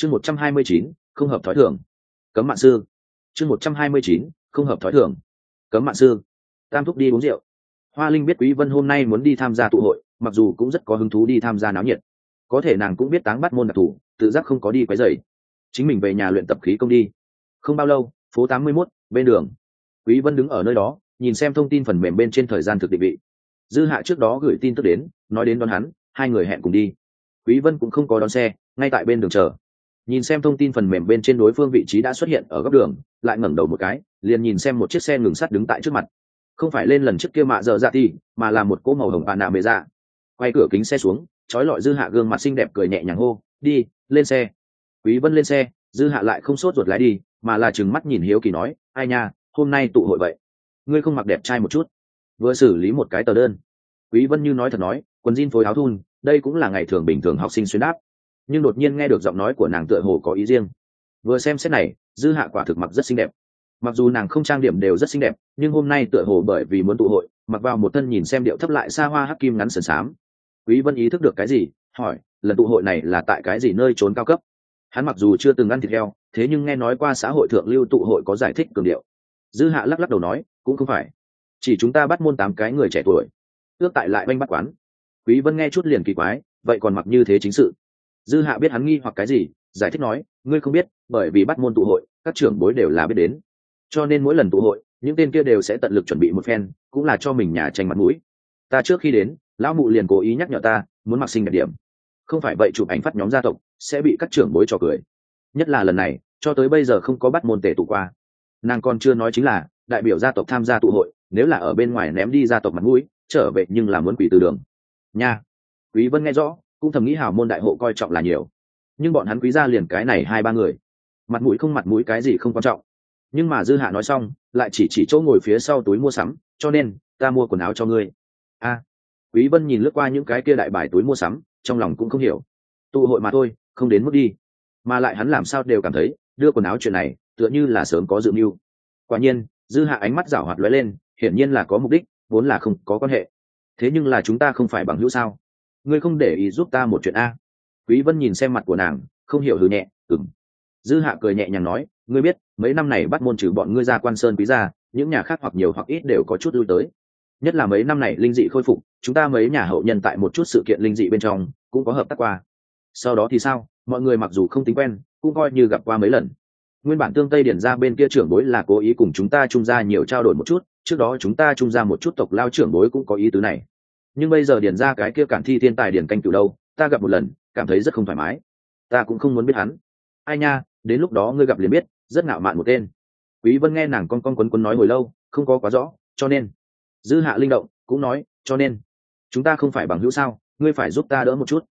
chương một trăm hai mươi chín không hợp thói thường. Cấm mạng sư. Chương một trăm hai mươi chín không hợp thói thường. Cấm mạng sư. Tam thúc đi uống rượu. Hoa linh biết quý vân hôm nay muốn đi tham gia tụ hội mặc dù cũng rất có hứng thú đi tham gia náo nhiệt. Có thể nàng cũng biết táng bắt môn đặc thù tự giác không có đi quấy rầy. Chính mình về nhà luyện tập khí công đi. Không bao lâu phố 81, bên đường. Quý vân đứng ở nơi đó nhìn xem thông tin phần mềm bên trên thời gian thực định vị. Dư hạ trước đó gửi tin tức đến nói đến đón hắn hai người hẹn cùng đi. Quý vân cũng không có đón xe ngay tại bên đường chờ nhìn xem thông tin phần mềm bên trên đối phương vị trí đã xuất hiện ở góc đường, lại ngẩng đầu một cái, liền nhìn xem một chiếc xe ngừng sắt đứng tại trước mặt. Không phải lên lần trước kia mạ dở dạ thì, mà là một cỗ màu hồng bà nạ mề ra dạ. quay cửa kính xe xuống, trói lọi dư hạ gương mặt xinh đẹp cười nhẹ nhàng hô, đi, lên xe. Quý vân lên xe, dư hạ lại không sốt ruột lái đi, mà là trừng mắt nhìn hiếu kỳ nói, ai nha, hôm nay tụ hội vậy? Ngươi không mặc đẹp trai một chút. Vừa xử lý một cái tờ đơn. Quý vân như nói thật nói, quần jean phối áo thun, đây cũng là ngày thường bình thường học sinh xuyên đáp nhưng đột nhiên nghe được giọng nói của nàng tựa hồ có ý riêng. Vừa xem xét này, dư hạ quả thực mặc rất xinh đẹp. Mặc dù nàng không trang điểm đều rất xinh đẹp, nhưng hôm nay tựa hồ bởi vì muốn tụ hội, mặc vào một thân nhìn xem điệu thấp lại xa hoa hắc kim ngắn sườn sám quý vân ý thức được cái gì, hỏi, lần tụ hội này là tại cái gì nơi trốn cao cấp? Hắn mặc dù chưa từng ăn thịt heo, thế nhưng nghe nói qua xã hội thượng lưu tụ hội có giải thích cường điệu. Dư hạ lắc lắc đầu nói, cũng không phải. Chỉ chúng ta bắt môn tám cái người trẻ tuổi, ước tại lại banh bắt quán. Quý vân nghe chút liền kỳ quái, vậy còn mặc như thế chính sự dư hạ biết hắn nghi hoặc cái gì, giải thích nói, ngươi không biết, bởi vì bắt môn tụ hội, các trưởng bối đều là biết đến. Cho nên mỗi lần tụ hội, những tên kia đều sẽ tận lực chuẩn bị một phen, cũng là cho mình nhà tranh mặt mũi. Ta trước khi đến, lão mụ liền cố ý nhắc nhở ta, muốn mặc sinh đặc điểm. Không phải vậy chụp ảnh phát nhóm gia tộc, sẽ bị các trưởng bối trò cười. Nhất là lần này, cho tới bây giờ không có bắt môn tể tụ qua. Nàng còn chưa nói chính là, đại biểu gia tộc tham gia tụ hội, nếu là ở bên ngoài ném đi gia tộc mặt mũi, trở về nhưng là muốn quỷ từ đường. Nha. Quý vân nghe rõ cũng thầm nghĩ hào môn đại hộ coi trọng là nhiều. Nhưng bọn hắn quý gia liền cái này hai ba người. Mặt mũi không mặt mũi cái gì không quan trọng. Nhưng mà dư hạ nói xong, lại chỉ chỉ chỗ ngồi phía sau túi mua sắm, cho nên, ta mua quần áo cho ngươi. A. Quý vân nhìn lướt qua những cái kia đại bài túi mua sắm, trong lòng cũng không hiểu. Tụ hội mà thôi, không đến mức đi. Mà lại hắn làm sao đều cảm thấy, đưa quần áo chuyện này, tựa như là sớm có dự mưu. Quả nhiên, dư hạ ánh mắt rảo hoạt lóe lên, hiển nhiên là có mục đích, vốn là không có quan hệ. Thế nhưng là chúng ta không phải bằng hữu sao? Ngươi không để ý giúp ta một chuyện a? Quý vân nhìn xem mặt của nàng, không hiểu hừ nhẹ, ừm. Dư hạ cười nhẹ nhàng nói, ngươi biết, mấy năm này bắt môn trừ bọn ngươi ra quan sơn quý gia, những nhà khác hoặc nhiều hoặc ít đều có chút lui tới. Nhất là mấy năm này linh dị khôi phục, chúng ta mấy nhà hậu nhân tại một chút sự kiện linh dị bên trong, cũng có hợp tác qua. Sau đó thì sao? Mọi người mặc dù không tính quen, cũng coi như gặp qua mấy lần. Nguyên bản tương tây điển ra bên kia trưởng bối là cố ý cùng chúng ta trung ra nhiều trao đổi một chút, trước đó chúng ta trung ra một chút tộc lao trưởng bối cũng có ý tứ này nhưng bây giờ Điền ra cái kia cản thi thiên tài Điền canh cửu đâu, ta gặp một lần, cảm thấy rất không thoải mái. Ta cũng không muốn biết hắn. Ai nha, đến lúc đó ngươi gặp liền biết, rất ngạo mạn một tên. Quý vân nghe nàng con con quấn quấn nói hồi lâu, không có quá rõ, cho nên. Dư hạ linh động cũng nói, cho nên. Chúng ta không phải bằng hữu sao, ngươi phải giúp ta đỡ một chút.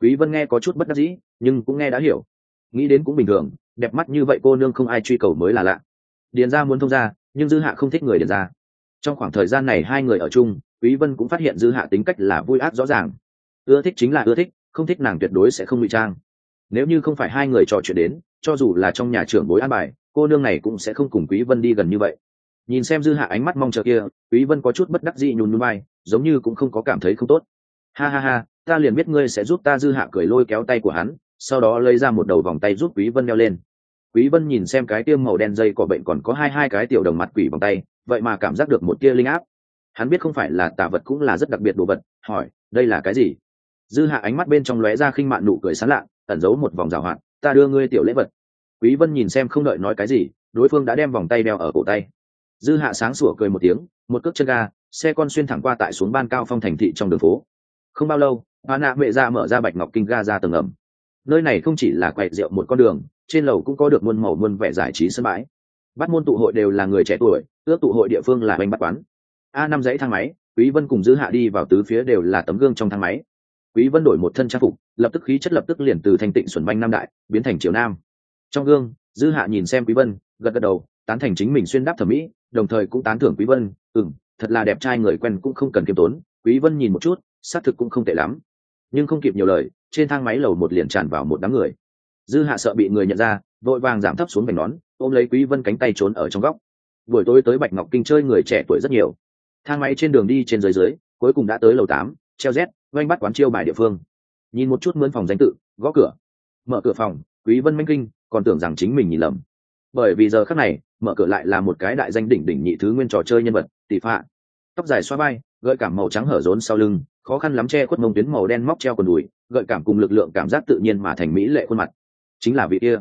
Quý vân nghe có chút bất đắc dĩ, nhưng cũng nghe đã hiểu. Nghĩ đến cũng bình thường, đẹp mắt như vậy cô nương không ai truy cầu mới là lạ. Điền ra muốn thông ra nhưng dư hạ không thích người điền ra. Trong khoảng thời gian này hai người ở chung quý vân cũng phát hiện dư hạ tính cách là vui ác rõ ràng. Ưa thích chính là ưa thích, không thích nàng tuyệt đối sẽ không bị trang. Nếu như không phải hai người trò chuyện đến, cho dù là trong nhà trưởng bối an bài, cô nương này cũng sẽ không cùng quý vân đi gần như vậy. Nhìn xem dư hạ ánh mắt mong chờ kia, quý vân có chút bất đắc dĩ nhún nhún vai, giống như cũng không có cảm thấy không tốt. Ha ha ha, ta liền biết ngươi sẽ giúp ta. Dư hạ cười lôi kéo tay của hắn, sau đó lấy ra một đầu vòng tay giúp quý vân đeo lên. Quý vân nhìn xem cái tiêm màu đen dây của bệnh còn có hai hai cái tiểu đồng mặt quỷ vòng tay, vậy mà cảm giác được một tia linh áp hắn biết không phải là tà vật cũng là rất đặc biệt đồ vật, hỏi, đây là cái gì? Dư hạ ánh mắt bên trong lóe ra khinh mạn nụ cười sán lạ, ẩn giấu một vòng rào hoạt, ta đưa ngươi tiểu lễ vật. Quý vân nhìn xem không đợi nói cái gì, đối phương đã đem vòng tay đeo ở cổ tay. Dư hạ sáng sủa cười một tiếng, một cước chân ga, xe con xuyên thẳng qua tại xuống ban cao phong thành thị trong đường phố. Không bao lâu, hoa nạ mẹ ra dạ mở ra bạch ngọc kinh ga ra tầng ẩm. Nơi này không chỉ là quậy rượu một con đường, trên lầu cũng có được muôn màu muôn vẻ giải trí sân bãi. Bắt môn tụ hội đều là người trẻ tuổi ước tụ hội địa phương là bánh bắt quán a năm dãy thang máy, quý vân cùng dư hạ đi vào tứ phía đều là tấm gương trong thang máy. Quý vân đổi một thân trang phục, lập tức khí chất lập tức liền từ thanh tịnh xuẩn banh nam đại, biến thành triều nam. Trong gương, dư hạ nhìn xem quý vân, gật gật đầu, tán thành chính mình xuyên đáp thẩm mỹ, đồng thời cũng tán thưởng quý vân, ừm, thật là đẹp trai người quen cũng không cần kiêm tốn. Quý vân nhìn một chút, xác thực cũng không tệ lắm. Nhưng không kịp nhiều lời, trên thang máy lầu một liền tràn vào một đám người. Dư hạ sợ bị người nhận ra, vội vàng giảm thấp xuống vành nón, ôm lấy quý vân cánh tay trốn ở trong góc. Buổi tối tới bạch ngọc kinh chơi người trẻ tuổi rất nhiều thang máy trên đường đi trên dưới dưới, cuối cùng đã tới lầu tám, treo rét oanh bắt quán chiêu bài địa phương. Nhìn một chút mướn phòng danh tự, gõ cửa. Mở cửa phòng, quý vân Minh kinh, còn tưởng rằng chính mình nhìn lầm. Bởi vì giờ khắc này, mở cửa lại là một cái đại danh đỉnh đỉnh nhị thứ nguyên trò chơi nhân vật, tỷ phạ. Tóc dài xoa vai, gợi cảm màu trắng hở rốn sau lưng, khó khăn lắm che khuất mông tuyến màu đen móc treo quần đùi, gợi cảm cùng lực lượng cảm giác tự nhiên mà thành mỹ lệ khuôn mặt. Chính là vị kia.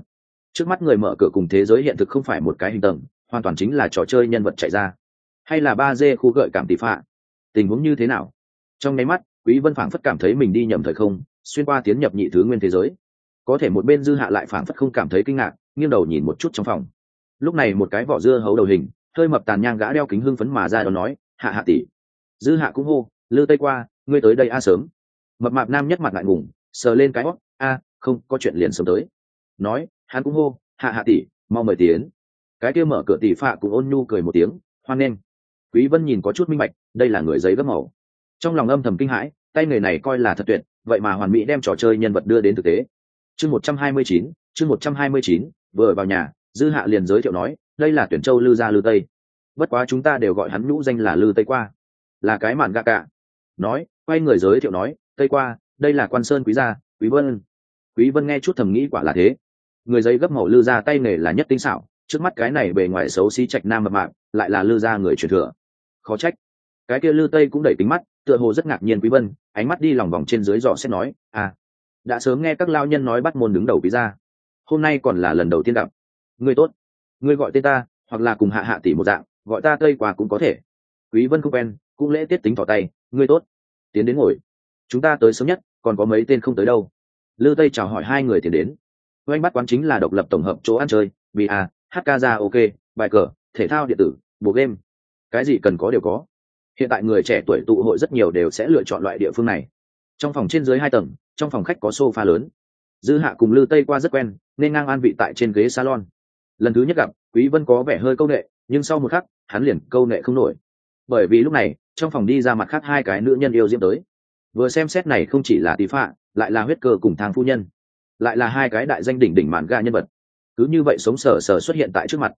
Trước mắt người mở cửa cùng thế giới hiện thực không phải một cái hình tầng, hoàn toàn chính là trò chơi nhân vật chạy ra hay là ba d khu gợi cảm tỷ phạ? Tình huống như thế nào? Trong nháy mắt, quý vân phảng phất cảm thấy mình đi nhầm thời không, xuyên qua tiến nhập nhị thứ nguyên thế giới. Có thể một bên dư hạ lại phảng phất không cảm thấy kinh ngạc, nghiêng đầu nhìn một chút trong phòng. Lúc này một cái vỏ dưa hấu đầu hình, hơi mập tàn nhang gã đeo kính hưng phấn mà ra đó nói, hạ hạ tỷ. Dư hạ cũng hô, lư tây qua, ngươi tới đây a sớm. Mập mạp nam nhất mặt ngại ngùng sờ lên cái óc a, không, có chuyện liền sớm tới. Nói, hắn cũng hô, hạ hạ tỷ, mau mời tiến. Cái kia mở cửa tỷ phạ cũng ôn nhu cười một tiếng, hoan nghênh quý vân nhìn có chút minh bạch đây là người giấy gấp màu. Trong lòng âm thầm kinh hãi tay người này coi là thật tuyệt vậy mà hoàn mỹ đem trò chơi nhân vật đưa đến thực tế. Chương 129, chương 129, vừa vào nhà dư hạ liền giới thiệu nói đây là tuyển châu lư gia lư tây. Bất quá chúng ta đều gọi hắn nhũ danh là lư tây qua. Là cái mạn gạ cả nói quay người giới thiệu nói tây qua đây là quan sơn quý gia quý vân. Quý vân nghe chút thầm nghĩ quả là thế. Người giấy gấp màu lư gia tay nghề là nhất tinh xảo trước mắt cái này bề ngoài xấu xí trạch nam mập mạp lại là lư gia người truyền thừa khó trách. Cái kia lư tây cũng đẩy tính mắt, tựa hồ rất ngạc nhiên quý vân, ánh mắt đi lòng vòng trên dưới dò xét nói à đã sớm nghe các lao nhân nói bắt môn đứng đầu quý gia. Hôm nay còn là lần đầu tiên gặp. Ngươi tốt. Ngươi gọi tên ta, hoặc là cùng hạ hạ tỷ một dạng, gọi ta tây qua cũng có thể. Quý vân không quen, cũng lễ tiết tính tỏ tay, ngươi tốt. Tiến đến ngồi. Chúng ta tới sớm nhất, còn có mấy tên không tới đâu. Lư tây chào hỏi hai người tiến đến. Anh bắt quán chính là độc lập tổng hợp chỗ ăn chơi, vì a hát ca ra ok, bài cờ, thể thao điện tử, bộ game cái gì cần có đều có. Hiện tại người trẻ tuổi tụ hội rất nhiều đều sẽ lựa chọn loại địa phương này. Trong phòng trên dưới hai tầng, trong phòng khách có sofa lớn. Dư hạ cùng lư tây qua rất quen, nên ngang an vị tại trên ghế salon. Lần thứ nhất gặp, quý vân có vẻ hơi câu nệ, nhưng sau một khắc, hắn liền câu nệ không nổi. Bởi vì lúc này, trong phòng đi ra mặt khác hai cái nữ nhân yêu diễm tới. Vừa xem xét này không chỉ là tí phạ, lại là huyết cơ cùng thang phu nhân. Lại là hai cái đại danh đỉnh đỉnh mạn ga nhân vật. Cứ như vậy sống sờ sờ xuất hiện tại trước mặt.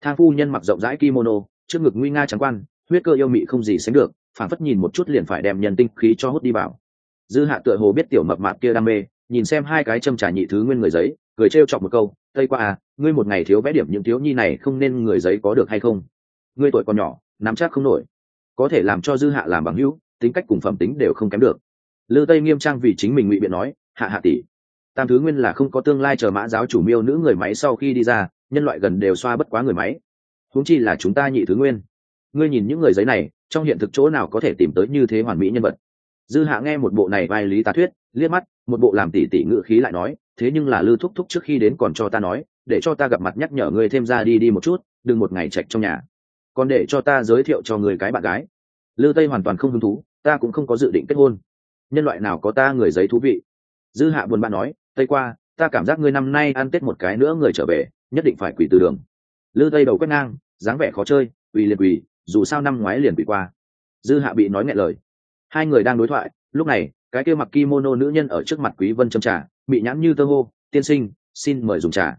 Thang phu nhân mặc rộng rãi kimono trước ngực nguy nga trắng quan, huyết cơ yêu mị không gì sánh được phản phất nhìn một chút liền phải đem nhân tinh khí cho hút đi vào. Dư hạ tựa hồ biết tiểu mập mạp kia đam mê, nhìn xem hai cái châm trả nhị thứ nguyên người giấy, cười trêu chọc một câu, tây qua à ngươi một ngày thiếu vẽ điểm những thiếu nhi này không nên người giấy có được hay không? Ngươi tuổi còn nhỏ, nắm chắc không nổi. Có thể làm cho dư hạ làm bằng hữu, tính cách cùng phẩm tính đều không kém được. Lư tây nghiêm trang vì chính mình ngụy biện nói, hạ hạ tỷ, tam thứ nguyên là không có tương lai chờ mã giáo chủ miêu nữ người máy sau khi đi ra, nhân loại gần đều xoa bất quá người máy huống chi là chúng ta nhị thứ nguyên. Ngươi nhìn những người giấy này, trong hiện thực chỗ nào có thể tìm tới như thế hoàn mỹ nhân vật? Dư hạ nghe một bộ này vai lý tá thuyết, liếc mắt, một bộ làm tỉ tỉ ngự khí lại nói, thế nhưng là lư thúc thúc trước khi đến còn cho ta nói, để cho ta gặp mặt nhắc nhở ngươi thêm ra đi đi một chút, đừng một ngày chạch trong nhà. Còn để cho ta giới thiệu cho người cái bạn gái. Lư tây hoàn toàn không hứng thú, ta cũng không có dự định kết hôn. Nhân loại nào có ta người giấy thú vị? Dư hạ buồn bã nói, tây qua, ta cảm giác ngươi năm nay ăn tết một cái nữa người trở về, nhất định phải quỳ từ đường lư tây đầu quét ngang, dáng vẻ khó chơi, quỳ liền quỳ, dù sao năm ngoái liền bị qua. Dư hạ bị nói ngại lời. Hai người đang đối thoại, lúc này, cái kia mặc kimono nữ nhân ở trước mặt quý vân châm trà, bị nhãn như tơ hô, tiên sinh, xin mời dùng trà.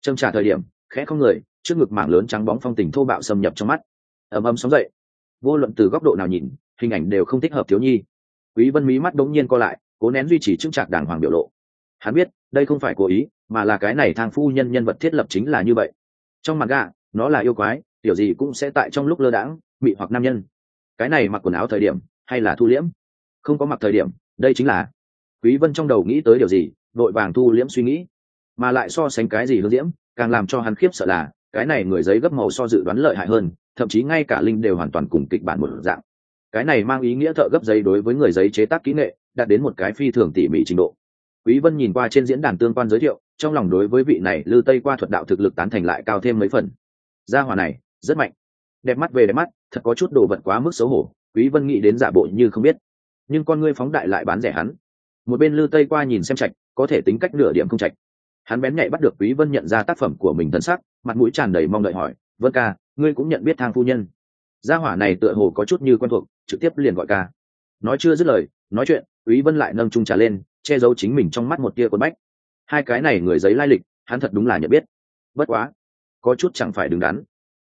Châm trà thời điểm, khẽ không người, trước ngực mảng lớn trắng bóng phong tình thô bạo xâm nhập trong mắt. Ầm ầm sóng dậy. Vô luận từ góc độ nào nhìn, hình ảnh đều không thích hợp thiếu nhi. Quý vân mí mắt đống nhiên co lại, cố nén duy trì trước trạc đàng hoàng biểu lộ. Hắn biết, đây không phải cố ý, mà là cái này thang phu nhân nhân vật thiết lập chính là như vậy trong mặt gạ nó là yêu quái điều gì cũng sẽ tại trong lúc lơ đãng bị hoặc nam nhân. Cái này mặc quần áo thời điểm, hay là thu liễm? Không có mặc thời điểm, đây chính là quý vân trong đầu nghĩ tới điều gì đội vàng thu liễm suy nghĩ. Mà lại so sánh cái gì hướng diễm, càng làm cho hắn khiếp sợ là, cái này người giấy gấp màu so dự đoán lợi hại hơn, thậm chí ngay cả linh đều hoàn toàn cùng kịch bản một dạng. Cái này mang ý nghĩa thợ gấp giấy đối với người giấy chế tác kỹ nghệ, đạt đến một cái phi thường tỉ mỉ trình độ. Quý vân nhìn qua trên diễn đàn tương quan giới thiệu trong lòng đối với vị này lư tây qua thuật đạo thực lực tán thành lại cao thêm mấy phần. Gia hỏa này, rất mạnh. Đẹp mắt về đẹp mắt, thật có chút đồ vật quá mức xấu hổ, quý vân nghĩ đến giả bộ như không biết. Nhưng con ngươi phóng đại lại bán rẻ hắn. Một bên lư tây qua nhìn xem trạch, có thể tính cách nửa điểm không trạch. Hắn bén nhạy bắt được quý vân nhận ra tác phẩm của mình thân sắc, mặt mũi tràn đầy mong đợi hỏi, vân ca, ngươi cũng nhận biết thang phu nhân? Gia hỏa này tựa hồ có chút như quen thuộc, trực tiếp liền gọi ca. Nói chưa dứt lời, nói chuyện, quý vân lại nâng trung trà lên, che giấu chính mình trong mắt một tia quần bách hai cái này người giấy lai lịch, hắn thật đúng là nhận biết. Bất quá, có chút chẳng phải đứng đắn.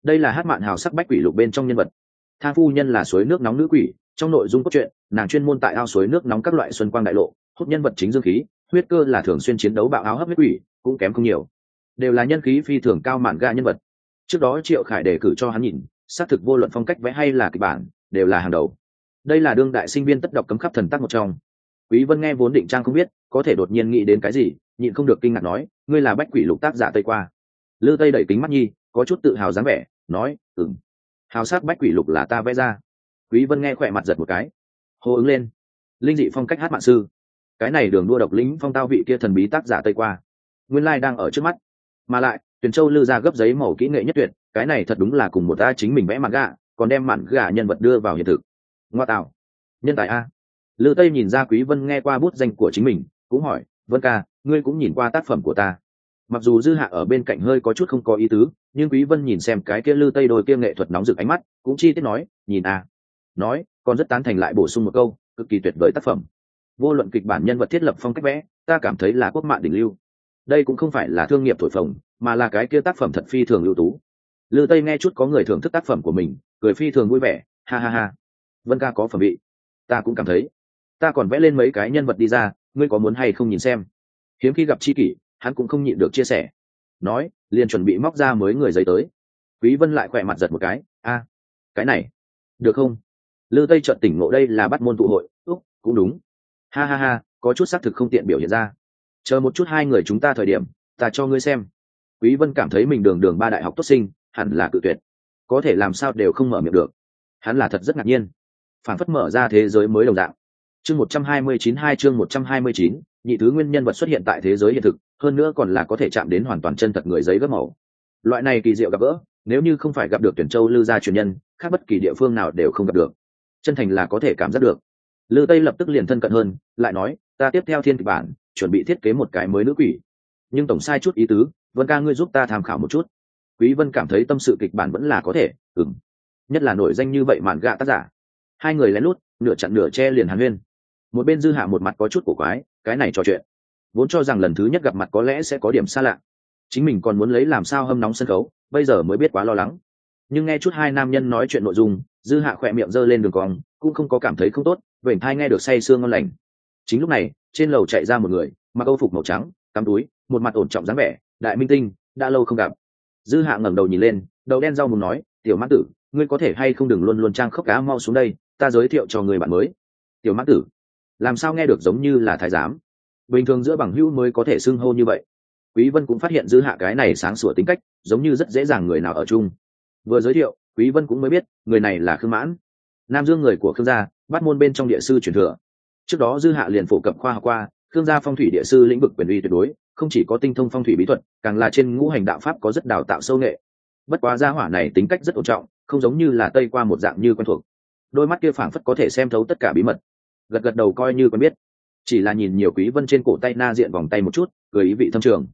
Đây là hát mạn hào sắc bách quỷ lục bên trong nhân vật. Thang phu nhân là suối nước nóng nữ quỷ, trong nội dung cốt truyện, nàng chuyên môn tại ao suối nước nóng các loại xuân quang đại lộ, hút nhân vật chính dương khí, huyết cơ là thường xuyên chiến đấu bạo áo hấp huyết quỷ, cũng kém không nhiều. Đều là nhân khí phi thường cao mạn ga nhân vật. Trước đó triệu khải đề cử cho hắn nhìn, xác thực vô luận phong cách vẽ hay là kịch bản, đều là hàng đầu. Đây là đương đại sinh viên tất đọc cấm khắp thần tắc một trong. Quý vân nghe vốn định trang không biết có thể đột nhiên nghĩ đến cái gì, nhịn không được kinh ngạc nói, ngươi là bách quỷ lục tác giả tây qua. Lư tây đẩy kính mắt nhi, có chút tự hào dáng vẻ, nói ừng hào sát bách quỷ lục là ta vẽ ra. Quý vân nghe khỏe mặt giật một cái, hô ứng lên, linh dị phong cách hát mạng sư, cái này đường đua độc lĩnh phong tao vị kia thần bí tác giả tây qua, nguyên lai đang ở trước mắt. Mà lại tuyển châu lư ra gấp giấy màu kỹ nghệ nhất tuyệt, cái này thật đúng là cùng một ta chính mình vẽ mặt gà còn đem mặn gà nhân vật đưa vào hiện thực. Ngoa tạo. Nhân tài a. Lư tây nhìn ra quý vân nghe qua bút danh của chính mình cũng hỏi vân ca ngươi cũng nhìn qua tác phẩm của ta. Mặc dù dư hạ ở bên cạnh hơi có chút không có ý tứ nhưng quý vân nhìn xem cái kia lư tây đôi kia nghệ thuật nóng rực ánh mắt cũng chi tiết nói nhìn à, nói còn rất tán thành lại bổ sung một câu cực kỳ tuyệt vời tác phẩm. Vô luận kịch bản nhân vật thiết lập phong cách vẽ ta cảm thấy là quốc mạng đỉnh lưu. Đây cũng không phải là thương nghiệp thổi phồng mà là cái kia tác phẩm thật phi thường ưu tú. Lư tây nghe chút có người thưởng thức tác phẩm của mình cười phi thường vui vẻ ha ha ha. Vân ca có phẩm vị. Ta cũng cảm thấy. Ta còn vẽ lên mấy cái nhân vật đi ra ngươi có muốn hay không nhìn xem? Hiếm khi gặp chi kỷ, hắn cũng không nhịn được chia sẻ. Nói, liền chuẩn bị móc ra mới người giấy tới. Quý vân lại khỏe mặt giật một cái, a, cái này, được không? Lư tây chợt tỉnh ngộ đây là bắt môn tụ hội. Úc, cũng đúng. Ha ha ha, có chút xác thực không tiện biểu hiện ra. Chờ một chút hai người chúng ta thời điểm, ta cho ngươi xem. Quý vân cảm thấy mình đường đường ba đại học tốt sinh, hẳn là cự tuyệt. Có thể làm sao đều không mở miệng được. Hắn là thật rất ngạc nhiên. Phản phất mở ra thế giới mới đồng dạng chương 129 hai chương 129, nhị thứ nguyên nhân vật xuất hiện tại thế giới hiện thực hơn nữa còn là có thể chạm đến hoàn toàn chân thật người giấy gấp màu. Loại này kỳ diệu gặp gỡ nếu như không phải gặp được tuyển châu lư gia truyền nhân khác bất kỳ địa phương nào đều không gặp được. Chân thành là có thể cảm giác được. Lư tây lập tức liền thân cận hơn lại nói ta tiếp theo thiên kịch bản chuẩn bị thiết kế một cái mới nữ quỷ. Nhưng tổng sai chút ý tứ vân ca ngươi giúp ta tham khảo một chút. Quý vân cảm thấy tâm sự kịch bản vẫn là có thể ừm. Nhất là nổi danh như vậy mạn gạ tác giả. Hai người lén lút nửa chặn nửa che liền hàn huyên một bên dư hạ một mặt có chút cổ quái, cái này trò chuyện, vốn cho rằng lần thứ nhất gặp mặt có lẽ sẽ có điểm xa lạ. Chính mình còn muốn lấy làm sao hâm nóng sân khấu, bây giờ mới biết quá lo lắng. Nhưng nghe chút hai nam nhân nói chuyện nội dung, dư hạ khỏe miệng giơ lên đường cong, cũng không có cảm thấy không tốt, vểnh thai nghe được say sương ngon lành. Chính lúc này, trên lầu chạy ra một người, mặc âu phục màu trắng, cắm túi, một mặt ổn trọng dáng vẻ, đại minh tinh, đã lâu không gặp. Dư hạ ngẩng đầu nhìn lên, đầu đen rau mùng nói, tiểu mã tử, ngươi có thể hay không đừng luôn luôn trang khóc cá mau xuống đây, ta giới thiệu cho người bạn mới. Tiểu mã tử làm sao nghe được giống như là thái giám? Bình thường giữa bằng hữu mới có thể xưng hô như vậy. Quý vân cũng phát hiện dư hạ cái này sáng sủa tính cách, giống như rất dễ dàng người nào ở chung. Vừa giới thiệu, quý vân cũng mới biết, người này là khương mãn. Nam dương người của khương gia, bắt môn bên trong địa sư truyền thừa. Trước đó dư hạ liền phổ cập khoa học qua, khương gia phong thủy địa sư lĩnh vực quyền uy tuyệt đối, không chỉ có tinh thông phong thủy bí thuật, càng là trên ngũ hành đạo pháp có rất đào tạo sâu nghệ. Bất quá gia hỏa này tính cách rất ổn trọng, không giống như là tây qua một dạng như quen thuộc. Đôi mắt kia phảng phất có thể xem thấu tất cả bí mật gật gật đầu coi như quen biết. Chỉ là nhìn nhiều quý vân trên cổ tay na diện vòng tay một chút, cười ý vị thâm trường.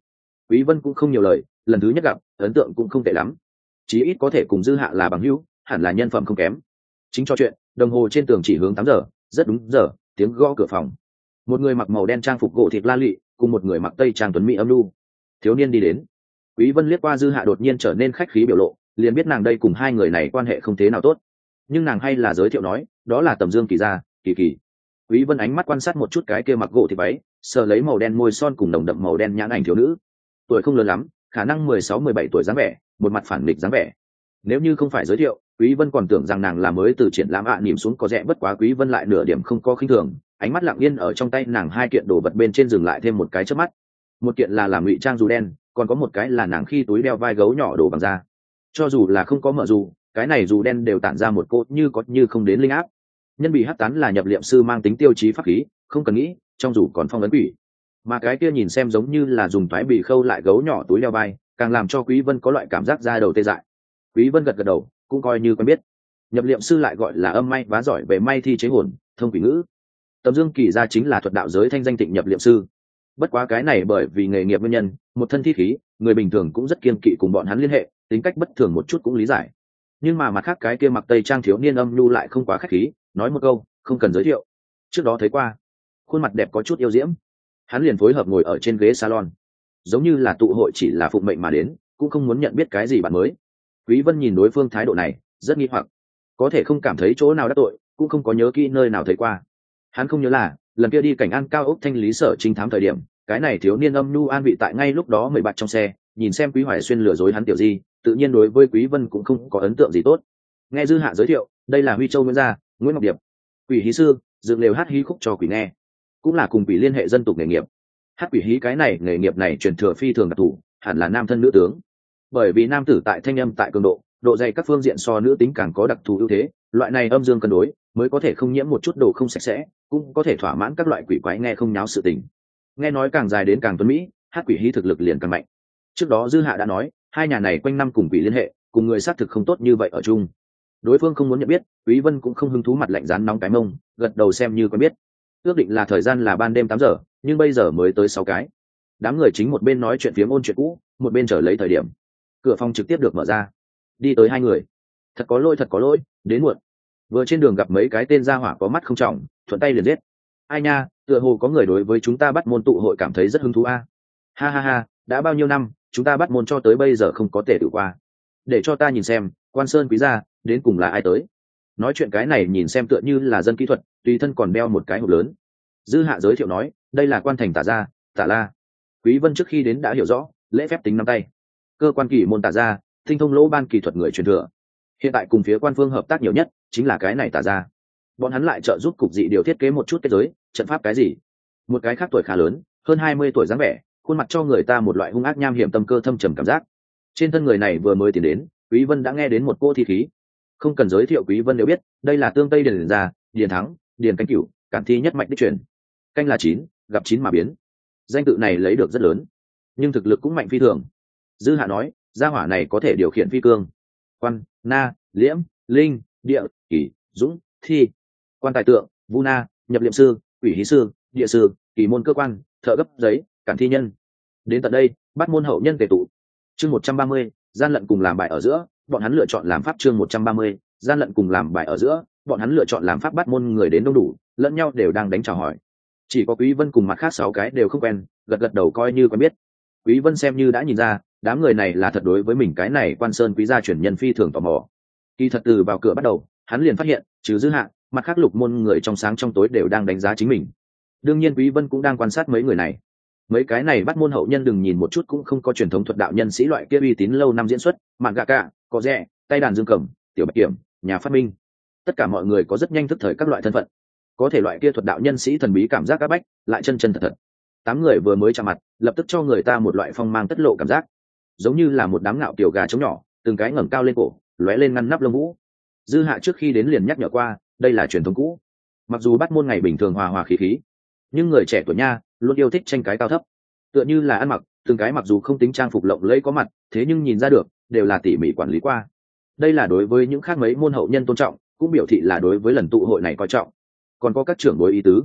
Quý vân cũng không nhiều lời, lần thứ nhất gặp, ấn tượng cũng không tệ lắm. Chí ít có thể cùng dư hạ là bằng hữu, hẳn là nhân phẩm không kém. Chính cho chuyện, đồng hồ trên tường chỉ hướng tám giờ, rất đúng giờ, tiếng gõ cửa phòng. Một người mặc màu đen trang phục gỗ thịt la lị, cùng một người mặc tây trang tuấn mỹ âm lưu thiếu niên đi đến. Quý vân liếc qua dư hạ đột nhiên trở nên khách khí biểu lộ, liền biết nàng đây cùng hai người này quan hệ không thế nào tốt. Nhưng nàng hay là giới thiệu nói, đó là tầm dương kỳ gia, kỳ kỳ quý vân ánh mắt quan sát một chút cái kia mặc gỗ thì váy sờ lấy màu đen môi son cùng đồng đậm màu đen nhãn ảnh thiếu nữ. Tuổi không lớn lắm khả năng 16-17 tuổi dáng vẻ một mặt phản nghịch dáng vẻ. Nếu như không phải giới thiệu quý vân còn tưởng rằng nàng là mới từ triển lãm ạ à, nỉm xuống có rẻ bất quá quý vân lại nửa điểm không có khinh thường ánh mắt lặng yên ở trong tay nàng hai kiện đồ vật bên trên dừng lại thêm một cái trước mắt. Một kiện là làm ngụy trang dù đen còn có một cái là nàng khi túi đeo vai gấu nhỏ đồ bằng da. Cho dù là không có mở dù cái này dù đen đều tản ra một cốt như có như không đến linh áp nhân bị hắc tán là nhập liệm sư mang tính tiêu chí pháp khí, không cần nghĩ, trong dù còn phong ấn quỷ. Mà cái kia nhìn xem giống như là dùng thoái bị khâu lại gấu nhỏ túi leo vai, càng làm cho quý vân có loại cảm giác ra đầu tê dại. Quý vân gật gật đầu, cũng coi như quen biết. Nhập liệm sư lại gọi là âm may vá giỏi về may thi chế hồn, thông quỷ ngữ. Tầm dương kỳ gia chính là thuật đạo giới thanh danh tịnh nhập liệm sư. Bất quá cái này bởi vì nghề nghiệp nguyên nhân, một thân thi khí, người bình thường cũng rất kiên kỵ cùng bọn hắn liên hệ, tính cách bất thường một chút cũng lý giải nhưng mà mặt khác cái kia mặc tây trang thiếu niên âm nhu lại không quá khách khí, nói một câu, không cần giới thiệu. Trước đó thấy qua, khuôn mặt đẹp có chút yêu diễm. Hắn liền phối hợp ngồi ở trên ghế salon. Giống như là tụ hội chỉ là phụng mệnh mà đến, cũng không muốn nhận biết cái gì bạn mới. Quý vân nhìn đối phương thái độ này, rất nghi hoặc. Có thể không cảm thấy chỗ nào đắc tội, cũng không có nhớ kỹ nơi nào thấy qua. Hắn không nhớ là, lần kia đi cảnh an cao ốc thanh lý sở trinh thám thời điểm, cái này thiếu niên âm nhu an vị tại ngay lúc đó mười bạn trong xe, nhìn xem quý hoài xuyên lừa dối hắn tiểu di tự nhiên đối với quý vân cũng không có ấn tượng gì tốt. Nghe dư hạ giới thiệu, đây là huy châu nguyễn gia, nguyễn ngọc điệp. Quỷ hí sư, dựng lều hát hí khúc cho quỷ nghe. Cũng là cùng quỷ liên hệ dân tục nghề nghiệp. Hát quỷ hí cái này, nghề nghiệp này truyền thừa phi thường đặc thù, hẳn là nam thân nữ tướng. Bởi vì nam tử tại thanh âm, tại cường độ độ dày các phương diện so nữ tính càng có đặc thù ưu thế, loại này âm dương cân đối, mới có thể không nhiễm một chút đồ không sạch sẽ, cũng có thể thỏa mãn các loại quỷ quái nghe không nháo sự tình. Nghe nói càng dài đến càng tuấn mỹ, hát quỷ hí thực lực liền càng mạnh. Trước đó dư hạ đã nói hai nhà này quanh năm cùng quỷ liên hệ, cùng người xác thực không tốt như vậy ở chung. Đối phương không muốn nhận biết, quý vân cũng không hứng thú mặt lạnh rán nóng cái mông, gật đầu xem như quen biết. Ước định là thời gian là ban đêm 8 giờ, nhưng bây giờ mới tới 6 cái. Đám người chính một bên nói chuyện phiếm ôn chuyện cũ, một bên chờ lấy thời điểm. Cửa phòng trực tiếp được mở ra. Đi tới hai người. Thật có lỗi, thật có lỗi, đến muộn. Vừa trên đường gặp mấy cái tên gia hỏa có mắt không trọng, thuận tay liền giết. Ai nha, tựa hồ có người đối với chúng ta bắt môn tụ hội cảm thấy rất hứng thú a. Ha ha ha đã bao nhiêu năm, chúng ta bắt môn cho tới bây giờ không có thể tự qua. Để cho ta nhìn xem, quan sơn quý gia, đến cùng là ai tới. Nói chuyện cái này nhìn xem tựa như là dân kỹ thuật, tùy thân còn đeo một cái hộp lớn. Dư hạ giới thiệu nói, đây là quan thành tả gia, tả la. Quý vân trước khi đến đã hiểu rõ, lễ phép tính nắm tay. Cơ quan kỳ môn tả gia, tinh thông lỗ ban kỳ thuật người truyền thừa. Hiện tại cùng phía quan phương hợp tác nhiều nhất, chính là cái này tả gia. Bọn hắn lại trợ giúp cục dị điều thiết kế một chút kết giới, trận pháp cái gì? Một cái khác tuổi khá lớn, hơn hai mươi tuổi dáng vẻ khuôn mặt cho người ta một loại hung ác nham hiểm tâm cơ thâm trầm cảm giác. Trên thân người này vừa mới tiến đến, quý vân đã nghe đến một cô thi khí. Không cần giới thiệu quý vân đều biết, đây là tương tây điền gia, điền thắng, điền cánh cửu, cản thi nhất mạnh đích truyền. Canh là chín, gặp chín mà biến. Danh tự này lấy được rất lớn, nhưng thực lực cũng mạnh phi thường. Dư hạ nói, gia hỏa này có thể điều khiển phi cương. Quan, na, liễm, linh, địa, kỷ, dũng, thi. Quan tài tượng, vu na, nhập liệm sư ủy hí sư, địa sư kỳ môn cơ quan, thợ gấp giấy cản thi nhân. Đến tận đây, bắt môn hậu nhân tề tụ. Chương một trăm ba mươi, gian lận cùng làm bài ở giữa, bọn hắn lựa chọn làm pháp chương một trăm ba mươi, gian lận cùng làm bài ở giữa, bọn hắn lựa chọn làm pháp bắt môn người đến đông đủ, lẫn nhau đều đang đánh chào hỏi. Chỉ có quý vân cùng mặt khác sáu cái đều không quen, gật gật đầu coi như quen biết. Quý vân xem như đã nhìn ra, đám người này là thật đối với mình cái này quan sơn quý gia chuyển nhân phi thường tò mò. Kỳ thật từ vào cửa bắt đầu, hắn liền phát hiện, trừ dư hạ, mặt khác lục môn người trong sáng trong tối đều đang đánh giá chính mình. Đương nhiên quý vân cũng đang quan sát mấy người này mấy cái này bắt môn hậu nhân đừng nhìn một chút cũng không có truyền thống thuật đạo nhân sĩ loại kia uy tín lâu năm diễn xuất, mạn gạ cả, có rẻ, tay đàn dương cầm, tiểu bạch kiểm, nhà phát minh. Tất cả mọi người có rất nhanh thức thời các loại thân phận. Có thể loại kia thuật đạo nhân sĩ thần bí cảm giác áp bách, lại chân chân thật thật. Tám người vừa mới chạm mặt, lập tức cho người ta một loại phong mang tất lộ cảm giác. Giống như là một đám ngạo kiểu gà trống nhỏ, từng cái ngẩng cao lên cổ, lóe lên ngăn nắp lông vũ. Dư hạ trước khi đến liền nhắc nhở qua, đây là truyền thống cũ. Mặc dù bắt môn ngày bình thường hòa hòa khí khí, nhưng người trẻ tuổi nha luôn yêu thích tranh cái cao thấp. Tựa như là ăn mặc, từng cái mặc dù không tính trang phục lộng lẫy có mặt, thế nhưng nhìn ra được, đều là tỉ mỉ quản lý qua. Đây là đối với những khác mấy môn hậu nhân tôn trọng, cũng biểu thị là đối với lần tụ hội này coi trọng. Còn có các trưởng đối ý tứ.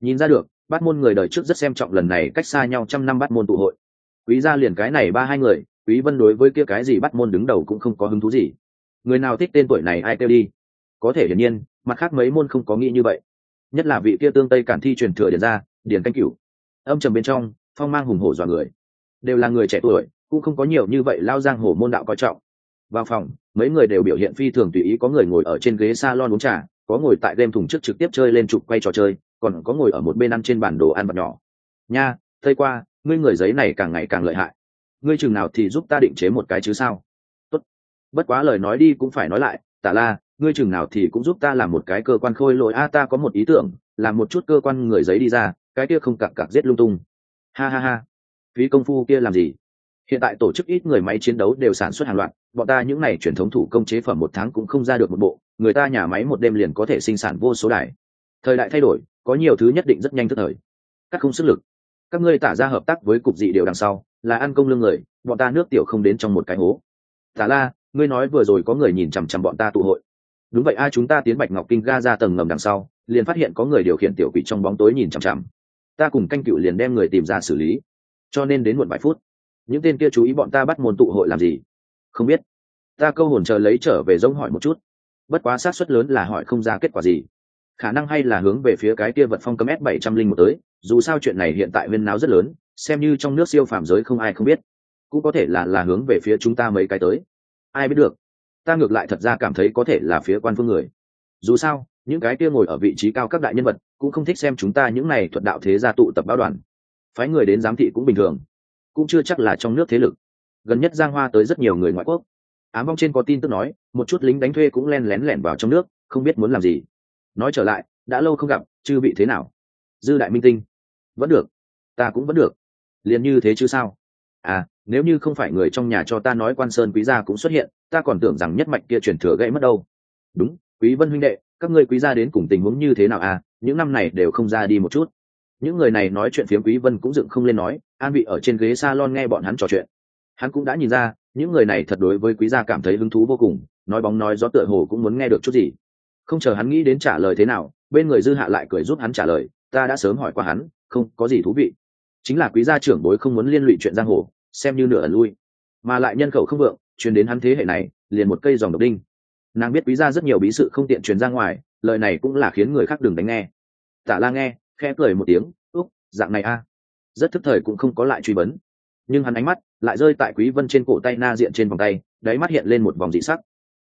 Nhìn ra được, bắt môn người đời trước rất xem trọng lần này cách xa nhau trăm năm bắt môn tụ hội. Quý gia liền cái này ba hai người, quý vân đối với kia cái gì bắt môn đứng đầu cũng không có hứng thú gì. Người nào thích tên tuổi này ai kêu đi. Có thể hiển nhiên, mặt khác mấy môn không có nghĩ như vậy. Nhất là vị kia tương tây cản thi truyền thừa điền ra điền canh cửu âm trầm bên trong, phong mang hùng hổ dọa người. Đều là người trẻ tuổi, cũng không có nhiều như vậy lao giang hồ môn đạo coi trọng. Vào phòng, mấy người đều biểu hiện phi thường tùy ý, có người ngồi ở trên ghế salon uống trà, có ngồi tại game thùng trước trực tiếp chơi lên trục quay trò chơi, còn có ngồi ở một bên ăn trên bản đồ ăn vật nhỏ. Nha thây qua, ngươi người giấy này càng ngày càng lợi hại. Ngươi chừng nào thì giúp ta định chế một cái chứ sao? Tốt. bất quá lời nói đi cũng phải nói lại tả la, ngươi chừng nào thì cũng giúp ta làm một cái cơ quan khôi lỗi. A, ta có một ý tưởng, làm một chút cơ quan người giấy đi ra cái kia không cặp cặp giết lung tung. Ha ha ha. Phí công phu kia làm gì? Hiện tại tổ chức ít người máy chiến đấu đều sản xuất hàng loạt, bọn ta những n à y truyền thống thủ công chế phẩm một tháng cũng không ra được một bộ, người ta nhà máy một đêm liền có thể sinh sản vô số đài. Thời đại thay đổi, có nhiều thứ nhất định rất nhanh tức thời. Các không sức lực. Các ngươi tả ra hợp tác với cục dị điều đằng sau, là ăn công lương người, bọn ta nước tiểu không đến trong một cái hố. Tả la, ngươi nói vừa rồi có người nhìn chằm chằm bọn ta tụ hội. Đúng vậy ai chúng ta tiến bạch ngọc kinh ga ra tầng ngầm đằng sau, liền phát hiện có người điều khiển tiểu quỷ trong bóng tối nhìn chằm chằm ta cùng canh cựu liền đem người tìm ra xử lý. Cho nên đến muộn vài phút, những tên kia chú ý bọn ta bắt môn tụ hội làm gì? Không biết. Ta câu hồn chờ lấy trở về giống hỏi một chút. Bất quá xác suất lớn là hỏi không ra kết quả gì. Khả năng hay là hướng về phía cái kia vật phong cấm s bảy trăm linh một tới, dù sao chuyện này hiện tại viên náo rất lớn, xem như trong nước siêu phàm giới không ai không biết. Cũng có thể là là hướng về phía chúng ta mấy cái tới. Ai biết được. Ta ngược lại thật ra cảm thấy có thể là phía quan phương người. Dù sao, những cái kia ngồi ở vị trí cao các đại nhân vật cũng không thích xem chúng ta những này thuật đạo thế gia tụ tập báo đoàn. Phái người đến giám thị cũng bình thường, cũng chưa chắc là trong nước thế lực. Gần nhất giang hoa tới rất nhiều người ngoại quốc. Ám vong trên có tin tức nói, một chút lính đánh thuê cũng len lén lẻn vào trong nước, không biết muốn làm gì. Nói trở lại, đã lâu không gặp chưa bị thế nào? Dư đại minh tinh. Vẫn được. Ta cũng vẫn được. Liền như thế chứ sao? À nếu như không phải người trong nhà cho ta nói quan sơn quý gia cũng xuất hiện, ta còn tưởng rằng nhất mạch kia chuyển thừa gãy mất đâu. Đúng, quý vân huynh đệ, các ngươi quý gia đến cùng tình huống như thế nào à? Những năm này đều không ra đi một chút. Những người này nói chuyện phiếm quý vân cũng dựng không lên nói, an vị ở trên ghế salon nghe bọn hắn trò chuyện. Hắn cũng đã nhìn ra, những người này thật đối với quý gia cảm thấy hứng thú vô cùng, nói bóng nói gió tựa hồ cũng muốn nghe được chút gì. Không chờ hắn nghĩ đến trả lời thế nào, bên người dư hạ lại cười giúp hắn trả lời, ta đã sớm hỏi qua hắn, không, có gì thú vị. Chính là quý gia trưởng bối không muốn liên lụy chuyện giang hồ, xem như nửa ẩn lui. Mà lại nhân khẩu không vượng, truyền đến hắn thế hệ này, liền một cây dòng độc đinh. Nàng biết quý gia rất nhiều bí sự không tiện truyền ra ngoài lời này cũng là khiến người khác đừng đánh nghe. Tạ la nghe, khẽ cười một tiếng, úc, dạng này a. Rất thức thời cũng không có lại truy vấn. Nhưng hắn ánh mắt lại rơi tại quý vân trên cổ tay na diện trên vòng tay, đáy mắt hiện lên một vòng dị sắc.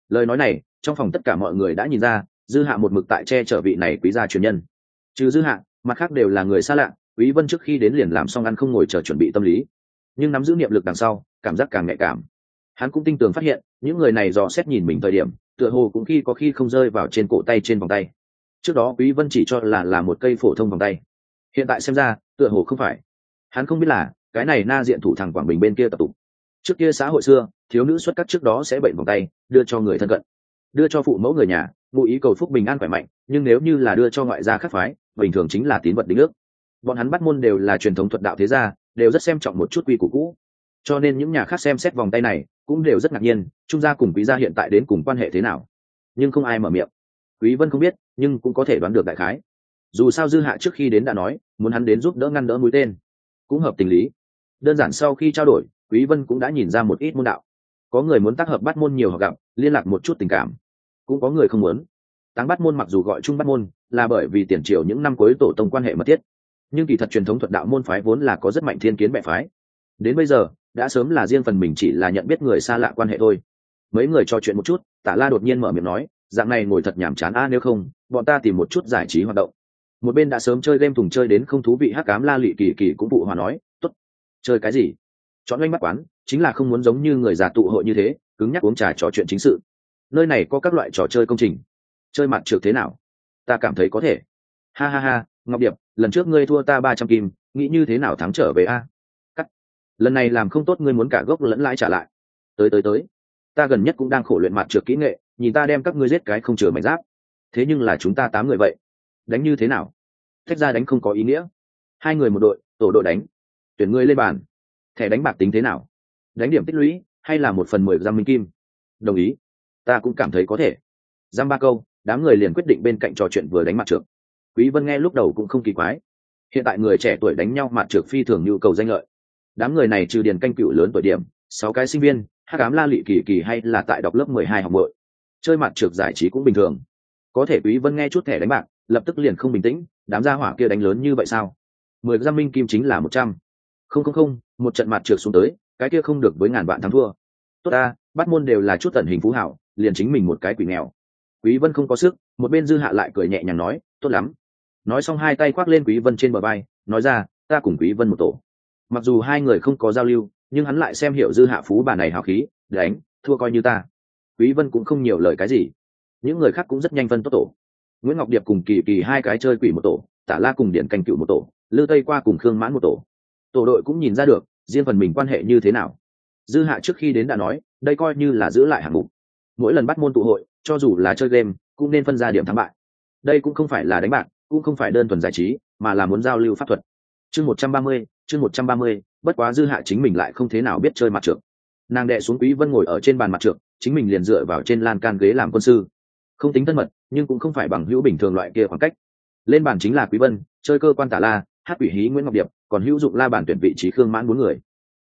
Lời nói này, trong phòng tất cả mọi người đã nhìn ra, dư hạ một mực tại che chở vị này quý gia truyền nhân. Trừ dư hạ, mặt khác đều là người xa lạ, quý vân trước khi đến liền làm xong ăn không ngồi chờ chuẩn bị tâm lý. Nhưng nắm giữ niệm lực đằng sau, cảm giác càng nhạy cảm. Hắn cũng tinh tường phát hiện, những người này dò xét nhìn mình thời điểm tựa hồ cũng khi có khi không rơi vào trên cổ tay trên vòng tay. Trước đó quý vân chỉ cho là là một cây phổ thông vòng tay. Hiện tại xem ra, tựa hồ không phải. Hắn không biết là, cái này na diện thủ thằng quảng bình bên kia tập tục. Trước kia xã hội xưa, thiếu nữ xuất cắt trước đó sẽ bệnh vòng tay, đưa cho người thân cận. Đưa cho phụ mẫu người nhà, ngụ ý cầu phúc bình an khỏe mạnh, nhưng nếu như là đưa cho ngoại gia khác phái, bình thường chính là tín vật đính ước. Bọn hắn bắt môn đều là truyền thống thuật đạo thế gia, đều rất xem trọng một chút quy củ cũ cho nên những nhà khác xem xét vòng tay này cũng đều rất ngạc nhiên, trung gia cùng quý gia hiện tại đến cùng quan hệ thế nào. Nhưng không ai mở miệng. Quý vân không biết, nhưng cũng có thể đoán được đại khái. Dù sao dư hạ trước khi đến đã nói, muốn hắn đến giúp đỡ ngăn đỡ mũi tên. Cũng hợp tình lý. Đơn giản sau khi trao đổi, quý vân cũng đã nhìn ra một ít môn đạo. Có người muốn tác hợp bắt môn nhiều hoặc gặp, liên lạc một chút tình cảm. Cũng có người không muốn. Táng bắt môn mặc dù gọi chung bắt môn, là bởi vì tiền triều những năm cuối tổ tông quan hệ mật thiết. Nhưng kỳ thật truyền thống thuật đạo môn phái vốn là có rất mạnh thiên kiến bệ phái đến bây giờ, đã sớm là riêng phần mình chỉ là nhận biết người xa lạ quan hệ thôi. Mấy người trò chuyện một chút, tả la đột nhiên mở miệng nói, dạng này ngồi thật nhảm chán a, nếu không, bọn ta tìm một chút giải trí hoạt động. Một bên đã sớm chơi game thùng chơi đến không thú vị hắc cám la lị kỳ kỳ cũng phụ hòa nói, tốt, chơi cái gì? Chọn oanh mắt quán, chính là không muốn giống như người già tụ hội như thế, cứng nhắc uống trà trò chuyện chính sự. Nơi này có các loại trò chơi công trình. Chơi mặt trượt thế nào? Ta cảm thấy có thể. Ha ha ha, ngọc điệp, lần trước ngươi thua ta ba trăm kim, nghĩ như thế nào thắng trở về a? Lần này làm không tốt ngươi muốn cả gốc lẫn lãi trả lại. Tới tới tới. Ta gần nhất cũng đang khổ luyện mặt trượt kỹ nghệ, nhìn ta đem các ngươi giết cái không chừa mảnh giáp. Thế nhưng là chúng ta tám người vậy, đánh như thế nào? Thách ra đánh không có ý nghĩa. Hai người một đội, tổ đội đánh. Tuyển ngươi lên bàn. Thẻ đánh bạc tính thế nào? Đánh điểm tích lũy, hay là một phần mười giam minh kim? Đồng ý. Ta cũng cảm thấy có thể. Giam ba câu, đám người liền quyết định bên cạnh trò chuyện vừa đánh mặt trượt. Quý vân nghe lúc đầu cũng không kỳ quái. Hiện tại người trẻ tuổi đánh nhau mặt trượt phi thường nhu cầu danh lợi đám người này trừ điền canh cựu lớn tuổi điểm sáu cái sinh viên hát cám la lị kỳ kỳ hay là tại đọc lớp mười hai học bội chơi mặt trượt giải trí cũng bình thường. Có thể quý vân nghe chút thẻ đánh bạc lập tức liền không bình tĩnh đám gia hỏa kia đánh lớn như vậy sao? Mười giam minh kim chính là một trăm. Không không không một trận mặt trượt xuống tới cái kia không được với ngàn vạn thắng thua. Tốt ta bắt môn đều là chút tận hình phú hảo liền chính mình một cái quỷ nghèo. Quý vân không có sức một bên dư hạ lại cười nhẹ nhàng nói tốt lắm. Nói xong hai tay khoác lên quý vân trên bờ bay, nói ra ta cùng quý vân một tổ mặc dù hai người không có giao lưu, nhưng hắn lại xem hiểu dư hạ phú bà này hào khí đánh thua coi như ta. Quý vân cũng không nhiều lời cái gì. Những người khác cũng rất nhanh phân tốt tổ. Nguyễn ngọc điệp cùng kỳ kỳ hai cái chơi quỷ một tổ, tả la cùng điển canh cựu một tổ, lư tây qua cùng khương mãn một tổ. Tổ đội cũng nhìn ra được, riêng phần mình quan hệ như thế nào. Dư hạ trước khi đến đã nói, đây coi như là giữ lại hạng mục. Mỗi lần bắt môn tụ hội, cho dù là chơi game, cũng nên phân ra điểm thắng bại. Đây cũng không phải là đánh bạc, cũng không phải đơn thuần giải trí, mà là muốn giao lưu pháp thuật chương một trăm ba mươi, chương một trăm ba mươi, bất quá dư hạ chính mình lại không thế nào biết chơi mặt trượt nàng đệ xuống quý vân ngồi ở trên bàn mặt trượt chính mình liền dựa vào trên lan can ghế làm quân sư. Không tính thân mật, nhưng cũng không phải bằng hữu bình thường loại kia khoảng cách. Lên bàn chính là quý vân, chơi cơ quan tả la, hát ủy hí nguyễn ngọc điệp, còn hữu dụng la bàn tuyển vị trí khương mãn bốn người.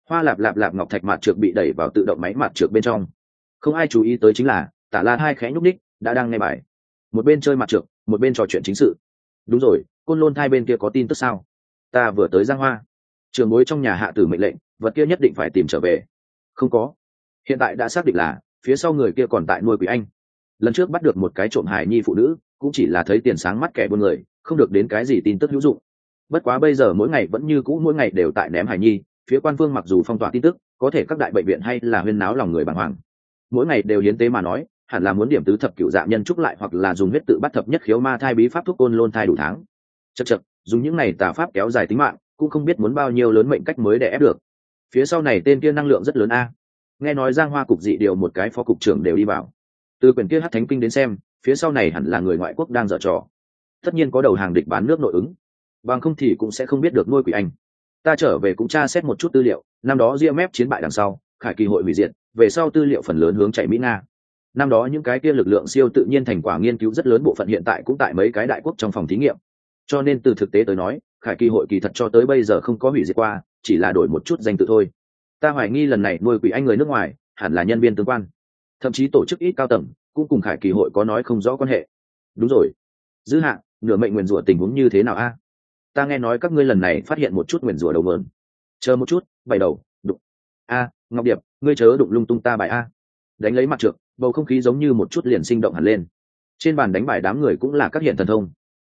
Hoa lạp lạp lạp ngọc thạch mặt trượt bị đẩy vào tự động máy mặt trượt bên trong. Không ai chú ý tới chính là, tả la hai khẽ nhúc ních đã đang nghe bài. Một bên chơi mặt trượt một bên trò chuyện chính sự. Đúng rồi, côn lôn thai bên kia có tin tức sao? Ta vừa tới giang hoa. Trường bối trong nhà hạ tử mệnh lệnh, vật kia nhất định phải tìm trở về. Không có. Hiện tại đã xác định là, phía sau người kia còn tại nuôi quỷ anh. Lần trước bắt được một cái trộm hải nhi phụ nữ, cũng chỉ là thấy tiền sáng mắt kẻ buôn người, không được đến cái gì tin tức hữu dụng. Bất quá bây giờ mỗi ngày vẫn như cũ mỗi ngày đều tại ném hải nhi, phía quan phương mặc dù phong tỏa tin tức, có thể các đại bệnh viện hay là huyên náo lòng người bàng hoàng. Mỗi ngày đều hiến tế mà nói, hẳn là muốn điểm tứ thập cựu dạ nhân trúc lại hoặc là dùng huyết tự bắt thập nhất khiếu ma thai bí pháp thuốc côn lôn thai đủ tháng. Chật chật dùng những này tà pháp kéo dài tính mạng, cũng không biết muốn bao nhiêu lớn mệnh cách mới để ép được. Phía sau này tên kia năng lượng rất lớn a. Nghe nói giang hoa cục dị điều một cái phó cục trưởng đều đi vào. Từ quyển kia hát thánh kinh đến xem, phía sau này hẳn là người ngoại quốc đang dở trò. Tất nhiên có đầu hàng địch bán nước nội ứng. Bằng không thì cũng sẽ không biết được nuôi quỷ anh. Ta trở về cũng tra xét một chút tư liệu, năm đó ria mép chiến bại đằng sau, khải kỳ hội hủy diệt, về sau tư liệu phần lớn hướng chạy mỹ nga. Năm đó những cái kia lực lượng siêu tự nhiên thành quả nghiên cứu rất lớn bộ phận hiện tại cũng tại mấy cái đại quốc trong phòng thí nghiệm cho nên từ thực tế tới nói, khải kỳ hội kỳ thật cho tới bây giờ không có hủy diệt qua, chỉ là đổi một chút danh tự thôi. Ta hoài nghi lần này nuôi quỷ anh người nước ngoài, hẳn là nhân viên tương quan. Thậm chí tổ chức ít cao tầng, cũng cùng khải kỳ hội có nói không rõ quan hệ. Đúng rồi. Dư hạ, nửa mệnh nguyền rủa tình huống như thế nào a? Ta nghe nói các ngươi lần này phát hiện một chút nguyền rủa đầu mượn. Chờ một chút bảy đầu, đụng. A, ngọc điệp, ngươi chớ đụng lung tung ta bài a. Đánh lấy mặt trượt bầu không khí giống như một chút liền sinh động hẳn lên. Trên bàn đánh bài đám người cũng là các hiện thần thông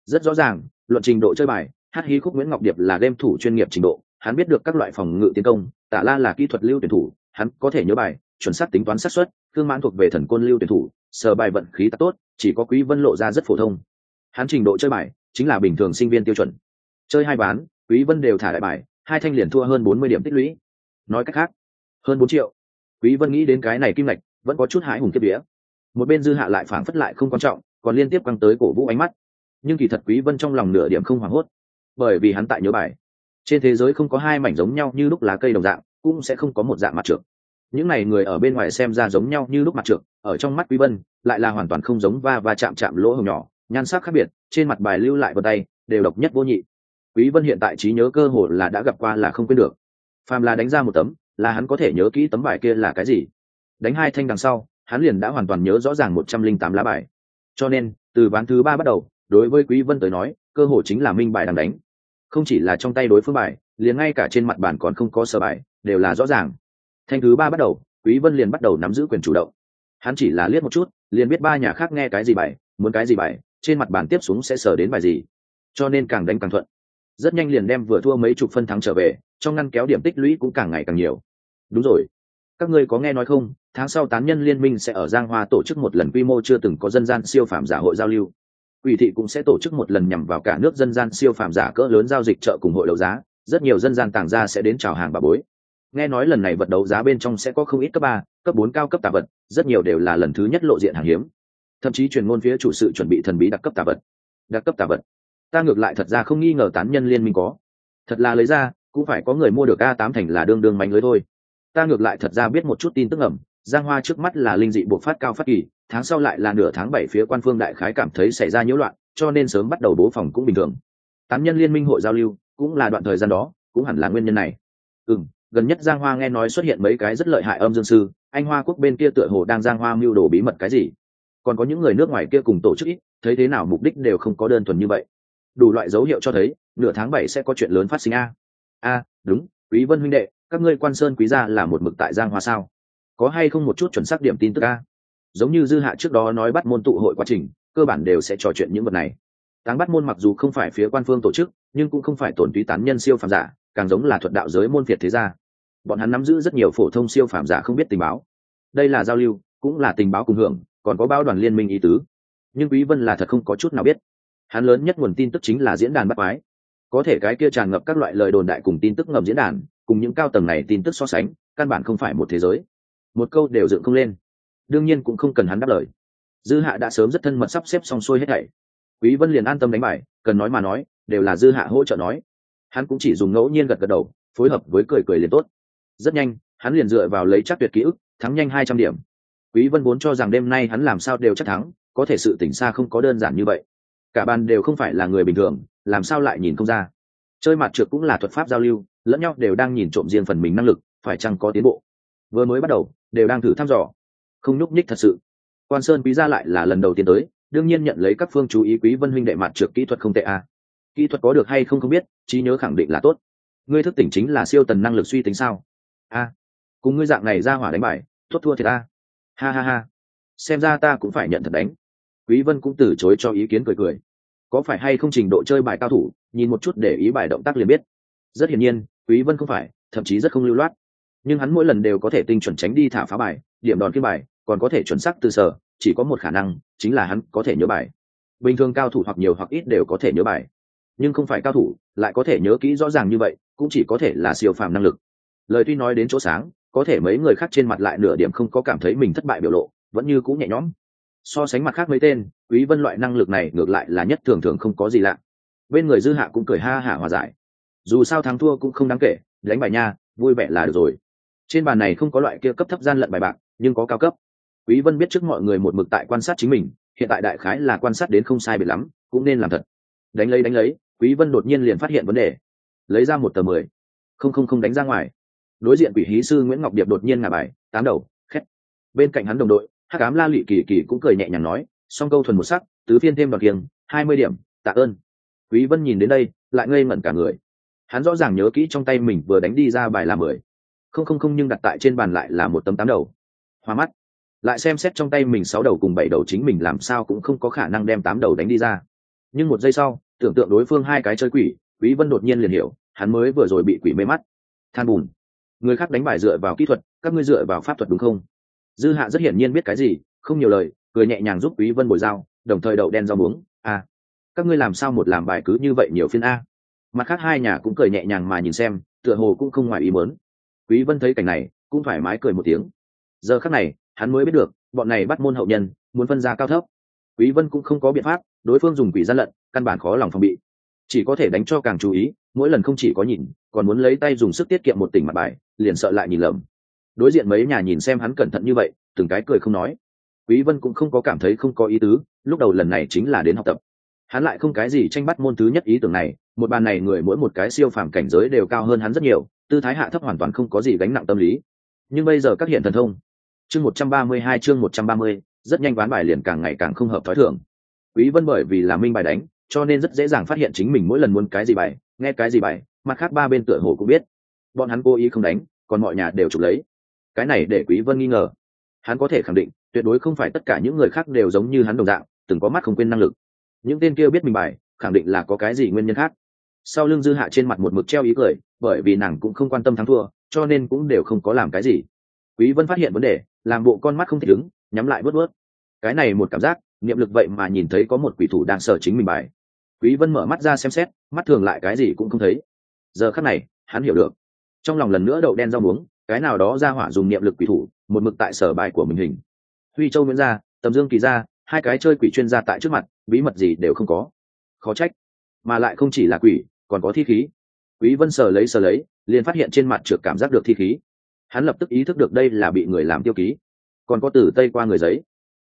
rất rõ ràng, luận trình độ chơi bài, hát hí khúc nguyễn ngọc điệp là game thủ chuyên nghiệp trình độ, hắn biết được các loại phòng ngự tiến công tạ la là kỹ thuật lưu tuyển thủ, hắn có thể nhớ bài, chuẩn xác tính toán xác suất, cương mãn thuộc về thần côn lưu tuyển thủ, sờ bài vận khí tắc tốt, chỉ có quý vân lộ ra rất phổ thông. Hắn trình độ chơi bài, chính là bình thường sinh viên tiêu chuẩn. Chơi hai bán quý vân đều thả đại bài, hai thanh liền thua hơn 40 điểm tích lũy. Nói cách khác, hơn 4 triệu. Quý vân nghĩ đến cái này kim lệch vẫn có chút hãi hùng kiếp vía. Một bên dư hạ lại phảng phất lại không quan trọng, còn liên tiếp quăng tới cổ vũ ánh mắt nhưng kỳ thật quý vân trong lòng nửa điểm không hoảng hốt, bởi vì hắn tại nhớ bài. Trên thế giới không có hai mảnh giống nhau như lúc lá cây đồng dạng, cũng sẽ không có một dạng mặt trượt những này người ở bên ngoài xem ra giống nhau như lúc mặt trượt ở trong mắt quý vân, lại là hoàn toàn không giống va va chạm chạm lỗ hồng nhỏ, nhan sắc khác biệt, trên mặt bài lưu lại vào tay, đều độc nhất vô nhị. Quý vân hiện tại trí nhớ cơ hồ là đã gặp qua là không quên được. Phàm là đánh ra một tấm, là hắn có thể nhớ kỹ tấm bài kia là cái gì. Đánh hai thanh đằng sau, hắn liền đã hoàn toàn nhớ rõ ràng một trăm linh tám lá bài. Cho nên, từ ván thứ ba bắt đầu đối với quý vân tới nói, cơ hội chính là minh bài đang đánh. Không chỉ là trong tay đối phương bài, liền ngay cả trên mặt bàn còn không có sơ bài, đều là rõ ràng. Thanh thứ ba bắt đầu, quý vân liền bắt đầu nắm giữ quyền chủ động. Hắn chỉ là liếc một chút, liền biết ba nhà khác nghe cái gì bài, muốn cái gì bài, trên mặt bàn tiếp xuống sẽ sờ đến bài gì. Cho nên càng đánh càng thuận. Rất nhanh liền đem vừa thua mấy chục phân thắng trở về, trong ngăn kéo điểm tích lũy cũng càng ngày càng nhiều. Đúng rồi. Các ngươi có nghe nói không, tháng sau tán nhân liên minh sẽ ở giang hoa tổ chức một lần quy mô chưa từng có dân gian siêu phạm giả hội giao lưu. Quỷ thị cũng sẽ tổ chức một lần nhằm vào cả nước dân gian siêu phàm giả cỡ lớn giao dịch chợ cùng hội đấu giá, rất nhiều dân gian tàng gia sẽ đến chào hàng bà bối. Nghe nói lần này vật đấu giá bên trong sẽ có không ít cấp ba, cấp bốn, cao cấp tà vật, rất nhiều đều là lần thứ nhất lộ diện hàng hiếm. Thậm chí truyền ngôn phía chủ sự chuẩn bị thần bí đặc cấp tà vật. Đặc cấp tà vật. Ta ngược lại thật ra không nghi ngờ tán nhân liên minh có. Thật là lấy ra, cũng phải có người mua được a tám thành là đương đương mánh lưới thôi. Ta ngược lại thật ra biết một chút tin tức ẩm giang hoa trước mắt là linh dị buộc phát cao phát kỳ, tháng sau lại là nửa tháng bảy phía quan phương đại khái cảm thấy xảy ra nhiễu loạn, cho nên sớm bắt đầu bố phòng cũng bình thường. Tám nhân liên minh hội giao lưu, cũng là đoạn thời gian đó, cũng hẳn là nguyên nhân này. Ừ gần nhất giang hoa nghe nói xuất hiện mấy cái rất lợi hại âm dương sư, anh hoa quốc bên kia tựa hồ đang giang hoa mưu đồ bí mật cái gì? Còn có những người nước ngoài kia cùng tổ chức ít, thấy thế nào mục đích đều không có đơn thuần như vậy. Đủ loại dấu hiệu cho thấy, nửa tháng bảy sẽ có chuyện lớn phát sinh a. A, đúng, quý vân huynh đệ, các ngươi quan sơn quý gia là một mực tại giang hoa sao? Có hay không một chút chuẩn xác điểm tin tức a? Giống như dư hạ trước đó nói bắt môn tụ hội quá trình, cơ bản đều sẽ trò chuyện những vật này. Táng bắt môn mặc dù không phải phía quan phương tổ chức, nhưng cũng không phải tổn túy tán nhân siêu phàm giả, càng giống là thuật đạo giới môn việt thế gia. Bọn hắn nắm giữ rất nhiều phổ thông siêu phàm giả không biết tình báo. Đây là giao lưu, cũng là tình báo cùng hưởng, còn có bao đoàn liên minh ý tứ. Nhưng quý vân là thật không có chút nào biết. Hắn lớn nhất nguồn tin tức chính là diễn đàn bắt mái có thể cái kia tràn ngập các loại lời đồn đại cùng tin tức ngầm diễn đàn, cùng những cao tầng này tin tức so sánh, căn bản không phải một thế giới một câu đều dựng không lên. Đương nhiên cũng không cần hắn đáp lời. Dư hạ đã sớm rất thân mật sắp xếp xong xuôi hết thảy. Quý vân liền an tâm đánh bài, cần nói mà nói, đều là dư hạ hỗ trợ nói. Hắn cũng chỉ dùng ngẫu nhiên gật gật đầu, phối hợp với cười cười liền tốt. Rất nhanh, hắn liền dựa vào lấy chắc tuyệt ký ức, thắng nhanh hai trăm điểm. Quý vân vốn cho rằng đêm nay hắn làm sao đều chắc thắng, có thể sự tỉnh xa không có đơn giản như vậy. Cả bàn đều không phải là người bình thường, làm sao lại nhìn không ra. Chơi mặt trượt cũng là thuật pháp giao lưu, lẫn nhau đều đang nhìn trộm riêng phần mình năng lực, phải chăng có tiến bộ. Vừa mới bắt đầu đều đang thử thăm dò. Không nhúc nhích thật sự. Quan sơn quý gia lại là lần đầu tiên tới, đương nhiên nhận lấy các phương chú ý quý vân huynh đệ mặt trượt kỹ thuật không tệ a. À. kỹ thuật có được hay không không biết, trí nhớ khẳng định là tốt. Ngươi thức tỉnh chính là siêu tần năng lực suy tính sao? A. À. Cùng ngươi dạng này ra hỏa đánh bài thốt thua thiệt a. À. Ha ha ha. Xem ra ta cũng phải nhận thật đánh. Quý vân cũng từ chối cho ý kiến cười cười. Có phải hay không trình độ chơi bài cao thủ, nhìn một chút để ý bài động tác liền biết. Rất hiển nhiên, quý vân không phải, thậm chí rất không lưu loát nhưng hắn mỗi lần đều có thể tinh chuẩn tránh đi thả phá bài, điểm đòn kim bài, còn có thể chuẩn xác từ sở, chỉ có một khả năng, chính là hắn có thể nhớ bài. Bình thường cao thủ hoặc nhiều hoặc ít đều có thể nhớ bài, nhưng không phải cao thủ, lại có thể nhớ kỹ rõ ràng như vậy, cũng chỉ có thể là siêu phàm năng lực. Lời tuy nói đến chỗ sáng, có thể mấy người khác trên mặt lại nửa điểm không có cảm thấy mình thất bại biểu lộ, vẫn như cũng nhẹ nhõm. So sánh mặt khác mấy tên, quý vân loại năng lực này ngược lại là nhất thường thường không có gì lạ. Bên người dư hạ cũng cười ha hả hòa giải. Dù sao thắng thua cũng không đáng kể, đánh bài nha, vui vẻ là được rồi trên bàn này không có loại kia cấp thấp gian lận bài bạc, nhưng có cao cấp. Quý vân biết trước mọi người một mực tại quan sát chính mình, hiện tại đại khái là quan sát đến không sai biệt lắm, cũng nên làm thật. Đánh lấy đánh lấy, quý vân đột nhiên liền phát hiện vấn đề. Lấy ra một tờ mười. Không không không đánh ra ngoài. Đối diện quỷ hí sư nguyễn ngọc điệp đột nhiên ngả bài, tám đầu, khét. Bên cạnh hắn đồng đội, hắc ám la lụy kỳ kỳ cũng cười nhẹ nhàng nói, song câu thuần một sắc, tứ phiên thêm đoạt kiêng hai mươi điểm, tạ ơn. Quý vân nhìn đến đây, lại ngây ngẩn cả người. Hắn rõ ràng nhớ kỹ trong tay mình vừa đánh đi ra bài là mười không không không nhưng đặt tại trên bàn lại là một tấm tám đầu. Hoa mắt. Lại xem xét trong tay mình sáu đầu cùng bảy đầu chính mình làm sao cũng không có khả năng đem tám đầu đánh đi ra. Nhưng một giây sau, tưởng tượng đối phương hai cái chơi quỷ, quý vân đột nhiên liền hiểu, hắn mới vừa rồi bị quỷ mê mắt. Than bùn. Người khác đánh bài dựa vào kỹ thuật, các ngươi dựa vào pháp thuật đúng không? Dư hạ rất hiển nhiên biết cái gì, không nhiều lời, cười nhẹ nhàng giúp quý vân bồi dao đồng thời đậu đen rau muống. À các ngươi làm sao một làm bài cứ như vậy nhiều phiên a? Mặt khác hai nhà cũng cười nhẹ nhàng mà nhìn xem, tựa hồ cũng không ngoài ý muốn quý vân thấy cảnh này, cũng thoải mái cười một tiếng. Giờ khắc này, hắn mới biết được, bọn này bắt môn hậu nhân, muốn phân ra cao thấp. Quý vân cũng không có biện pháp, đối phương dùng quỷ gian lận, căn bản khó lòng phòng bị. Chỉ có thể đánh cho càng chú ý, mỗi lần không chỉ có nhìn, còn muốn lấy tay dùng sức tiết kiệm một tỉnh mặt bài, liền sợ lại nhìn lầm. Đối diện mấy nhà nhìn xem hắn cẩn thận như vậy, từng cái cười không nói. Quý vân cũng không có cảm thấy không có ý tứ, lúc đầu lần này chính là đến học tập. Hắn lại không cái gì tranh bắt môn thứ nhất ý tưởng này, một bàn này người mỗi một cái siêu phàm cảnh giới đều cao hơn hắn rất nhiều tư thái hạ thấp hoàn toàn không có gì gánh nặng tâm lý. Nhưng bây giờ các hiện thần thông chương 132 chương 130, rất nhanh ván bài liền càng ngày càng không hợp thói thường. Quý vân bởi vì là minh bài đánh cho nên rất dễ dàng phát hiện chính mình mỗi lần muốn cái gì bài nghe cái gì bài mặt khác ba bên tựa hồ cũng biết. Bọn hắn cố ý không đánh còn mọi nhà đều chụp lấy. Cái này để quý vân nghi ngờ. Hắn có thể khẳng định tuyệt đối không phải tất cả những người khác đều giống như hắn đồng dạng từng có mắt không quên năng lực. Những tên kia biết mình bài khẳng định là có cái gì nguyên nhân khác sau lưng dư hạ trên mặt một mực treo ý cười, bởi vì nàng cũng không quan tâm thắng thua, cho nên cũng đều không có làm cái gì. Quý vân phát hiện vấn đề, làm bộ con mắt không thể đứng, nhắm lại bớt bớt cái này một cảm giác, niệm lực vậy mà nhìn thấy có một quỷ thủ đang sở chính mình bài. Quý vân mở mắt ra xem xét, mắt thường lại cái gì cũng không thấy. Giờ khắc này, hắn hiểu được. Trong lòng lần nữa đậu đen rau muống, cái nào đó ra hỏa dùng niệm lực quỷ thủ, một mực tại sở bài của mình hình. Huy châu nguyễn gia, tầm dương kỳ gia, hai cái chơi quỷ chuyên gia tại trước mặt, bí mật gì đều không có. Khó trách. Mà lại không chỉ là quỷ còn có thi khí. Quý vân sờ lấy sờ lấy, liền phát hiện trên mặt trượt cảm giác được thi khí. Hắn lập tức ý thức được đây là bị người làm tiêu ký. Còn có từ tây qua người giấy.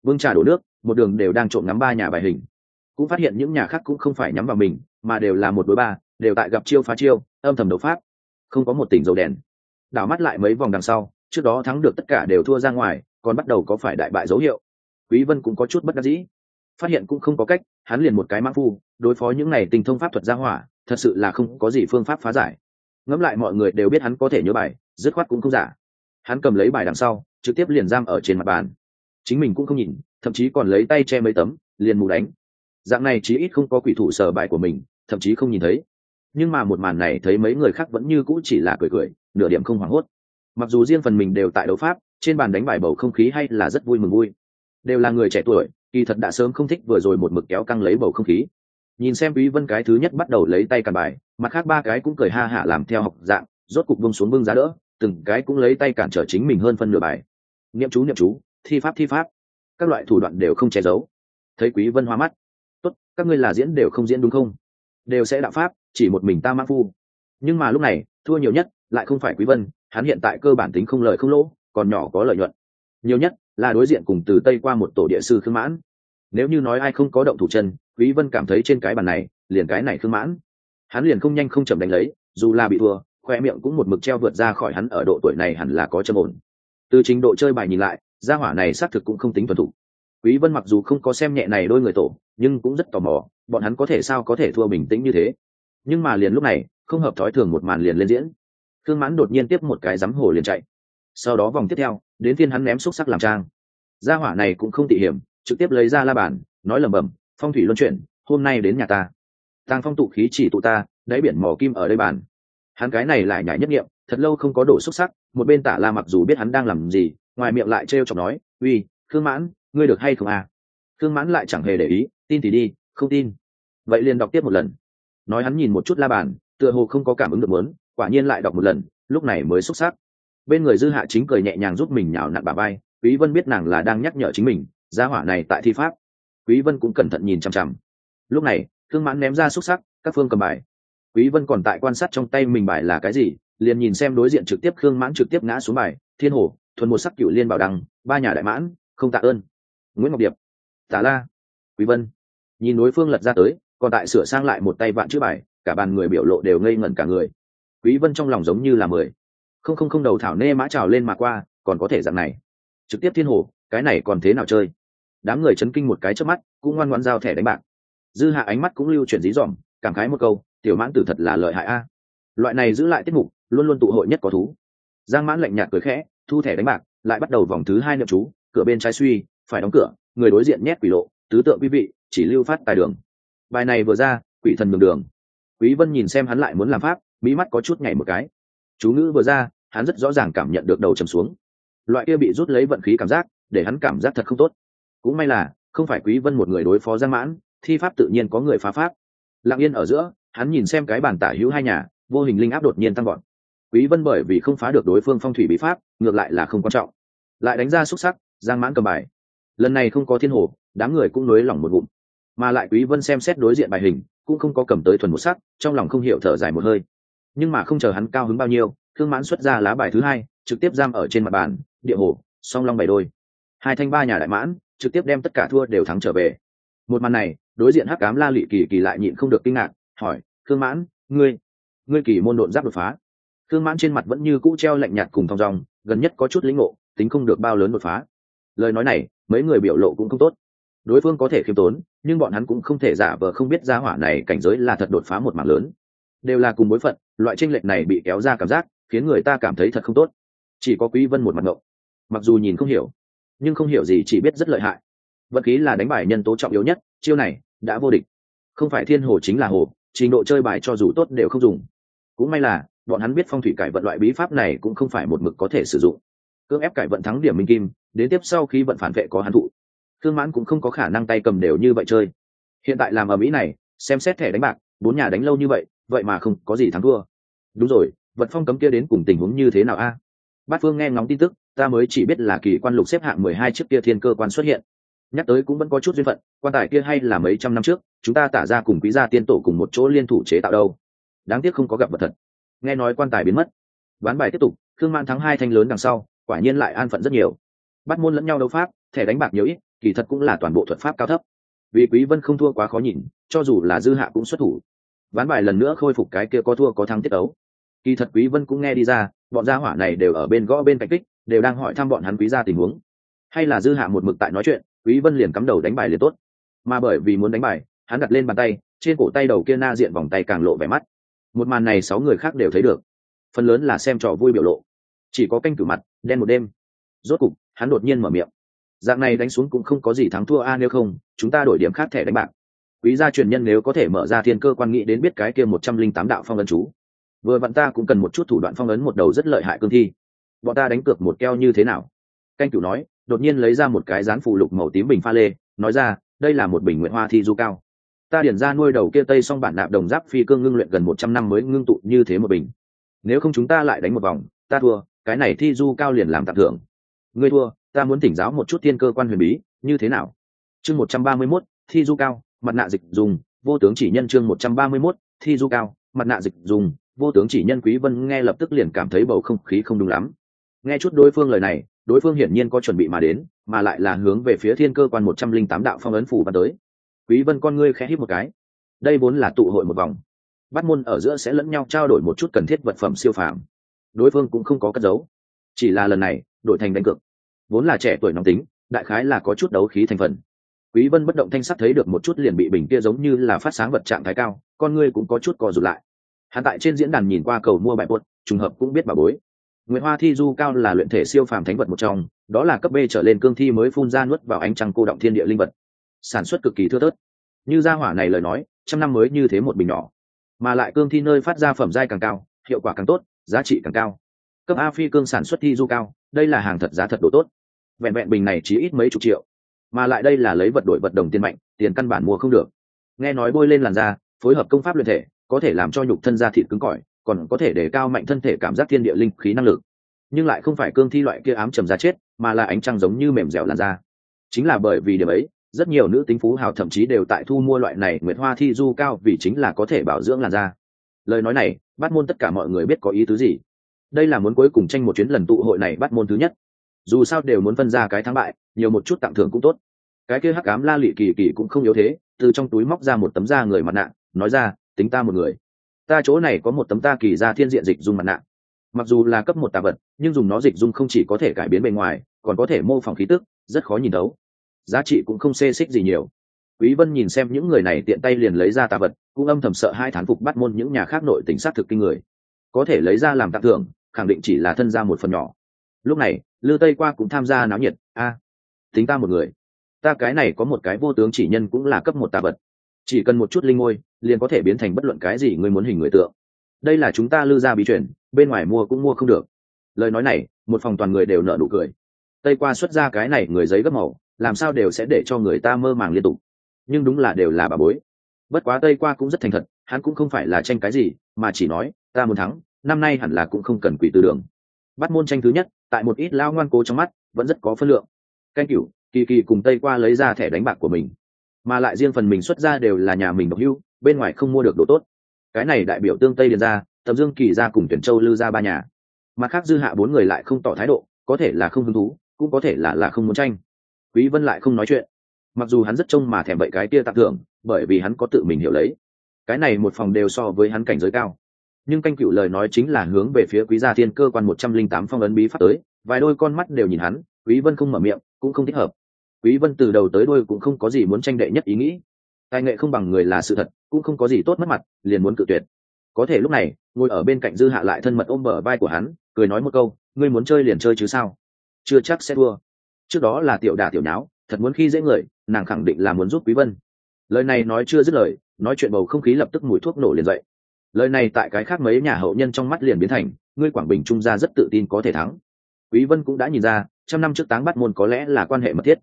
Vương trà đổ nước, một đường đều đang trộm ngắm ba nhà bài hình. Cũng phát hiện những nhà khác cũng không phải nhắm vào mình, mà đều là một đối ba, đều tại gặp chiêu phá chiêu, âm thầm đấu pháp. Không có một tỉnh dầu đèn. Đảo mắt lại mấy vòng đằng sau, trước đó thắng được tất cả đều thua ra ngoài, còn bắt đầu có phải đại bại dấu hiệu. Quý vân cũng có chút bất đắc dĩ. Phát hiện cũng không có cách, hắn liền một cái mã phu, đối phó những này tình thông pháp thuật ra hỏa thật sự là không có gì phương pháp phá giải. Ngẫm lại mọi người đều biết hắn có thể nhớ bài, dứt khoát cũng không giả. Hắn cầm lấy bài đằng sau, trực tiếp liền giam ở trên mặt bàn. Chính mình cũng không nhìn, thậm chí còn lấy tay che mấy tấm, liền mù đánh. Dạng này chí ít không có quỷ thủ sở bài của mình, thậm chí không nhìn thấy. Nhưng mà một màn này thấy mấy người khác vẫn như cũ chỉ là cười cười, nửa điểm không hoảng hốt. Mặc dù riêng phần mình đều tại đấu pháp, trên bàn đánh bài bầu không khí hay là rất vui mừng vui. Đều là người trẻ tuổi, kỳ thật đã sớm không thích vừa rồi một mực kéo căng lấy bầu không khí nhìn xem quý vân cái thứ nhất bắt đầu lấy tay càn bài, mặt khác ba cái cũng cười ha hả làm theo học dạng, rốt cục bông xuống bưng giá đỡ, từng cái cũng lấy tay cản trở chính mình hơn phân nửa bài. Niệm chú niệm chú, thi pháp thi pháp. Các loại thủ đoạn đều không che giấu. Thấy quý vân hoa mắt. Tốt, các ngươi là diễn đều không diễn đúng không? Đều sẽ đạo pháp, chỉ một mình ta mã phu. Nhưng mà lúc này, thua nhiều nhất lại không phải quý vân, hắn hiện tại cơ bản tính không lời không lỗ, còn nhỏ có lợi nhuận. Nhiều nhất là đối diện cùng từ tây qua một tổ địa sư khương mãn. Nếu như nói ai không có động thủ chân quý vân cảm thấy trên cái bàn này, liền cái này khương mãn. Hắn liền không nhanh không chậm đánh lấy, dù là bị thua, khoe miệng cũng một mực treo vượt ra khỏi hắn ở độ tuổi này hẳn là có châm ổn. Từ trình độ chơi bài nhìn lại, gia hỏa này xác thực cũng không tính thuần thủ quý vân mặc dù không có xem nhẹ này đôi người tổ, nhưng cũng rất tò mò, bọn hắn có thể sao có thể thua bình tĩnh như thế? Nhưng mà liền lúc này, không hợp thói thường một màn liền lên diễn. Khương mãn đột nhiên tiếp một cái giấm hồ liền chạy. Sau đó vòng tiếp theo, đến phiên hắn ném xúc sắc làm trang. Gia hỏa này cũng không tỉ hiểm, trực tiếp lấy ra la bàn, nói lẩm bẩm phong thủy luân chuyển, hôm nay đến nhà ta. Tàng phong tụ khí chỉ tụ ta, đáy biển mỏ kim ở đây bàn. Hắn cái này lại nhảy nhất nghiệm, thật lâu không có đổ xúc sắc, một bên tả la mặc dù biết hắn đang làm gì, ngoài miệng lại trêu chọc nói, uy, khương mãn, ngươi được hay không à? Khương mãn lại chẳng hề để ý, tin thì đi, không tin. Vậy liền đọc tiếp một lần. Nói hắn nhìn một chút la bàn, tựa hồ không có cảm ứng được muốn, quả nhiên lại đọc một lần, lúc này mới xúc sắc. Bên người dư hạ chính cười nhẹ nhàng giúp mình nhào nặn bà bay quý vân biết nàng là đang nhắc nhở chính mình, gia hỏa này tại thi pháp quý vân cũng cẩn thận nhìn chăm chăm lúc này thương mãn ném ra xúc sắc, các phương cầm bài. Quý vân còn tại quan sát trong tay mình bài là cái gì, liền nhìn xem đối diện trực tiếp khương mãn trực tiếp ngã xuống bài. Thiên hồ, thuần một sắc cửu liên bảo đăng ba nhà đại mãn, không tạ ơn. Nguyễn ngọc điệp tả la. Quý vân, nhìn đối phương lật ra tới, còn tại sửa sang lại một tay vạn chữ bài, cả bàn người biểu lộ đều ngây ngẩn cả người. Quý vân trong lòng giống như là mười. Không không không đầu thảo nê mã trào lên mà qua, còn có thể dạng này. Trực tiếp thiên hồ, cái này còn thế nào chơi? Đám người chấn kinh một cái trước mắt, cũng ngoan ngoãn giao thẻ đánh bạc. Dư hạ ánh mắt cũng lưu chuyển dí dỏm, cảm khái một câu, tiểu mãn tử thật là lợi hại a. Loại này giữ lại tiết mục, luôn luôn tụ hội nhất có thú. Giang mãn lạnh nhạt cười khẽ, thu thẻ đánh bạc, lại bắt đầu vòng thứ hai niệm chú, cửa bên trái suy, phải đóng cửa, người đối diện nhét quỷ lộ, tứ tượng quý vị, chỉ lưu phát tài đường. Bài này vừa ra, quỷ thần đường đường. Quý vân nhìn xem hắn lại muốn làm pháp mỹ mắt có chút nhảy một cái. Chú ngữ vừa ra, hắn rất rõ ràng cảm nhận được đầu trầm xuống. Loại kia bị rút lấy vận khí cảm giác, để hắn cảm giác thật không tốt cũng may là, không phải quý vân một người đối phó giang mãn thi pháp tự nhiên có người phá pháp. Lặng yên ở giữa, hắn nhìn xem cái bàn tả hữu hai nhà, vô hình linh áp đột nhiên tăng gọn quý vân bởi vì không phá được đối phương phong thủy bí pháp, ngược lại là không quan trọng. Lại đánh ra xuất sắc giang mãn cầm bài. Lần này không có thiên hồ, đám người cũng nới lỏng một bụng mà lại quý vân xem xét đối diện bài hình, cũng không có cầm tới thuần một sắc, trong lòng không hiểu thở dài một hơi. Nhưng mà không chờ hắn cao hứng bao nhiêu, thương mãn xuất ra lá bài thứ hai, trực tiếp giam ở trên mặt bàn, địa hồ, song long bảy đôi. Hai thanh ba nhà đại mãn trực tiếp đem tất cả thua đều thắng trở về. Một màn này, đối diện hắc cám la lụy kỳ kỳ lại nhịn không được kinh ngạc, hỏi thương mãn, ngươi ngươi kỳ môn độn giáp đột phá? Thương mãn trên mặt vẫn như cũ treo lạnh nhạt cùng thong dong, gần nhất có chút lĩnh ngộ, tính không được bao lớn đột phá. Lời nói này, mấy người biểu lộ cũng không tốt. Đối phương có thể khiêm tốn, nhưng bọn hắn cũng không thể giả vờ không biết gia hỏa này cảnh giới là thật đột phá một mảng lớn. Đều là cùng bối phận, loại tranh lệch này bị kéo ra cảm giác, khiến người ta cảm thấy thật không tốt. Chỉ có quý vân một mặt ngộ mặc dù nhìn không hiểu nhưng không hiểu gì chỉ biết rất lợi hại. Vật khí là đánh bài nhân tố trọng yếu nhất, chiêu này đã vô địch. Không phải thiên hồ chính là hồ, trình độ chơi bài cho dù tốt đều không dùng. Cũng may là, bọn hắn biết phong thủy cải vận loại bí pháp này cũng không phải một mực có thể sử dụng. Cưỡng ép cải vận thắng điểm minh kim, đến tiếp sau khi vận phản vệ có hắn thụ. Thương mãn cũng không có khả năng tay cầm đều như vậy chơi. Hiện tại làm ở mỹ này, xem xét thẻ đánh bạc, bốn nhà đánh lâu như vậy vậy mà không có gì thắng thua. Đúng rồi, vật phong cấm kia đến cùng tình huống như thế nào a? Bát phương nghe ngóng tin tức ta mới chỉ biết là kỳ quan lục xếp hạng mười hai chiếc kia thiên cơ quan xuất hiện. Nhắc tới cũng vẫn có chút duyên phận, quan tài kia hay là mấy trăm năm trước, chúng ta tả ra cùng quý gia tiên tổ cùng một chỗ liên thủ chế tạo đâu. Đáng tiếc không có gặp vật thật. Nghe nói quan tài biến mất. Ván bài tiếp tục thương man thắng hai thanh lớn đằng sau, quả nhiên lại an phận rất nhiều. Bắt môn lẫn nhau đấu pháp, thẻ đánh bạc nhiều ít, kỳ thật cũng là toàn bộ thuật pháp cao thấp. Vì quý vân không thua quá khó nhìn, cho dù là dư hạ cũng xuất thủ. Ván bài lần nữa khôi phục cái kia có thua có thắng tiết đấu kỳ thật quý vân cũng nghe đi ra, bọn gia hỏa này đều ở bên gõ bên cạnh kích đều đang hỏi thăm bọn hắn quý gia tình huống. Hay là dư hạ một mực tại nói chuyện, quý vân liền cắm đầu đánh bài liền tốt. Mà bởi vì muốn đánh bài, hắn đặt lên bàn tay, trên cổ tay đầu kia na diện vòng tay càng lộ vẻ mắt. Một màn này sáu người khác đều thấy được. Phần lớn là xem trò vui biểu lộ. Chỉ có canh cử mặt, đen một đêm. Rốt cục, hắn đột nhiên mở miệng. Dạng này đánh xuống cũng không có gì thắng thua a, nếu không, chúng ta đổi điểm khác thẻ đánh bạc. Quý gia truyền nhân nếu có thể mở ra thiên cơ quan nghĩ đến biết cái kia một trăm linh tám đạo phong ấn chú. Vừa vặn ta cũng cần một chút thủ đoạn phong ấn một đầu rất lợi hại cương thi bọn ta đánh cược một keo như thế nào? Canh cửu nói, đột nhiên lấy ra một cái dán phụ lục màu tím bình pha lê, nói ra, đây là một bình nguyện hoa thi du cao. Ta điển ra nuôi đầu kia tây xong bản nạp đồng giáp phi cương ngưng luyện gần một trăm năm mới ngưng tụ như thế một bình. Nếu không chúng ta lại đánh một vòng, ta thua, cái này thi du cao liền làm tặng thưởng. Ngươi thua, ta muốn tỉnh giáo một chút thiên cơ quan huyền bí, như thế nào? Chương một trăm ba mươi mốt, thi du cao, mặt nạ dịch dùng, vô tướng chỉ nhân chương một trăm ba mươi mốt, thi du cao, mặt nạ dịch dùng, vô tướng chỉ nhân quý vân nghe lập tức liền cảm thấy bầu không khí không đúng lắm nghe chút đối phương lời này, đối phương hiển nhiên có chuẩn bị mà đến, mà lại là hướng về phía thiên cơ quan một trăm linh tám đạo phong ấn phủ văn tới. Quý vân con ngươi khẽ hít một cái. Đây vốn là tụ hội một vòng. Bắt môn ở giữa sẽ lẫn nhau trao đổi một chút cần thiết vật phẩm siêu phàm. Đối phương cũng không có cất giấu. Chỉ là lần này, đổi thành đánh cược. Vốn là trẻ tuổi nóng tính, đại khái là có chút đấu khí thành phần. Quý vân bất động thanh sắc thấy được một chút liền bị bình kia giống như là phát sáng vật trạng thái cao, con ngươi cũng có chút co rụt lại. Hắn tại trên diễn đàn nhìn qua cầu mua bài buốt trùng hợp cũng biết bà bối. Nguyệt Hoa Thi Du cao là luyện thể siêu phàm thánh vật một trong, đó là cấp B trở lên cương thi mới phun ra nuốt vào ánh trăng cô động thiên địa linh vật. Sản xuất cực kỳ thưa thớt. Như gia hỏa này lời nói, trăm năm mới như thế một bình nhỏ. Mà lại cương thi nơi phát ra phẩm giai càng cao hiệu quả càng tốt giá trị càng cao. Cấp a phi cương sản xuất thi du cao đây là hàng thật giá thật độ tốt. Vẹn vẹn bình này chỉ ít mấy chục triệu. Mà lại đây là lấy vật đổi vật đồng tiền mạnh tiền căn bản mua không được. Nghe nói bôi lên làn da phối hợp công pháp luyện thể có thể làm cho nhục thân da thịt cứng cỏi còn có thể để cao mạnh thân thể cảm giác thiên địa linh khí năng lực. Nhưng lại không phải cương thi loại kia ám trầm ra chết, mà là ánh trăng giống như mềm dẻo làn da. Chính là bởi vì điểm ấy, rất nhiều nữ tính phú hào thậm chí đều tại thu mua loại này nguyệt hoa thi du cao vì chính là có thể bảo dưỡng làn da. Lời nói này, bắt môn tất cả mọi người biết có ý tứ gì. Đây là muốn cuối cùng tranh một chuyến lần tụ hội này bắt môn thứ nhất. Dù sao đều muốn phân ra cái thắng bại, nhiều một chút tặng thưởng cũng tốt. Cái kia hắc ám la lị kỳ kỳ cũng không yếu thế, từ trong túi móc ra một tấm da người mặt nạ, nói ra, tính ta một người ta chỗ này có một tấm ta kỳ ra thiên diện dịch dung mặt nạ. Mặc dù là cấp một tà vật, nhưng dùng nó dịch dung không chỉ có thể cải biến bề ngoài, còn có thể mô phỏng khí tức, rất khó nhìn đấu giá trị cũng không xê xích gì nhiều. Quý vân nhìn xem những người này tiện tay liền lấy ra tà vật, cũng âm thầm sợ hai thán phục bắt môn những nhà khác nội tình sát thực kinh người. Có thể lấy ra làm tặng thưởng, khẳng định chỉ là thân ra một phần nhỏ. Lúc này, lư tây qua cũng tham gia náo nhiệt. A, tính ta một người. Ta cái này có một cái vô tướng chỉ nhân cũng là cấp một tà vật. Chỉ cần một chút linh ngôi liền có thể biến thành bất luận cái gì ngươi muốn hình người tượng. Đây là chúng ta lư ra bí chuyển bên ngoài mua cũng mua không được. Lời nói này, một phòng toàn người đều nợ nụ cười. Tây qua xuất ra cái này người giấy gấp màu, làm sao đều sẽ để cho người ta mơ màng liên tục. Nhưng đúng là đều là bà bối. Bất quá tây qua cũng rất thành thật, hắn cũng không phải là tranh cái gì, mà chỉ nói, ta muốn thắng, năm nay hẳn là cũng không cần quỷ tư đường. Bắt môn tranh thứ nhất, tại một ít lao ngoan cố trong mắt, vẫn rất có phân lượng. Canh cửu, kỳ kỳ cùng tây qua lấy ra thẻ đánh bạc của mình. Mà lại riêng phần mình xuất ra đều là nhà mình độc hưu bên ngoài không mua được đồ tốt. Cái này đại biểu tương tây điền ra tầm dương kỳ ra cùng tuyển châu lư ra ba nhà. Mặt khác dư hạ bốn người lại không tỏ thái độ, có thể là không hứng thú, cũng có thể là là không muốn tranh. Quý vân lại không nói chuyện. Mặc dù hắn rất trông mà thèm vậy cái kia tặng thưởng, bởi vì hắn có tự mình hiểu lấy. Cái này một phòng đều so với hắn cảnh giới cao. Nhưng canh cựu lời nói chính là hướng về phía quý gia thiên cơ quan một trăm linh tám phong ấn bí pháp tới, vài đôi con mắt đều nhìn hắn, quý vân không mở miệng, cũng không thích hợp. Quý vân từ đầu tới đuôi cũng không có gì muốn tranh đệ nhất ý nghĩ tài nghệ không bằng người là sự thật, cũng không có gì tốt mất mặt, liền muốn cự tuyệt. Có thể lúc này, ngồi ở bên cạnh dư hạ lại thân mật ôm bờ vai của hắn, cười nói một câu, ngươi muốn chơi liền chơi chứ sao? Chưa chắc sẽ thua. Trước đó là tiểu đà tiểu nháo, thật muốn khi dễ người, nàng khẳng định là muốn giúp quý vân. Lời này nói chưa dứt lời, nói chuyện bầu không khí lập tức mùi thuốc nổ liền dậy. Lời này tại cái khác mấy nhà hậu nhân trong mắt liền biến thành, ngươi quảng bình trung gia rất tự tin có thể thắng. Quý vân cũng đã nhìn ra, trăm năm trước táng bắt môn có lẽ là quan hệ mật thiết.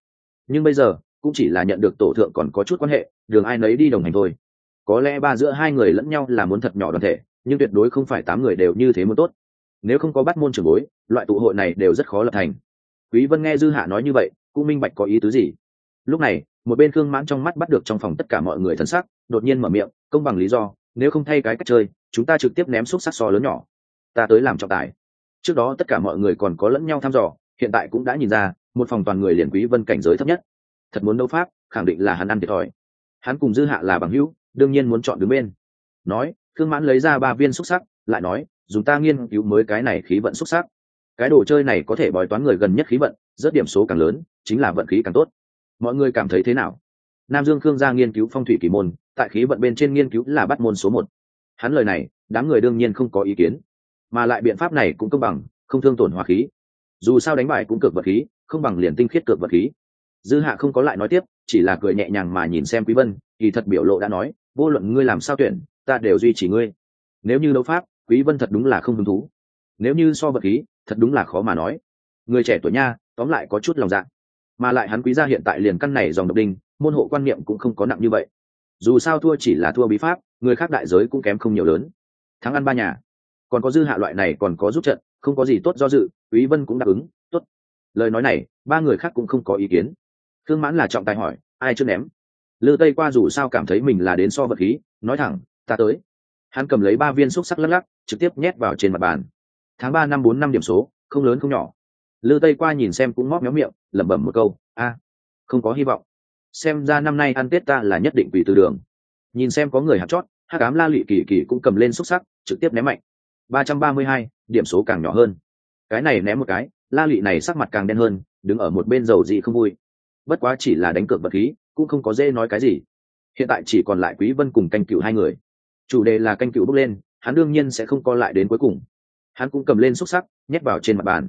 Nhưng bây giờ cũng chỉ là nhận được tổ thượng còn có chút quan hệ, đường ai nấy đi đồng hành thôi. Có lẽ ba giữa hai người lẫn nhau là muốn thật nhỏ đoàn thể, nhưng tuyệt đối không phải tám người đều như thế muốn tốt. Nếu không có bắt môn trưởng bối, loại tụ hội này đều rất khó lập thành. Quý vân nghe dư hạ nói như vậy, cũng minh bạch có ý tứ gì. Lúc này, một bên khương mãn trong mắt bắt được trong phòng tất cả mọi người thân sắc, đột nhiên mở miệng, công bằng lý do, nếu không thay cái cách chơi, chúng ta trực tiếp ném xúc sắc so lớn nhỏ. Ta tới làm trọng tài. Trước đó tất cả mọi người còn có lẫn nhau thăm dò, hiện tại cũng đã nhìn ra, một phòng toàn người liền quý vân cảnh giới thấp nhất thật muốn đấu pháp, khẳng định là hắn ăn thiệt thòi. Hắn cùng dư hạ là bằng hữu, đương nhiên muốn chọn đứng bên. Nói thương mãn lấy ra ba viên xúc sắc, lại nói, dùng ta nghiên cứu mới cái này khí vận xúc sắc. Cái đồ chơi này có thể bói toán người gần nhất khí vận rất điểm số càng lớn, chính là vận khí càng tốt. Mọi người cảm thấy thế nào? Nam dương khương gia nghiên cứu phong thủy kỳ môn, tại khí vận bên trên nghiên cứu là bắt môn số một. Hắn lời này, đám người đương nhiên không có ý kiến. Mà lại biện pháp này cũng công bằng, không thương tổn hòa khí. Dù sao đánh bài cũng cực vật khí, không bằng liền tinh khiết cực vật khí dư hạ không có lại nói tiếp, chỉ là cười nhẹ nhàng mà nhìn xem quý vân, kỳ thật biểu lộ đã nói, vô luận ngươi làm sao tuyển, ta đều duy trì ngươi. Nếu như đấu pháp, quý vân thật đúng là không hứng thú. Nếu như so vật khí, thật đúng là khó mà nói. Người trẻ tuổi nha, tóm lại có chút lòng dạ. Mà lại hắn quý gia hiện tại liền căn này dòng độc đinh, môn hộ quan niệm cũng không có nặng như vậy. Dù sao thua chỉ là thua bí pháp, người khác đại giới cũng kém không nhiều lớn. Thắng ăn ba nhà. Còn có dư hạ loại này còn có giúp trận, không có gì tốt do dự, quý vân cũng đáp ứng, tốt. Lời nói này, ba người khác cũng không có ý kiến thương mãn là trọng tài hỏi, ai chưa ném? Lư tây qua dù sao cảm thấy mình là đến so vật khí, nói thẳng, ta tới. Hắn cầm lấy ba viên xúc sắc lắc lắc, trực tiếp nhét vào trên mặt bàn. Tháng ba năm bốn năm điểm số, không lớn không nhỏ. Lư tây qua nhìn xem cũng móc méo miệng, lẩm bẩm một câu, a, không có hy vọng. Xem ra năm nay ăn tết ta là nhất định vì từ đường. Nhìn xem có người hạt chót hát cám la lụy kỳ kỳ cũng cầm lên xúc sắc, trực tiếp ném mạnh. Ba trăm ba mươi hai, điểm số càng nhỏ hơn. Cái này ném một cái, la lụy này sắc mặt càng đen hơn, đứng ở một bên dầu dị không vui bất quá chỉ là đánh cược vật khí, cũng không có dễ nói cái gì. Hiện tại chỉ còn lại quý vân cùng canh cựu hai người. Chủ đề là canh cựu bước lên, hắn đương nhiên sẽ không co lại đến cuối cùng. Hắn cũng cầm lên xúc sắc, nhét vào trên mặt bàn.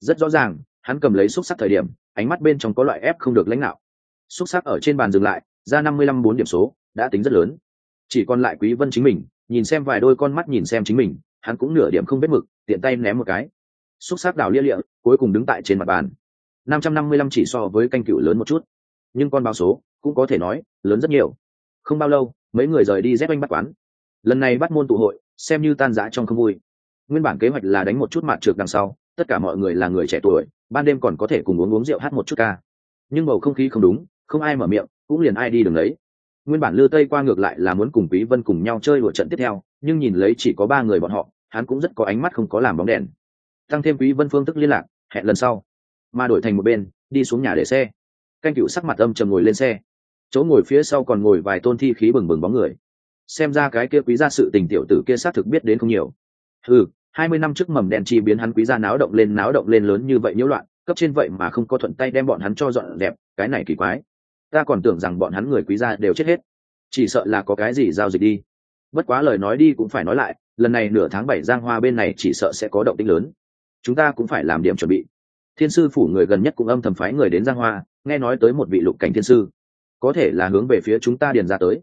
Rất rõ ràng, hắn cầm lấy xúc sắc thời điểm, ánh mắt bên trong có loại ép không được lãnh đạo. Xúc sắc ở trên bàn dừng lại, ra năm mươi lăm bốn điểm số, đã tính rất lớn. Chỉ còn lại quý vân chính mình, nhìn xem vài đôi con mắt nhìn xem chính mình, hắn cũng nửa điểm không vết mực, tiện tay ném một cái. Xúc sắc đào lia lịa, cuối cùng đứng tại trên mặt bàn. 555 chỉ so với canh cựu lớn một chút. Nhưng con báo số cũng có thể nói lớn rất nhiều. Không bao lâu, mấy người rời đi dép anh bắt quán. Lần này bắt môn tụ hội, xem như tan rã trong không vui. Nguyên bản kế hoạch là đánh một chút mặt trượt đằng sau, tất cả mọi người là người trẻ tuổi, ban đêm còn có thể cùng uống uống rượu hát một chút ca. Nhưng bầu không khí không đúng, không ai mở miệng, cũng liền ai đi đường lấy. nguyên bản lưa tây qua ngược lại là muốn cùng quý vân cùng nhau chơi đùa trận tiếp theo, nhưng nhìn lấy chỉ có ba người bọn họ, hắn cũng rất có ánh mắt không có làm bóng đèn. Tăng thêm quý vân phương thức liên lạc, hẹn lần sau mà đổi thành một bên, đi xuống nhà để xe. Canh cựu sắc mặt âm trầm ngồi lên xe. Chỗ ngồi phía sau còn ngồi vài tôn thi khí bừng bừng bóng người. Xem ra cái kia quý gia sự tình tiểu tử kia xác thực biết đến không nhiều. Ừ hai mươi năm trước mầm đèn chi biến hắn quý gia náo động lên náo động lên lớn như vậy nhiễu loạn, cấp trên vậy mà không có thuận tay đem bọn hắn cho dọn đẹp cái này kỳ quái. Ta còn tưởng rằng bọn hắn người quý gia đều chết hết. Chỉ sợ là có cái gì giao dịch đi. Bất quá lời nói đi cũng phải nói lại, lần này nửa tháng bảy giang hoa bên này chỉ sợ sẽ có động tĩnh lớn. Chúng ta cũng phải làm điểm chuẩn bị thiên sư phủ người gần nhất cũng âm thầm phái người đến giang hoa, nghe nói tới một vị lục cảnh thiên sư. Có thể là hướng về phía chúng ta điền ra tới.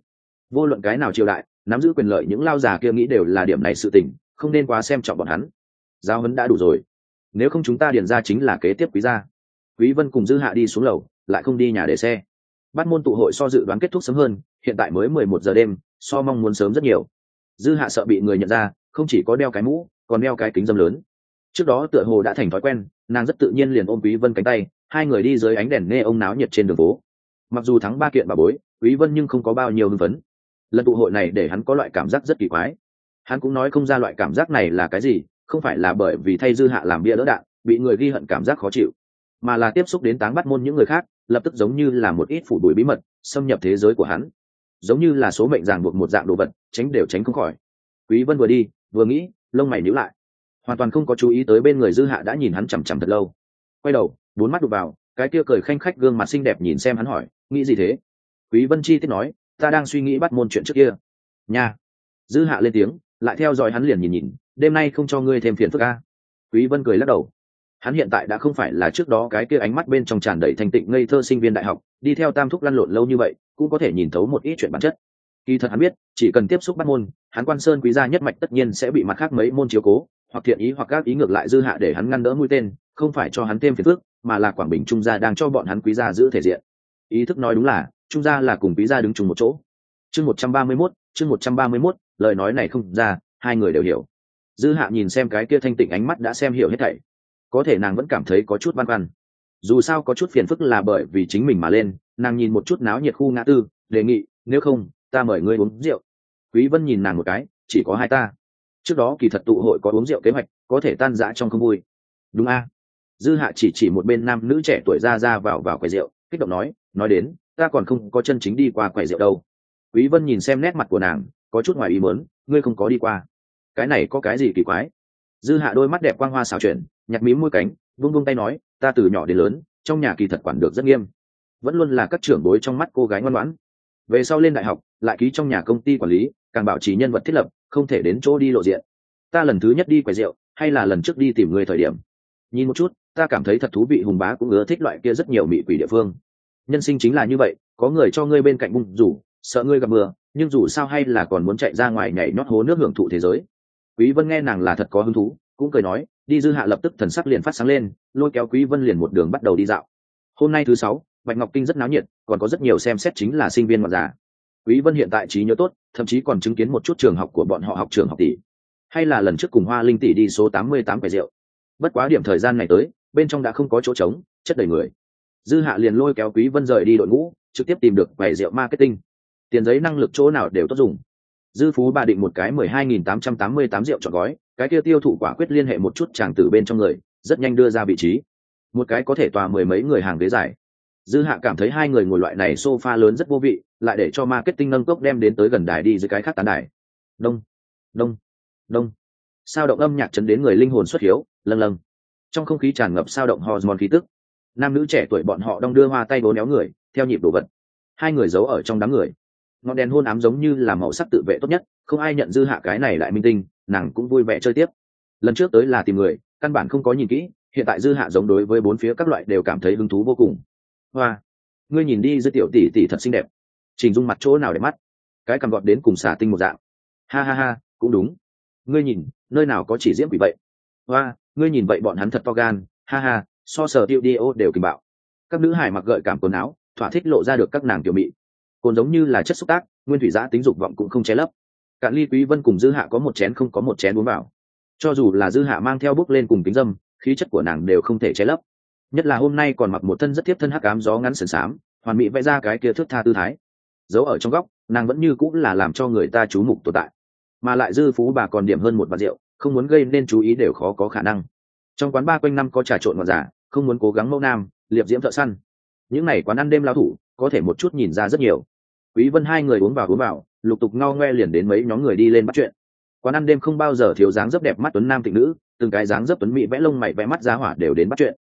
Vô luận cái nào triều đại, nắm giữ quyền lợi những lao già kia nghĩ đều là điểm này sự tình, không nên quá xem trọng bọn hắn. Giao hấn đã đủ rồi. Nếu không chúng ta điền ra chính là kế tiếp quý gia. Quý vân cùng dư hạ đi xuống lầu, lại không đi nhà để xe. Bắt môn tụ hội so dự đoán kết thúc sớm hơn, hiện tại mới 11 giờ đêm, so mong muốn sớm rất nhiều. Dư hạ sợ bị người nhận ra, không chỉ có đeo cái mũ, còn đeo cái kính dâm lớn. Trước đó tựa hồ đã thành thói quen nàng rất tự nhiên liền ôm quý vân cánh tay, hai người đi dưới ánh đèn nghe ông náo nhiệt trên đường phố. Mặc dù thắng ba kiện bà bối, quý vân nhưng không có bao nhiêu hưng phấn. Lần tụ hội này để hắn có loại cảm giác rất kỳ quái. Hắn cũng nói không ra loại cảm giác này là cái gì, không phải là bởi vì thay dư hạ làm bia đỡ đạn, bị người ghi hận cảm giác khó chịu, mà là tiếp xúc đến táng bắt môn những người khác, lập tức giống như là một ít phủ đuổi bí mật, xâm nhập thế giới của hắn. Giống như là số mệnh ràng buộc một dạng đồ vật, tránh đều tránh không khỏi. Quý vân vừa đi, vừa nghĩ, lông mày nhíu lại hoàn toàn không có chú ý tới bên người dư hạ đã nhìn hắn chằm chằm thật lâu. Quay đầu, bốn mắt đụt vào, cái kia cười khanh khách gương mặt xinh đẹp nhìn xem hắn hỏi, nghĩ gì thế? Quý vân chi tiết nói, ta đang suy nghĩ bắt môn chuyện trước kia. Nha. Dư hạ lên tiếng, lại theo dõi hắn liền nhìn nhìn, đêm nay không cho ngươi thêm phiền phức a. Quý vân cười lắc đầu. Hắn hiện tại đã không phải là trước đó cái kia ánh mắt bên trong tràn đầy thành tịnh ngây thơ sinh viên đại học, đi theo tam thúc lăn lộn lâu như vậy, cũng có thể nhìn thấu một ít chuyện bản chất. Kỳ thật hắn biết, chỉ cần tiếp xúc bắt môn, hắn quan sơn quý gia nhất mạch tất nhiên sẽ bị mặt khác mấy môn chiếu cố hoặc thiện ý hoặc các ý ngược lại dư hạ để hắn ngăn đỡ mũi tên, không phải cho hắn thêm phiền phức, mà là quảng bình trung gia đang cho bọn hắn quý gia giữ thể diện. Ý thức nói đúng là, trung gia là cùng quý gia đứng chung một chỗ. Chương một trăm ba mươi mốt, chương một trăm ba mươi mốt, lời nói này không ra, hai người đều hiểu. Dư hạ nhìn xem cái kia thanh tịnh ánh mắt đã xem hiểu hết thảy. Có thể nàng vẫn cảm thấy có chút băn khoăn. Dù sao có chút phiền phức là bởi vì chính mình mà lên, nàng nhìn một chút náo nhiệt khu ngã tư, đề nghị, nếu không, ta mời ngươi uống rượu. Quý vân nhìn nàng một cái, chỉ có hai ta trước đó kỳ thật tụ hội có uống rượu kế hoạch, có thể tan rã trong không vui. Đúng a? Dư hạ chỉ chỉ một bên nam nữ trẻ tuổi ra ra vào vào quầy rượu, kích động nói nói đến, ta còn không có chân chính đi qua quầy rượu đâu. Quý vân nhìn xem nét mặt của nàng, có chút ngoài ý muốn, ngươi không có đi qua. Cái này có cái gì kỳ quái? Dư hạ đôi mắt đẹp quang hoa xảo chuyển, nhặt mím môi cánh, vung vung tay nói, ta từ nhỏ đến lớn, trong nhà kỳ thật quản được rất nghiêm. Vẫn luôn là các trưởng bối trong mắt cô gái ngoan ngoãn. Về sau lên đại học, lại ký trong nhà công ty quản lý, càng bảo trì nhân vật thiết lập không thể đến chỗ đi lộ diện. Ta lần thứ nhất đi quầy rượu, hay là lần trước đi tìm người thời điểm? Nhìn một chút, ta cảm thấy thật thú vị, hùng bá cũng ưa thích loại kia rất nhiều mị quỷ địa phương. Nhân sinh chính là như vậy, có người cho ngươi bên cạnh bung rủ, sợ ngươi gặp mưa nhưng dù sao hay là còn muốn chạy ra ngoài nhảy nhót hố nước hưởng thụ thế giới. Quý vân nghe nàng là thật có hứng thú, cũng cười nói, đi dư hạ lập tức thần sắc liền phát sáng lên, lôi kéo quý vân liền một đường bắt đầu đi dạo. Hôm nay thứ sáu, bạch ngọc kinh rất náo nhiệt, còn có rất nhiều xem xét chính là sinh viên ngoại giả quý vân hiện tại trí nhớ tốt, thậm chí còn chứng kiến một chút trường học của bọn họ học trường học tỷ. Hay là lần trước cùng hoa linh tỷ đi số 88 quầy rượu. Bất quá điểm thời gian này tới, bên trong đã không có chỗ trống, chất đầy người. Dư hạ liền lôi kéo quý vân rời đi đội ngũ, trực tiếp tìm được quầy rượu marketing. Tiền giấy năng lực chỗ nào đều tốt dùng. Dư phú bà định một cái 12.888 rượu chọn gói, cái kia tiêu thụ quả quyết liên hệ một chút chàng tử bên trong người, rất nhanh đưa ra vị trí. Một cái có thể tòa mười mấy người hàng ghế dài. Dư hạ cảm thấy hai người ngồi loại này sofa lớn rất vô vị lại để cho marketing nâng cốc đem đến tới gần đài đi dưới cái khác tán đài. Đông đông đông. Sao động âm nhạc chấn đến người linh hồn xuất hiếu, lâng lâng. Trong không khí tràn ngập sao động hormone khí tức. Nam nữ trẻ tuổi bọn họ đong đưa hoa tay bố néo người, theo nhịp đồ vật. Hai người giấu ở trong đám người. Ngọn đèn hôn ám giống như là màu sắc tự vệ tốt nhất, không ai nhận dư hạ cái này lại minh tinh, nàng cũng vui vẻ chơi tiếp. Lần trước tới là tìm người, căn bản không có nhìn kỹ, hiện tại dư hạ giống đối với bốn phía các loại đều cảm thấy hứng thú vô cùng. Hoa, ngươi nhìn đi, dư tiểu tỷ tỷ thật xinh đẹp trình dung mặt chỗ nào để mắt? Cái cằm gọt đến cùng xả tinh một dạng. Ha ha ha, cũng đúng. Ngươi nhìn, nơi nào có chỉ diễm quỷ vậy? Hoa, ngươi nhìn vậy bọn hắn thật to gan. Ha ha, so sờ tiêu đi, ô, đều kình bạo. Các nữ hải mặc gợi cảm quần áo, thỏa thích lộ ra được các nàng tiểu mị. Cồn giống như là chất xúc tác, nguyên thủy giã tính dục vọng cũng không che lấp. Cạn ly quý vân cùng dư hạ có một chén không có một chén uống vào. Cho dù là dư hạ mang theo bước lên cùng kính dâm, khí chất của nàng đều không thể che lấp. Nhất là hôm nay còn mặc một thân rất tiếp thân hắc ám gió ngắn sần xám, hoàn mỹ vẽ ra cái kia thước tha tư thái giấu ở trong góc, nàng vẫn như cũng là làm cho người ta chú mục tồn tại. Mà lại dư phú bà còn điểm hơn một vạt rượu, không muốn gây nên chú ý đều khó có khả năng. Trong quán ba quanh năm có trà trộn ngọt giả, không muốn cố gắng mẫu nam, liệp diễm thợ săn. Những n à y quán ăn đêm lao thủ, có thể một chút nhìn ra rất nhiều. Quý vân hai người uống vào uống vào, lục tục ngao ngoe liền đến mấy nhóm người đi lên bắt chuyện. Quán ăn đêm không bao giờ thiếu dáng dấp đẹp mắt tuấn nam tịnh nữ, từng cái dáng dấp tuấn mỹ vẽ lông mày vẽ mắt giá hỏa đều đến bắt chuyện.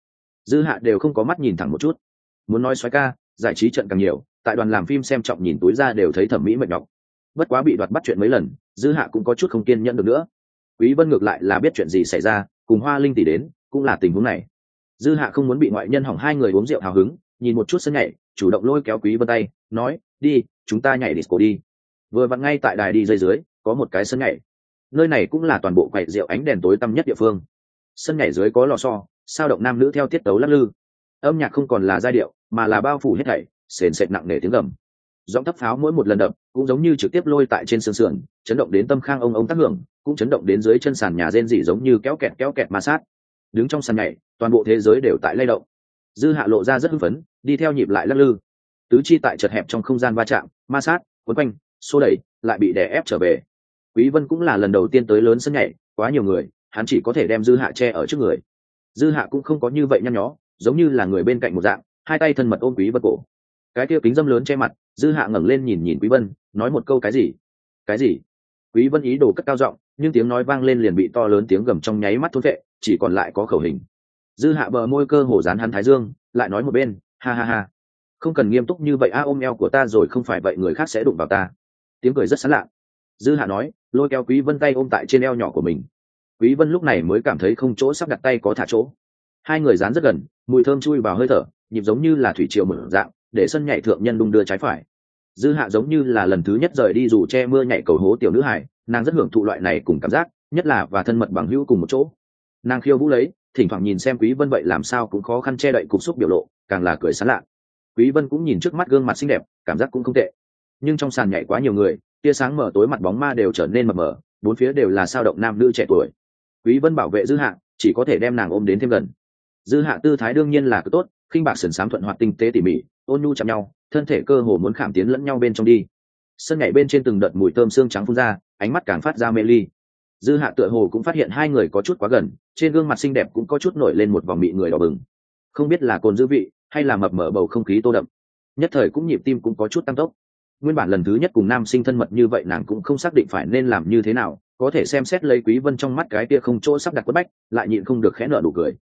Dư hạ đều không có mắt nhìn thẳng một chút. Muốn nói xoáy ca, giải trí trận càng nhiều tại đoàn làm phim xem trọng nhìn túi ra đều thấy thẩm mỹ mệt nhọc. Bất quá bị đoạt bắt chuyện mấy lần, dư hạ cũng có chút không kiên nhẫn được nữa. Quý vân ngược lại là biết chuyện gì xảy ra, cùng hoa linh tỷ đến, cũng là tình huống này. Dư hạ không muốn bị ngoại nhân hỏng hai người uống rượu hào hứng, nhìn một chút sân nhảy, chủ động lôi kéo quý vân tay, nói, đi, chúng ta nhảy disco đi. Vừa vặn ngay tại đài đi dây dưới, có một cái sân nhảy. Nơi này cũng là toàn bộ quầy rượu ánh đèn tối tăm nhất địa phương. Sân nhảy dưới có lò xo, sao động nam nữ theo tiết tấu lắc lư. Âm nhạc không còn là giai điệu, mà là bao phủ hết thảy sền sệt nặng nề tiếng gầm. Giọng thấp pháo mỗi một lần đập cũng giống như trực tiếp lôi tại trên sườn sườn, chấn động đến tâm khang ông ông tác hưởng, cũng chấn động đến dưới chân sàn nhà rên rỉ giống như kéo kẹt kéo kẹt ma sát. Đứng trong sàn nhảy, toàn bộ thế giới đều tại lay động. Dư hạ lộ ra rất hưng phấn, đi theo nhịp lại lắc lư. Tứ chi tại chật hẹp trong không gian va chạm, ma sát, quấn quanh, xô đẩy, lại bị đè ép trở về. Quý vân cũng là lần đầu tiên tới lớn sân nhảy, quá nhiều người, hắn chỉ có thể đem dư hạ che ở trước người. Dư hạ cũng không có như vậy nhăn nhó, giống như là người bên cạnh một dạng, hai tay thân mật ôm quý vân cổ cái kia kính dâm lớn che mặt, dư hạ ngẩng lên nhìn nhìn quý vân, nói một câu cái gì? Cái gì? Quý vân ý đồ cất cao giọng, nhưng tiếng nói vang lên liền bị to lớn tiếng gầm trong nháy mắt thốt vệ chỉ còn lại có khẩu hình. Dư hạ bờ môi cơ hồ dán hắn thái dương, lại nói một bên, ha ha ha. Không cần nghiêm túc như vậy, a, ôm eo của ta rồi không phải vậy người khác sẽ đụng vào ta. Tiếng cười rất sán lạ. Dư hạ nói, lôi kéo quý vân tay ôm tại trên eo nhỏ của mình. Quý vân lúc này mới cảm thấy không chỗ sắp đặt tay có thả chỗ. Hai người dán rất gần, mùi thơm chui vào hơi thở, nhịp giống như là thủy triều mở dạng để sân nhảy thượng nhân đung đưa trái phải. Dư hạ giống như là lần thứ nhất rời đi dù che mưa nhảy cầu hố tiểu nữ hải, nàng rất hưởng thụ loại này cùng cảm giác, nhất là và thân mật bằng hữu cùng một chỗ. Nàng khiêu vũ lấy, thỉnh thoảng nhìn xem quý vân vậy làm sao cũng khó khăn che đậy cục xúc biểu lộ, càng là cười sán lạ. Quý vân cũng nhìn trước mắt gương mặt xinh đẹp, cảm giác cũng không tệ. Nhưng trong sàn nhảy quá nhiều người, tia sáng mở tối mặt bóng ma đều trở nên mờ mờ, bốn phía đều là sao động nam nữ trẻ tuổi. Quý vân bảo vệ dư hạ, chỉ có thể đem nàng ôm đến thêm gần. Dư hạ tư thái đương nhiên là cứ tốt khinh bạc sườn sám thuận hoạt tinh tế tỉ mỉ, ôn nhu chạm nhau, thân thể cơ hồ muốn khảm tiến lẫn nhau bên trong đi. Sân nhảy bên trên từng đợt mùi thơm xương trắng phun ra, ánh mắt càng phát ra mê ly. Dư hạ tựa hồ cũng phát hiện hai người có chút quá gần, trên gương mặt xinh đẹp cũng có chút nổi lên một vòng mị người đỏ bừng. Không biết là cồn dư vị, hay là mập mở bầu không khí tô đậm. Nhất thời cũng nhịp tim cũng có chút tăng tốc. Nguyên bản lần thứ nhất cùng nam sinh thân mật như vậy nàng cũng không xác định phải nên làm như thế nào, có thể xem xét lấy quý vân trong mắt cái kia không chỗ sắp đặt quất bách, lại nhịn không được khẽ nở đủ cười.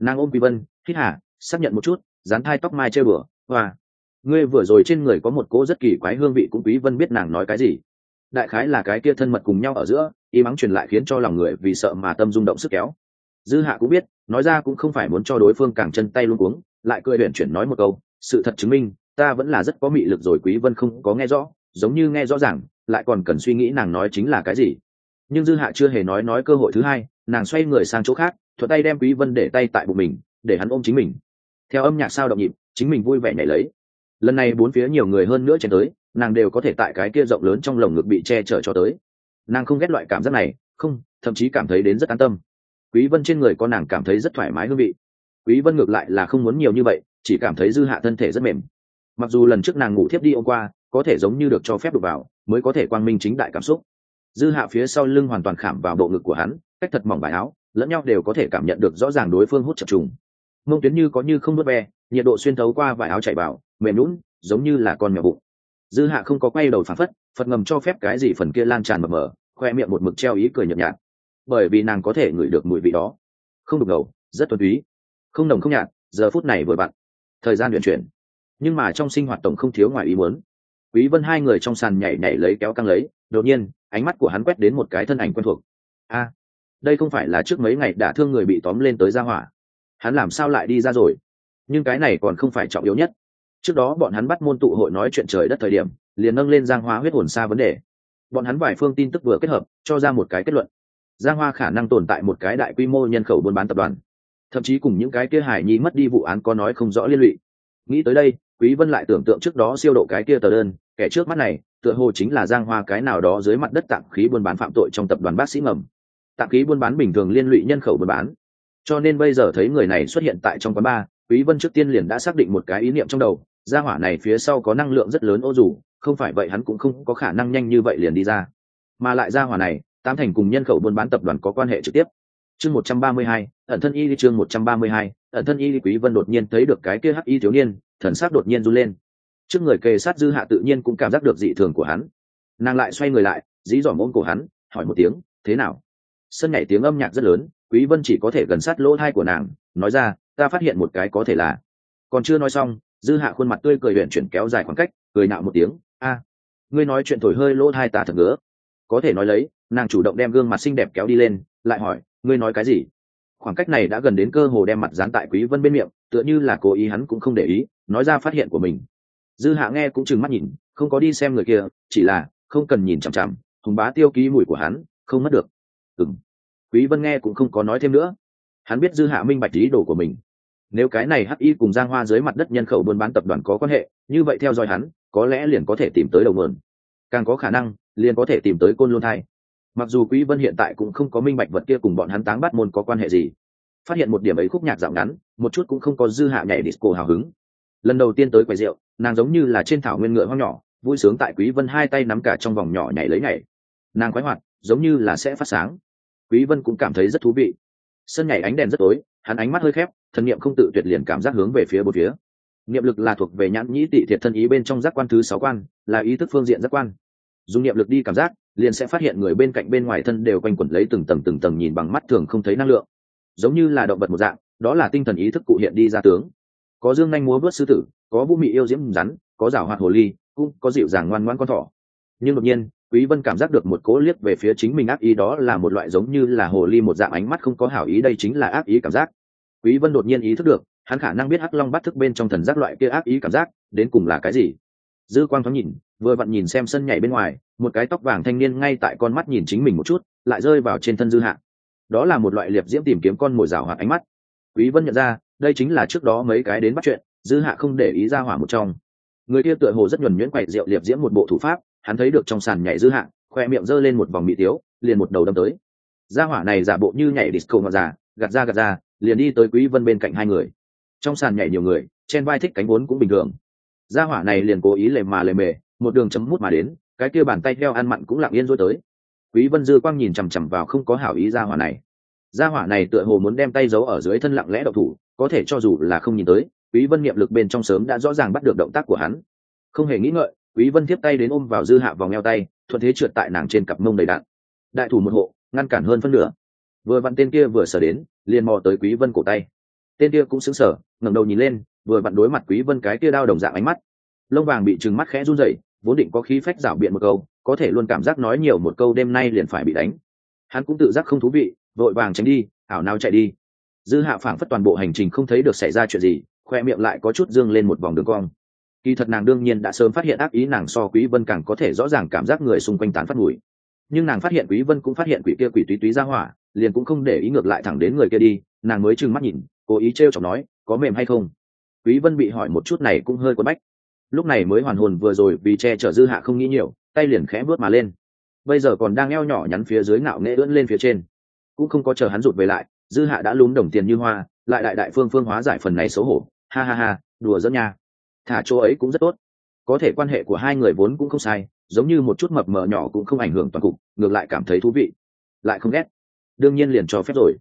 Nàng ôm quý vân, hít hà xác nhận một chút, dán thai tóc mai chơi bừa hoa. Ngươi vừa rồi trên người có một cỗ rất kỳ quái hương vị cũng quý vân biết nàng nói cái gì. Đại khái là cái kia thân mật cùng nhau ở giữa, y mắng truyền lại khiến cho lòng người vì sợ mà tâm rung động sức kéo. Dư hạ cũng biết, nói ra cũng không phải muốn cho đối phương càng chân tay luôn cuống, lại cười luyện chuyển nói một câu, sự thật chứng minh, ta vẫn là rất có mị lực rồi, quý vân không có nghe rõ, giống như nghe rõ ràng, lại còn cần suy nghĩ nàng nói chính là cái gì. Nhưng dư hạ chưa hề nói nói cơ hội thứ hai, nàng xoay người sang chỗ khác, thuận tay đem quý vân để tay tại bụng mình, để hắn ôm chính mình theo âm nhạc sao động nhịp, chính mình vui vẻ nhảy lấy. Lần này bốn phía nhiều người hơn nữa chen tới, nàng đều có thể tại cái kia rộng lớn trong lồng ngực bị che chở cho tới. Nàng không ghét loại cảm giác này, không, thậm chí cảm thấy đến rất an tâm. Quý vân trên người có nàng cảm thấy rất thoải mái hương vị. Quý vân ngược lại là không muốn nhiều như vậy, chỉ cảm thấy dư hạ thân thể rất mềm. Mặc dù lần trước nàng ngủ thiếp đi hôm qua, có thể giống như được cho phép được vào, mới có thể quang minh chính đại cảm xúc. Dư hạ phía sau lưng hoàn toàn khảm vào bộ ngực của hắn, cách thật mỏng bài áo, lẫn nhau đều có thể cảm nhận được rõ ràng đối phương hút chập trùng mông tuyến như có như không nuốt ve, nhiệt độ xuyên thấu qua vải áo chạy vào mềm lún giống như là con mèo bụng. Dư hạ không có quay đầu phản phất, phật ngầm cho phép cái gì phần kia lan tràn mờ mờ, khoe miệng một mực treo ý cười nhợt nhạt. Bởi vì nàng có thể ngửi được mùi vị đó. Không đục ngầu rất tuân túy. Không đồng không nhạt, giờ phút này vừa vặn. Thời gian luyện chuyển. Nhưng mà trong sinh hoạt tổng không thiếu ngoài ý muốn. Quý vân hai người trong sàn nhảy nhảy lấy kéo căng lấy, đột nhiên, ánh mắt của hắn quét đến một cái thân ảnh quen thuộc. A, đây không phải là trước mấy ngày đã thương người bị tóm lên tới gia hỏa hắn làm sao lại đi ra rồi? Nhưng cái này còn không phải trọng yếu nhất. Trước đó bọn hắn bắt môn tụ hội nói chuyện trời đất thời điểm, liền nâng lên giang hoa huyết hồn xa vấn đề. Bọn hắn vài phương tin tức vừa kết hợp, cho ra một cái kết luận. Giang hoa khả năng tồn tại một cái đại quy mô nhân khẩu buôn bán tập đoàn. Thậm chí cùng những cái kia hải nhi mất đi vụ án có nói không rõ liên lụy. Nghĩ tới đây, quý vân lại tưởng tượng trước đó siêu độ cái kia tờ đơn, kẻ trước mắt này, tựa hồ chính là giang hoa cái nào đó dưới mặt đất tạm khí buôn bán phạm tội trong tập đoàn bác sĩ ngầm. Tạm khí buôn bán bình thường liên lụy nhân khẩu buôn bán cho nên bây giờ thấy người này xuất hiện tại trong quán bar quý vân trước tiên liền đã xác định một cái ý niệm trong đầu gia hỏa này phía sau có năng lượng rất lớn ô dù không phải vậy hắn cũng không có khả năng nhanh như vậy liền đi ra. Mà lại gia hỏa này tám thành cùng nhân khẩu buôn bán tập đoàn có quan hệ trực tiếp. Chương 132, ẩn thân y đi chương 132, ẩn thân y đi quý vân đột nhiên thấy được cái kia hắc y thiếu niên thần sắc đột nhiên run lên. Trước người kề sát dư hạ tự nhiên cũng cảm giác được dị thường của hắn. Nàng lại xoay người lại dí dỏm ôm cổ hắn hỏi một tiếng thế nào? Sân nhảy tiếng âm nhạc rất lớn quý vân chỉ có thể gần sát lỗ thai của nàng, nói ra, ta phát hiện một cái có thể là. Còn chưa nói xong, dư hạ khuôn mặt tươi cười huyện chuyển kéo dài khoảng cách, cười nạo một tiếng, a, ngươi nói chuyện thổi hơi lỗ thai ta thật ngứa. Có thể nói lấy, nàng chủ động đem gương mặt xinh đẹp kéo đi lên, lại hỏi, ngươi nói cái gì? Khoảng cách này đã gần đến cơ hồ đem mặt dán tại quý vân bên miệng, tựa như là cố ý hắn cũng không để ý, nói ra phát hiện của mình. Dư hạ nghe cũng chừng mắt nhìn, không có đi xem người kia, chỉ là không cần nhìn chằm chằm, hùng bá tiêu ký mùi của hắn, không mất được. Ừng quý vân nghe cũng không có nói thêm nữa. Hắn biết dư hạ minh bạch ý đồ của mình. Nếu cái này hắc y cùng giang hoa dưới mặt đất nhân khẩu buôn bán tập đoàn có quan hệ, như vậy theo dõi hắn, có lẽ liền có thể tìm tới đầu nguồn càng có khả năng, liền có thể tìm tới côn lôn thai. Mặc dù quý vân hiện tại cũng không có minh bạch vật kia cùng bọn hắn táng bát môn có quan hệ gì. Phát hiện một điểm ấy khúc nhạc dạo ngắn, một chút cũng không có dư hạ nhảy disco hào hứng. Lần đầu tiên tới quầy rượu, nàng giống như là trên thảo nguyên ngựa hoang nhỏ, vui sướng tại quý vân hai tay nắm cả trong vòng nhỏ nhảy lấy nhảy. Nàng khoái hoạt, giống như là sẽ phát sáng quý vân cũng cảm thấy rất thú vị. Sân nhảy ánh đèn rất tối, hắn ánh mắt hơi khép, thần niệm không tự tuyệt liền cảm giác hướng về phía bốn phía. Niệm lực là thuộc về nhãn nhĩ tị thiệt thân ý bên trong giác quan thứ sáu quan, là ý thức phương diện giác quan. Dùng niệm lực đi cảm giác, liền sẽ phát hiện người bên cạnh bên ngoài thân đều quanh quẩn lấy từng tầng từng tầng nhìn bằng mắt thường không thấy năng lượng. Giống như là động vật một dạng, đó là tinh thần ý thức cụ hiện đi ra tướng. Có dương nhanh múa vớt sư tử, có vũ mị yêu diễm rắn, có rảo hoạt hồ ly, cũng có dịu dàng ngoan ngoãn con thỏ. Nhưng đột nhiên quý vân cảm giác được một cố liếc về phía chính mình ác ý đó là một loại giống như là hồ ly một dạng ánh mắt không có hảo ý, đây chính là ác ý cảm giác. Quý vân đột nhiên ý thức được, hắn khả năng biết hắc long bắt thức bên trong thần giác loại kia ác ý cảm giác, đến cùng là cái gì. Dư quang thoáng nhìn, vừa vặn nhìn xem sân nhảy bên ngoài, một cái tóc vàng thanh niên ngay tại con mắt nhìn chính mình một chút, lại rơi vào trên thân dư hạ. Đó là một loại liệp diễm tìm kiếm con mồi rào hoặc ánh mắt. Quý vân nhận ra, đây chính là trước đó mấy cái đến bắt chuyện, dư hạ không để ý ra hỏa một trong. Người kia tựa hồ rất nhuần nhuyễn quậy rượu liệp diễm một bộ thủ pháp hắn thấy được trong sàn nhảy dư hạng, khoe miệng giơ lên một vòng mỹ tiếu liền một đầu đâm tới. Gia hỏa này giả bộ như nhảy disco ngọt già gạt ra gạt ra liền đi tới quý vân bên cạnh hai người. Trong sàn nhảy nhiều người trên vai thích cánh vốn cũng bình thường. Gia hỏa này liền cố ý lề mà lề mề một đường chấm mút mà đến cái kia bàn tay theo ăn mặn cũng lặng yên rồi tới. Quý vân dư quang nhìn chằm chằm vào không có hảo ý gia hỏa này. Gia hỏa này tựa hồ muốn đem tay giấu ở dưới thân lặng lẽ độc thủ có thể cho dù là không nhìn tới quý vân niệm lực bên trong sớm đã rõ ràng bắt được động tác của hắn. Không hề nghĩ ngợi quý vân tiếp tay đến ôm vào dư hạ vòng eo tay, thuận thế trượt tại nàng trên cặp mông đầy đạn. Đại thủ một hộ, ngăn cản hơn phân nửa. Vừa vặn tên kia vừa sở đến, liền mò tới quý vân cổ tay. Tên kia cũng sững sờ, ngẩng đầu nhìn lên, vừa vặn đối mặt quý vân cái kia đao đồng dạng ánh mắt. Lông vàng bị trừng mắt khẽ run rẩy, vốn định có khí phách rảo biện một câu, có thể luôn cảm giác nói nhiều một câu đêm nay liền phải bị đánh. Hắn cũng tự giác không thú vị, vội vàng tránh đi, ảo nào chạy đi. Dư hạ phảng phất toàn bộ hành trình không thấy được xảy ra chuyện gì, khoe miệng lại có chút dương lên một vòng đường cong kỳ thật nàng đương nhiên đã sớm phát hiện ác ý, nàng so quý vân càng có thể rõ ràng cảm giác người xung quanh tán phát mùi. Nhưng nàng phát hiện quý vân cũng phát hiện quỷ kia quỷ túy túy ra hỏa, liền cũng không để ý ngược lại thẳng đến người kia đi, nàng mới trừng mắt nhìn, cố ý trêu chọc nói, có mềm hay không? Quý vân bị hỏi một chút này cũng hơi quấn bách. Lúc này mới hoàn hồn vừa rồi vì che chở dư hạ không nghĩ nhiều, tay liền khẽ bước mà lên. Bây giờ còn đang eo nhỏ nhắn phía dưới ngạo nghễ ưỡn lên phía trên. Cũng không có chờ hắn rụt về lại, dư hạ đã lún đồng tiền như hoa, lại đại đại phương phương hóa giải phần này xấu hổ. Ha ha ha, đùa dẫn nha thả chỗ ấy cũng rất tốt. Có thể quan hệ của hai người vốn cũng không sai, giống như một chút mập mờ nhỏ cũng không ảnh hưởng toàn cục, ngược lại cảm thấy thú vị. Lại không ghét. Đương nhiên liền cho phép rồi.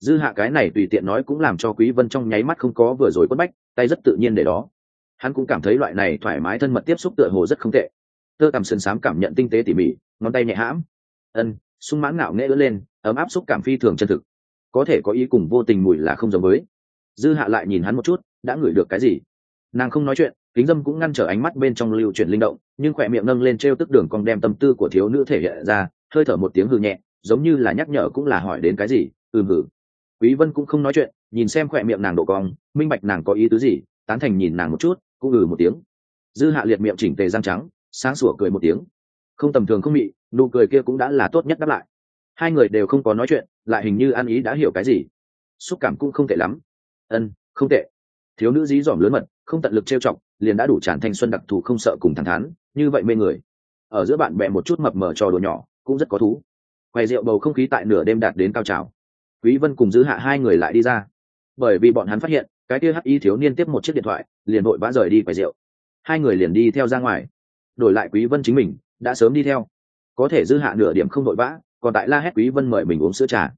Dư hạ cái này tùy tiện nói cũng làm cho quý vân trong nháy mắt không có vừa rồi quất bách, tay rất tự nhiên để đó. Hắn cũng cảm thấy loại này thoải mái thân mật tiếp xúc tựa hồ rất không tệ. Tơ tầm sườn sám cảm nhận tinh tế tỉ mỉ, ngón tay nhẹ hãm. Ân, sung mãn ngạo nghễ ưỡn lên, ấm áp xúc cảm phi thường chân thực. Có thể có ý cùng vô tình mùi là không giống với. Dư hạ lại nhìn hắn một chút, đã ngửi được cái gì? Nàng không nói chuyện, kính dâm cũng ngăn trở ánh mắt bên trong lưu chuyển linh động, nhưng khỏe miệng nâng lên t r e o tức đường cong đem tâm tư của thiếu nữ thể hiện ra, hơi thở một tiếng hư nhẹ, giống như là nhắc nhở cũng là hỏi đến cái gì ừ hử quý vân cũng không nói chuyện, nhìn xem khỏe miệng nàng độ cong, minh bạch nàng có ý tứ gì, tán thành nhìn nàng một chút, cũng ừ một tiếng. Dư hạ liệt miệng chỉnh tề răng trắng, sáng sủa cười một tiếng. Không tầm thường không mị, nụ cười kia cũng đã là tốt nhất đáp lại. Hai người đều không có nói chuyện, lại hình như ăn ý đã hiểu cái gì. Xúc cảm cũng không tệ lắm. Ân, không tệ. Thiếu nữ dí dỏm lớn mật không tận lực trêu chọc, liền đã đủ tràn thanh xuân đặc thù không sợ cùng thẳng thắn, như vậy mê người. Ở giữa bạn bè một chút mập mờ trò đùa nhỏ, cũng rất có thú. Quầy rượu bầu không khí tại nửa đêm đạt đến cao trào. Quý vân cùng giữ hạ hai người lại đi ra. Bởi vì bọn hắn phát hiện, cái kia hắc y thiếu niên tiếp một chiếc điện thoại, liền vội vã rời đi quầy rượu. Hai người liền đi theo ra ngoài. Đổi lại quý vân chính mình, đã sớm đi theo. Có thể giữ hạ nửa điểm không vội vã, còn tại la hét quý vân mời mình uống sữa trà.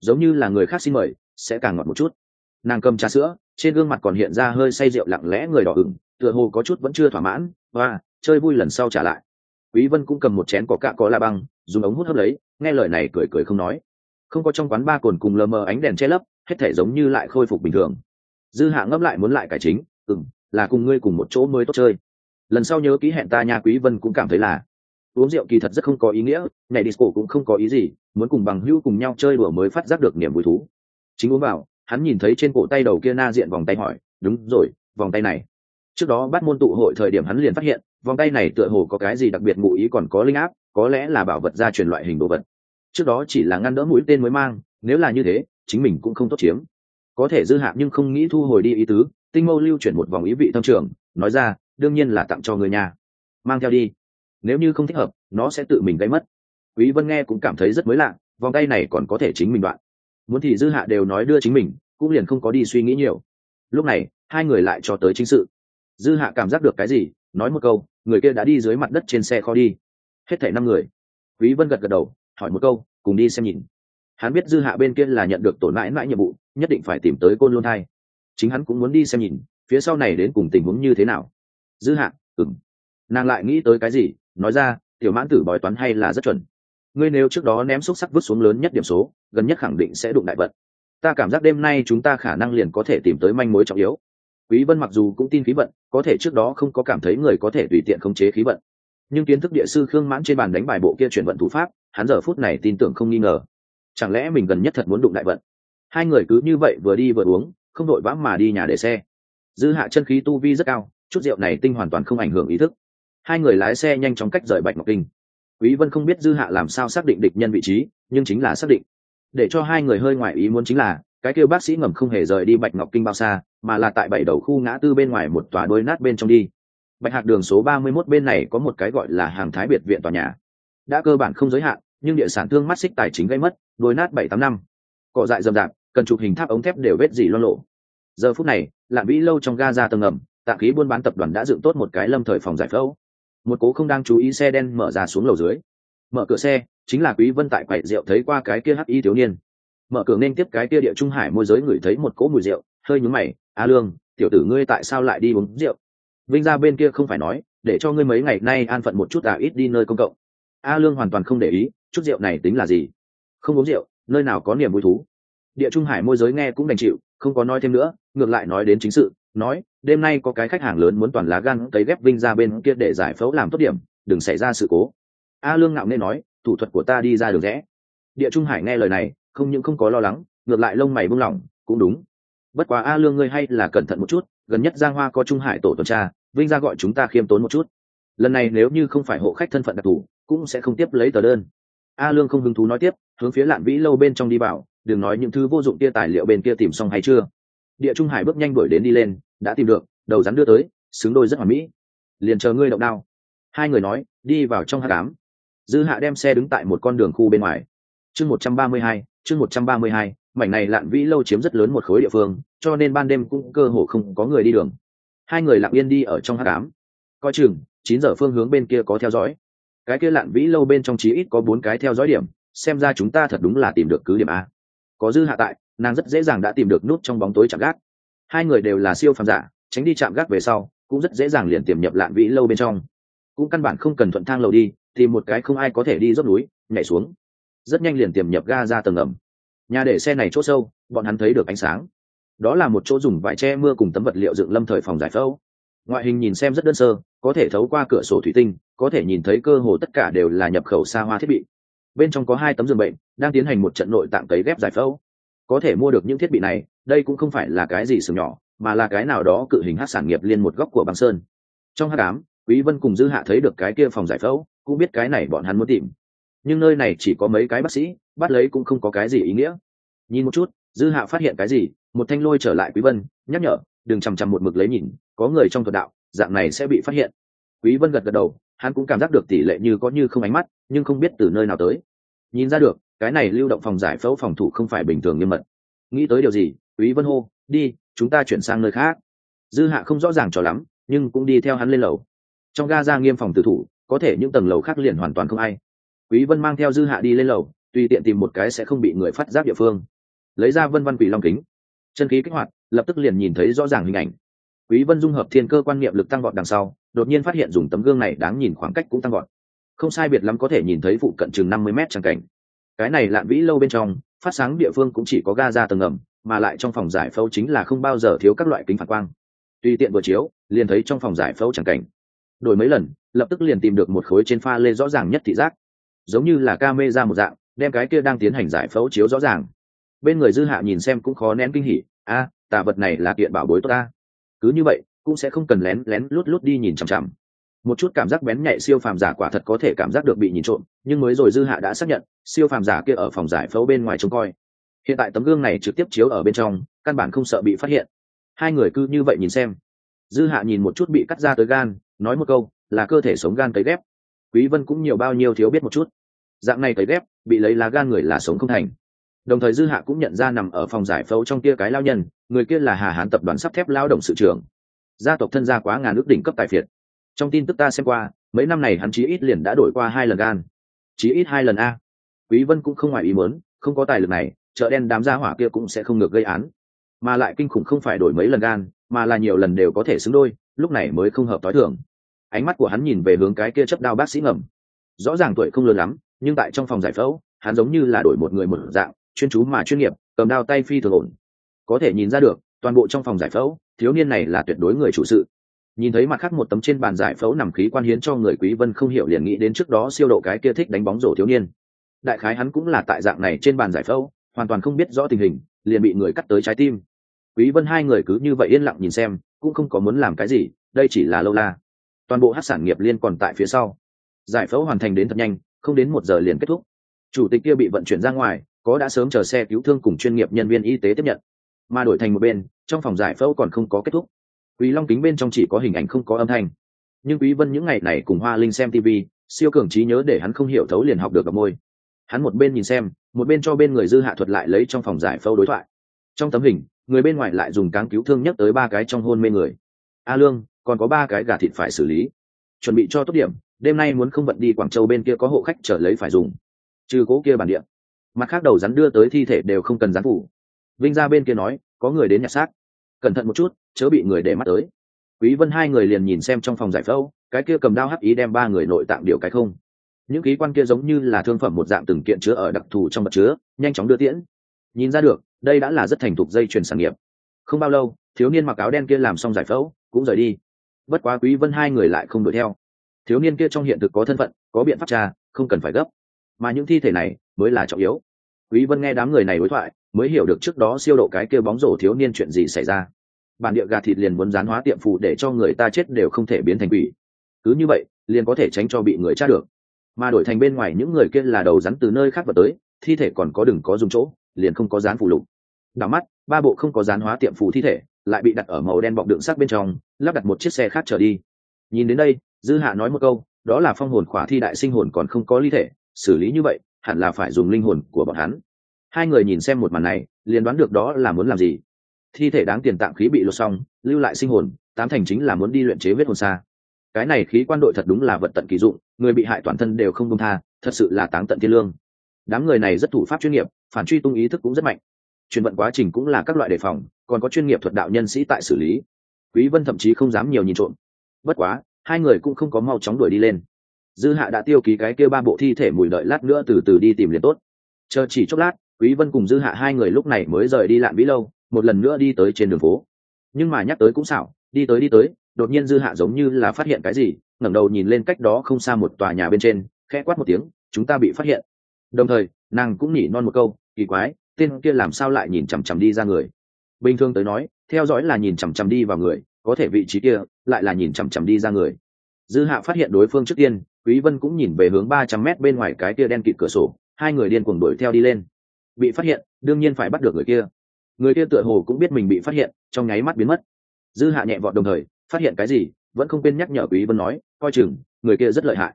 Giống như là người khác xin mời, sẽ càng ngọt một chút nàng cầm trà sữa, trên gương mặt còn hiện ra hơi say rượu lặng lẽ người đỏ ửng, tựa hồ có chút vẫn chưa thỏa mãn và chơi vui lần sau trả lại. Quý vân cũng cầm một chén có cạ có la băng, dùng ống hút hấp lấy, nghe lời này cười cười không nói. Không có trong quán ba cồn cùng lờ mờ ánh đèn che lấp, hết thể giống như lại khôi phục bình thường. Dư hạ ngấp lại muốn lại cải chính, ừm, là cùng ngươi cùng một chỗ mới tốt chơi. Lần sau nhớ ký hẹn ta nha, quý vân cũng cảm thấy là uống rượu kỳ thật rất không có ý nghĩa, nhảy disco cũng không có ý gì, muốn cùng bằng hữu cùng nhau chơi đùa mới phát giác được niềm vui thú. Chính uống vào hắn nhìn thấy trên cổ tay đầu kia na diện vòng tay hỏi, đúng rồi, vòng tay này. Trước đó bắt môn tụ hội thời điểm hắn liền phát hiện, vòng tay này tựa hồ có cái gì đặc biệt ngụ ý còn có linh áp, có lẽ là bảo vật gia truyền loại hình đồ vật. Trước đó chỉ là ngăn đỡ mũi tên mới mang, nếu là như thế, chính mình cũng không tốt chiếm. Có thể dư hạ nhưng không nghĩ thu hồi đi ý tứ, tinh mâu lưu chuyển một vòng ý vị thâm trường, nói ra, đương nhiên là tặng cho người nhà. Mang theo đi. Nếu như không thích hợp, nó sẽ tự mình gây mất. Quý vân nghe cũng cảm thấy rất mới lạ, vòng tay này còn có thể chính mình đoạn muốn thì dư hạ đều nói đưa chính mình, cũng liền không có đi suy nghĩ nhiều. Lúc này, hai người lại cho tới chính sự. Dư hạ cảm giác được cái gì, nói một câu, người kia đã đi dưới mặt đất trên xe kho đi. Hết thảy năm người. Quý vân gật gật đầu, hỏi một câu, cùng đi xem nhìn. Hắn biết dư hạ bên kia là nhận được tổn mãi mãi nhiệm vụ, nhất định phải tìm tới côn lôn thai. Chính hắn cũng muốn đi xem nhìn, phía sau này đến cùng tình huống như thế nào. Dư hạ ừng nàng lại nghĩ tới cái gì, nói ra, tiểu mãn tử bói toán hay là rất chuẩn ngươi nếu trước đó ném xúc sắc vứt xuống lớn nhất điểm số, gần nhất khẳng định sẽ đụng đại vận ta cảm giác đêm nay chúng ta khả năng liền có thể tìm tới manh mối trọng yếu. Quý vân mặc dù cũng tin khí vận, có thể trước đó không có cảm thấy người có thể tùy tiện khống chế khí vận. Nhưng kiến thức địa sư khương mãn trên bàn đánh bài bộ kia chuyển vận thủ pháp, hắn giờ phút này tin tưởng không nghi ngờ. Chẳng lẽ mình gần nhất thật muốn đụng đại vận? Hai người cứ như vậy vừa đi vừa uống, không đội vã mà đi nhà để xe. Dư hạ chân khí tu vi rất cao, chút rượu này tinh hoàn toàn không ảnh hưởng ý thức. Hai người lái xe nhanh chóng cách rời bạch ngọc kinh quý vân không biết dư hạ làm sao xác định địch nhân vị trí, nhưng chính là xác định. Để cho hai người hơi ngoại ý muốn chính là, cái kêu bác sĩ ngầm không hề rời đi bạch ngọc kinh bao xa, mà là tại bảy đầu khu ngã tư bên ngoài một tòa đôi nát bên trong đi. Bạch hạc đường số ba mươi 31 bên này có một cái gọi là hàng thái biệt viện tòa nhà. Đã cơ bản không giới hạn, nhưng địa sản thương mắt xích tài chính gây mất, đôi nát bảy tám năm. Cọ dại dầm rạp, cần chụp hình tháp ống thép đều vết gì lo lộ. Giờ phút này, lạng vĩ lâu trong ga ra tầng ngầm tạm khí buôn bán tập đoàn đã dựng tốt một cái lâm thời phòng giải phẫu một cố không đang chú ý xe đen mở ra xuống lầu dưới. Mở cửa xe, chính là quý vân tại quầy rượu thấy qua cái kia hắc y thiếu niên. Mở cửa nên tiếp cái kia địa trung hải môi giới ngửi thấy một cỗ mùi rượu, hơi nhướng mày, a lương, tiểu tử ngươi tại sao lại đi uống rượu? Vinh ra bên kia không phải nói, để cho ngươi mấy ngày nay an phận một chút à ít đi nơi công cộng. A lương hoàn toàn không để ý, chút rượu này tính là gì? Không uống rượu, nơi nào có niềm vui thú. Địa trung hải môi giới nghe cũng đành chịu, không có nói thêm nữa, ngược lại nói đến chính sự, nói đêm nay có cái khách hàng lớn muốn toàn lá gan cấy ghép vinh ra bên kia để giải phẫu làm tốt điểm, đừng xảy ra sự cố. A lương ngạo nên nói, thủ thuật của ta đi ra được rẽ. Địa trung hải nghe lời này, không những không có lo lắng, ngược lại lông mày buông lỏng, cũng đúng. Bất quá a lương ngươi hay là cẩn thận một chút, gần nhất giang hoa có trung hải tổ tuần tra, vinh ra gọi chúng ta khiêm tốn một chút. Lần này nếu như không phải hộ khách thân phận đặc thù, cũng sẽ không tiếp lấy tờ đơn. A lương không hứng thú nói tiếp, hướng phía lạn vĩ lâu bên trong đi vào đừng nói những thứ vô dụng kia tài liệu bên kia tìm xong hay chưa. Địa trung hải bước nhanh đuổi đến đi lên đã tìm được, đầu rắn đưa tới, xứng đôi rất hoàn mỹ. Liền chờ ngươi động đao. Hai người nói, đi vào trong hát cám dư hạ đem xe đứng tại một con đường khu bên ngoài. Chương một trăm ba mươi hai, chương một trăm ba mươi hai, mảnh này lạn vĩ lâu chiếm rất lớn một khối địa phương, cho nên ban đêm cũng cơ hồ không có người đi đường. Hai người lặng yên đi ở trong hát cám coi chừng, chín giờ phương hướng bên kia có theo dõi. Cái kia lạn vĩ lâu bên trong chí ít có bốn cái theo dõi điểm, xem ra chúng ta thật đúng là tìm được cứ điểm a. Có dư hạ tại, nàng rất dễ dàng đã tìm được nút trong bóng tối chạm gác hai người đều là siêu phàm giả, tránh đi chạm gác về sau, cũng rất dễ dàng liền tiềm nhập lạn vĩ lâu bên trong. Cũng căn bản không cần thuận thang lầu đi, tìm một cái không ai có thể đi dốc núi, nhảy xuống. Rất nhanh liền tiềm nhập ga ra tầng ẩm nhà để xe này chỗ sâu, bọn hắn thấy được ánh sáng. Đó là một chỗ dùng vải che mưa cùng tấm vật liệu dựng lâm thời phòng giải phẫu. Ngoại hình nhìn xem rất đơn sơ, có thể thấu qua cửa sổ thủy tinh, có thể nhìn thấy cơ hồ tất cả đều là nhập khẩu xa hoa thiết bị. Bên trong có hai tấm giường bệnh, đang tiến hành một trận nội tạng cấy ghép giải phẫu có thể mua được những thiết bị này đây cũng không phải là cái gì sừng nhỏ mà là cái nào đó cự hình hát sản nghiệp liên một góc của băng sơn. Trong hát đám, quý vân cùng dư hạ thấy được cái kia phòng giải phẫu cũng biết cái này bọn hắn muốn tìm. Nhưng nơi này chỉ có mấy cái bác sĩ bắt lấy cũng không có cái gì ý nghĩa. Nhìn một chút dư hạ phát hiện cái gì một thanh lôi trở lại quý vân nhắc nhở đừng chằm chằm một mực lấy nhìn có người trong thuật đạo dạng này sẽ bị phát hiện. Quý vân gật gật đầu hắn cũng cảm giác được tỷ lệ như có như không ánh mắt nhưng không biết từ nơi nào tới. Nhìn ra được cái này lưu động phòng giải phẫu phòng thủ không phải bình thường nghiêm mật. Nghĩ tới điều gì, quý vân hô, đi, chúng ta chuyển sang nơi khác. Dư hạ không rõ ràng cho lắm, nhưng cũng đi theo hắn lên lầu. Trong ga ra nghiêm phòng tử thủ, có thể những tầng lầu khác liền hoàn toàn không ai. Quý vân mang theo dư hạ đi lên lầu, tùy tiện tìm một cái sẽ không bị người phát giác địa phương. Lấy ra vân văn quỷ long kính, chân khí kích hoạt, lập tức liền nhìn thấy rõ ràng hình ảnh. Quý vân dung hợp thiên cơ quan niệm lực tăng vọt đằng sau, đột nhiên phát hiện dùng tấm gương này đáng nhìn khoảng cách cũng tăng vọt. Không sai biệt lắm có thể nhìn thấy phụ cận chừng 50 mét trang cảnh cái này lạn vĩ lâu bên trong phát sáng địa phương cũng chỉ có ga ra tầng ngầm mà lại trong phòng giải phẫu chính là không bao giờ thiếu các loại kính phản quang. Tùy tiện vừa chiếu liền thấy trong phòng giải phẫu chẳng cảnh. Đổi mấy lần lập tức liền tìm được một khối trên pha lê rõ ràng nhất thị giác. Giống như là ca mê ra một dạng đem cái kia đang tiến hành giải phẫu chiếu rõ ràng. Bên người dư hạ nhìn xem cũng khó nén kinh hỉ a à, tà vật này là kiện bảo bối tốt ta. Cứ như vậy cũng sẽ không cần lén lén lút lút đi nhìn chằm chằm một chút cảm giác bén nhạy siêu phàm giả quả thật có thể cảm giác được bị nhìn trộm, nhưng mới rồi dư hạ đã xác nhận, siêu phàm giả kia ở phòng giải phẫu bên ngoài trông coi. Hiện tại tấm gương này trực tiếp chiếu ở bên trong, căn bản không sợ bị phát hiện. Hai người cứ như vậy nhìn xem. Dư hạ nhìn một chút bị cắt ra tới gan, nói một câu, là cơ thể sống gan cấy ghép. Quý vân cũng nhiều bao nhiêu thiếu biết một chút. Dạng này cấy ghép, bị lấy lá gan người là sống không thành. Đồng thời dư hạ cũng nhận ra nằm ở phòng giải phẫu trong kia cái lao nhân, người kia là hà hán tập đoàn sắp thép lao động sự trưởng. Gia tộc thân gia quá ngàn nước đỉnh cấp tài phiệt trong tin tức ta xem qua, mấy năm này hắn chí ít liền đã đổi qua hai lần gan. Chí ít hai lần a. Quý vân cũng không ngoài ý muốn, không có tài lực này, chợ đen đám gia hỏa kia cũng sẽ không ngược gây án. Mà lại kinh khủng không phải đổi mấy lần gan, mà là nhiều lần đều có thể xứng đôi, lúc này mới không hợp tối thường ánh mắt của hắn nhìn về hướng cái kia chấp đao bác sĩ ngầm. Rõ ràng tuổi không lớn lắm, nhưng tại trong phòng giải phẫu, hắn giống như là đổi một người một dạng, chuyên chú mà chuyên nghiệp, cầm đao tay phi thường ổn. Có thể nhìn ra được, toàn bộ trong phòng giải phẫu, thiếu niên này là tuyệt đối người chủ sự nhìn thấy mặt khác một tấm trên bàn giải phẫu nằm khí quan hiến cho người quý vân không hiểu liền nghĩ đến trước đó siêu độ cái kia thích đánh bóng rổ thiếu niên. Đại khái hắn cũng là tại dạng này trên bàn giải phẫu, hoàn toàn không biết rõ tình hình, liền bị người cắt tới trái tim. Quý vân hai người cứ như vậy yên lặng nhìn xem, cũng không có muốn làm cái gì, đây chỉ là lâu la. Toàn bộ hát sản nghiệp liên còn tại phía sau. Giải phẫu hoàn thành đến thật nhanh, không đến một giờ liền kết thúc. Chủ tịch kia bị vận chuyển ra ngoài, có đã sớm chờ xe cứu thương cùng chuyên nghiệp nhân viên y tế tiếp nhận. Mà đổi thành một bên, trong phòng giải phẫu còn không có kết thúc quý long kính bên trong chỉ có hình ảnh không có âm thanh. Nhưng quý vân những ngày này cùng hoa linh xem tv siêu cường trí nhớ để hắn không hiểu thấu liền học được gặp môi. Hắn một bên nhìn xem, một bên cho bên người dư hạ thuật lại lấy trong phòng giải phẫu đối thoại. Trong tấm hình, người bên ngoài lại dùng cáng cứu thương nhấc tới ba cái trong hôn mê người. A lương, còn có ba cái gà thịt phải xử lý. Chuẩn bị cho tốt điểm, đêm nay muốn không vận đi quảng châu bên kia có hộ khách trở lấy phải dùng. Trừ cố kia bản địa. Mặt khác đầu rắn đưa tới thi thể đều không cần rắn phủ. Vinh ra bên kia nói, có người đến nhặt xác cẩn thận một chút, chớ bị người để mắt tới. Quý vân hai người liền nhìn xem trong phòng giải phẫu, cái kia cầm đao hắc ý đem ba người nội tạng điều cái không. Những khí quan kia giống như là thương phẩm một dạng từng kiện chứa ở đặc thù trong vật chứa, nhanh chóng đưa tiễn. Nhìn ra được, đây đã là rất thành thục dây chuyền sản nghiệp. Không bao lâu, thiếu niên mặc áo đen kia làm xong giải phẫu, cũng rời đi. Bất quá quý vân hai người lại không đuổi theo. Thiếu niên kia trong hiện thực có thân phận, có biện pháp tra, không cần phải gấp. Mà những thi thể này mới là trọng yếu. Quý vân nghe đám người này đối thoại, mới hiểu được trước đó siêu độ cái kia bóng rổ thiếu niên chuyện gì xảy ra bản địa gà thịt liền muốn gián hóa tiệm phù để cho người ta chết đều không thể biến thành quỷ. Cứ như vậy, liền có thể tránh cho bị người tra được. Mà đổi thành bên ngoài những người kia là đầu rắn từ nơi khác vào tới, thi thể còn có đừng có dùng chỗ, liền không có dán phù lục. Đảo mắt, ba bộ không có dán hóa tiệm phù thi thể, lại bị đặt ở màu đen bọc đựng xác bên trong, lắp đặt một chiếc xe khác trở đi. Nhìn đến đây, dư hạ nói một câu, đó là phong hồn khỏa thi đại sinh hồn còn không có ly thể, xử lý như vậy, hẳn là phải dùng linh hồn của bọn hắn. Hai người nhìn xem một màn này, liền đoán được đó là muốn làm gì thi thể đáng tiền tạm khí bị lột xong, lưu lại sinh hồn, tám thành chính là muốn đi luyện chế huyết hồn xa. Cái này khí quan đội thật đúng là vật tận kỳ dụng, người bị hại toàn thân đều không công tha, thật sự là táng tận thiên lương. Đám người này rất thủ pháp chuyên nghiệp, phản truy tung ý thức cũng rất mạnh. Truyền vận quá trình cũng là các loại đề phòng, còn có chuyên nghiệp thuật đạo nhân sĩ tại xử lý. Quý vân thậm chí không dám nhiều nhìn trộm. Bất quá, hai người cũng không có mau chóng đuổi đi lên. Dư hạ đã tiêu ký cái kia ba bộ thi thể mùi đợi lát nữa từ từ đi tìm liền tốt. Chờ chỉ chốc lát, quý vân cùng dư hạ hai người lúc này mới rời đi lạn vĩ lâu một lần nữa đi tới trên đường phố. Nhưng mà nhắc tới cũng xảo, đi tới đi tới, đột nhiên dư hạ giống như là phát hiện cái gì, ngẩng đầu nhìn lên cách đó không xa một tòa nhà bên trên, khẽ quát một tiếng, chúng ta bị phát hiện. Đồng thời, nàng cũng nhỉ non một câu, kỳ quái, tên kia làm sao lại nhìn chằm chằm đi ra người? Bình thường tới nói, theo dõi là nhìn chằm chằm đi vào người, có thể vị trí kia lại là nhìn chằm chằm đi ra người. Dư hạ phát hiện đối phương trước tiên, quý vân cũng nhìn về hướng ba trăm mét bên ngoài cái kia đen kịt cửa sổ, hai người điên cuồng đuổi theo đi lên. Bị phát hiện, đương nhiên phải bắt được người kia người kia tựa hồ cũng biết mình bị phát hiện, trong nháy mắt biến mất. Dư hạ nhẹ vọt đồng thời, phát hiện cái gì, vẫn không quên nhắc nhở quý vân nói, coi chừng, người kia rất lợi hại.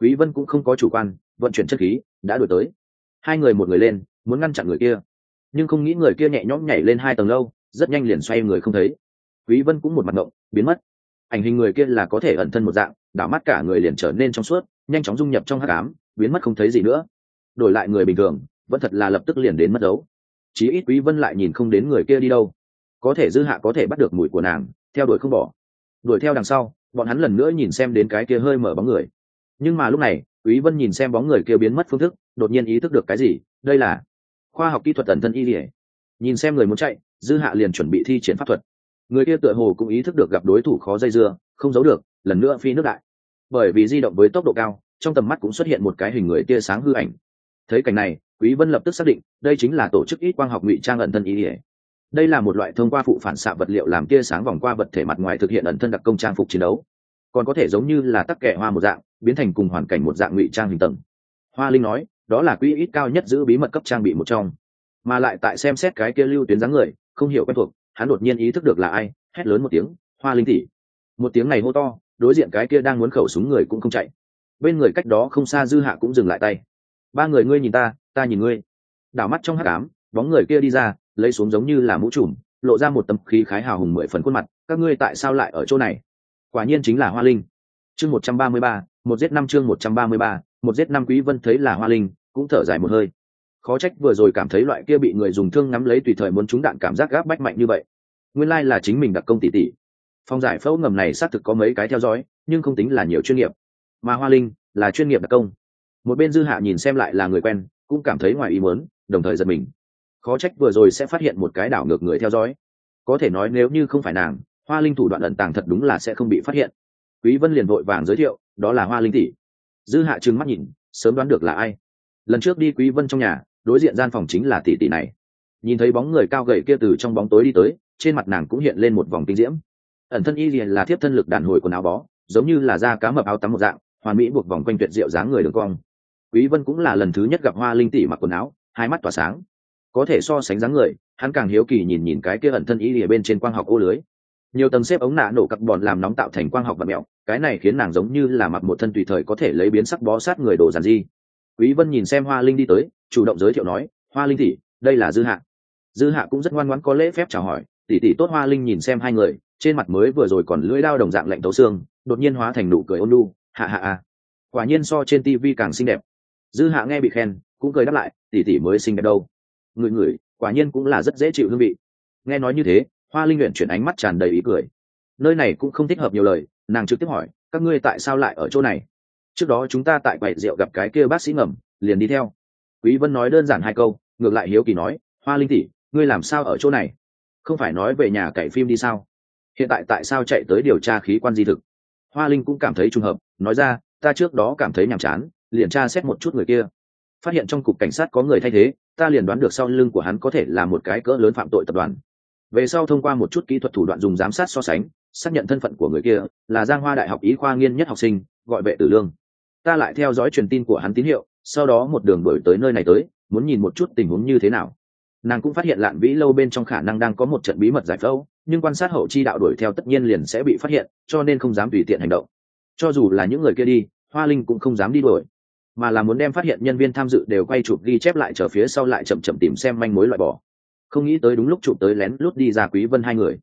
Quý vân cũng không có chủ quan, vận chuyển chất khí, đã đuổi tới. Hai người một người lên, muốn ngăn chặn người kia. Nhưng không nghĩ người kia nhẹ nhõm nhảy lên hai tầng lâu, rất nhanh liền xoay người không thấy. Quý vân cũng một mặt ngộng, biến mất. Ảnh hình người kia là có thể ẩn thân một dạng, đảo mắt cả người liền trở nên trong suốt, nhanh chóng dung nhập trong hắc ám, biến mất không thấy gì nữa. Đổi lại người bình thường, vẫn thật là lập tức liền đến mất dấu chí ít quý vân lại nhìn không đến người kia đi đâu. Có thể dư hạ có thể bắt được mùi của nàng, theo đuổi không bỏ. Đuổi theo đằng sau, bọn hắn lần nữa nhìn xem đến cái kia hơi mở bóng người. Nhưng mà lúc này, quý vân nhìn xem bóng người kia biến mất phương thức, đột nhiên ý thức được cái gì, đây là khoa học kỹ thuật tần thân y lìa nhìn xem người muốn chạy, dư hạ liền chuẩn bị thi triển pháp thuật. Người kia tựa hồ cũng ý thức được gặp đối thủ khó dây dưa, không giấu được, lần nữa phi nước đại. Bởi vì di động với tốc độ cao, trong tầm mắt cũng xuất hiện một cái hình người tia sáng hư ảnh. Thấy cảnh này quý vân lập tức xác định, đây chính là tổ chức ít quang học ngụy trang ẩn thân ý ỉa đây là một loại thông qua phụ phản xạ vật liệu làm tia sáng vòng qua vật thể mặt ngoài thực hiện ẩn thân đặc công trang phục chiến đấu. Còn có thể giống như là tắc kẻ hoa một dạng, biến thành cùng hoàn cảnh một dạng ngụy trang hình tầng. Hoa linh nói, đó là quỹ ít cao nhất giữ bí mật cấp trang bị một trong. Mà lại tại xem xét cái kia lưu tuyến dáng người, không hiểu quen thuộc, hắn đột nhiên ý thức được là ai, hét lớn một tiếng, hoa linh tỷ. Một tiếng này hô to, đối diện cái kia đang muốn khẩu súng người cũng không chạy. Bên người cách đó không xa dư hạ cũng dừng lại tay. Ba người ngươi nhìn ta ta nhìn ngươi. Đảo mắt trong hát cám bóng người kia đi ra, lấy xuống giống như là mũ trùm, lộ ra một tấm khí khái hào hùng mười phần khuôn mặt, các ngươi tại sao lại ở chỗ này? Quả nhiên chính là hoa linh. Chương một trăm ba mươi ba, một giết năm chương một trăm ba mươi ba, một giết năm quý vân thấy là hoa linh, cũng thở dài một hơi. Khó trách vừa rồi cảm thấy loại kia bị người dùng thương ngắm lấy tùy thời muốn trúng đạn cảm giác gáp bách mạnh như vậy. Nguyên lai là chính mình đặc công tỷ tỷ. Phòng giải phẫu ngầm này xác thực có mấy cái theo dõi, nhưng không tính là nhiều chuyên nghiệp. Mà hoa linh là chuyên nghiệp đặc công. Một bên dư hạ nhìn xem lại là người quen cũng cảm thấy ngoài ý muốn, đồng thời giật mình. Khó trách vừa rồi sẽ phát hiện một cái đảo ngược người theo dõi. Có thể nói nếu như không phải nàng, hoa linh thủ đoạn ẩn tàng thật đúng là sẽ không bị phát hiện. Quý vân liền vội vàng giới thiệu, đó là hoa linh tỷ. Dư hạ trừng mắt nhìn, sớm đoán được là ai. Lần trước đi quý vân trong nhà, đối diện gian phòng chính là tỷ tỷ này. Nhìn thấy bóng người cao gầy kia từ trong bóng tối đi tới, trên mặt nàng cũng hiện lên một vòng kinh diễm. Ẩn thân y liền là thiếp thân lực đàn hồi quần áo bó, giống như là da cá mập áo tắm một dạng, hoàn mỹ buộc vòng quanh tuyệt diệu dáng người đường cong quý vân cũng là lần thứ nhất gặp hoa linh tỷ mặc quần áo hai mắt tỏa sáng. Có thể so sánh dáng người hắn càng hiếu kỳ nhìn nhìn cái kia ẩn thân y lìa bên trên quang học ô lưới. Nhiều tầng xếp ống nạ nổ carbon bòn làm nóng tạo thành quang học và mẹo cái này khiến nàng giống như là mặc một thân tùy thời có thể lấy biến sắc bó sát người đồ giàn di quý vân nhìn xem hoa linh đi tới chủ động giới thiệu nói hoa linh tỷ đây là dư hạ. Dư hạ cũng rất ngoan ngoãn có lễ phép chào hỏi tỷ tỷ tốt. Hoa linh nhìn xem hai người trên mặt mới vừa rồi còn lưỡi đao đồng dạng lạnh tấu xương đột nhiên hóa thành nụ cười ôn nhu, hạ hạ à quả nhiên so trên tivi càng xinh đẹp dư hạ nghe bị khen, cũng cười đáp lại, tỷ tỷ mới xinh đẹp đâu. Người người quả nhiên cũng là rất dễ chịu hương vị. Nghe nói như thế, hoa linh luyện chuyển ánh mắt tràn đầy ý cười. Nơi này cũng không thích hợp nhiều lời, nàng trực tiếp hỏi, các ngươi tại sao lại ở chỗ này? Trước đó chúng ta tại quầy rượu gặp cái kia bác sĩ ngầm, liền đi theo. Quý vân nói đơn giản hai câu, ngược lại hiếu kỳ nói, hoa linh tỷ, ngươi làm sao ở chỗ này? Không phải nói về nhà cải phim đi sao? Hiện tại tại sao chạy tới điều tra khí quan di thực? Hoa linh cũng cảm thấy trùng hợp, nói ra, ta trước đó cảm thấy nhàm chán liền tra xét một chút người kia. Phát hiện trong cục cảnh sát có người thay thế, ta liền đoán được sau lưng của hắn có thể là một cái cỡ lớn phạm tội tập đoàn. Về sau thông qua một chút kỹ thuật thủ đoạn dùng giám sát so sánh, xác nhận thân phận của người kia, là giang hoa đại học ý khoa nghiên nhất học sinh, gọi vệ tử lương. Ta lại theo dõi truyền tin của hắn tín hiệu, sau đó một đường đổi tới nơi này tới, muốn nhìn một chút tình huống như thế nào. Nàng cũng phát hiện lạn vĩ lâu bên trong khả năng đang có một trận bí mật giải phẫu, nhưng quan sát hậu chi đạo đuổi theo tất nhiên liền sẽ bị phát hiện, cho nên không dám tùy tiện hành động. Cho dù là những người kia đi, hoa linh cũng không dám đi đuổi mà là muốn đem phát hiện nhân viên tham dự đều quay chụp ghi chép lại chờ phía sau lại chậm chậm tìm xem manh mối loại bỏ. Không nghĩ tới đúng lúc chụp tới lén lút đi ra quý vân hai người.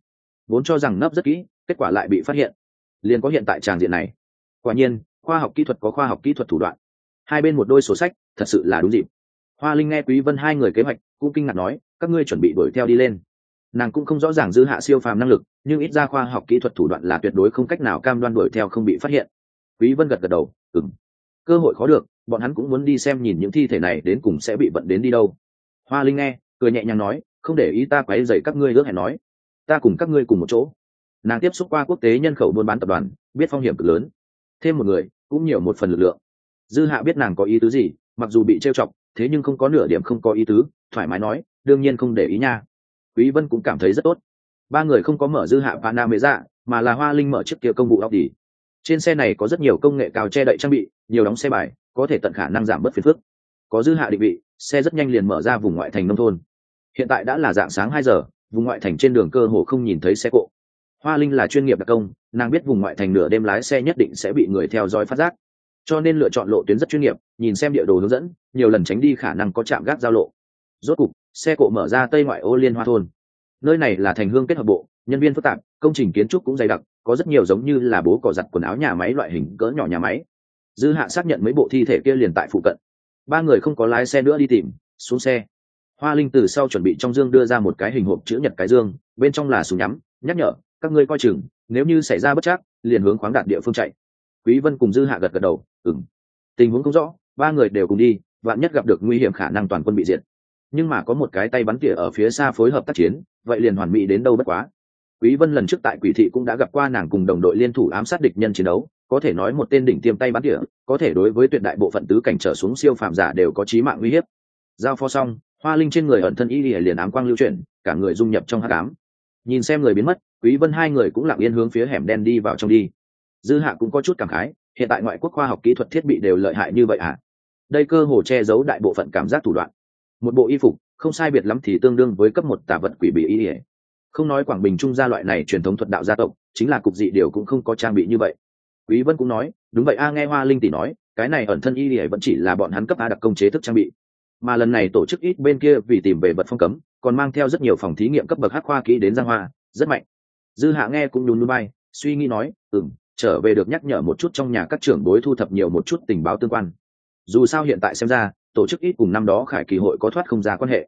Vốn cho rằng nấp rất kỹ, kết quả lại bị phát hiện. Liền có hiện tại tràng diện này. Quả nhiên, khoa học kỹ thuật có khoa học kỹ thuật thủ đoạn. Hai bên một đôi sổ sách, thật sự là đúng dịp. Hoa linh nghe quý vân hai người kế hoạch, cũng kinh ngạc nói, các ngươi chuẩn bị đuổi theo đi lên. Nàng cũng không rõ ràng dư hạ siêu phàm năng lực, nhưng ít ra khoa học kỹ thuật thủ đoạn là tuyệt đối không cách nào cam đoan đuổi theo không bị phát hiện. Quý vân gật gật đầu, ừm. Cơ hội khó được bọn hắn cũng muốn đi xem nhìn những thi thể này đến cùng sẽ bị vận đến đi đâu. Hoa linh nghe, cười nhẹ nhàng nói, không để ý ta quấy dậy các ngươi ước hẹn nói. Ta cùng các ngươi cùng một chỗ. Nàng tiếp xúc qua quốc tế nhân khẩu buôn bán tập đoàn, biết phong hiểm cực lớn. Thêm một người, cũng nhiều một phần lực lượng. Dư hạ biết nàng có ý tứ gì, mặc dù bị trêu chọc, thế nhưng không có nửa điểm không có ý tứ, thoải mái nói, đương nhiên không để ý nha. Quý vân cũng cảm thấy rất tốt. Ba người không có mở dư hạ và nam mê dạ mà là hoa linh mở chiếc kia công vụ óc đi trên xe này có rất nhiều công nghệ cao che đậy trang bị, nhiều đóng xe bài có thể tận khả năng giảm bớt phiền phức. Có dư hạ định vị, xe rất nhanh liền mở ra vùng ngoại thành nông thôn. Hiện tại đã là dạng sáng hai giờ, vùng ngoại thành trên đường cơ hồ không nhìn thấy xe cộ. Hoa linh là chuyên nghiệp đặc công, nàng biết vùng ngoại thành nửa đêm lái xe nhất định sẽ bị người theo dõi phát giác. Cho nên lựa chọn lộ tuyến rất chuyên nghiệp, nhìn xem địa đồ hướng dẫn, nhiều lần tránh đi khả năng có chạm gác giao lộ. Rốt cục, xe cộ mở ra tây ngoại ô liên hoa thôn. Nơi này là thành hương kết hợp bộ, nhân viên phức tạp, công trình kiến trúc cũng dày đặc, có rất nhiều giống như là bố cỏ giặt quần áo nhà máy loại hình cỡ nhỏ nhà máy dư hạ xác nhận mấy bộ thi thể kia liền tại phụ cận. Ba người không có lái xe nữa đi tìm, xuống xe. Hoa linh từ sau chuẩn bị trong dương đưa ra một cái hình hộp chữ nhật cái dương, bên trong là súng nhắm, nhắc nhở, các ngươi coi chừng, nếu như xảy ra bất chắc, liền hướng khoáng đạt địa phương chạy. Quý vân cùng dư hạ gật gật đầu, ừm. Tình huống không rõ, ba người đều cùng đi, vạn nhất gặp được nguy hiểm khả năng toàn quân bị diệt. Nhưng mà có một cái tay bắn tỉa ở phía xa phối hợp tác chiến, vậy liền hoàn mỹ đến đâu bất quá. Quý vân lần trước tại quỷ thị cũng đã gặp qua nàng cùng đồng đội liên thủ ám sát địch nhân chiến đấu có thể nói một tên đỉnh tiêm tay bắn tỉa, có thể đối với tuyệt đại bộ phận tứ cảnh trở xuống siêu phạm giả đều có chí mạng nguy hiểm giao phó xong, hoa linh trên người ẩn thân y liền ám quang lưu chuyển, cả người dung nhập trong hắc ám. Nhìn xem người biến mất, quý vân hai người cũng lặng yên hướng phía hẻm đen đi vào trong đi. Dư hạ cũng có chút cảm khái, hiện tại ngoại quốc khoa học kỹ thuật thiết bị đều lợi hại như vậy à? Đây cơ hồ che giấu đại bộ phận cảm giác thủ đoạn. Một bộ y phục, không sai biệt lắm thì tương đương với cấp một tà vật quỷ bị y không nói quảng bình trung gia loại này truyền thống thuật đạo gia tộc, chính là cục dị điều cũng không có trang bị như vậy quý vân cũng nói, đúng vậy a, nghe hoa linh tỷ nói, cái này ẩn thân y lìa vẫn chỉ là bọn hắn cấp a đặc công chế thức trang bị. Mà lần này tổ chức ít bên kia vì tìm về vật phong cấm, còn mang theo rất nhiều phòng thí nghiệm cấp bậc hắc khoa kỹ đến giang hoa, rất mạnh. Dư hạ nghe cũng nhún núi bay suy nghĩ nói, ừm, trở về được nhắc nhở một chút trong nhà các trưởng bối thu thập nhiều một chút tình báo tương quan. Dù sao hiện tại xem ra, tổ chức ít cùng năm đó khải kỳ hội có thoát không ra quan hệ.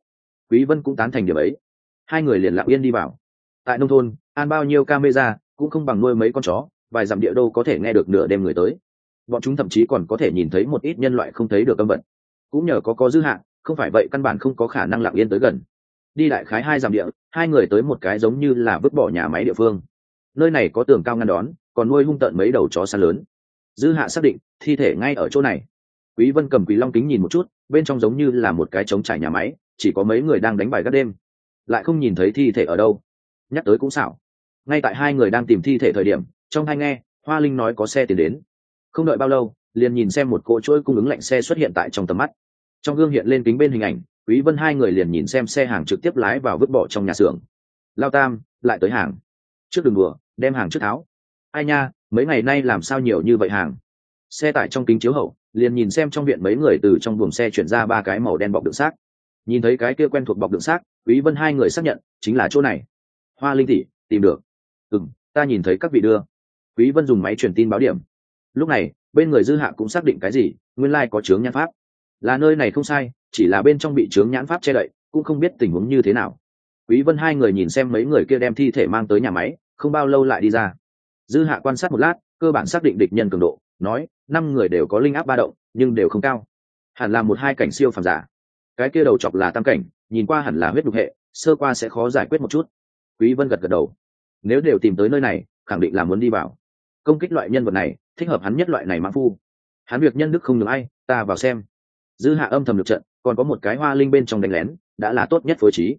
Quý vân cũng tán thành điểm ấy. Hai người liền lặng yên đi vào. Tại nông thôn, an bao nhiêu camera, cũng không bằng nuôi mấy con chó vài dặm địa đô có thể nghe được nửa đêm người tới. Bọn chúng thậm chí còn có thể nhìn thấy một ít nhân loại không thấy được âm vận cũng nhờ có có dư hạn không phải vậy căn bản không có khả năng lặng yên tới gần. Đi đại khái hai dặm địa, hai người tới một cái giống như là vứt bỏ nhà máy địa phương. Nơi này có tường cao ngăn đón, còn nuôi hung tợn mấy đầu chó săn lớn. Dư hạ xác định, thi thể ngay ở chỗ này. Quý vân cầm quý long kính nhìn một chút, bên trong giống như là một cái trống trải nhà máy, chỉ có mấy người đang đánh bài gác đêm. Lại không nhìn thấy thi thể ở đâu. Nhắc tới cũng xảo. Ngay tại hai người đang tìm thi thể thời điểm trong hai nghe, hoa linh nói có xe tiến đến. Không đợi bao lâu, liền nhìn xem một cỗ chuỗi cung ứng lạnh xe xuất hiện tại trong tầm mắt. Trong gương hiện lên kính bên hình ảnh, quý vân hai người liền nhìn xem xe hàng trực tiếp lái vào vứt bỏ trong nhà xưởng. Lao tam, lại tới hàng. Trước đường đùa, đem hàng trước tháo. Ai nha, mấy ngày nay làm sao nhiều như vậy hàng? Xe tải trong kính chiếu hậu, liền nhìn xem trong viện mấy người từ trong buồng xe chuyển ra ba cái màu đen bọc đựng xác. Nhìn thấy cái kia quen thuộc bọc đựng xác, quý vân hai người xác nhận, chính là chỗ này. Hoa linh tỷ, tìm được. Ừm, ta nhìn thấy các vị đưa quý vân dùng máy truyền tin báo điểm. Lúc này, bên người dư hạ cũng xác định cái gì, nguyên lai like có chướng nhãn pháp. Là nơi này không sai, chỉ là bên trong bị chướng nhãn pháp che đậy, cũng không biết tình huống như thế nào. Quý vân hai người nhìn xem mấy người kia đem thi thể mang tới nhà máy, không bao lâu lại đi ra. Dư hạ quan sát một lát, cơ bản xác định địch nhân cường độ, nói, năm người đều có linh áp ba động, nhưng đều không cao. Hẳn là một hai cảnh siêu phàm giả. Cái kia đầu chọc là tam cảnh, nhìn qua hẳn là huyết đục hệ, sơ qua sẽ khó giải quyết một chút. Quý vân gật gật đầu. Nếu đều tìm tới nơi này, khẳng định là muốn đi vào công kích loại nhân vật này, thích hợp hắn nhất loại này mãn phu. Hắn việc nhân đức không được ai, ta vào xem. Dư hạ âm thầm được trận, còn có một cái hoa linh bên trong đánh lén, đã là tốt nhất phối trí.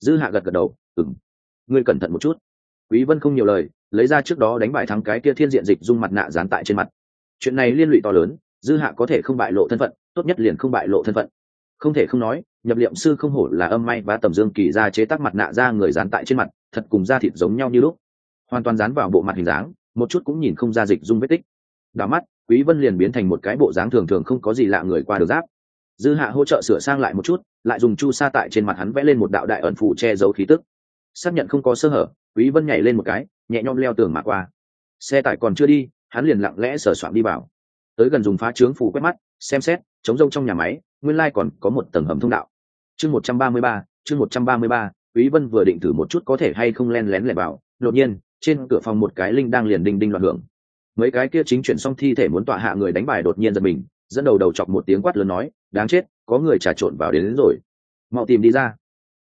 Dư hạ gật gật đầu ừng ngươi cẩn thận một chút. Quý vân không nhiều lời, lấy ra trước đó đánh bại thắng cái kia thiên diện dịch dung mặt nạ dán tại trên mặt. Chuyện này liên lụy to lớn, dư hạ có thể không bại lộ thân phận, tốt nhất liền không bại lộ thân phận. Không thể không nói, nhập liệm sư không hổ là âm may và tầm dương kỳ ra chế tác mặt nạ ra người dán tại trên mặt, thật cùng da thịt giống nhau như lúc. Hoàn toàn dán vào bộ mặt hình dáng một chút cũng nhìn không ra dịch dung vết tích. Đảo mắt, quý vân liền biến thành một cái bộ dáng thường thường không có gì lạ người qua được giáp. Dư hạ hỗ trợ sửa sang lại một chút, lại dùng chu sa tại trên mặt hắn vẽ lên một đạo đại ẩn phụ che giấu khí tức. Xác nhận không có sơ hở, quý vân nhảy lên một cái, nhẹ nhõm leo tường mà qua. Xe tải còn chưa đi, hắn liền lặng lẽ sờ soạn đi vào. Tới gần dùng phá trướng phủ quét mắt, xem xét chống rông trong nhà máy, nguyên lai còn có một tầng hầm thông đạo. Chương một trăm ba mươi ba, chương một trăm ba mươi ba, quý vân vừa định thử một chút có thể hay không len lén lẻ vào. Đột nhiên trên cửa phòng một cái linh đang liền đinh đinh loạn hưởng. Mấy cái kia chính chuyển xong thi thể muốn tọa hạ người đánh bài đột nhiên giật mình dẫn đầu đầu chọc một tiếng quát lớn nói đáng chết có người trà trộn vào đến, đến rồi. Mau tìm đi ra.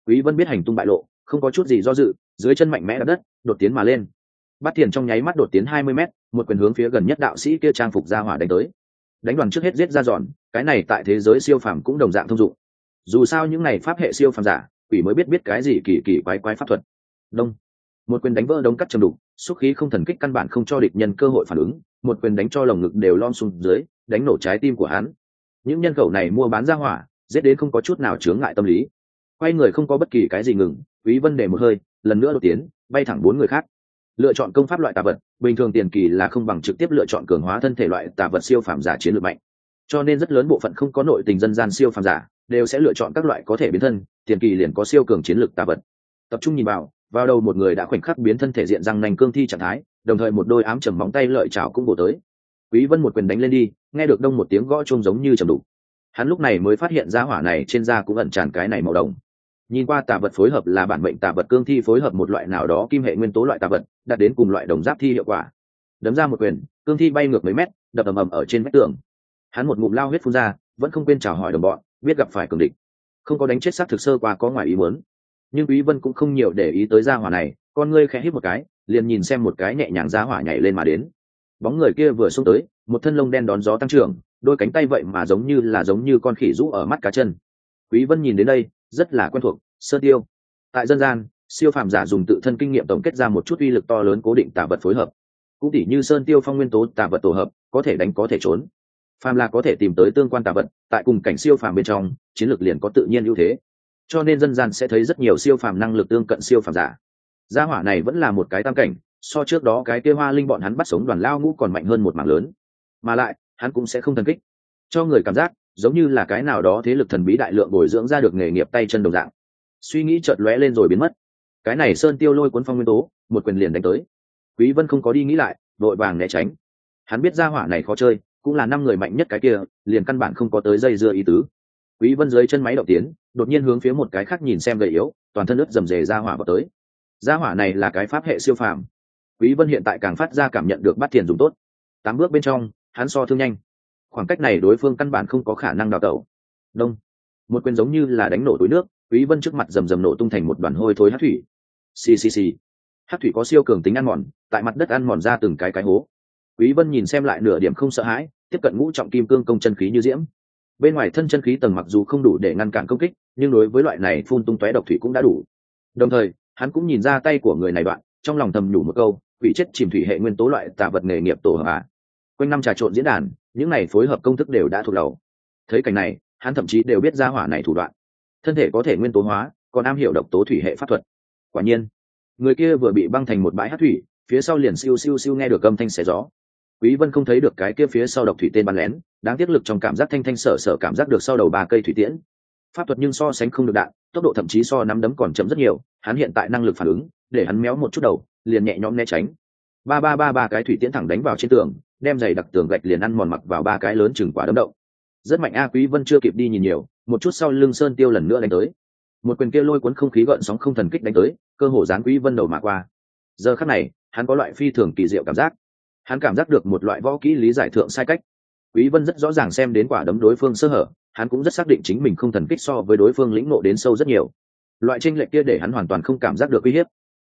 Quý vân biết hành tung bại lộ không có chút gì do dự dưới chân mạnh mẽ đập đất đột tiến mà lên. Bắt tiền trong nháy mắt đột tiến hai mươi mét một quyền hướng phía gần nhất đạo sĩ kia trang phục ra hỏa đánh tới. Đánh đoàn trước hết giết ra dọn cái này tại thế giới siêu phàm cũng đồng dạng thông dụng. Dù sao những này pháp hệ siêu phàm giả quỷ mới biết biết cái gì kỳ kỳ quái quái pháp thuật. Đông một quyền đánh vỡ đống cắt trầm đục, xúc khí không thần kích căn bản không cho địch nhân cơ hội phản ứng, một quyền đánh cho lồng ngực đều lom xuống dưới, đánh nổ trái tim của hắn. Những nhân khẩu này mua bán ra hỏa, giết đến không có chút nào chướng ngại tâm lý. Quay người không có bất kỳ cái gì ngừng, quý vân để một hơi, lần nữa đột tiến, bay thẳng bốn người khác. Lựa chọn công pháp loại tà vật, bình thường tiền kỳ là không bằng trực tiếp lựa chọn cường hóa thân thể loại tà vật siêu phàm giả chiến lược mạnh. Cho nên rất lớn bộ phận không có nội tình dân gian siêu phàm giả, đều sẽ lựa chọn các loại có thể biến thân, tiền kỳ liền có siêu cường chiến lược tà vật. Tập trung nhìn vào vào đầu một người đã khoảnh khắc biến thân thể diện răng nành cương thi trạng thái, đồng thời một đôi ám trầm móng tay lợi chảo cũng bổ tới. Quý vân một quyền đánh lên đi, nghe được đông một tiếng gõ chuông giống như trầm đủ hắn lúc này mới phát hiện ra hỏa này trên da cũng ẩn tràn cái này màu đồng. Nhìn qua tà vật phối hợp là bản mệnh tà vật cương thi phối hợp một loại nào đó kim hệ nguyên tố loại tà vật, đạt đến cùng loại đồng giáp thi hiệu quả. Đấm ra một quyền, cương thi bay ngược mấy mét, đập ầm ầm ở trên vách tường. Hắn một ngụm lao huyết phun ra, vẫn không quên chào hỏi đồng bọn, biết gặp phải cường địch. Không có đánh chết xác thực sơ qua có ngoài ý muốn nhưng quý vân cũng không nhiều để ý tới gia hỏa này, con ngươi khẽ hít một cái, liền nhìn xem một cái nhẹ nhàng gia hỏa nhảy lên mà đến. Bóng người kia vừa xuống tới, một thân lông đen đón gió tăng trưởng, đôi cánh tay vậy mà giống như là giống như con khỉ rũ ở mắt cá chân. Quý vân nhìn đến đây, rất là quen thuộc sơ tiêu. Tại dân gian, siêu phàm giả dùng tự thân kinh nghiệm tổng kết ra một chút uy lực to lớn cố định tả vật phối hợp. Cũng tỉ như sơn tiêu phong nguyên tố tả vật tổ hợp, có thể đánh có thể trốn. Phàm là có thể tìm tới tương quan tả vật, tại cùng cảnh siêu phàm bên trong, chiến lược liền có tự nhiên ưu thế cho nên dân gian sẽ thấy rất nhiều siêu phàm năng lực tương cận siêu phàm giả. Gia hỏa này vẫn là một cái tam cảnh, so trước đó cái kia hoa linh bọn hắn bắt sống đoàn lao ngũ còn mạnh hơn một mảng lớn. Mà lại, hắn cũng sẽ không thần kích. Cho người cảm giác, giống như là cái nào đó thế lực thần bí đại lượng bồi dưỡng ra được nghề nghiệp tay chân đồng dạng. Suy nghĩ chợt lóe lên rồi biến mất. Cái này sơn tiêu lôi cuốn phong nguyên tố, một quyền liền đánh tới. Quý vân không có đi nghĩ lại đội vàng né tránh. Hắn biết gia hỏa này khó chơi, cũng là năm người mạnh nhất cái kia, liền căn bản không có tới dây dưa ý tứ. Quý vân dưới chân máy động tiến đột nhiên hướng phía một cái khác nhìn xem gầy yếu, toàn thân ướt dầm dề ra hỏa vào tới. Ra hỏa này là cái pháp hệ siêu phàm. Quý vân hiện tại càng phát ra cảm nhận được bắt tiền dùng tốt. Tám bước bên trong, hắn so thương nhanh. Khoảng cách này đối phương căn bản không có khả năng đào tẩu. Đông. Một quyền giống như là đánh nổ túi nước, quý vân trước mặt rầm rầm nổ tung thành một đoàn hôi thối hát thủy. Xì xì xì. Hát thủy có siêu cường tính ăn mòn, tại mặt đất ăn mòn ra từng cái cái hố. Quý vân nhìn xem lại nửa điểm không sợ hãi, tiếp cận ngũ trọng kim cương công chân khí như diễm bên ngoài thân chân khí tầng mặc dù không đủ để ngăn cản công kích, nhưng đối với loại này phun tung tóe độc thủy cũng đã đủ. Đồng thời, hắn cũng nhìn ra tay của người này đoạn, trong lòng thầm nhủ một câu vị chết chìm thủy hệ nguyên tố loại tạ vật nghề nghiệp tổ hợp à. quanh năm trà trộn diễn đàn, những này phối hợp công thức đều đã thuộc đầu. Thấy cảnh này, hắn thậm chí đều biết ra hỏa này thủ đoạn. Thân thể có thể nguyên tố hóa, còn am hiểu độc tố thủy hệ pháp thuật. Quả nhiên, người kia vừa bị băng thành một bãi hát thủy, phía sau liền siêu siêu siêu nghe được âm thanh xẻ gió. Quý vân không thấy được cái kia phía sau độc thủy tên bắn lén đáng tiếc lực trong cảm giác thanh thanh sở sở cảm giác được sau đầu ba cây thủy tiễn. Pháp thuật nhưng so sánh không được đạn, tốc độ thậm chí so nắm đấm còn chậm rất nhiều, hắn hiện tại năng lực phản ứng, để hắn méo một chút đầu, liền nhẹ nhõm né tránh. Ba ba ba ba cái thủy tiễn thẳng đánh vào trên tường, đem giày đặc tường gạch liền ăn mòn mặc vào ba cái lớn chừng quả đấm động. Rất mạnh a quý vân chưa kịp đi nhìn nhiều, một chút sau lưng sơn tiêu lần nữa đánh tới. Một quyền kia lôi cuốn không khí gợn sóng không thần kích đánh tới, cơ hồ dán quý vân đầu mà qua. Giờ khắc này, hắn có loại phi thường kỳ diệu cảm giác. Hắn cảm giác được một loại võ kỹ lý giải thượng sai cách quý vân rất rõ ràng xem đến quả đấm đối phương sơ hở, hắn cũng rất xác định chính mình không thần kích so với đối phương lĩnh ngộ đến sâu rất nhiều. Loại tranh lệch kia để hắn hoàn toàn không cảm giác được uy hiếp.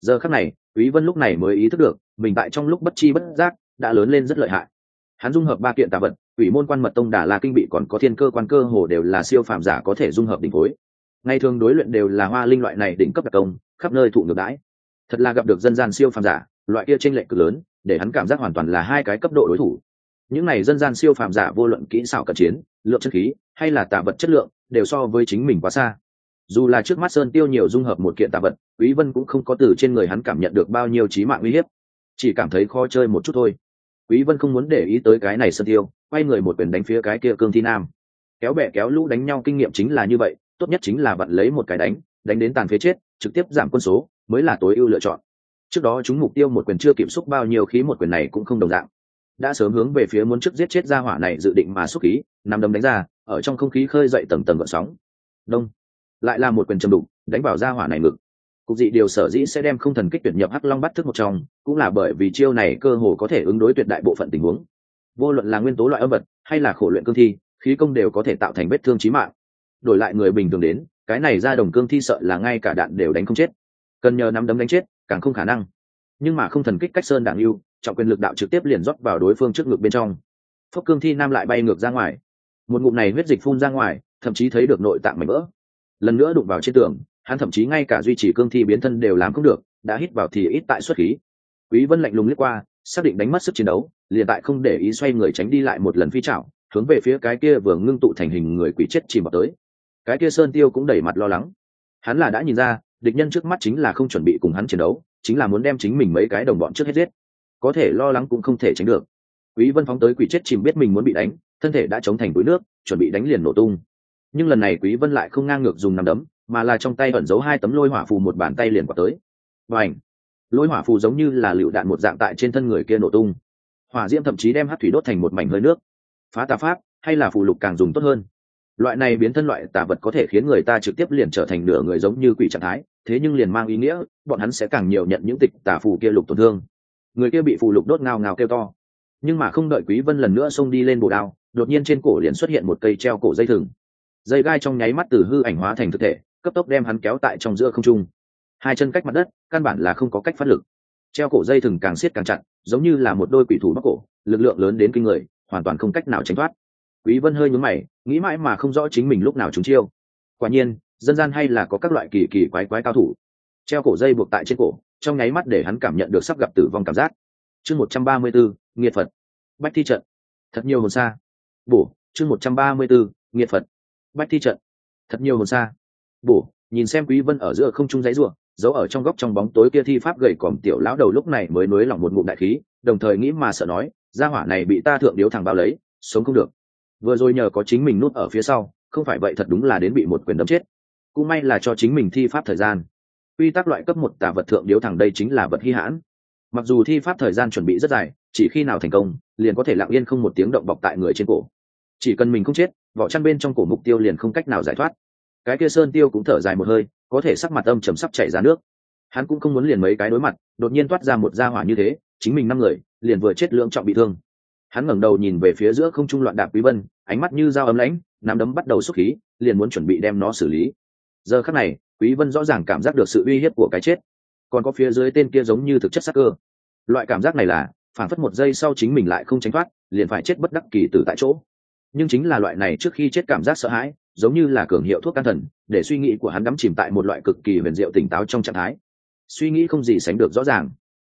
Giờ khắc này, quý vân lúc này mới ý thức được, mình tại trong lúc bất chi bất giác, đã lớn lên rất lợi hại. Hắn dung hợp ba kiện tà vật ủy môn quan mật tông đà la kinh bị còn có thiên cơ quan cơ hồ đều là siêu phàm giả có thể dung hợp đỉnh phối. Ngày thường đối luyện đều là hoa linh loại này đỉnh cấp đặc công, khắp nơi thụ ngược đãi. Thật là gặp được dân gian siêu phàm giả, loại kia tranh lệch cực lớn, để hắn cảm giác hoàn toàn là hai cái cấp độ đối thủ những này dân gian siêu phàm giả vô luận kỹ xảo cận chiến, lượng chất khí, hay là tạ vật chất lượng, đều so với chính mình quá xa. Dù là trước mắt sơn tiêu nhiều dung hợp một kiện tạ vật, quý vân cũng không có từ trên người hắn cảm nhận được bao nhiêu trí mạng uy hiếp. Chỉ cảm thấy khó chơi một chút thôi. Quý vân không muốn để ý tới cái này sơn tiêu, quay người một quyền đánh phía cái kia cương thi nam. Kéo bè kéo lũ đánh nhau kinh nghiệm chính là như vậy, tốt nhất chính là vận lấy một cái đánh đánh đến tàn phế chết, trực tiếp giảm quân số, mới là tối ưu lựa chọn. Trước đó chúng mục tiêu một quyền chưa kiểm xúc bao nhiêu khí một quyền này cũng không đồng dạng đã sớm hướng về phía muốn trước giết chết ra hỏa này dự định mà xúc khí nằm đấm đánh ra, ở trong không khí khơi dậy tầng tầng gợn sóng. Đông. Lại là một quyền trầm đục, đánh vào ra hỏa này ngực. Cục dị điều sở dĩ sẽ đem không thần kích tuyển nhập hắc long bắt thức một trong, cũng là bởi vì chiêu này cơ hồ có thể ứng đối tuyệt đại bộ phận tình huống. Vô luận là nguyên tố loại âm vật, hay là khổ luyện cương thi, khí công đều có thể tạo thành vết thương chí mạng. Đổi lại người bình thường đến, cái này ra đồng cương thi sợ là ngay cả đạn đều đánh không chết. Cần nhờ nắm đấm đánh chết, càng không khả năng nhưng mà không thần kích cách sơn đảng yêu, trọng quyền lực đạo trực tiếp liền rót vào đối phương trước ngực bên trong. Phốc cương thi nam lại bay ngược ra ngoài. Một ngụm này huyết dịch phun ra ngoài, thậm chí thấy được nội tạng mảnh vỡ. Lần nữa đụng vào trên tường, hắn thậm chí ngay cả duy trì cương thi biến thân đều làm không được, đã hít vào thì ít tại xuất khí. Quý vân lạnh lùng liếc qua, xác định đánh mất sức chiến đấu, liền tại không để ý xoay người tránh đi lại một lần phi chảo hướng về phía cái kia vừa ngưng tụ thành hình người quỷ chết chìm vào tới. Cái kia sơn tiêu cũng đẩy mặt lo lắng. Hắn là đã nhìn ra, địch nhân trước mắt chính là không chuẩn bị cùng hắn chiến đấu chính là muốn đem chính mình mấy cái đồng bọn trước hết giết. Có thể lo lắng cũng không thể tránh được. Quý vân phóng tới quỷ chết chìm biết mình muốn bị đánh, thân thể đã chống thành túi nước, chuẩn bị đánh liền nổ tung. Nhưng lần này quý vân lại không ngang ngược dùng nằm đấm, mà là trong tay ẩn giấu hai tấm lôi hỏa phù một bàn tay liền quả tới. Và ảnh lôi hỏa phù giống như là lựu đạn một dạng tại trên thân người kia nổ tung. Hỏa diễm thậm chí đem hát thủy đốt thành một mảnh hơi nước. Phá tà pháp, hay là phù lục càng dùng tốt hơn. Loại này biến thân loại tà vật có thể khiến người ta trực tiếp liền trở thành nửa người giống như quỷ trạng thái thế nhưng liền mang ý nghĩa, bọn hắn sẽ càng nhiều nhận những tịch tà phù kia lục tổn thương. Người kia bị phù lục đốt ngao ngao kêu to. Nhưng mà không đợi quý vân lần nữa xông đi lên bồ đao, đột nhiên trên cổ liền xuất hiện một cây treo cổ dây thừng. Dây gai trong nháy mắt từ hư ảnh hóa thành thực thể, cấp tốc đem hắn kéo tại trong giữa không trung. Hai chân cách mặt đất, căn bản là không có cách phát lực. Treo cổ dây thừng càng siết càng chặt, giống như là một đôi quỷ thủ mắc cổ, lực lượng lớn đến kinh người, hoàn toàn không cách nào tránh thoát. Quý vân hơi nhướng mày, nghĩ mãi mà không rõ chính mình lúc nào trúng chiêu. Quả nhiên dân gian hay là có các loại kỳ kỳ quái quái cao thủ. Treo cổ dây buộc tại trên cổ trong nháy mắt để hắn cảm nhận được sắp gặp tử vong cảm giác. Chương 134, nghiệt phật. Bách thi trận. Thật nhiều hồn xa bổ chương 134, nghiệt phật. Bách thi trận. Thật nhiều hồn xa bổ nhìn xem quý vân ở giữa không trung giấy rùa giấu ở trong góc trong bóng tối kia thi pháp gầy còm tiểu lão đầu lúc này mới nối lòng một ngụm đại khí đồng thời nghĩ mà sợ nói gia hỏa này bị ta thượng điếu thằng bao lấy sống không được. Vừa rồi nhờ có chính mình nút ở phía sau không phải vậy thật đúng là đến bị một quyền đấm chết cũng may là cho chính mình thi pháp thời gian. Quy tắc loại cấp một tà vật thượng điếu thẳng đây chính là vật hy hãn. Mặc dù thi pháp thời gian chuẩn bị rất dài, chỉ khi nào thành công, liền có thể lặng yên không một tiếng động bọc tại người trên cổ. Chỉ cần mình không chết, vỏ chăn bên trong cổ mục tiêu liền không cách nào giải thoát. Cái kia sơn tiêu cũng thở dài một hơi, có thể sắc mặt âm chầm sắp chảy ra nước. Hắn cũng không muốn liền mấy cái đối mặt, đột nhiên toát ra một gia hỏa như thế, chính mình năm người, liền vừa chết lưỡng trọng bị thương. Hắn ngẩng đầu nhìn về phía giữa không trung loạn đạp quý vân, ánh mắt như dao ấm lãnh, nắm đấm bắt đầu xúc khí, liền muốn chuẩn bị đem nó xử lý giờ khắc này, quý vân rõ ràng cảm giác được sự uy hiếp của cái chết. Còn có phía dưới tên kia giống như thực chất sắc cơ. Loại cảm giác này là, phản phất một giây sau chính mình lại không tránh thoát, liền phải chết bất đắc kỳ tử tại chỗ. Nhưng chính là loại này trước khi chết cảm giác sợ hãi, giống như là cường hiệu thuốc can thần, để suy nghĩ của hắn đắm chìm tại một loại cực kỳ huyền diệu tỉnh táo trong trạng thái. Suy nghĩ không gì sánh được rõ ràng.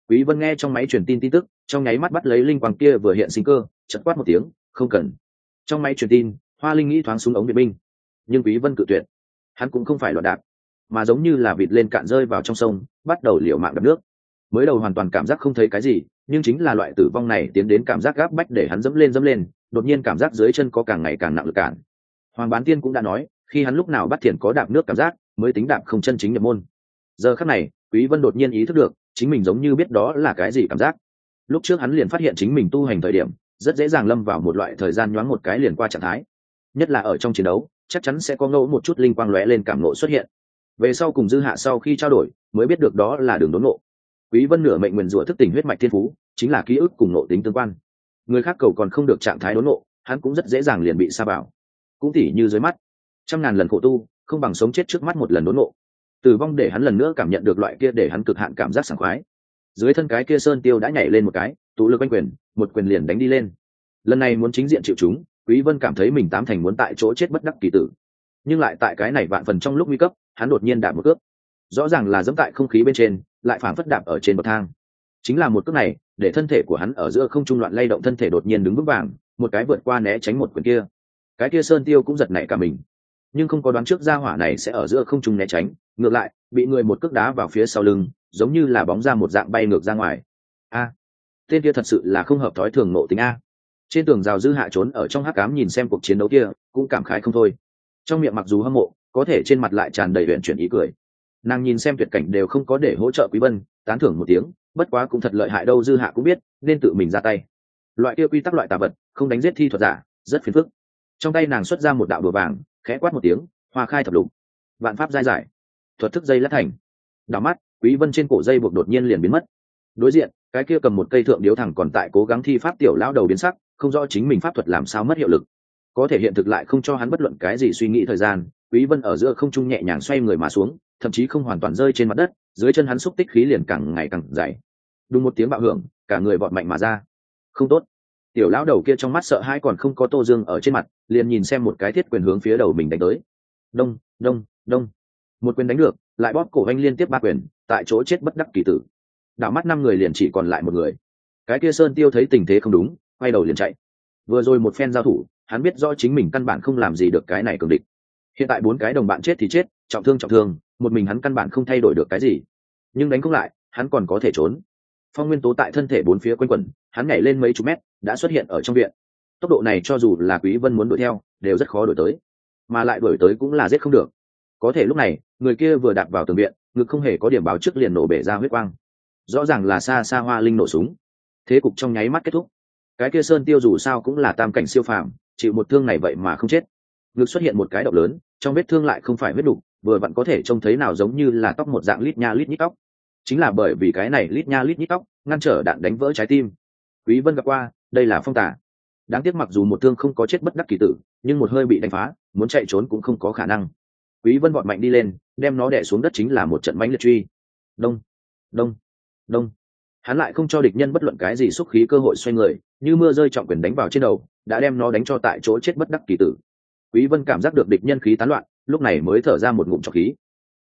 Quý vân nghe trong máy truyền tin tin tức, trong nháy mắt bắt lấy linh quang kia vừa hiện sinh cơ chật quát một tiếng, không cần. Trong máy truyền tin, hoa linh nghĩ thoáng xuống ống viện binh. Nhưng quý vân cự tuyệt hắn cũng không phải loạn đạp, mà giống như là vịt lên cạn rơi vào trong sông, bắt đầu liều mạng đập nước. Mới đầu hoàn toàn cảm giác không thấy cái gì, nhưng chính là loại tử vong này tiến đến cảm giác gáp bách để hắn dẫm lên dẫm lên, đột nhiên cảm giác dưới chân có càng ngày càng nặng lực cản. Hoàng bán tiên cũng đã nói, khi hắn lúc nào bắt thiền có đạp nước cảm giác, mới tính đạp không chân chính nhập môn. Giờ khắc này, quý vân đột nhiên ý thức được, chính mình giống như biết đó là cái gì cảm giác. Lúc trước hắn liền phát hiện chính mình tu hành thời điểm, rất dễ dàng lâm vào một loại thời gian nhoáng một cái liền qua trạng thái. Nhất là ở trong chiến đấu chắc chắn sẽ có ngẫu một chút linh quang lóe lên cảm nộ xuất hiện. Về sau cùng dư hạ sau khi trao đổi, mới biết được đó là đường đốn nộ quý vân nửa mệnh nguyền rủa thức tỉnh huyết mạch thiên phú, chính là ký ức cùng nộ tính tương quan. Người khác cầu còn không được trạng thái đốn nộ hắn cũng rất dễ dàng liền bị sa bảo cũng tỉ như dưới mắt, trăm ngàn lần khổ tu, không bằng sống chết trước mắt một lần đốn nộ tử vong để hắn lần nữa cảm nhận được loại kia để hắn cực hạn cảm giác sảng khoái. Dưới thân cái kia sơn tiêu đã nhảy lên một cái, tụ lực quanh quyền, một quyền liền đánh đi lên. Lần này muốn chính diện chịu chúng quý vân cảm thấy mình tám thành muốn tại chỗ chết bất đắc kỳ tử. Nhưng lại tại cái này vạn phần trong lúc nguy cấp, hắn đột nhiên đạp một cước. Rõ ràng là dẫm tại không khí bên trên, lại phản phất đạp ở trên bậc thang. Chính là một cước này, để thân thể của hắn ở giữa không trung loạn lay động, thân thể đột nhiên đứng vững vàng, một cái vượt qua né tránh một quyền kia. Cái kia sơn tiêu cũng giật nảy cả mình. Nhưng không có đoán trước ra hỏa này sẽ ở giữa không trung né tránh, ngược lại, bị người một cước đá vào phía sau lưng, giống như là bóng ra một dạng bay ngược ra ngoài. A, tên kia thật sự là không hợp thói thường nộ tính a trên tường rào dư hạ trốn ở trong hắc cám nhìn xem cuộc chiến đấu kia, cũng cảm khái không thôi. Trong miệng mặc dù hâm mộ, có thể trên mặt lại tràn đầy huyện chuyển ý cười. Nàng nhìn xem tuyệt cảnh đều không có để hỗ trợ quý vân, tán thưởng một tiếng, bất quá cũng thật lợi hại đâu dư hạ cũng biết, nên tự mình ra tay. Loại kia quy tắc loại tà vật, không đánh giết thi thuật giả, rất phiền phức. Trong tay nàng xuất ra một đạo đồ vàng, khẽ quát một tiếng, hoa khai thập lục. Vạn pháp giai giải. Thuật thức dây lát thành. Đảo mắt, quý vân trên cổ dây buộc đột nhiên liền biến mất. Đối diện, cái kia cầm một cây thượng điếu thẳng còn tại cố gắng thi pháp tiểu lao đầu biến sắc không rõ chính mình pháp thuật làm sao mất hiệu lực. Có thể hiện thực lại không cho hắn bất luận cái gì suy nghĩ thời gian, quý vân ở giữa không trung nhẹ nhàng xoay người mà xuống, thậm chí không hoàn toàn rơi trên mặt đất, dưới chân hắn xúc tích khí liền càng ngày càng dày. Đúng một tiếng bạo hưởng, cả người vọt mạnh mà ra. Không tốt. Tiểu lão đầu kia trong mắt sợ hãi còn không có tô dương ở trên mặt, liền nhìn xem một cái thiết quyền hướng phía đầu mình đánh tới. Đông đông đông. Một quyền đánh được, lại bóp cổ anh liên tiếp ba quyền, tại chỗ chết bất đắc kỳ tử. Đảo mắt năm người liền chỉ còn lại một người. Cái kia sơn tiêu thấy tình thế không đúng quay đầu liền chạy. Vừa rồi một phen giao thủ, hắn biết rõ chính mình căn bản không làm gì được cái này cường địch. Hiện tại bốn cái đồng bạn chết thì chết, trọng thương trọng thương, một mình hắn căn bản không thay đổi được cái gì. Nhưng đánh không lại, hắn còn có thể trốn. Phong nguyên tố tại thân thể bốn phía quanh quẩn, hắn nhảy lên mấy chục mét, đã xuất hiện ở trong viện. Tốc độ này cho dù là quý vân muốn đuổi theo, đều rất khó đuổi tới. Mà lại đuổi tới cũng là giết không được. Có thể lúc này, người kia vừa đạp vào tường viện, ngực không hề có điểm báo trước liền nổ bể ra huyết quang. Rõ ràng là xa xa hoa linh nổ súng. Thế cục trong nháy mắt kết thúc cái kia sơn tiêu dù sao cũng là tam cảnh siêu phàm, chịu một thương này vậy mà không chết. Ngực xuất hiện một cái động lớn, trong vết thương lại không phải huyết đục, vừa vặn có thể trông thấy nào giống như là tóc một dạng lít nha lít nhít tóc. Chính là bởi vì cái này lít nha lít nhít tóc, ngăn trở đạn đánh vỡ trái tim. Quý vân gặp qua, đây là phong tả. Đáng tiếc mặc dù một thương không có chết bất đắc kỳ tử, nhưng một hơi bị đánh phá, muốn chạy trốn cũng không có khả năng. Quý vân vọt mạnh đi lên, đem nó đè xuống đất chính là một trận mãnh liệt truy. Đông đông đông. Hắn lại không cho địch nhân bất luận cái gì xúc khí cơ hội xoay người như mưa rơi trọng quyền đánh vào trên đầu, đã đem nó đánh cho tại chỗ chết bất đắc kỳ tử. Quý vân cảm giác được địch nhân khí tán loạn, lúc này mới thở ra một ngụm trọc khí.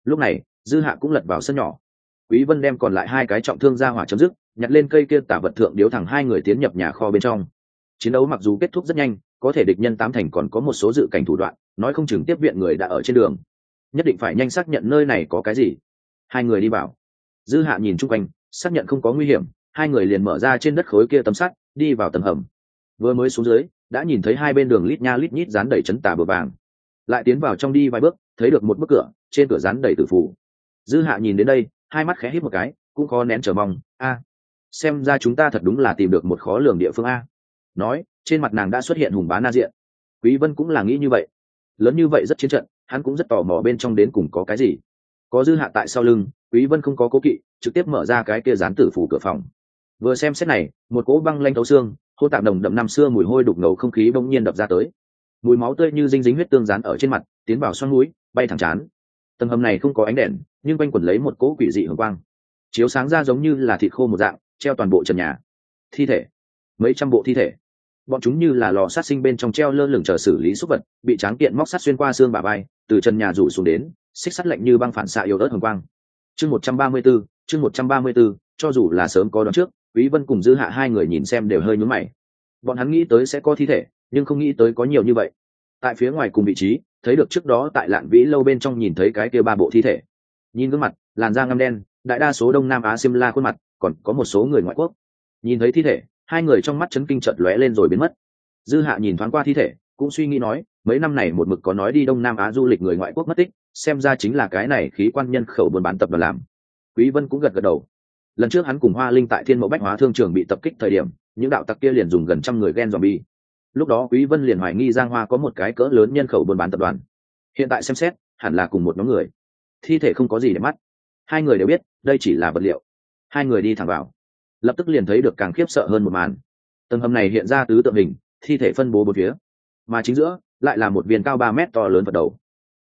Lúc này, dư hạ cũng lật vào sân nhỏ. Quý vân đem còn lại hai cái trọng thương ra hỏa chấm dứt, nhặt lên cây kia tả vật thượng điếu thẳng hai người tiến nhập nhà kho bên trong. Chiến đấu mặc dù kết thúc rất nhanh, có thể địch nhân tám thành còn có một số dự cảnh thủ đoạn, nói không chừng tiếp viện người đã ở trên đường. Nhất định phải nhanh xác nhận nơi này có cái gì. Hai người đi vào. Dư hạ nhìn chung quanh, xác nhận không có nguy hiểm hai người liền mở ra trên đất khối kia tấm sắt, đi vào tầng hầm. Vừa mới xuống dưới, đã nhìn thấy hai bên đường lít nha lít nhít dán đầy chấn tà bừa vàng. Lại tiến vào trong đi vài bước, thấy được một bức cửa, trên cửa dán đầy tử phủ dư hạ nhìn đến đây, hai mắt khẽ hít một cái, cũng khó nén chờ mong, a, xem ra chúng ta thật đúng là tìm được một khó lường địa phương a. Nói, trên mặt nàng đã xuất hiện hùng bá na diện. Quý vân cũng là nghĩ như vậy. Lớn như vậy rất chiến trận, hắn cũng rất tò mò bên trong đến cùng có cái gì. Có dư hạ tại sau lưng, quý vân không có cố kỵ, trực tiếp mở ra cái kia dán tử phủ cửa phòng vừa xem xét này, một cỗ băng lanh thấu xương hô tạm đồng đậm năm xưa mùi hôi đục ngầu không khí bỗng nhiên đập ra tới. Mùi máu tươi như dinh dính huyết tương dán ở trên mặt, tiến vào xoăn núi bay thẳng chán. Tầng hầm này không có ánh đèn, nhưng quanh quẩn lấy một cỗ quỷ dị hồng quang. Chiếu sáng ra giống như là thịt khô một dạng, treo toàn bộ trần nhà. Thi thể. Mấy trăm bộ thi thể. Bọn chúng như là lò sát sinh bên trong treo lơ lửng chờ xử lý súc vật, bị tráng kiện móc sắt xuyên qua xương bà bay từ trần nhà rủ xuống đến, xích sắt lạnh như băng phản xạ yếu ớt hồng quang. Chương một trăm ba mươi b ố chương một trăm ba mươi b ố cho dù là sớm có đón trước quý vân cùng dư hạ hai người nhìn xem đều hơi nhướng mày. Bọn hắn nghĩ tới sẽ có thi thể, nhưng không nghĩ tới có nhiều như vậy. Tại phía ngoài cùng vị trí, thấy được trước đó tại lạn vĩ lâu bên trong nhìn thấy cái kia ba bộ thi thể. Nhìn gương mặt, làn da ngăm đen, đại đa số đông nam á simla khuôn mặt, còn có một số người ngoại quốc. Nhìn thấy thi thể, hai người trong mắt chấn kinh chợt lóe lên rồi biến mất. Dư hạ nhìn thoáng qua thi thể, cũng suy nghĩ nói, mấy năm này một mực có nói đi đông nam á du lịch người ngoại quốc mất tích, xem ra chính là cái này khí quan nhân khẩu buôn bán tập đoàn làm. Quý vân cũng gật gật đầu lần trước hắn cùng hoa linh tại thiên mẫu bách hóa thương trường bị tập kích thời điểm, những đạo tặc kia liền dùng gần trăm người ghen dòm bi lúc đó quý vân liền hoài nghi giang hoa có một cái cỡ lớn nhân khẩu buôn bán tập đoàn. Hiện tại xem xét, hẳn là cùng một nhóm người. Thi thể không có gì để mắt. Hai người đều biết, đây chỉ là vật liệu. Hai người đi thẳng vào. Lập tức liền thấy được càng khiếp sợ hơn một màn. Tầng hầm này hiện ra tứ tượng hình, thi thể phân bố bốn phía. Mà chính giữa, lại là một viên cao ba mét to lớn phật đầu.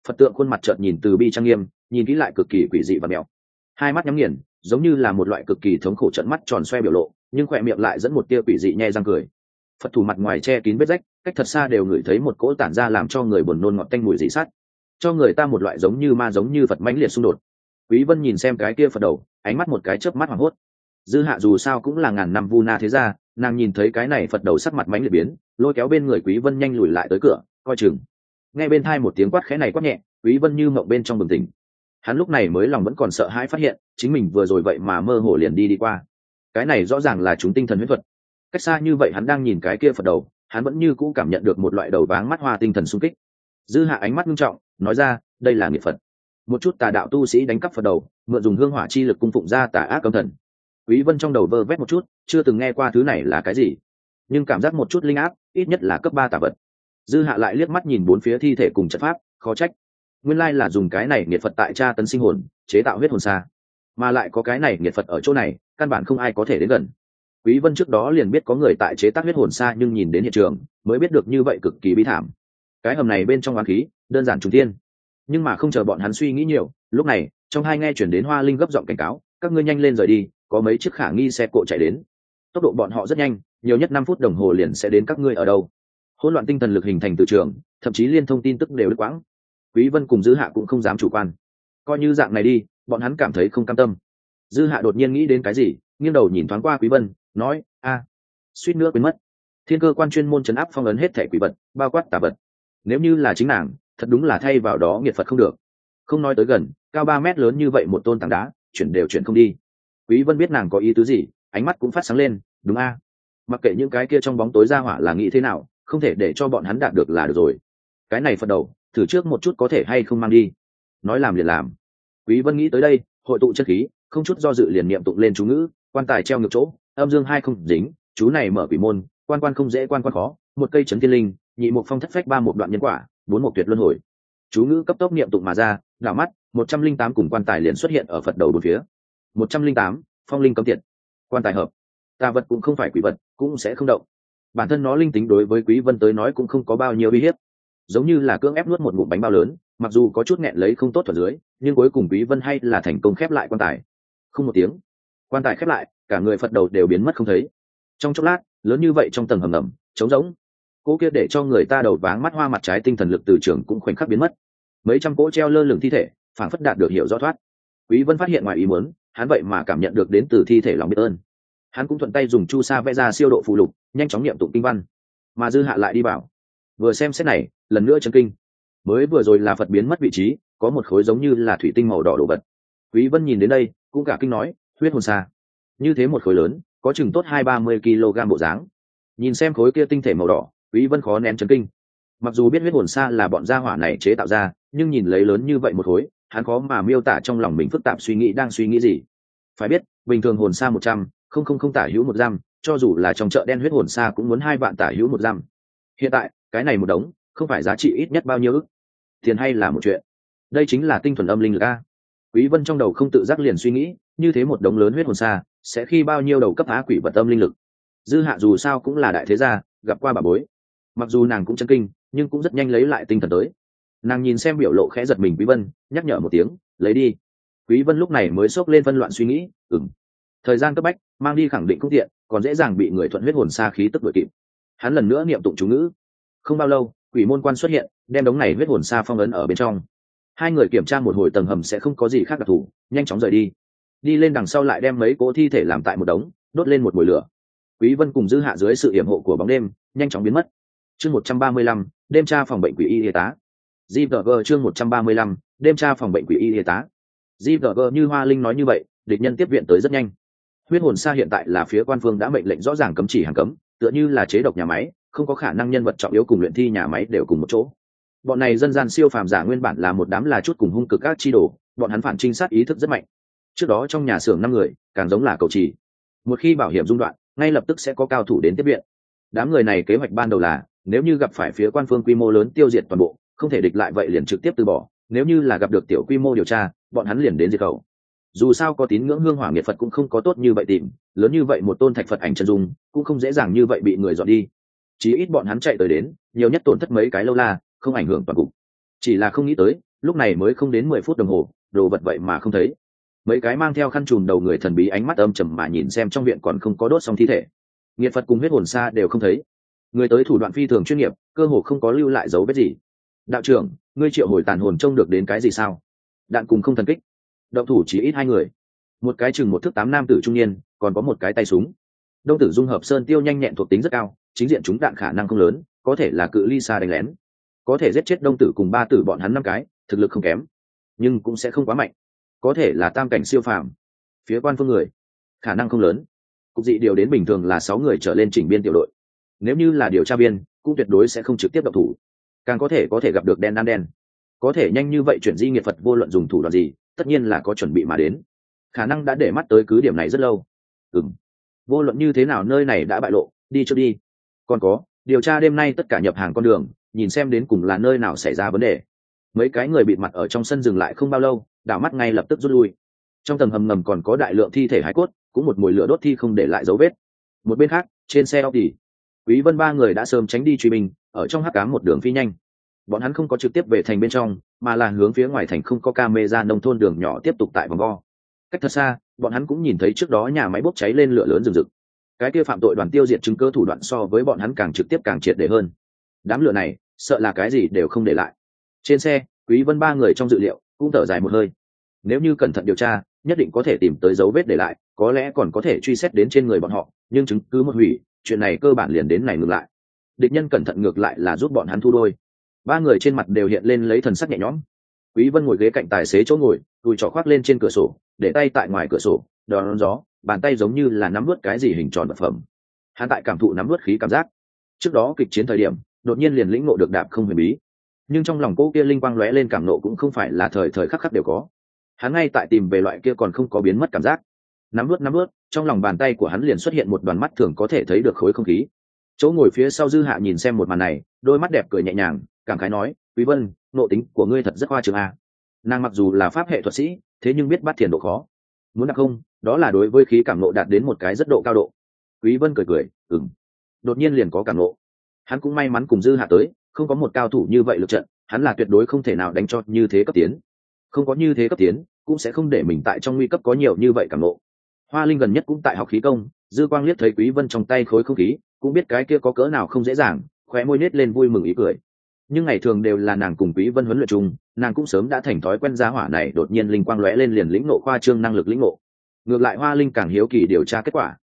Phật tượng khuôn mặt trợn nhìn từ bi trang nghiêm, nhìn kỹ lại cực kỳ quỷ dị và mèo hai mắt nhắm nghiền giống như là một loại cực kỳ thống khổ trận mắt tròn xoe biểu lộ, nhưng khỏe miệng lại dẫn một tia quỷ dị nhe răng cười. Phật thủ mặt ngoài che kín vết rách, cách thật xa đều ngửi thấy một cỗ tản ra làm cho người buồn nôn ngọt tanh mùi dị sát cho người ta một loại giống như ma giống như phật mãnh liệt xung đột. Quý vân nhìn xem cái kia phật đầu, ánh mắt một cái chớp mắt hoảng hốt. Dư hạ dù sao cũng là ngàn năm vu na thế ra nàng nhìn thấy cái này phật đầu sắc mặt mãnh liệt biến, lôi kéo bên người quý vân nhanh lùi lại tới cửa, coi chừng. Nghe bên thai một tiếng quát khẽ này quát nhẹ, quý vân như mộng bên trong bừng tỉnh hắn lúc này mới lòng vẫn còn sợ hãi phát hiện, chính mình vừa rồi vậy mà mơ hồ liền đi đi qua. Cái này rõ ràng là chúng tinh thần huyết thuật. Cách xa như vậy hắn đang nhìn cái kia phật đầu, hắn vẫn như cũ cảm nhận được một loại đầu váng mắt hoa tinh thần sung kích. Dư hạ ánh mắt nghiêm trọng, nói ra, đây là nghiệp phật. Một chút tà đạo tu sĩ đánh cắp phật đầu, mượn dùng hương hỏa chi lực cung phụng ra tà ác âm thần. Quý vân trong đầu vơ vét một chút, chưa từng nghe qua thứ này là cái gì. Nhưng cảm giác một chút linh áp, ít nhất là cấp ba tà vật. Dư hạ lại liếc mắt nhìn bốn phía thi thể cùng trận pháp, khó trách nguyên lai là dùng cái này nghiệt phật tại tra tấn sinh hồn, chế tạo huyết hồn xa. Mà lại có cái này nghiệt phật ở chỗ này, căn bản không ai có thể đến gần. Quý vân trước đó liền biết có người tại chế tác huyết hồn xa nhưng nhìn đến hiện trường, mới biết được như vậy cực kỳ bi thảm. Cái hầm này bên trong oán khí, đơn giản trùng tiên nhưng mà không chờ bọn hắn suy nghĩ nhiều, lúc này, trong hai nghe chuyển đến hoa linh gấp giọng cảnh cáo, các ngươi nhanh lên rời đi, có mấy chiếc khả nghi xe cộ chạy đến. Tốc độ bọn họ rất nhanh, nhiều nhất năm phút đồng hồ liền sẽ đến các ngươi ở đâu. Hỗn loạn tinh thần lực hình thành từ trường, thậm chí liên thông tin tức đều đứt quãng quý vân cùng Dư hạ cũng không dám chủ quan. Coi như dạng này đi, bọn hắn cảm thấy không cam tâm. Dư hạ đột nhiên nghĩ đến cái gì, nghiêng đầu nhìn thoáng qua quý vân, nói, a, suýt nữa quên mất. Thiên cơ quan chuyên môn chấn áp phong ấn hết thể quỷ vật, bao quát tà vật. Nếu như là chính nàng, thật đúng là thay vào đó nghiệt phật không được. Không nói tới gần, cao ba mét lớn như vậy một tôn tảng đá, chuyển đều chuyển không đi. Quý vân biết nàng có ý tứ gì, ánh mắt cũng phát sáng lên, đúng a. Mặc kệ những cái kia trong bóng tối ra hỏa là nghĩ thế nào, không thể để cho bọn hắn đạt được là được rồi. Cái này phật đầu thử trước một chút có thể hay không mang đi. Nói làm liền làm. Quý vân nghĩ tới đây, hội tụ chất khí, không chút do dự liền niệm tụng lên chú ngữ, quan tài treo ngược chỗ, âm dương hai không dính, chú này mở quỷ môn, quan quan không dễ, quan quan khó, một cây chấn thiên linh, nhị một phong thất phách ba một đoạn nhân quả, bốn một tuyệt luân hồi. Chú ngữ cấp tốc niệm tụng mà ra, đảo mắt, một trăm linh tám cùng quan tài liền xuất hiện ở phật đầu bốn phía. Một trăm linh tám, phong linh cấm tiệt. Quan tài hợp. Tà vật cũng không phải quỷ vật, cũng sẽ không động. Bản thân nó linh tính đối với quý vân tới nói cũng không có bao nhiêu uy hiếp giống như là cưỡng ép nuốt một ngụm bánh bao lớn, mặc dù có chút nghẹn lấy không tốt thuận dưới, nhưng cuối cùng quý vân hay là thành công khép lại quan tài. Không một tiếng, quan tài khép lại, cả người phật đầu đều biến mất không thấy. Trong chốc lát, lớn như vậy trong tầng hầm ngầm trống rỗng. Cỗ kia để cho người ta đầu váng mắt hoa mặt trái tinh thần lực từ trường cũng khoảnh khắc biến mất. Mấy trăm cỗ treo lơ lửng thi thể phản phất đạt được hiểu rõ thoát. Quý vân phát hiện ngoài ý muốn, hắn vậy mà cảm nhận được đến từ thi thể lòng biết ơn. Hắn cũng thuận tay dùng chu sa vẽ ra siêu độ phụ lục, nhanh chóng niệm tụng kinh văn. Mà dư hạ lại đi bảo vừa xem xét này, lần nữa chân kinh. Mới vừa rồi là phật biến mất vị trí, có một khối giống như là thủy tinh màu đỏ đồ vật. Quý vân nhìn đến đây, cũng cả kinh nói, huyết hồn xa. Như thế một khối lớn, có chừng tốt hai ba mươi kg bộ dáng. Nhìn xem khối kia tinh thể màu đỏ, quý vân khó nén chấn kinh. Mặc dù biết huyết hồn xa là bọn gia hỏa này chế tạo ra, nhưng nhìn lấy lớn như vậy một khối, hắn khó mà miêu tả trong lòng mình phức tạp suy nghĩ đang suy nghĩ gì. Phải biết, bình thường hồn xa một trăm, không không không tả hữu một giam, cho dù là trong chợ đen huyết hồn xa cũng muốn hai vạn tả hữu một giam. Hiện tại cái này một đống, không phải giá trị ít nhất bao nhiêu ức? Tiền hay là một chuyện? Đây chính là tinh thuần âm linh lực a. Quý vân trong đầu không tự giác liền suy nghĩ, như thế một đống lớn huyết hồn xa, sẽ khi bao nhiêu đầu cấp phá quỷ vật âm linh lực? Dư hạ dù sao cũng là đại thế gia, gặp qua bà bối. Mặc dù nàng cũng chân kinh, nhưng cũng rất nhanh lấy lại tinh thần tới. Nàng nhìn xem biểu lộ khẽ giật mình quý vân, nhắc nhở một tiếng, lấy đi. Quý vân lúc này mới sốc lên phân loạn suy nghĩ, ừm. Thời gian cấp bách, mang đi khẳng định không tiện, còn dễ dàng bị người thuận huyết hồn xa khí tức đuổi kịp. Hắn lần nữa niệm tụng chú ngữ không bao lâu quỷ môn quan xuất hiện đem đống này huyết hồn xa phong ấn ở bên trong. Hai người kiểm tra một hồi tầng hầm sẽ không có gì khác đặc thù nhanh chóng rời đi. Đi lên đằng sau lại đem mấy cỗ thi thể làm tại một đống đốt lên một mùi lửa. Quý vân cùng dư hạ dưới sự hiểm hộ của bóng đêm nhanh chóng biến mất. Chương 135, đêm tra phòng bệnh quỷ y y tá. Gvg chương 135, đêm tra phòng bệnh quỷ y y tá. Gvg như hoa linh nói như vậy địch nhân tiếp viện tới rất nhanh. Huyết hồn xa hiện tại là phía quan phương đã mệnh lệnh rõ ràng cấm chỉ hàng cấm tựa như là chế độc nhà máy, không có khả năng nhân vật trọng yếu cùng luyện thi nhà máy đều cùng một chỗ. Bọn này dân gian siêu phàm giả nguyên bản là một đám là chút cùng hung cực các chi đồ, bọn hắn phản trinh sát ý thức rất mạnh. Trước đó trong nhà xưởng năm người, càng giống là cầu trì. Một khi bảo hiểm dung đoạn, ngay lập tức sẽ có cao thủ đến tiếp viện. Đám người này kế hoạch ban đầu là, nếu như gặp phải phía quan phương quy mô lớn tiêu diệt toàn bộ, không thể địch lại vậy liền trực tiếp từ bỏ, nếu như là gặp được tiểu quy mô điều tra, bọn hắn liền đến diệt khẩu dù sao có tín ngưỡng hương hỏa nghiệt phật cũng không có tốt như vậy tìm, lớn như vậy một tôn thạch phật ảnh chân dung, cũng không dễ dàng như vậy bị người dọn đi. Chí ít bọn hắn chạy tới đến, nhiều nhất tổn thất mấy cái lâu la, không ảnh hưởng toàn cục. Chỉ là không nghĩ tới, lúc này mới không đến mười phút đồng hồ, đồ vật vậy mà không thấy. Mấy cái mang theo khăn trùm đầu người thần bí ánh mắt âm trầm mà nhìn xem trong viện còn không có đốt xong thi thể. Nghiệt phật cùng huyết hồn xa đều không thấy. Người tới thủ đoạn phi thường chuyên nghiệp, cơ hồ không có lưu lại dấu vết gì. Đạo trưởng, ngươi triệu hồi tàn hồn trông được đến cái gì sao? Đạn cùng không thần kích động thủ chỉ ít hai người. Một cái chừng một thước tám nam tử trung niên, còn có một cái tay súng. Đông tử dung hợp sơn tiêu nhanh nhẹn thuộc tính rất cao, chính diện chúng đạn khả năng không lớn, có thể là cự ly xa đánh lén. Có thể giết chết đông tử cùng ba tử bọn hắn năm cái, thực lực không kém, nhưng cũng sẽ không quá mạnh. Có thể là tam cảnh siêu phàm. Phía quan phương người, khả năng không lớn. Cục dị điều đến bình thường là sáu người trở lên chỉnh biên tiểu đội. Nếu như là điều tra viên cũng tuyệt đối sẽ không trực tiếp độc thủ. Càng có thể có thể gặp được đen nam đen. Có thể nhanh như vậy chuyển di nghiệp phật vô luận dùng thủ đoạn gì tất nhiên là có chuẩn bị mà đến. Khả năng đã để mắt tới cứ điểm này rất lâu. Ừng vô luận như thế nào nơi này đã bại lộ đi cho đi. Còn có điều tra đêm nay tất cả nhập hàng con đường nhìn xem đến cùng là nơi nào xảy ra vấn đề. Mấy cái người bịt mặt ở trong sân dừng lại không bao lâu đảo mắt ngay lập tức rút lui. Trong tầng hầm ngầm còn có đại lượng thi thể hải cốt cũng một mùi lửa đốt thi không để lại dấu vết. Một bên khác trên xe Audi, quý vân ba người đã sớm tránh đi truy binh ở trong hắc cám một đường phi nhanh bọn hắn không có trực tiếp về thành bên trong, mà là hướng phía ngoài thành không có camera nông thôn đường nhỏ tiếp tục tại vòng vo. Cách thật xa, bọn hắn cũng nhìn thấy trước đó nhà máy bốc cháy lên lửa lớn rừng rực. Cái kia phạm tội đoàn tiêu diệt chứng cơ thủ đoạn so với bọn hắn càng trực tiếp càng triệt để hơn. Đám lửa này, sợ là cái gì đều không để lại. Trên xe, quý vân ba người trong dự liệu, cũng thở dài một hơi. Nếu như cẩn thận điều tra, nhất định có thể tìm tới dấu vết để lại, có lẽ còn có thể truy xét đến trên người bọn họ, nhưng chứng cứ một hủy, chuyện này cơ bản liền đến này ngược lại. Địch nhân cẩn thận ngược lại là giúp bọn hắn thu đôi ba người trên mặt đều hiện lên lấy thần sắc nhẹ nhõm. Quý vân ngồi ghế cạnh tài xế chỗ ngồi, đùi trỏ khoác lên trên cửa sổ, để tay tại ngoài cửa sổ, đón gió, bàn tay giống như là nắm vớt cái gì hình tròn vật phẩm. Hắn tại cảm thụ nắm vớt khí cảm giác. Trước đó kịch chiến thời điểm, đột nhiên liền lĩnh ngộ được đạp không huyền bí. Nhưng trong lòng cô kia linh quang lóe lên cảm nộ cũng không phải là thời thời khắc khắc đều có. Hắn ngay tại tìm về loại kia còn không có biến mất cảm giác. Nắm vớt nắm vớt, trong lòng bàn tay của hắn liền xuất hiện một đoàn mắt thường có thể thấy được khối không khí chỗ ngồi phía sau dư hạ nhìn xem một màn này, đôi mắt đẹp cười nhẹ nhàng, cảm khái nói, quý vân nộ tính của ngươi thật rất hoa trường a à. nàng mặc dù là pháp hệ thuật sĩ, thế nhưng biết bắt thiền độ khó. Muốn đặc không, đó là đối với khí cảm nộ đạt đến một cái rất độ cao độ. Quý vân cười cười, ừm. Đột nhiên liền có cảm nộ hắn cũng may mắn cùng dư hạ tới, không có một cao thủ như vậy lực trận, hắn là tuyệt đối không thể nào đánh cho như thế cấp tiến. Không có như thế cấp tiến, cũng sẽ không để mình tại trong nguy cấp có nhiều như vậy cảm nộ hoa linh gần nhất cũng tại học khí công, dư quang liếc thấy quý vân trong tay khối không khí cũng biết cái kia có cỡ nào không dễ dàng, khóe môi nết lên vui mừng ý cười. Nhưng ngày thường đều là nàng cùng quý vân huấn luyện chung, nàng cũng sớm đã thành thói quen giá hỏa này đột nhiên linh quang lóe lên liền lĩnh ngộ khoa trương năng lực lĩnh ngộ. Ngược lại hoa linh càng hiếu kỳ điều tra kết quả.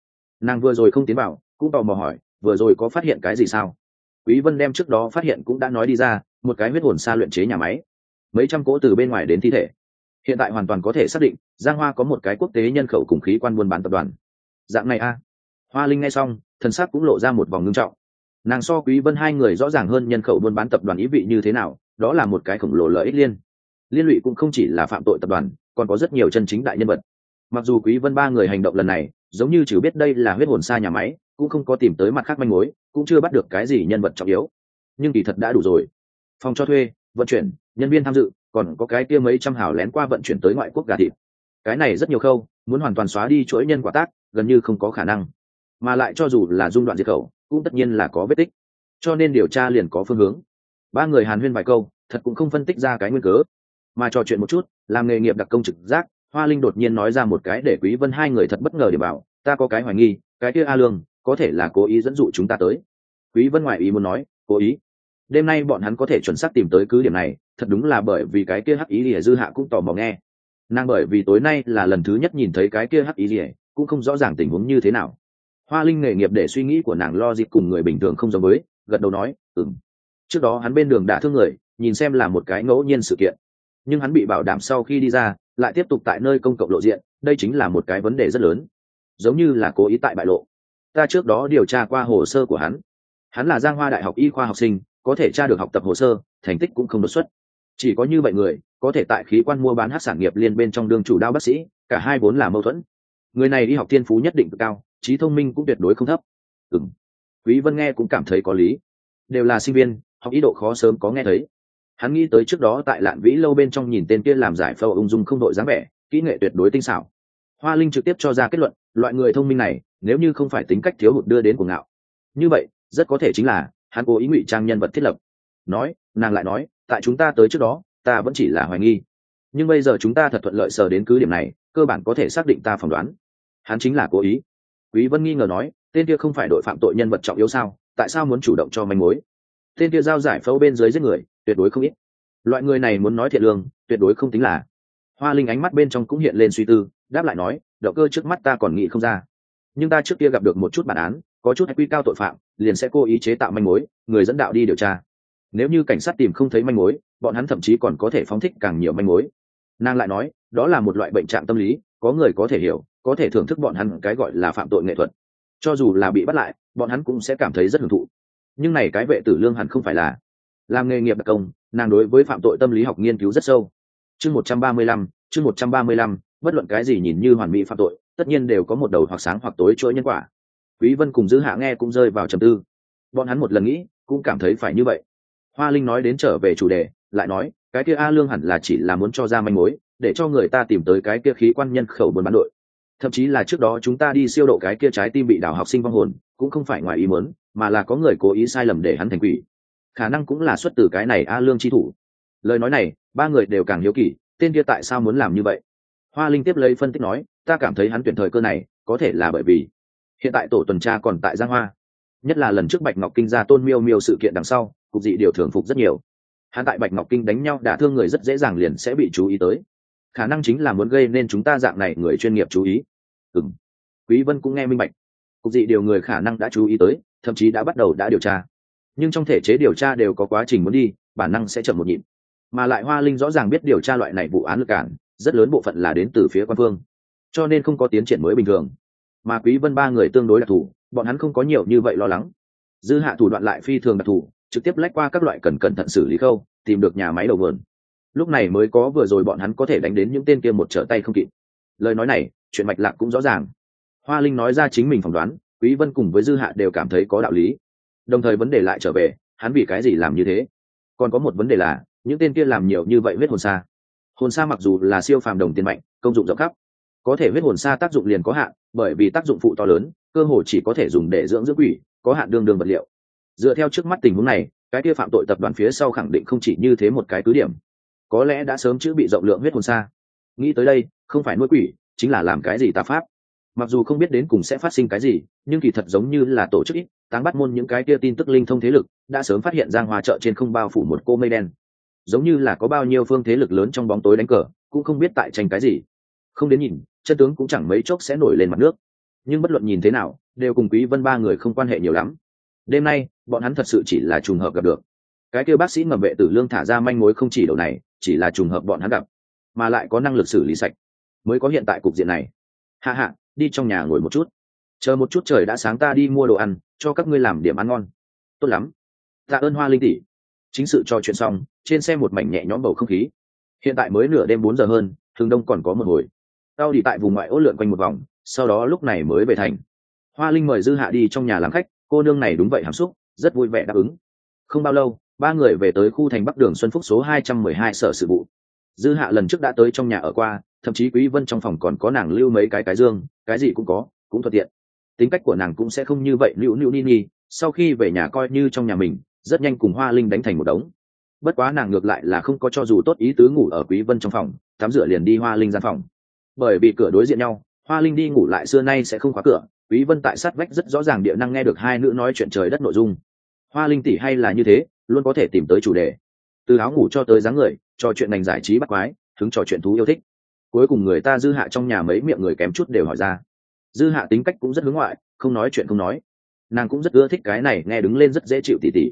Nàng vừa rồi không tiến vào, cũng tò mò hỏi, vừa rồi có phát hiện cái gì sao? Quý vân đem trước đó phát hiện cũng đã nói đi ra, một cái huyết hồn xa luyện chế nhà máy. Mấy trăm cỗ từ bên ngoài đến thi thể. Hiện tại hoàn toàn có thể xác định, giang hoa có một cái quốc tế nhân khẩu cùng khí quan buôn bán tập đoàn. Dạng này a. Hoa linh nghe xong thần sắc cũng lộ ra một vòng ngưng trọng. Nàng so quý vân hai người rõ ràng hơn nhân khẩu buôn bán tập đoàn ý vị như thế nào, đó là một cái khổng lồ lợi ích liên. Liên lụy cũng không chỉ là phạm tội tập đoàn, còn có rất nhiều chân chính đại nhân vật. Mặc dù quý vân ba người hành động lần này, giống như chỉ biết đây là huyết hồn xa nhà máy, cũng không có tìm tới mặt khác manh mối, cũng chưa bắt được cái gì nhân vật trọng yếu. Nhưng kỳ thật đã đủ rồi. Phòng cho thuê, vận chuyển, nhân viên tham dự, còn có cái kia mấy trăm hào lén qua vận chuyển tới ngoại quốc gà thịt. Cái này rất nhiều khâu, muốn hoàn toàn xóa đi chuỗi nhân quả tác, gần như không có khả năng mà lại cho dù là dung đoạn diệt khẩu, cũng tất nhiên là có vết tích. Cho nên điều tra liền có phương hướng. Ba người hàn huyên vài câu, thật cũng không phân tích ra cái nguyên cớ. Mà trò chuyện một chút, làm nghề nghiệp đặc công trực giác, hoa linh đột nhiên nói ra một cái để quý vân hai người thật bất ngờ để bảo, ta có cái hoài nghi, cái kia a lương, có thể là cố ý dẫn dụ chúng ta tới. Quý vân ngoại ý muốn nói, cố ý? Đêm nay bọn hắn có thể chuẩn xác tìm tới cứ điểm này, thật đúng là bởi vì cái kia hắc ý lìa dư hạ cũng tò mò nghe. Nàng bởi vì tối nay là lần thứ nhất nhìn thấy cái kia hắc ý lìa, cũng không rõ ràng tình huống như thế nào hoa linh nghề nghiệp để suy nghĩ của nàng lo dịp cùng người bình thường không giống với, gật đầu nói ừng trước đó hắn bên đường đã thương người, nhìn xem là một cái ngẫu nhiên sự kiện. Nhưng hắn bị bảo đảm sau khi đi ra, lại tiếp tục tại nơi công cộng lộ diện, đây chính là một cái vấn đề rất lớn. Giống như là cố ý tại bại lộ. Ta trước đó điều tra qua hồ sơ của hắn. Hắn là giang hoa đại học y khoa học sinh, có thể tra được học tập hồ sơ, thành tích cũng không đột xuất. Chỉ có như vậy người, có thể tại khí quan mua bán hát sản nghiệp liên bên trong đương chủ đao bác sĩ, cả hai vốn là mâu thuẫn. Người này đi học thiên phú nhất định cực cao trí thông minh cũng tuyệt đối không thấp. Ừ m quý vân nghe cũng cảm thấy có lý. Đều là sinh viên, học ý độ khó sớm có nghe thấy. Hắn nghĩ tới trước đó tại lạn vĩ lâu bên trong nhìn tên kia làm giải phẫu ung dung không đội dáng vẻ, kỹ nghệ tuyệt đối tinh xảo. Hoa linh trực tiếp cho ra kết luận, loại người thông minh này, nếu như không phải tính cách thiếu hụt đưa đến cuồng ngạo. Như vậy, rất có thể chính là, hắn cố ý ngụy trang nhân vật thiết lập. Nói, nàng lại nói, tại chúng ta tới trước đó, ta vẫn chỉ là hoài nghi. Nhưng bây giờ chúng ta thật thuận lợi sờ đến cứ điểm này, cơ bản có thể xác định ta phỏng đoán. Hắn chính là cố ý quý vân nghi ngờ nói, tên kia không phải đội phạm tội nhân vật trọng yếu sao, tại sao muốn chủ động cho manh mối? Tên kia giao giải phẫu bên dưới giết người, tuyệt đối không ít. Loại người này muốn nói thiện lương, tuyệt đối không tính là. Hoa linh ánh mắt bên trong cũng hiện lên suy tư, đáp lại nói, động cơ trước mắt ta còn nghĩ không ra. Nhưng ta trước kia gặp được một chút bản án, có chút hay quy cao tội phạm, liền sẽ cố ý chế tạo manh mối, người dẫn đạo đi điều tra. Nếu như cảnh sát tìm không thấy manh mối, bọn hắn thậm chí còn có thể phóng thích càng nhiều manh mối. Nàng lại nói, đó là một loại bệnh trạng tâm lý, có người có thể hiểu có thể thưởng thức bọn hắn cái gọi là phạm tội nghệ thuật. Cho dù là bị bắt lại, bọn hắn cũng sẽ cảm thấy rất hưởng thụ. Nhưng này cái vệ tử lương hẳn không phải là làm nghề nghiệp đặc công, nàng đối với phạm tội tâm lý học nghiên cứu rất sâu. Chương một trăm ba mươi lăm, chương một trăm ba mươi lăm, bất luận cái gì nhìn như hoàn mỹ phạm tội, tất nhiên đều có một đầu hoặc sáng hoặc tối chuỗi nhân quả. Quý vân cùng giữ hạ nghe cũng rơi vào trầm tư. Bọn hắn một lần nghĩ, cũng cảm thấy phải như vậy. Hoa linh nói đến trở về chủ đề, lại nói, cái kia a lương hẳn là chỉ là muốn cho ra manh mối, để cho người ta tìm tới cái kia khí quan nhân khẩu buôn bán đội thậm chí là trước đó chúng ta đi siêu độ cái kia trái tim bị đào học sinh vong hồn, cũng không phải ngoài ý muốn, mà là có người cố ý sai lầm để hắn thành quỷ. Khả năng cũng là xuất từ cái này a lương chi thủ. Lời nói này, ba người đều càng hiếu kỳ, tên kia tại sao muốn làm như vậy? Hoa linh tiếp lấy phân tích nói, ta cảm thấy hắn tuyển thời cơ này, có thể là bởi vì, hiện tại tổ tuần tra còn tại giang hoa. Nhất là lần trước bạch ngọc kinh ra tôn miêu miêu sự kiện đằng sau, cục dị điều thường phục rất nhiều. Hắn tại bạch ngọc kinh đánh nhau đả thương người rất dễ dàng liền sẽ bị chú ý tới khả năng chính là muốn gây nên chúng ta dạng này người chuyên nghiệp chú ý. Ừng quý vân cũng nghe minh bạch. Cục dị điều người khả năng đã chú ý tới, thậm chí đã bắt đầu đã điều tra. Nhưng trong thể chế điều tra đều có quá trình muốn đi, bản năng sẽ chậm một nhịp. Mà lại hoa linh rõ ràng biết điều tra loại này vụ án lực cản, rất lớn bộ phận là đến từ phía quan phương. Cho nên không có tiến triển mới bình thường. Mà quý vân ba người tương đối đặc thù, bọn hắn không có nhiều như vậy lo lắng. Dư hạ thủ đoạn lại phi thường đặc thù, trực tiếp lách qua các loại cần cẩn thận xử lý khâu, tìm được nhà máy đầu vườn lúc này mới có vừa rồi bọn hắn có thể đánh đến những tên kia một trở tay không kịp. Lời nói này, chuyện mạch lạc cũng rõ ràng. Hoa linh nói ra chính mình phỏng đoán, quý vân cùng với dư hạ đều cảm thấy có đạo lý. Đồng thời vấn đề lại trở về, hắn vì cái gì làm như thế? Còn có một vấn đề là, những tên kia làm nhiều như vậy huyết hồn xa hồn xa mặc dù là siêu phàm đồng tiền mạnh, công dụng rộng khắp. Có thể huyết hồn xa tác dụng liền có hạn, bởi vì tác dụng phụ to lớn, cơ hồ chỉ có thể dùng để dưỡng dưỡng quỷ, có hạn đương đương vật liệu. Dựa theo trước mắt tình huống này, cái kia phạm tội tập đoàn phía sau khẳng định không chỉ như thế một cái cứ điểm có lẽ đã sớm chữ bị rộng lượng huyết hồn xa. Nghĩ tới đây, không phải nuôi quỷ, chính là làm cái gì tà pháp. Mặc dù không biết đến cùng sẽ phát sinh cái gì, nhưng kỳ thật giống như là tổ chức ít, táng bắt môn những cái kia tin tức linh thông thế lực, đã sớm phát hiện giang hòa chợ trên không bao phủ một cô mây đen. Giống như là có bao nhiêu phương thế lực lớn trong bóng tối đánh cờ, cũng không biết tại tranh cái gì. Không đến nhìn, chân tướng cũng chẳng mấy chốc sẽ nổi lên mặt nước. Nhưng bất luận nhìn thế nào, đều cùng quý vân ba người không quan hệ nhiều lắm. Đêm nay, bọn hắn thật sự chỉ là trùng hợp gặp được. Cái kia bác sĩ ngầm vệ tử lương thả ra manh mối không chỉ đầu này chỉ là trùng hợp bọn hắn gặp, mà lại có năng lực xử lý sạch, mới có hiện tại cục diện này. Hạ hạ đi trong nhà ngồi một chút. Chờ một chút trời đã sáng ta đi mua đồ ăn, cho các ngươi làm điểm ăn ngon. Tốt lắm. Tạ ơn hoa linh tỷ. Chính sự trò chuyện xong, trên xe một mảnh nhẹ nhõm bầu không khí. Hiện tại mới nửa đêm bốn giờ hơn, thường đông còn có một hồi. Tao đi tại vùng ngoại ô lượn quanh một vòng, sau đó lúc này mới về thành. Hoa linh mời dư hạ đi trong nhà làm khách, cô nương này đúng vậy hàm xúc, rất vui vẻ đáp ứng. Không bao lâu ba người về tới khu thành bắc đường xuân phúc số hai trăm mười hai sở sự vụ. Dư hạ lần trước đã tới trong nhà ở qua, thậm chí quý vân trong phòng còn có nàng lưu mấy cái cái dương, cái gì cũng có, cũng thuận tiện. Tính cách của nàng cũng sẽ không như vậy lưu lưu ni ni, sau khi về nhà coi như trong nhà mình, rất nhanh cùng hoa linh đánh thành một đống. Bất quá nàng ngược lại là không có cho dù tốt ý tứ ngủ ở quý vân trong phòng, tắm rửa liền đi hoa linh gian phòng. Bởi vì cửa đối diện nhau, hoa linh đi ngủ lại xưa nay sẽ không khóa cửa, quý vân tại sát vách rất rõ ràng địa năng nghe được hai nữ nói chuyện trời đất nội dung. Hoa linh tỷ hay là như thế luôn có thể tìm tới chủ đề. Từ áo ngủ cho tới dáng người trò chuyện ngành giải trí bắt quái, hứng trò chuyện thú yêu thích. Cuối cùng người ta dư hạ trong nhà mấy miệng người kém chút đều hỏi ra. Dư hạ tính cách cũng rất hướng ngoại, không nói chuyện không nói. Nàng cũng rất ưa thích cái này, nghe đứng lên rất dễ chịu tỉ tỉ.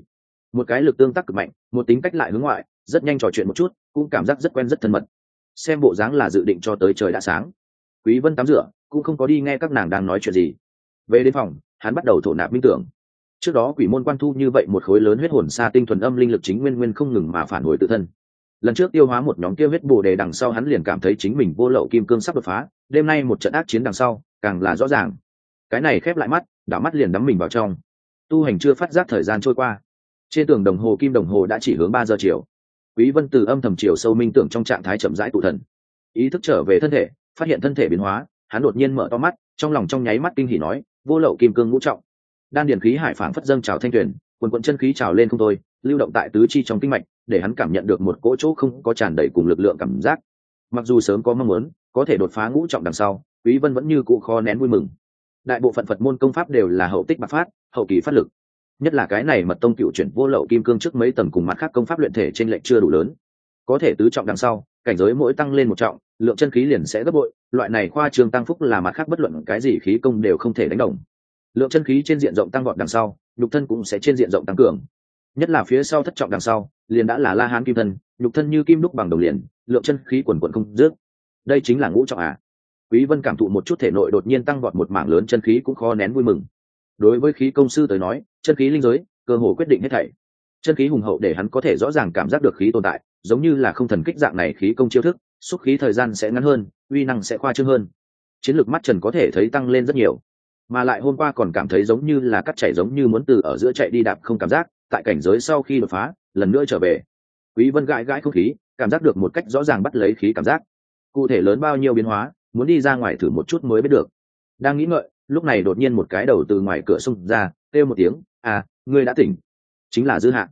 Một cái lực tương tác cực mạnh, một tính cách lại hướng ngoại, rất nhanh trò chuyện một chút, cũng cảm giác rất quen rất thân mật. Xem bộ dáng là dự định cho tới trời đã sáng. Quý vân tắm rửa, cũng không có đi nghe các nàng đang nói chuyện gì. Về đến phòng, hắn bắt đầu thổ nạp minh tưởng trước đó quỷ môn quan thu như vậy một khối lớn huyết hồn xa tinh thuần âm linh lực chính nguyên nguyên không ngừng mà phản hồi tự thân. Lần trước tiêu hóa một nhóm kia huyết bồ đề đằng sau hắn liền cảm thấy chính mình vô lậu kim cương sắp đột phá, đêm nay một trận ác chiến đằng sau, càng là rõ ràng. Cái này khép lại mắt, đảo mắt liền đắm mình vào trong. Tu hành chưa phát giác thời gian trôi qua. Trên tường đồng hồ kim đồng hồ đã chỉ hướng ba giờ chiều. Quý vân từ âm thầm chiều sâu minh tưởng trong trạng thái chậm rãi tụ thần. Ý thức trở về thân thể, phát hiện thân thể biến hóa, hắn đột nhiên mở to mắt, trong lòng trong nháy mắt kinh hỉ nói, vô lậu kim cương ngũ trọng đan điền khí hải phảng phất dâng trào thanh tuyền, quần quận chân khí trào lên không thôi, lưu động tại tứ chi trong kinh mạch, để hắn cảm nhận được một cỗ chỗ không có tràn đầy cùng lực lượng cảm giác. Mặc dù sớm có mong muốn, có thể đột phá ngũ trọng đằng sau, quý vân vẫn như cụ kho nén vui mừng. Đại bộ phận phật môn công pháp đều là hậu tích bạc phát, hậu kỳ phát lực. Nhất là cái này mật tông cựu chuyển vô lậu kim cương trước mấy tầng cùng mặt khác công pháp luyện thể trên lệnh chưa đủ lớn. Có thể tứ trọng đằng sau, cảnh giới mỗi tăng lên một trọng, lượng chân khí liền sẽ gấp bội, loại này khoa trương tăng phúc là mặt khác bất luận cái gì khí công đều không thể đánh đồng lượng chân khí trên diện rộng tăng gọn đằng sau, nhục thân cũng sẽ trên diện rộng tăng cường. Nhất là phía sau thất trọng đằng sau, liền đã là la hán kim thân, nhục thân như kim đúc bằng đồng liền, lượng chân khí quần quận không dứt. Đây chính là ngũ trọng à? Quý vân cảm thụ một chút thể nội đột nhiên tăng vọt một mảng lớn chân khí cũng khó nén vui mừng. Đối với khí công sư tới nói, chân khí linh giới, cơ hồ quyết định hết thảy. Chân khí hùng hậu để hắn có thể rõ ràng cảm giác được khí tồn tại, giống như là không thần kích dạng này khí công chiêu thức, xúc khí thời gian sẽ ngắn hơn, uy năng sẽ khoa trương hơn. Chiến lược mắt trần có thể thấy tăng lên rất nhiều mà lại hôm qua còn cảm thấy giống như là cắt chảy giống như muốn từ ở giữa chạy đi đạp không cảm giác, tại cảnh giới sau khi đột phá, lần nữa trở về. Quý vân gãi gãi không khí, cảm giác được một cách rõ ràng bắt lấy khí cảm giác. Cụ thể lớn bao nhiêu biến hóa, muốn đi ra ngoài thử một chút mới biết được. Đang nghĩ ngợi, lúc này đột nhiên một cái đầu từ ngoài cửa xông ra, kêu một tiếng à ngươi đã tỉnh. Chính là dư hạ.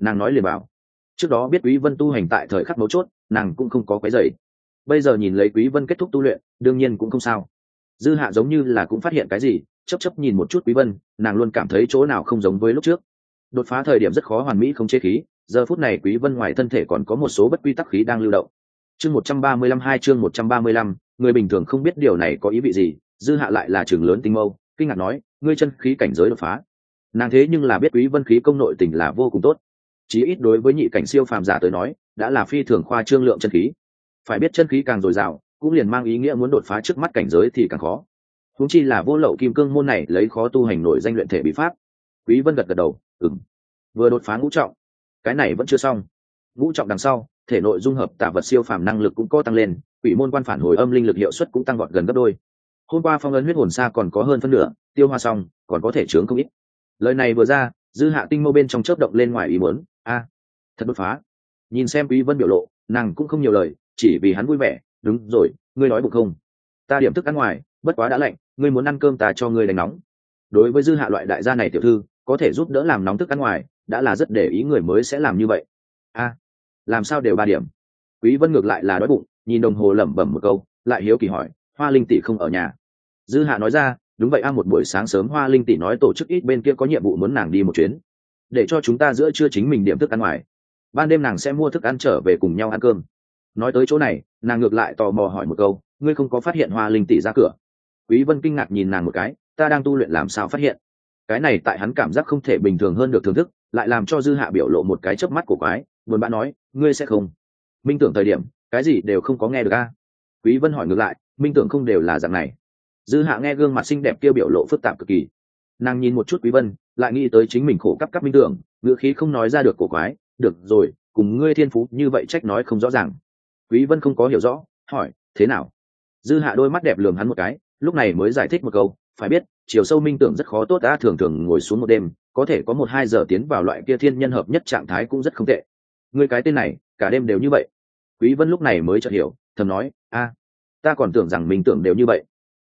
Nàng nói liền bảo. Trước đó biết quý vân tu hành tại thời khắc mấu chốt, nàng cũng không có quấy rầy. Bây giờ nhìn lấy quý vân kết thúc tu luyện, đương nhiên cũng không sao dư hạ giống như là cũng phát hiện cái gì chấp chấp nhìn một chút quý vân, nàng luôn cảm thấy chỗ nào không giống với lúc trước. Đột phá thời điểm rất khó hoàn mỹ không chế khí, giờ phút này quý vân ngoài thân thể còn có một số bất quy tắc khí đang lưu động. Chương một trăm ba mươi lăm hai, chương một trăm ba mươi lăm, người bình thường không biết điều này có ý vị gì, dư hạ lại là trường lớn tinh mâu, kinh ngạc nói, ngươi chân khí cảnh giới đột phá. Nàng thế nhưng là biết quý vân khí công nội tình là vô cùng tốt. Chí ít đối với nhị cảnh siêu phàm giả tới nói, đã là phi thường khoa trương lượng chân khí. Phải biết chân khí càng dồi dào cũng liền mang ý nghĩa muốn đột phá trước mắt cảnh giới thì càng khó. Huống chi là vô lậu kim cương môn này lấy khó tu hành nổi danh luyện thể bí pháp. Quý vân gật gật đầu, ừm, vừa đột phá ngũ trọng, cái này vẫn chưa xong. Ngũ trọng đằng sau, thể nội dung hợp tả vật siêu phàm năng lực cũng có tăng lên, quỷ môn quan phản hồi âm linh lực hiệu suất cũng tăng gọn gần gấp đôi. Hôm qua phong ấn huyết hồn xa còn có hơn phân nửa, tiêu hoa xong, còn có thể chướng không ít. Lời này vừa ra, dư hạ tinh mâu bên trong chớp động lên ngoài ý muốn, a, thật đột phá. Nhìn xem quý vân biểu lộ, nàng cũng không nhiều lời, chỉ vì hắn vui vẻ đúng rồi, ngươi nói bụng không? Ta điểm thức ăn ngoài, bất quá đã lạnh, ngươi muốn ăn cơm ta cho ngươi đánh nóng. Đối với dư hạ loại đại gia này tiểu thư, có thể giúp đỡ làm nóng thức ăn ngoài, đã là rất để ý người mới sẽ làm như vậy. A, làm sao đều ba điểm. Quý vân ngược lại là đói bụng, nhìn đồng hồ lẩm bẩm một câu, lại hiếu kỳ hỏi, hoa linh tỷ không ở nhà? Dư hạ nói ra, đúng vậy a, một buổi sáng sớm hoa linh tỷ nói tổ chức ít bên kia có nhiệm vụ muốn nàng đi một chuyến, để cho chúng ta giữa trưa chính mình điểm thức ăn ngoài. Ban đêm nàng sẽ mua thức ăn trở về cùng nhau ăn cơm nói tới chỗ này, nàng ngược lại tò mò hỏi một câu, ngươi không có phát hiện hoa linh tỷ ra cửa? Quý vân kinh ngạc nhìn nàng một cái, ta đang tu luyện làm sao phát hiện? Cái này tại hắn cảm giác không thể bình thường hơn được thưởng thức, lại làm cho dư hạ biểu lộ một cái chớp mắt của quái, buồn bã nói, ngươi sẽ không. Minh tưởng thời điểm, cái gì đều không có nghe được a. Quý vân hỏi ngược lại, minh tưởng không đều là dạng này? Dư hạ nghe gương mặt xinh đẹp kia biểu lộ phức tạp cực kỳ. Nàng nhìn một chút quý vân, lại nghĩ tới chính mình khổ cấp cấp minh tưởng ngựa khí không nói ra được cổ quái, được rồi, cùng ngươi thiên phú như vậy trách nói không rõ ràng quý vân không có hiểu rõ, hỏi, thế nào? Dư hạ đôi mắt đẹp lường hắn một cái, lúc này mới giải thích một câu, phải biết, chiều sâu minh tưởng rất khó tốt, đã thường thường ngồi xuống một đêm, có thể có một hai giờ tiến vào loại kia thiên nhân hợp nhất trạng thái cũng rất không tệ. Người cái tên này, cả đêm đều như vậy. Quý vân lúc này mới chợt hiểu, thầm nói, a, ta còn tưởng rằng minh tưởng đều như vậy.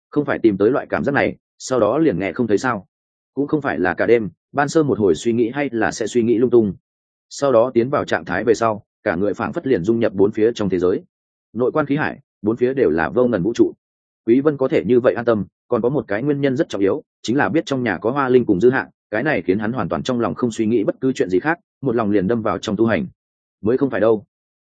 Không phải tìm tới loại cảm giác này, sau đó liền nghe không thấy sao. Cũng không phải là cả đêm, ban sơ một hồi suy nghĩ hay là sẽ suy nghĩ lung tung. Sau đó tiến vào trạng thái về sau cả người phảng phất liền dung nhập bốn phía trong thế giới. Nội quan khí hải, bốn phía đều là vô ngần vũ trụ. Quý vân có thể như vậy an tâm, còn có một cái nguyên nhân rất trọng yếu, chính là biết trong nhà có hoa linh cùng dư hạng, cái này khiến hắn hoàn toàn trong lòng không suy nghĩ bất cứ chuyện gì khác, một lòng liền đâm vào trong tu hành. Mới không phải đâu.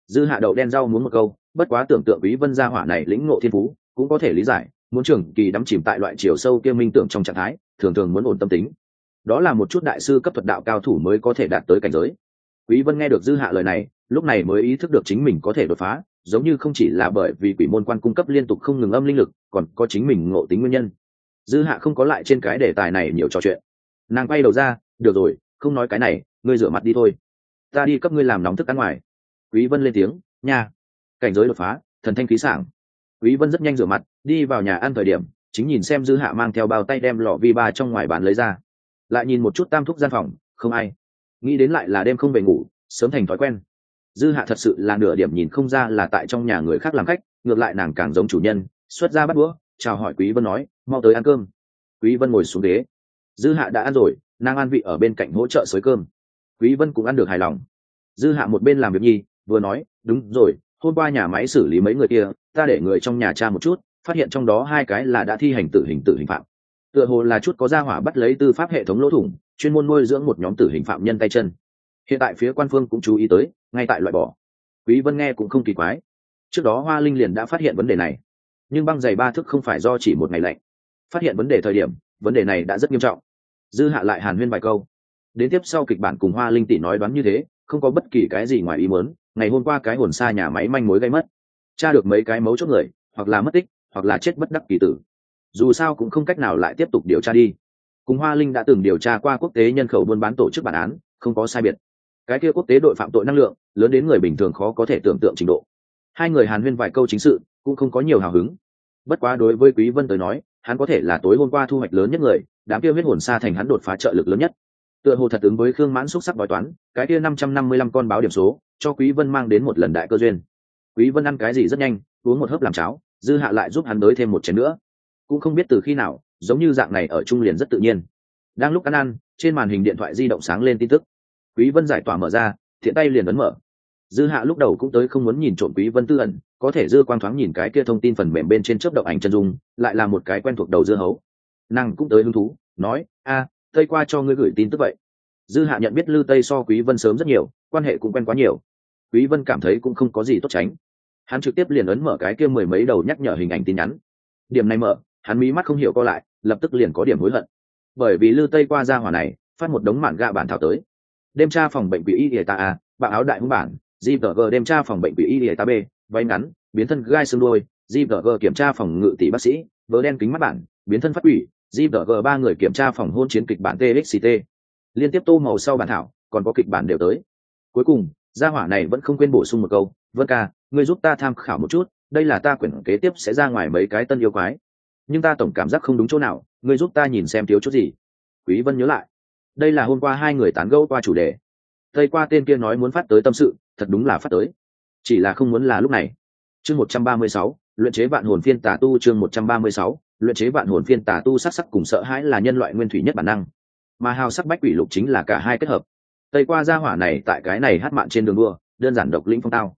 Dư hạ đậu đen rau muốn một câu, bất quá tưởng tượng quý vân gia hỏa này lĩnh ngộ thiên phú, cũng có thể lý giải, muốn trưởng kỳ đắm chìm tại loại chiều sâu kia minh tưởng trong trạng thái, thường thường muốn ổn tâm tính. Đó là một chút đại sư cấp thuật đạo cao thủ mới có thể đạt tới cảnh giới. Quý vân nghe được dư hạ lời này lúc này mới ý thức được chính mình có thể đột phá, giống như không chỉ là bởi vì quỷ môn quan cung cấp liên tục không ngừng âm linh lực, còn có chính mình ngộ tính nguyên nhân. Dư hạ không có lại trên cái đề tài này nhiều trò chuyện. Nàng quay đầu ra, được rồi, không nói cái này, ngươi rửa mặt đi thôi. Ta đi cấp ngươi làm nóng thức ăn ngoài. Quý vân lên tiếng, nha, cảnh giới đột phá, thần thanh khí sảng. Quý vân rất nhanh rửa mặt, đi vào nhà ăn thời điểm, chính nhìn xem dư hạ mang theo bao tay đem lọ vi ba trong ngoài bán lấy ra. Lại nhìn một chút tam thúc gian phòng, không ai. Nghĩ đến lại là đêm không về ngủ, sớm thành thói quen dư hạ thật sự là nửa điểm nhìn không ra là tại trong nhà người khác làm khách, ngược lại nàng càng giống chủ nhân, xuất ra bắt đũa, chào hỏi quý vân nói, mau tới ăn cơm. Quý vân ngồi xuống ghế. Dư hạ đã ăn rồi, nàng an vị ở bên cạnh hỗ trợ xới cơm. Quý vân cũng ăn được hài lòng. Dư hạ một bên làm việc nhi, vừa nói, đúng rồi, hôm qua nhà máy xử lý mấy người kia, ta để người trong nhà cha một chút, phát hiện trong đó hai cái là đã thi hành tử hình tử hình phạm. Tựa hồ là chút có gia hỏa bắt lấy tư pháp hệ thống lỗ thủng, chuyên môn nuôi dưỡng một nhóm tử hình phạm nhân tay chân hiện tại phía quan phương cũng chú ý tới, ngay tại loại bỏ. Quý vân nghe cũng không kỳ quái. Trước đó hoa linh liền đã phát hiện vấn đề này. Nhưng băng giày ba thức không phải do chỉ một ngày lạnh. Phát hiện vấn đề thời điểm, vấn đề này đã rất nghiêm trọng. Dư hạ lại hàn huyên vài câu. Đến tiếp sau kịch bản cùng hoa linh tỷ nói đoán như thế, không có bất kỳ cái gì ngoài ý muốn, ngày hôm qua cái hồn xa nhà máy manh mối gây mất. Tra được mấy cái mấu chốt người, hoặc là mất tích, hoặc là chết bất đắc kỳ tử. Dù sao cũng không cách nào lại tiếp tục điều tra đi. Cùng hoa linh đã từng điều tra qua quốc tế nhân khẩu buôn bán tổ chức bản án, không có sai biệt cái kia quốc tế đội phạm tội năng lượng, lớn đến người bình thường khó có thể tưởng tượng trình độ. Hai người hàn huyên vài câu chính sự, cũng không có nhiều hào hứng. Bất quá đối với quý vân tới nói, hắn có thể là tối hôm qua thu hoạch lớn nhất người, đám kia huyết hồn xa thành hắn đột phá trợ lực lớn nhất. Tựa hồ thật ứng với khương mãn xúc sắc bói toán, cái kia năm trăm năm mươi lăm con báo điểm số, cho quý vân mang đến một lần đại cơ duyên. Quý vân ăn cái gì rất nhanh, uống một hớp làm cháo, dư hạ lại giúp hắn đới thêm một chén nữa. Cũng không biết từ khi nào, giống như dạng này ở trung liền rất tự nhiên. Đang lúc ăn ăn, trên màn hình điện thoại di động sáng lên tin tức quý vân giải tỏa mở ra, thiện tay liền ấn mở. Dư hạ lúc đầu cũng tới không muốn nhìn trộm quý vân tư ẩn, có thể dư quang thoáng nhìn cái kia thông tin phần mềm bên trên chớp động ảnh chân dung, lại là một cái quen thuộc đầu dưa hấu. Nàng cũng tới hứng thú, nói, a, tây qua cho ngươi gửi tin tức vậy. Dư hạ nhận biết lư tây so quý vân sớm rất nhiều, quan hệ cũng quen quá nhiều. Quý vân cảm thấy cũng không có gì tốt tránh. Hắn trực tiếp liền ấn mở cái kia mười mấy đầu nhắc nhở hình ảnh tin nhắn. Điểm này mở, hắn mí mắt không hiểu co lại, lập tức liền có điểm hối hận. Bởi vì lư tây qua ra hỏa này, phát một đống mạn gạ bản thảo tới đêm tra phòng bệnh quỷ y ỉa ta a bạo áo đại hung bản gvg đêm tra phòng bệnh quỷ y ỉa ta b, váy ngắn, biến thân gai xương đôi gvg kiểm tra phòng ngự tỷ bác sĩ, vớ đen kính mắt bản, biến thân phát quỷ gvg ba người kiểm tra phòng hôn chiến kịch bản txct liên tiếp tô màu sau bản thảo, còn có kịch bản đều tới. Cuối cùng, gia hỏa này vẫn không quên bổ sung một câu, vân ca, ngươi giúp ta tham khảo một chút, đây là ta quyển kế tiếp sẽ ra ngoài mấy cái tân yêu quái. Nhưng ta tổng cảm giác không đúng chỗ nào, ngươi giúp ta nhìn xem thiếu chút gì. Quý vân nhớ lại đây là hôm qua hai người tán gẫu qua chủ đề. Tây qua tên kia nói muốn phát tới tâm sự thật đúng là phát tới. Chỉ là không muốn là lúc này. Chương 136, luyện chế vạn hồn phiên tà tu chương 136, luyện chế vạn hồn phiên tà tu sắc sắc cùng sợ hãi là nhân loại nguyên thủy nhất bản năng. Mà hào sắc bách quỷ lục chính là cả hai kết hợp. Tây qua gia hỏa này tại cái này hát mạn trên đường đua đơn giản độc lĩnh phong tao.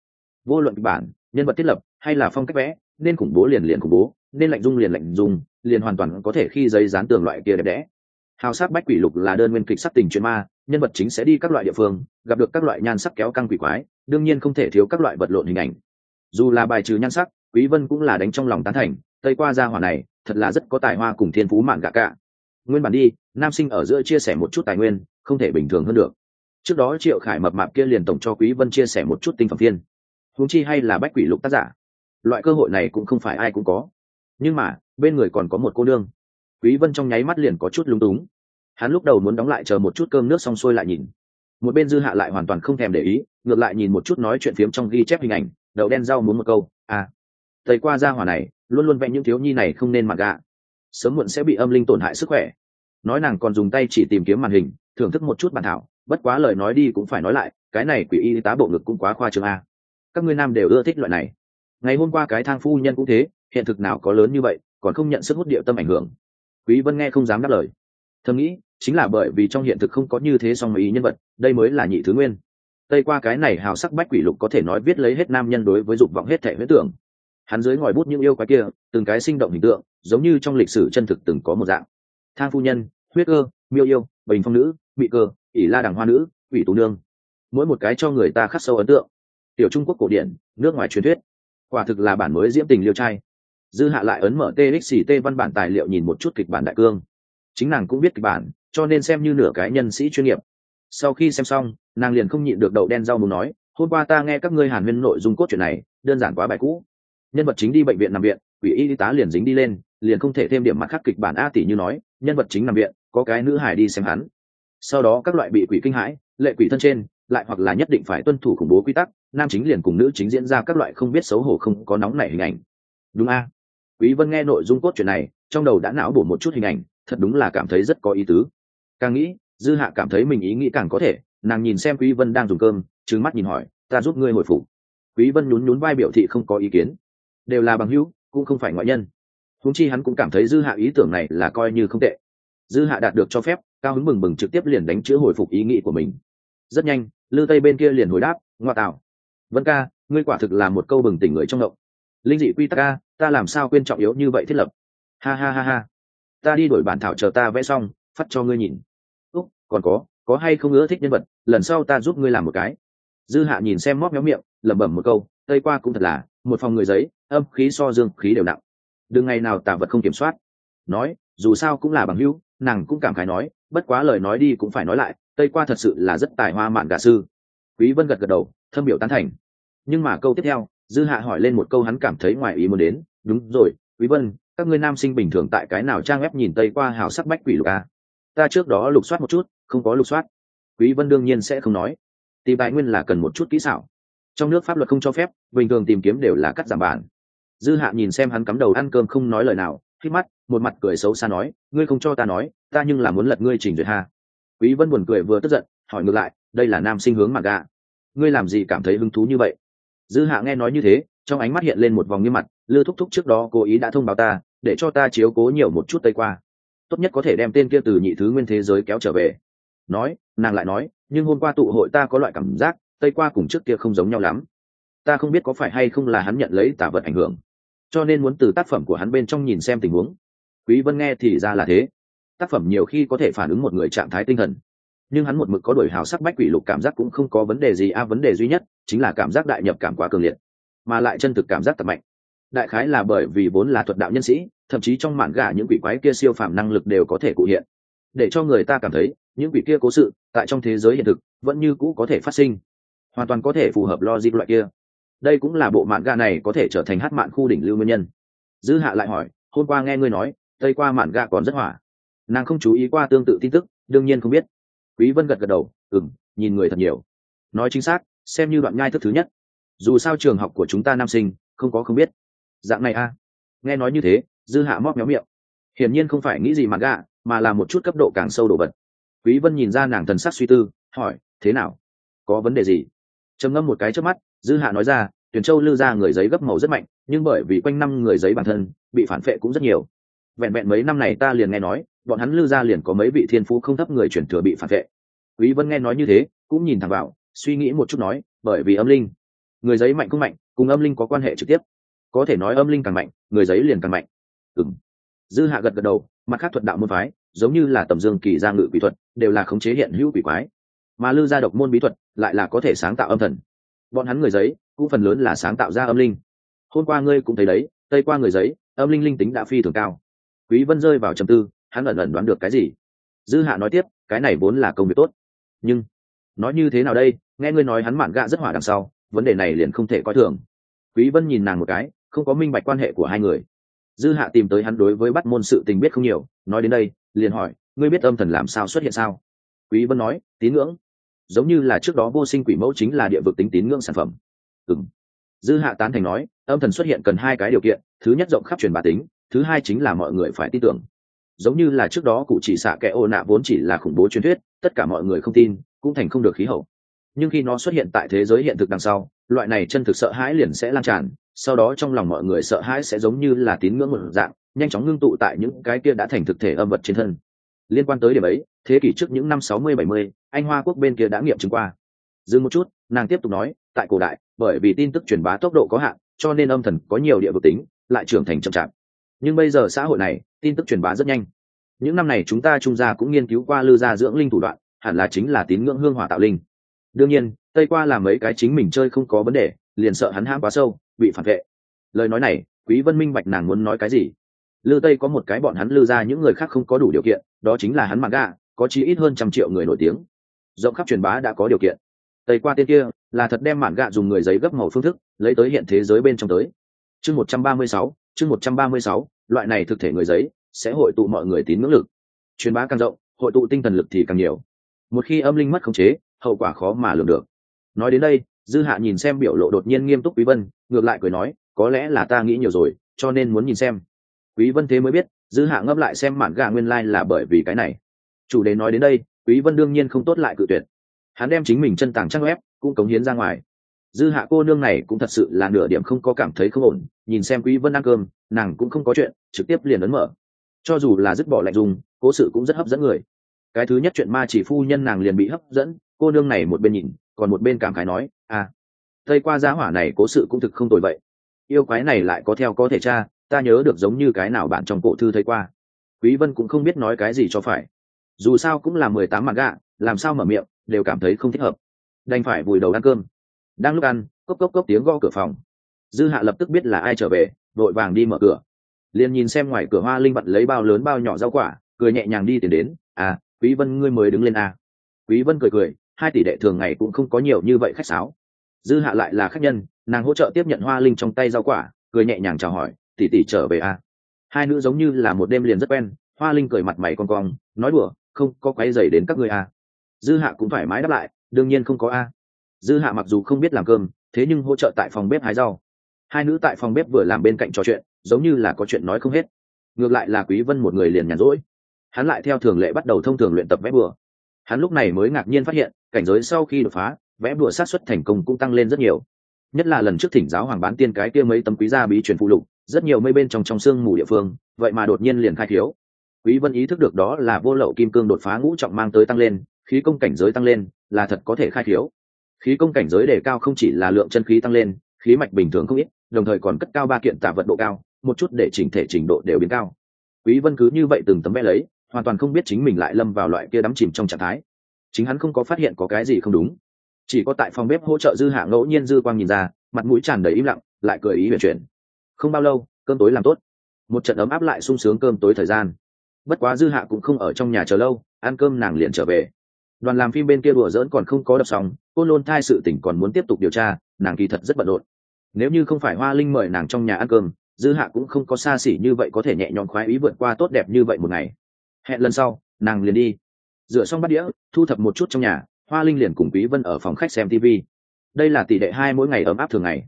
Vô luận kịch bản nhân vật thiết lập hay là phong cách vẽ nên khủng bố liền liền khủng bố nên lạnh dung liền lạnh dung liền hoàn toàn có thể khi giấy dán tường loại kia đẹp đẽ hào sát bách quỷ lục là đơn nguyên kịch sắc tình chuyện ma, nhân vật chính sẽ đi các loại địa phương, gặp được các loại nhan sắc kéo căng quỷ quái, đương nhiên không thể thiếu các loại vật lộn hình ảnh. Dù là bài trừ nhan sắc, quý vân cũng là đánh trong lòng tán thành, tây qua gia hỏa này, thật là rất có tài hoa cùng thiên phú mạn gạ cả. Nguyên bản đi, nam sinh ở giữa chia sẻ một chút tài nguyên, không thể bình thường hơn được. Trước đó triệu khải mập mạp kia liền tổng cho quý vân chia sẻ một chút tinh phẩm thiên huống chi hay là bách quỷ lục tác giả. Loại cơ hội này cũng không phải ai cũng có. Nhưng mà, bên người còn có một cô nương quý vân trong nháy mắt liền có chút lúng túng. Hắn lúc đầu muốn đóng lại chờ một chút cơm nước xong xuôi lại nhìn. Một bên dư hạ lại hoàn toàn không thèm để ý, ngược lại nhìn một chút nói chuyện phiếm trong ghi chép hình ảnh, đậu đen rau muốn một câu à thầy qua gia hỏa này, luôn luôn vẽ những thiếu nhi này không nên mặc gạ sớm muộn sẽ bị âm linh tổn hại sức khỏe. Nói nàng còn dùng tay chỉ tìm kiếm màn hình, thưởng thức một chút bản thảo, bất quá lời nói đi cũng phải nói lại, cái này quỷ y tá bộ ngực cũng quá khoa trương a. Các ngươi nam đều ưa thích loại này. Ngày hôm qua cái thang phu nhân cũng thế, hiện thực nào có lớn như vậy, còn không nhận sức hút địa tâm ảnh hưởng quý vân nghe không dám đáp lời. Thầm nghĩ, chính là bởi vì trong hiện thực không có như thế song ý nhân vật, đây mới là nhị thứ nguyên. Tây qua cái này hào sắc bách quỷ lục có thể nói viết lấy hết nam nhân đối với dục vọng hết thể huyết tưởng. Hắn dưới ngòi bút những yêu quái kia, từng cái sinh động hình tượng, giống như trong lịch sử chân thực từng có một dạng. Thang phu nhân, huyết cơ, miêu yêu, bình phong nữ bị cơ, ỷ la đằng hoa nữ, quỷ tú nương. Mỗi một cái cho người ta khắc sâu ấn tượng. Tiểu trung quốc cổ điển, nước ngoài truyền thuyết. Quả thực là bản mới diễm tình liêu trai dư hạ lại ấn mở txt văn bản tài liệu nhìn một chút kịch bản đại cương. Chính nàng cũng biết kịch bản, cho nên xem như nửa cái nhân sĩ chuyên nghiệp. Sau khi xem xong, nàng liền không nhịn được đậu đen rau muốn nói, hôm qua ta nghe các ngươi hàn huyên nội dung cốt truyện này, đơn giản quá bài cũ. Nhân vật chính đi bệnh viện nằm viện, quỷ y tá liền dính đi lên, liền không thể thêm điểm mặt khác kịch bản a tỷ như nói, nhân vật chính nằm viện, có cái nữ hải đi xem hắn. Sau đó các loại bị quỷ kinh hãi, lệ quỷ thân trên, lại hoặc là nhất định phải tuân thủ khủng bố quy tắc, nam chính liền cùng nữ chính diễn ra các loại không biết xấu hổ không có nóng nảy hình ảnh. Đúng a quý vân nghe nội dung cốt truyện này, trong đầu đã não bổ một chút hình ảnh, thật đúng là cảm thấy rất có ý tứ. Càng nghĩ, dư hạ cảm thấy mình ý nghĩ càng có thể, nàng nhìn xem quý vân đang dùng cơm, trừng mắt nhìn hỏi, ta giúp ngươi hồi phục. Quý vân nhún nhún vai biểu thị không có ý kiến. Đều là bằng hữu, cũng không phải ngoại nhân. Huống chi hắn cũng cảm thấy dư hạ ý tưởng này là coi như không tệ. Dư hạ đạt được cho phép, cao hứng mừng mừng trực tiếp liền đánh chữa hồi phục ý nghĩ của mình. Rất nhanh, lư tây bên kia liền hồi đáp, ngoa tạo. Vân ca, ngươi quả thực là một câu bừng tỉnh người trong động. Linh dị quy tắc ca ta làm sao quên trọng yếu như vậy thiết lập? Ha ha ha ha. Ta đi đổi bản thảo chờ ta vẽ xong, phát cho ngươi nhìn. Úc, còn có có hay không ưa thích nhân vật, lần sau ta giúp ngươi làm một cái. Dư hạ nhìn xem móc méo miệng, lẩm bẩm một câu, tây qua cũng thật là, một phòng người giấy, âm khí so dương khí đều nặng. Đừng ngày nào tả vật không kiểm soát. Nói, dù sao cũng là bằng hữu, nàng cũng cảm khái nói, bất quá lời nói đi cũng phải nói lại, tây qua thật sự là rất tài hoa mạn gà sư. Quý vân gật gật đầu, thâm biểu tán thành. Nhưng mà câu tiếp theo, dư hạ hỏi lên một câu hắn cảm thấy ngoài ý muốn đến đúng rồi, quý vân, các ngươi nam sinh bình thường tại cái nào trang web nhìn tây qua hào sắc bách quỷ lục a ta trước đó lục soát một chút, không có lục soát. Quý vân đương nhiên sẽ không nói. Tìm tài nguyên là cần một chút kỹ xảo. Trong nước pháp luật không cho phép, bình thường tìm kiếm đều là cắt giảm bản. Dư hạ nhìn xem hắn cắm đầu ăn cơm không nói lời nào khi mắt, một mặt cười xấu xa nói, ngươi không cho ta nói, ta nhưng là muốn lật ngươi trình duyệt ha. Quý vân buồn cười vừa tức giận, hỏi ngược lại, đây là nam sinh hướng mà gạ? Ngươi làm gì cảm thấy hứng thú như vậy? Dư hạ nghe nói như thế, trong ánh mắt hiện lên một vòng như mặt lư thúc thúc trước đó cố ý đã thông báo ta, để cho ta chiếu cố nhiều một chút tây qua. Tốt nhất có thể đem tên kia từ nhị thứ nguyên thế giới kéo trở về. Nói, nàng lại nói, nhưng hôm qua tụ hội ta có loại cảm giác, tây qua cùng trước kia không giống nhau lắm. Ta không biết có phải hay không là hắn nhận lấy tả vật ảnh hưởng. Cho nên muốn từ tác phẩm của hắn bên trong nhìn xem tình huống. Quý vân nghe thì ra là thế. Tác phẩm nhiều khi có thể phản ứng một người trạng thái tinh thần. Nhưng hắn một mực có đổi hào sắc bách quỷ lục cảm giác cũng không có vấn đề gì. A, vấn đề duy nhất chính là cảm giác đại nhập cảm quá cường liệt. Mà lại chân thực cảm giác tập mạnh đại khái là bởi vì vốn là thuật đạo nhân sĩ, thậm chí trong mạn gà những quỷ quái kia siêu phàm năng lực đều có thể cụ hiện. Để cho người ta cảm thấy, những quỷ kia cố sự, tại trong thế giới hiện thực, vẫn như cũ có thể phát sinh. Hoàn toàn có thể phù hợp logic loại kia. Đây cũng là bộ mạn gà này có thể trở thành hát mạn khu đỉnh lưu nguyên nhân. Dư hạ lại hỏi, hôm qua nghe ngươi nói, tây qua mạn gà còn rất hỏa. Nàng không chú ý qua tương tự tin tức, đương nhiên không biết. Quý vân gật gật đầu, ừm, nhìn người thật nhiều. Nói chính xác, xem như đoạn nhai thức thứ nhất. Dù sao trường học của chúng ta nam sinh, không có không biết dạng này a. Nghe nói như thế, dư hạ móc méo miệng. Hiển nhiên không phải nghĩ gì mà gạ, mà là một chút cấp độ càng sâu đồ vật. Quý vân nhìn ra nàng thần sắc suy tư, hỏi, thế nào? Có vấn đề gì? Trầm ngâm một cái trước mắt, dư hạ nói ra tuyển châu lưu ra người giấy gấp màu rất mạnh, nhưng bởi vì quanh năm người giấy bản thân, bị phản phệ cũng rất nhiều. Vẹn vẹn mấy năm này ta liền nghe nói, bọn hắn lưu ra liền có mấy vị thiên phú không thấp người chuyển thừa bị phản phệ quý vân nghe nói như thế, cũng nhìn thẳng vào, suy nghĩ một chút nói, bởi vì âm linh, người giấy mạnh cũng mạnh, cùng âm linh có quan hệ trực tiếp có thể nói âm linh càng mạnh, người giấy liền càng mạnh. Ừng dư hạ gật gật đầu, mặt khác thuật đạo môn phái, giống như là tầm dương kỳ gia ngự quỷ thuật, đều là khống chế hiện hữu quỷ quái. Mà lư gia độc môn bí thuật, lại là có thể sáng tạo âm thần. Bọn hắn người giấy, cũng phần lớn là sáng tạo ra âm linh. Hôm qua ngươi cũng thấy đấy, tây qua người giấy, âm linh linh tính đã phi thường cao. Quý vân rơi vào trầm tư, hắn ẩn ẩn đoán được cái gì? Dư hạ nói tiếp, cái này vốn là công việc tốt. Nhưng, nói như thế nào đây? Nghe ngươi nói hắn mạn gạ rất hỏa đằng sau, vấn đề này liền không thể coi thường. Quý vân nhìn nàng một cái không có minh bạch quan hệ của hai người. Dư hạ tìm tới hắn đối với bắt môn sự tình biết không nhiều, nói đến đây, liền hỏi, ngươi biết âm thần làm sao xuất hiện sao? Quý vân nói, tín ngưỡng. Giống như là trước đó vô sinh quỷ mẫu chính là địa vực tính tín ngưỡng sản phẩm. Ừm. Dư hạ tán thành nói, âm thần xuất hiện cần hai cái điều kiện, thứ nhất rộng khắp truyền bá tính, thứ hai chính là mọi người phải tin tưởng. Giống như là trước đó cụ chỉ xạ kẻ ô nạ vốn chỉ là khủng bố truyền thuyết, tất cả mọi người không tin, cũng thành không được khí hậu nhưng khi nó xuất hiện tại thế giới hiện thực đằng sau, loại này chân thực sợ hãi liền sẽ lan tràn, sau đó trong lòng mọi người sợ hãi sẽ giống như là tín ngưỡng một dạng, nhanh chóng ngưng tụ tại những cái kia đã thành thực thể âm vật trên thân. Liên quan tới điểm ấy, thế kỷ trước những năm sáu mươi bảy mươi, anh hoa quốc bên kia đã nghiệm chứng qua. Dừng một chút, nàng tiếp tục nói, tại cổ đại, bởi vì tin tức truyền bá tốc độ có hạn, cho nên âm thần có nhiều địa vực tính, lại trưởng thành chậm chạp. Nhưng bây giờ xã hội này, tin tức truyền bá rất nhanh. Những năm này chúng ta trung gia cũng nghiên cứu qua lư gia dưỡng linh thủ đoạn, hẳn là chính là tín ngưỡng hương hỏa tạo linh đương nhiên, tây qua làm mấy cái chính mình chơi không có vấn đề, liền sợ hắn hãm quá sâu, bị phản vệ. Lời nói này, quý vân minh bạch nàng muốn nói cái gì? Lư tây có một cái bọn hắn lư ra những người khác không có đủ điều kiện, đó chính là hắn mặc gà có chí ít hơn trăm triệu người nổi tiếng. Rộng khắp truyền bá đã có điều kiện. Tây qua tên kia, là thật đem mạn gạ dùng người giấy gấp màu phương thức, lấy tới hiện thế giới bên trong tới. Chương một trăm ba mươi sáu, chương một trăm ba mươi sáu, loại này thực thể người giấy, sẽ hội tụ mọi người tín ngưỡng lực. Truyền bá càng rộng, hội tụ tinh thần lực thì càng nhiều. Một khi âm linh mất khống chế hậu quả khó mà lường được. Nói đến đây, dư hạ nhìn xem biểu lộ đột nhiên nghiêm túc quý vân, ngược lại cười nói, có lẽ là ta nghĩ nhiều rồi, cho nên muốn nhìn xem. Quý vân thế mới biết, dư hạ ngấp lại xem mạn gà nguyên lai like là bởi vì cái này. Chủ đề nói đến đây, quý vân đương nhiên không tốt lại cự tuyệt. Hắn đem chính mình chân tàng trang web, cũng cống hiến ra ngoài. Dư hạ cô nương này cũng thật sự là nửa điểm không có cảm thấy không ổn, nhìn xem quý vân ăn cơm, nàng cũng không có chuyện, trực tiếp liền ấn mở. Cho dù là dứt bỏ lạnh dùng, cố sự cũng rất hấp dẫn người. Cái thứ nhất chuyện ma chỉ phu nhân nàng liền bị hấp dẫn cô nương này một bên nhìn, còn một bên cảm khái nói à tây qua giá hỏa này cố sự cũng thực không tồi vậy. Yêu quái này lại có theo có thể cha ta nhớ được giống như cái nào bạn trong cổ thư thấy qua. Quý vân cũng không biết nói cái gì cho phải. Dù sao cũng là mười tám mặt gạ, làm sao mở miệng, đều cảm thấy không thích hợp. Đành phải vùi đầu ăn cơm. Đang lúc ăn, cốc cốc cốc tiếng gõ cửa phòng. Dư hạ lập tức biết là ai trở về, vội vàng đi mở cửa. Liền nhìn xem ngoài cửa hoa linh bật lấy bao lớn bao nhỏ rau quả, cười nhẹ nhàng đi tìm đến à quý vân ngươi mới đứng lên à. quý vân cười cười hai tỷ đệ thường ngày cũng không có nhiều như vậy khách sáo dư hạ lại là khách nhân, nàng hỗ trợ tiếp nhận hoa linh trong tay rau quả, cười nhẹ nhàng chào hỏi, tỷ tỷ trở về à. hai nữ giống như là một đêm liền rất quen, hoa linh cười mặt mày con cong, nói đùa, không có quấy dày đến các ngươi à. dư hạ cũng thoải mái đáp lại, đương nhiên không có a à. dư hạ mặc dù không biết làm cơm, thế nhưng hỗ trợ tại phòng bếp hái rau hai nữ tại phòng bếp vừa làm bên cạnh trò chuyện, giống như là có chuyện nói không hết ngược lại là quý vân một người liền nhàn rỗi hắn lại theo thường lệ bắt đầu thông thường luyện tập vẽ bừa hắn lúc này mới ngạc nhiên phát hiện cảnh giới sau khi đột phá, vẽ bừa sát xuất thành công cũng tăng lên rất nhiều. Nhất là lần trước thỉnh giáo hoàng bán tiên cái kia mấy tấm quý gia bí truyền phụ lục, rất nhiều mây bên trong trong xương mù địa phương, vậy mà đột nhiên liền khai thiếu. Quý vân ý thức được đó là vô lậu kim cương đột phá ngũ trọng mang tới tăng lên, khí công cảnh giới tăng lên, là thật có thể khai thiếu. Khí công cảnh giới đề cao không chỉ là lượng chân khí tăng lên, khí mạch bình thường không ít, đồng thời còn cất cao ba kiện tạ vật độ cao, một chút để chỉnh thể trình độ đều biến cao. Quý vân cứ như vậy từng tấm vẽ lấy, hoàn toàn không biết chính mình lại lâm vào loại kia đắm chìm trong trạng thái chính hắn không có phát hiện có cái gì không đúng. Chỉ có tại phòng bếp hỗ trợ dư hạ ngẫu nhiên dư quang nhìn ra, mặt mũi tràn đầy im lặng, lại cười ý huyền chuyển. Không bao lâu, cơm tối làm tốt. Một trận ấm áp lại sung sướng cơm tối thời gian. Bất quá dư hạ cũng không ở trong nhà chờ lâu, ăn cơm nàng liền trở về. Đoàn làm phim bên kia đùa dỡn còn không có đập xong, cô lôn thai sự tỉnh còn muốn tiếp tục điều tra, nàng kỳ thật rất bận rộn. Nếu như không phải hoa linh mời nàng trong nhà ăn cơm, dư hạ cũng không có xa xỉ như vậy có thể nhẹ nhõm khoái ý vượt qua tốt đẹp như vậy một ngày. Hẹn lần sau, nàng liền đi dựa xong bát đĩa, thu thập một chút trong nhà, hoa linh liền cùng quý vân ở phòng khách xem tv đây là tỷ đệ hai mỗi ngày ấm áp thường ngày.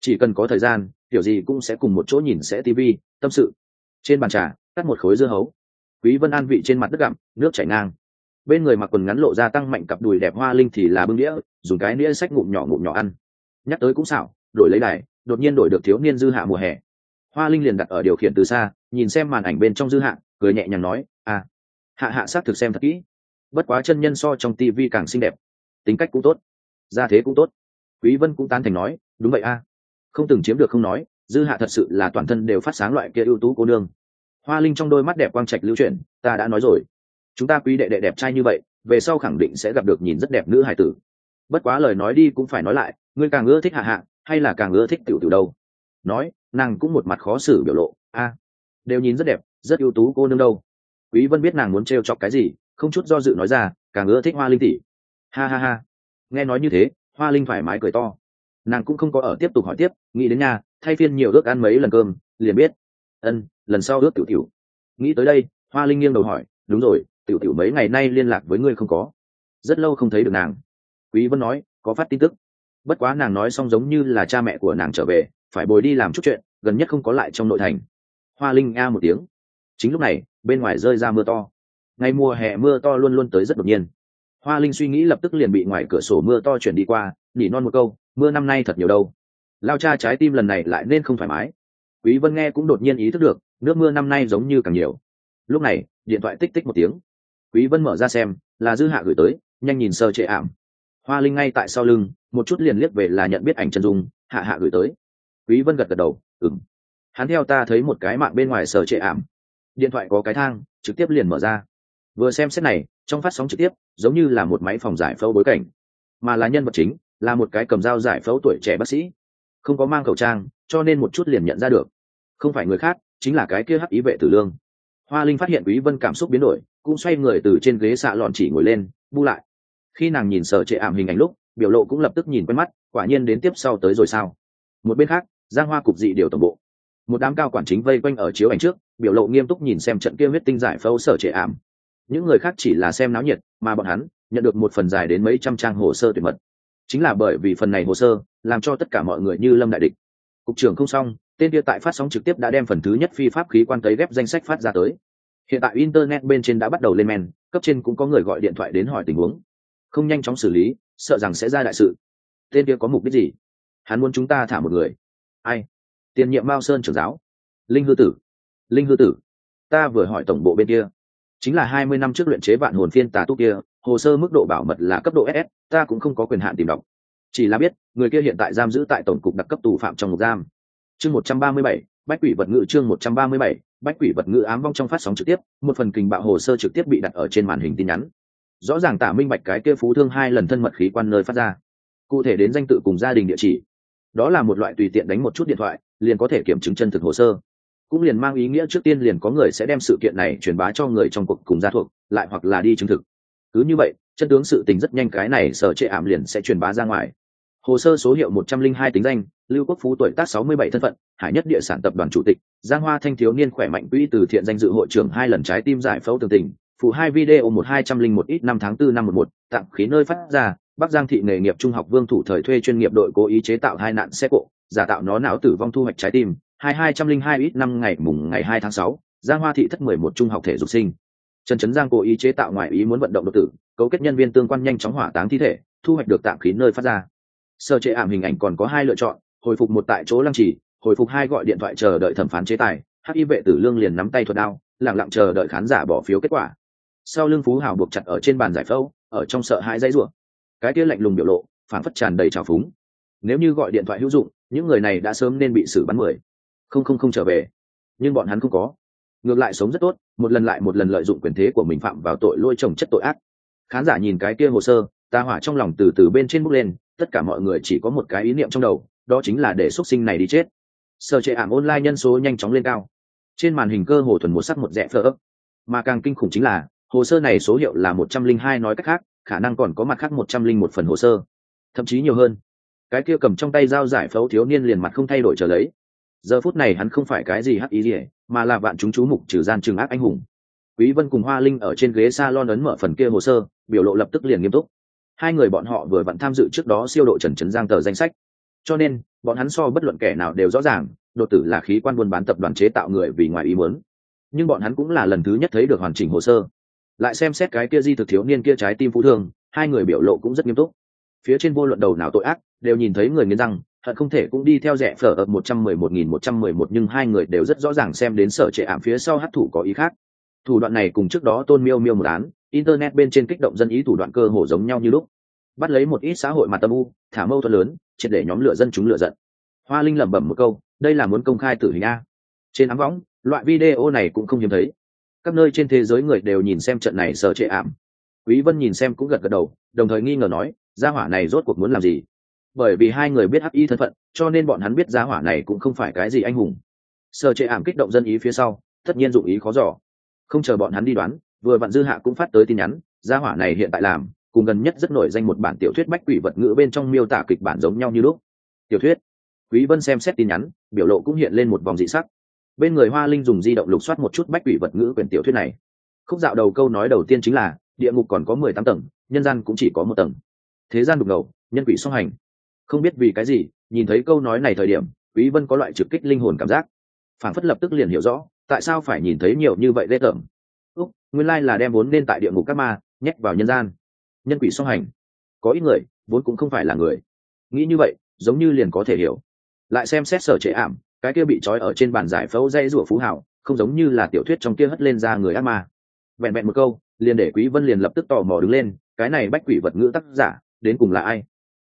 Chỉ cần có thời gian, kiểu gì cũng sẽ cùng một chỗ nhìn sẽ tv tâm sự. Trên bàn trà, cắt một khối dưa hấu. Quý vân an vị trên mặt đất gặm, nước chảy ngang. Bên người mặc quần ngắn lộ ra tăng mạnh cặp đùi đẹp hoa linh thì là bưng đĩa, dùng cái đĩa sách ngụm nhỏ ngụm nhỏ ăn. Nhắc tới cũng xảo, đổi lấy đài, đột nhiên đổi được thiếu niên dư hạ mùa hè. Hoa linh liền đặt ở điều khiển từ xa, nhìn xem màn ảnh bên trong dư hạ, cười nhẹ nhàng nói à hạ hạ sát thực xem thật kỹ bất quá chân nhân so trong tivi càng xinh đẹp. Tính cách cũng tốt, gia thế cũng tốt. Quý vân cũng tán thành nói, đúng vậy a. Không từng chiếm được không nói, dư hạ thật sự là toàn thân đều phát sáng loại kia ưu tú cô nương. Hoa linh trong đôi mắt đẹp quang trạch lưu chuyển, ta đã nói rồi. Chúng ta quý đệ đệ đẹp trai như vậy, về sau khẳng định sẽ gặp được nhìn rất đẹp nữ hải tử. Bất quá lời nói đi cũng phải nói lại, ngươi càng ưa thích hạ hạ, hay là càng ưa thích tiểu tiểu đâu? Nói, nàng cũng một mặt khó xử biểu lộ, a, đều nhìn rất đẹp, rất ưu tú cô nương đâu. Quý vân biết nàng muốn trêu chọc cái gì không chút do dự nói ra, càng ưa thích hoa linh tỷ. Ha ha ha. Nghe nói như thế, hoa linh thoải mái cười to. Nàng cũng không có ở tiếp tục hỏi tiếp, nghĩ đến nhà thay phiên nhiều ước ăn mấy lần cơm, liền biết. Ân, lần sau ước tiểu tiểu. Nghĩ tới đây, hoa linh nghiêng đầu hỏi, đúng rồi, tiểu tiểu mấy ngày nay liên lạc với ngươi không có? Rất lâu không thấy được nàng. Quý vân nói, có phát tin tức. Bất quá nàng nói xong giống như là cha mẹ của nàng trở về, phải bồi đi làm chút chuyện, gần nhất không có lại trong nội thành. Hoa linh a một tiếng. Chính lúc này, bên ngoài rơi ra mưa to ngày mùa hè mưa to luôn luôn tới rất đột nhiên. Hoa linh suy nghĩ lập tức liền bị ngoài cửa sổ mưa to chuyển đi qua, nỉ non một câu, mưa năm nay thật nhiều đâu. Lao cha trái tim lần này lại nên không thoải mái. Quý vân nghe cũng đột nhiên ý thức được, nước mưa năm nay giống như càng nhiều. Lúc này, điện thoại tích tích một tiếng. Quý vân mở ra xem, là dư hạ gửi tới, nhanh nhìn sơ trệ ảm. Hoa linh ngay tại sau lưng, một chút liền liếc về là nhận biết ảnh chân dung, hạ hạ gửi tới. Quý vân gật gật đầu, ừm. Hắn theo ta thấy một cái mạng bên ngoài sở trệ ảm. Điện thoại có cái thang, trực tiếp liền mở ra vừa xem xét này, trong phát sóng trực tiếp, giống như là một máy phòng giải phẫu bối cảnh. Mà là nhân vật chính, là một cái cầm dao giải phẫu tuổi trẻ bác sĩ. Không có mang khẩu trang, cho nên một chút liền nhận ra được. Không phải người khác, chính là cái kia hắc ý vệ tử lương. Hoa linh phát hiện quý vân cảm xúc biến đổi, cũng xoay người từ trên ghế xạ lọn chỉ ngồi lên, bu lại. Khi nàng nhìn sở trệ ảm hình ảnh lúc, biểu lộ cũng lập tức nhìn quen mắt, quả nhiên đến tiếp sau tới rồi sao? Một bên khác, giang hoa cục dị điều tổng bộ. Một đám cao quản chính vây quanh ở chiếu ảnh trước, biểu lộ nghiêm túc nhìn xem trận kia huyết tinh giải phẫu sở trệ ảm những người khác chỉ là xem náo nhiệt, mà bọn hắn nhận được một phần dài đến mấy trăm trang hồ sơ tuyệt mật. Chính là bởi vì phần này hồ sơ làm cho tất cả mọi người như lâm đại địch. Cục trưởng không xong, tên kia tại phát sóng trực tiếp đã đem phần thứ nhất phi pháp khí quan tấy ghép danh sách phát ra tới. Hiện tại internet bên trên đã bắt đầu lên men, cấp trên cũng có người gọi điện thoại đến hỏi tình huống. Không nhanh chóng xử lý, sợ rằng sẽ ra đại sự. Tên kia có mục đích gì? Hắn muốn chúng ta thả một người. Ai? Tiền nhiệm mao sơn trưởng giáo. Linh hư tử. Linh hư tử. Ta vừa hỏi tổng bộ bên kia chính là hai mươi năm trước luyện chế vạn hồn phiên tà tu kia, hồ sơ mức độ bảo mật là cấp độ ss ta cũng không có quyền hạn tìm đọc. Chỉ là biết, người kia hiện tại giam giữ tại tổng cục đặc cấp tù phạm trong ngục giam. Chương một trăm ba mươi bảy, bách quỷ vật ngữ chương một trăm ba mươi bảy, bách quỷ vật ngữ ám vong trong phát sóng trực tiếp, một phần kình bạo hồ sơ trực tiếp bị đặt ở trên màn hình tin nhắn. Rõ ràng tả minh bạch cái kia phú thương hai lần thân mật khí quan nơi phát ra. Cụ thể đến danh tự cùng gia đình địa chỉ. Đó là một loại tùy tiện đánh một chút điện thoại, liền có thể kiểm chứng chân thực hồ sơ cũng liền mang ý nghĩa trước tiên liền có người sẽ đem sự kiện này truyền bá cho người trong cuộc cùng gia thuộc, lại hoặc là đi chứng thực. Cứ như vậy, chân tướng sự tình rất nhanh cái này sở trệ ảm liền sẽ truyền bá ra ngoài. Hồ sơ số hiệu một trăm linh hai tính danh, lưu quốc phú tuổi tác sáu mươi bảy thân phận, hải nhất địa sản tập đoàn chủ tịch, giang hoa thanh thiếu niên khỏe mạnh quỹ từ thiện danh dự hội trưởng hai lần trái tim giải phẫu tường tình, phụ hai video một hai trăm linh một ít năm tháng 4 năm một một tặng khí nơi phát ra, bắc giang thị nghề nghiệp trung học vương thủ thời thuê chuyên nghiệp đội cố ý chế tạo hai nạn xe cộ, giả tạo nó não tử vong thu hoạch trái tim hai hai trăm linh hai ít năm ngày mùng ngày hai tháng sáu, giang hoa thị thất mười một trung học thể dục sinh. Trần trấn giang cố ý chế tạo ngoại ý muốn vận động đột tử, cấu kết nhân viên tương quan nhanh chóng hỏa táng thi thể, thu hoạch được tạm khí nơi phát ra. Sơ chế ảm hình ảnh còn có hai lựa chọn, hồi phục một tại chỗ lăng trì, hồi phục hai gọi điện thoại chờ đợi thẩm phán chế tài hắc y vệ tử lương liền nắm tay thuật đao lẳng lặng chờ đợi khán giả bỏ phiếu kết quả. Sau lưng phú hào buộc chặt ở trên bàn giải phẫu, ở trong sợ hãi dãy rủa cái kia lạnh lùng biểu lộ phản phất tràn đầy trào phúng. Nếu như gọi điện thoại hữu dụng, những người này đã sớm nên bị xử bắn mười không không không trở về. Nhưng bọn hắn không có. Ngược lại sống rất tốt, một lần lại một lần lợi dụng quyền thế của mình phạm vào tội lôi trồng chất tội ác. Khán giả nhìn cái kia hồ sơ, ta hỏa trong lòng từ từ bên trên bước lên, tất cả mọi người chỉ có một cái ý niệm trong đầu, đó chính là để xuất sinh này đi chết. Sở trệ ảm online nhân số nhanh chóng lên cao. Trên màn hình cơ hồ thuần một sắc một rẽ phở ấp mà càng kinh khủng chính là, hồ sơ này số hiệu là một trăm linh hai nói cách khác, khả năng còn có mặt khác một trăm linh một phần hồ sơ. Thậm chí nhiều hơn. Cái kia cầm trong tay dao giải phẫu thiếu niên liền mặt không thay đổi trở lấy giờ phút này hắn không phải cái gì hắc ý gì mà là bạn chúng chú mục trừ gian trừng ác anh hùng. Quý vân cùng hoa linh ở trên ghế salon ấn mở phần kia hồ sơ, biểu lộ lập tức liền nghiêm túc. Hai người bọn họ vừa vặn tham dự trước đó siêu độ trần trấn giang tờ danh sách. Cho nên, bọn hắn so bất luận kẻ nào đều rõ ràng, đột tử là khí quan buôn bán tập đoàn chế tạo người vì ngoài ý muốn. Nhưng bọn hắn cũng là lần thứ nhất thấy được hoàn chỉnh hồ sơ. Lại xem xét cái kia di thực thiếu niên kia trái tim phú thương, hai người biểu lộ cũng rất nghiêm túc. Phía trên vô luận đầu nào tội ác, đều nhìn thấy người nghiến răng hận không thể cũng đi theo rẻ phở ập một trăm mười một nghìn một trăm mười một, nhưng hai người đều rất rõ ràng xem đến sở trệ ảm phía sau hát thủ có ý khác. Thủ đoạn này cùng trước đó tôn miêu miêu một án, internet bên trên kích động dân ý thủ đoạn cơ hồ giống nhau như lúc. Bắt lấy một ít xã hội mặt tâm u, thả mâu thuẫn lớn, triệt để nhóm lửa dân chúng lựa giận. Hoa linh lẩm bẩm một câu, đây là muốn công khai tử hình a. Trên ám võng, loại video này cũng không hiếm thấy. Các nơi trên thế giới người đều nhìn xem trận này sở trệ ảm. Quý vân nhìn xem cũng gật gật đầu, đồng thời nghi ngờ nói, gia hỏa này rốt cuộc muốn làm gì? Bởi vì hai người biết hắc y thân phận, cho nên bọn hắn biết gia hỏa này cũng không phải cái gì anh hùng. Sợ trệ ảm kích động dân ý phía sau, tất nhiên dụng ý khó dò. Không chờ bọn hắn đi đoán, vừa vặn dư hạ cũng phát tới tin nhắn gia hỏa này hiện tại làm, cùng gần nhất rất nổi danh một bản tiểu thuyết bách quỷ vật ngữ bên trong miêu tả kịch bản giống nhau như lúc. Tiểu thuyết. Quý vân xem xét tin nhắn, biểu lộ cũng hiện lên một vòng dị sắc. Bên người hoa linh dùng di động lục soát một chút bách quỷ vật ngữ quyển tiểu thuyết này. Khúc dạo đầu câu nói đầu tiên chính là, địa ngục còn có mười tám tầng, nhân gian cũng chỉ có một tầng. Thế gian đục ngầu, nhân quỷ song hành không biết vì cái gì, nhìn thấy câu nói này thời điểm, quý vân có loại trực kích linh hồn cảm giác. Phản phất lập tức liền hiểu rõ, tại sao phải nhìn thấy nhiều như vậy lê tởm úc, nguyên lai là đem vốn nên tại địa ngục các ma, nhét vào nhân gian. Nhân quỷ song hành. Có ít người, vốn cũng không phải là người. Nghĩ như vậy, giống như liền có thể hiểu. Lại xem xét sở trệ ảm, cái kia bị trói ở trên bàn giải phẫu dây rủa phú hảo, không giống như là tiểu thuyết trong kia hất lên ra người ác ma. Vẹn vẹn một câu, liền để quý vân liền lập tức tò mò đứng lên, cái này bách quỷ vật ngữ tác giả, đến cùng là ai?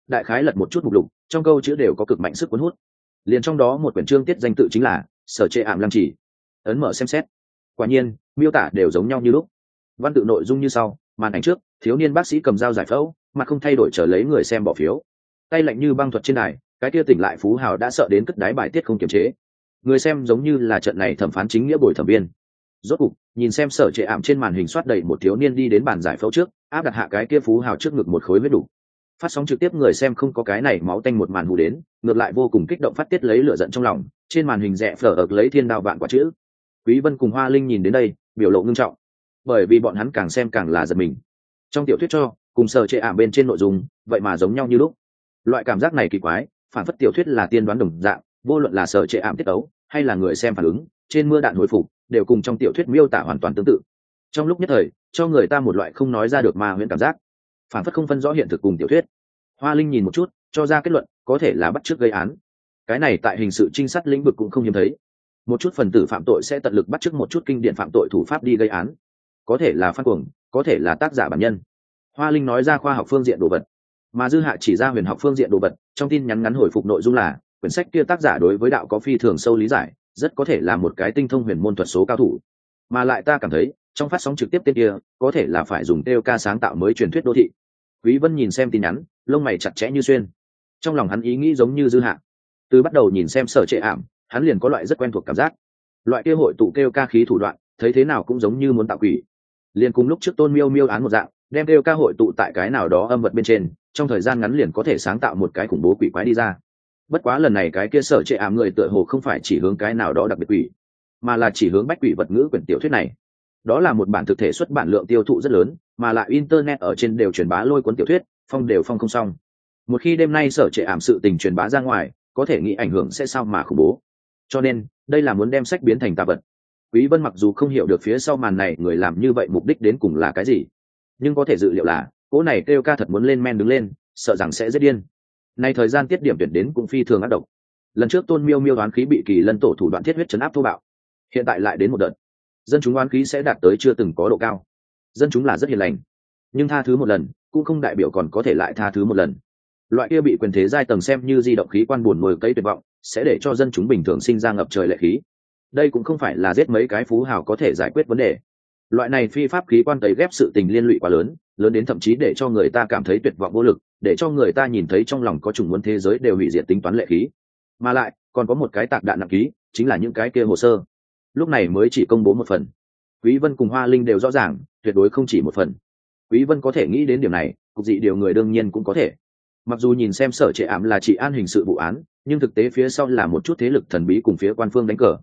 Đại khái lật một chút mục lục, trong câu chữ đều có cực mạnh sức cuốn hút. Liền trong đó một quyển chương tiết danh tự chính là sở trệ ảm lăng chỉ ấn mở xem xét. Quả nhiên, miêu tả đều giống nhau như lúc. Văn tự nội dung như sau, màn ảnh trước, thiếu niên bác sĩ cầm dao giải phẫu, mà không thay đổi trở lấy người xem bỏ phiếu. Tay lạnh như băng thuật trên đài, cái kia tỉnh lại phú hào đã sợ đến cất đáy bài tiết không kiềm chế. Người xem giống như là trận này thẩm phán chính nghĩa bồi thẩm viên. Rốt cục, nhìn xem sở trệ ảm trên màn hình soát đầy một thiếu niên đi đến bàn giải phẫu trước, áp đặt hạ cái kia phú hào trước ngực một khối huyết đủ phát sóng trực tiếp người xem không có cái này máu tanh một màn hù đến, ngược lại vô cùng kích động phát tiết lấy lửa giận trong lòng, trên màn hình rẽ phở ợt lấy thiên đao vạn quả chữ. Quý vân cùng hoa linh nhìn đến đây, biểu lộ ngưng trọng. Bởi vì bọn hắn càng xem càng là giật mình. Trong tiểu thuyết cho, cùng sở chệ ảm bên trên nội dung, vậy mà giống nhau như lúc. Loại cảm giác này kỳ quái, phản phất tiểu thuyết là tiên đoán đồng dạng, vô luận là sở chệ ảm tiết ấu hay là người xem phản ứng, trên mưa đạn hồi phục, đều cùng trong tiểu thuyết miêu tả hoàn toàn tương tự. Trong lúc nhất thời, cho người ta một loại không nói ra được ma huyễn cảm giác phản phất không phân rõ hiện thực cùng tiểu thuyết. Hoa linh nhìn một chút, cho ra kết luận, có thể là bắt chước gây án. Cái này tại hình sự trinh sát lĩnh vực cũng không hiếm thấy. Một chút phần tử phạm tội sẽ tận lực bắt chước một chút kinh điển phạm tội thủ pháp đi gây án. Có thể là phát cuồng, có thể là tác giả bản nhân. Hoa linh nói ra khoa học phương diện đồ vật. Mà dư hạ chỉ ra huyền học phương diện đồ vật, trong tin nhắn ngắn hồi phục nội dung là, quyển sách kia tác giả đối với đạo có phi thường sâu lý giải, rất có thể là một cái tinh thông huyền môn thuật số cao thủ. Mà lại ta cảm thấy trong phát sóng trực tiếp tên kia, có thể là phải dùng têu ca sáng tạo mới truyền thuyết đô thị. Quý vân nhìn xem tin nhắn, lông mày chặt chẽ như xuyên. Trong lòng hắn ý nghĩ giống như dư hạ. Từ bắt đầu nhìn xem sở trệ ảm, hắn liền có loại rất quen thuộc cảm giác. Loại kia hội tụ kêu ca khí thủ đoạn, thấy thế nào cũng giống như muốn tạo quỷ. Liền cùng lúc trước tôn miêu miêu án một dạng, đem kêu ca hội tụ tại cái nào đó âm vật bên trên, trong thời gian ngắn liền có thể sáng tạo một cái khủng bố quỷ quái đi ra. Bất quá lần này cái kia sở trệ ảm người tựa hồ không phải chỉ hướng cái nào đó đặc biệt quỷ, mà là chỉ hướng bách quỷ vật ngữ quyển tiểu thuyết này đó là một bản thực thể xuất bản lượng tiêu thụ rất lớn, mà lại internet ở trên đều truyền bá lôi cuốn tiểu thuyết, phong đều phong không xong. Một khi đêm nay sở trệ ảm sự tình truyền bá ra ngoài, có thể nghĩ ảnh hưởng sẽ sao mà khủng bố. Cho nên, đây là muốn đem sách biến thành tạ vật. Quý vân mặc dù không hiểu được phía sau màn này người làm như vậy mục đích đến cùng là cái gì, nhưng có thể dự liệu là, cỗ này kêu ca thật muốn lên men đứng lên, sợ rằng sẽ rất điên. Nay thời gian tiết điểm tuyển đến cũng phi thường ác độc. Lần trước tôn miêu miêu đoán khí bị kỳ lân tổ thủ đoạn thiết huyết chấn áp thô bạo, hiện tại lại đến một đợt dân chúng oán khí sẽ đạt tới chưa từng có độ cao. Dân chúng là rất hiền lành, nhưng tha thứ một lần cũng không đại biểu còn có thể lại tha thứ một lần. Loại kia bị quyền thế giai tầng xem như di động khí quan buồn mồi cây tuyệt vọng sẽ để cho dân chúng bình thường sinh ra ngập trời lệ khí. Đây cũng không phải là giết mấy cái phú hào có thể giải quyết vấn đề. Loại này phi pháp khí quan tấy ghép sự tình liên lụy quá lớn lớn đến thậm chí để cho người ta cảm thấy tuyệt vọng vô lực, để cho người ta nhìn thấy trong lòng có chủng muốn thế giới đều hủy diệt tính toán lệ khí. Mà lại, còn có một cái tạc đạn nặng ký, chính là những cái kia hồ sơ lúc này mới chỉ công bố một phần. Quý vân cùng hoa linh đều rõ ràng, tuyệt đối không chỉ một phần. Quý vân có thể nghĩ đến điểm này, cục dị điều người đương nhiên cũng có thể. Mặc dù nhìn xem sở trệ ảm là trị an hình sự vụ án, nhưng thực tế phía sau là một chút thế lực thần bí cùng phía quan phương đánh cờ.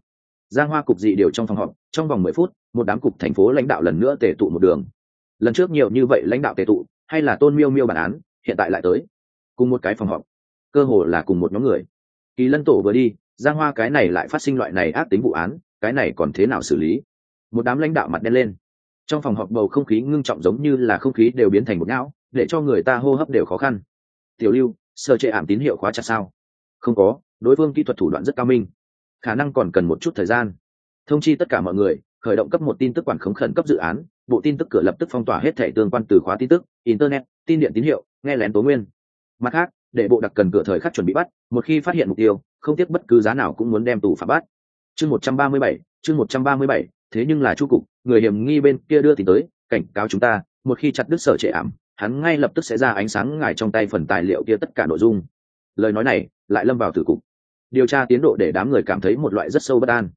Giang hoa cục dị điều trong phòng họp, trong vòng mười phút, một đám cục thành phố lãnh đạo lần nữa tề tụ một đường. Lần trước nhiều như vậy lãnh đạo tề tụ, hay là tôn miêu miêu bản án, hiện tại lại tới. Cùng một cái phòng họp. Cơ hồ là cùng một nhóm người. Kỳ lân tổ vừa đi, giang hoa cái này lại phát sinh loại này ác tính vụ án cái này còn thế nào xử lý? Một đám lãnh đạo mặt đen lên. Trong phòng họp bầu không khí ngưng trọng giống như là không khí đều biến thành một não, để cho người ta hô hấp đều khó khăn. Tiểu lưu, sơ chế ảm tín hiệu khóa chặt sao? Không có, đối phương kỹ thuật thủ đoạn rất cao minh, khả năng còn cần một chút thời gian. Thông chi tất cả mọi người, khởi động cấp một tin tức quản khống khẩn cấp dự án, bộ tin tức cửa lập tức phong tỏa hết thẻ tương quan từ khóa tin tức, internet, tin điện tín hiệu, nghe lén tố nguyên. Mặt khác, để bộ đặc cần cửa thời khắc chuẩn bị bắt, một khi phát hiện mục tiêu, không tiếc bất cứ giá nào cũng muốn đem tù phạm bắt chương một trăm ba mươi bảy, chương một trăm ba mươi bảy, thế nhưng là chu cục, người hiểm nghi bên kia đưa tin tới, cảnh cáo chúng ta, một khi chặt đứt sở trệ ảm, hắn ngay lập tức sẽ ra ánh sáng ngài trong tay phần tài liệu kia tất cả nội dung. Lời nói này, lại lâm vào tử cục. Điều tra tiến độ để đám người cảm thấy một loại rất sâu bất an.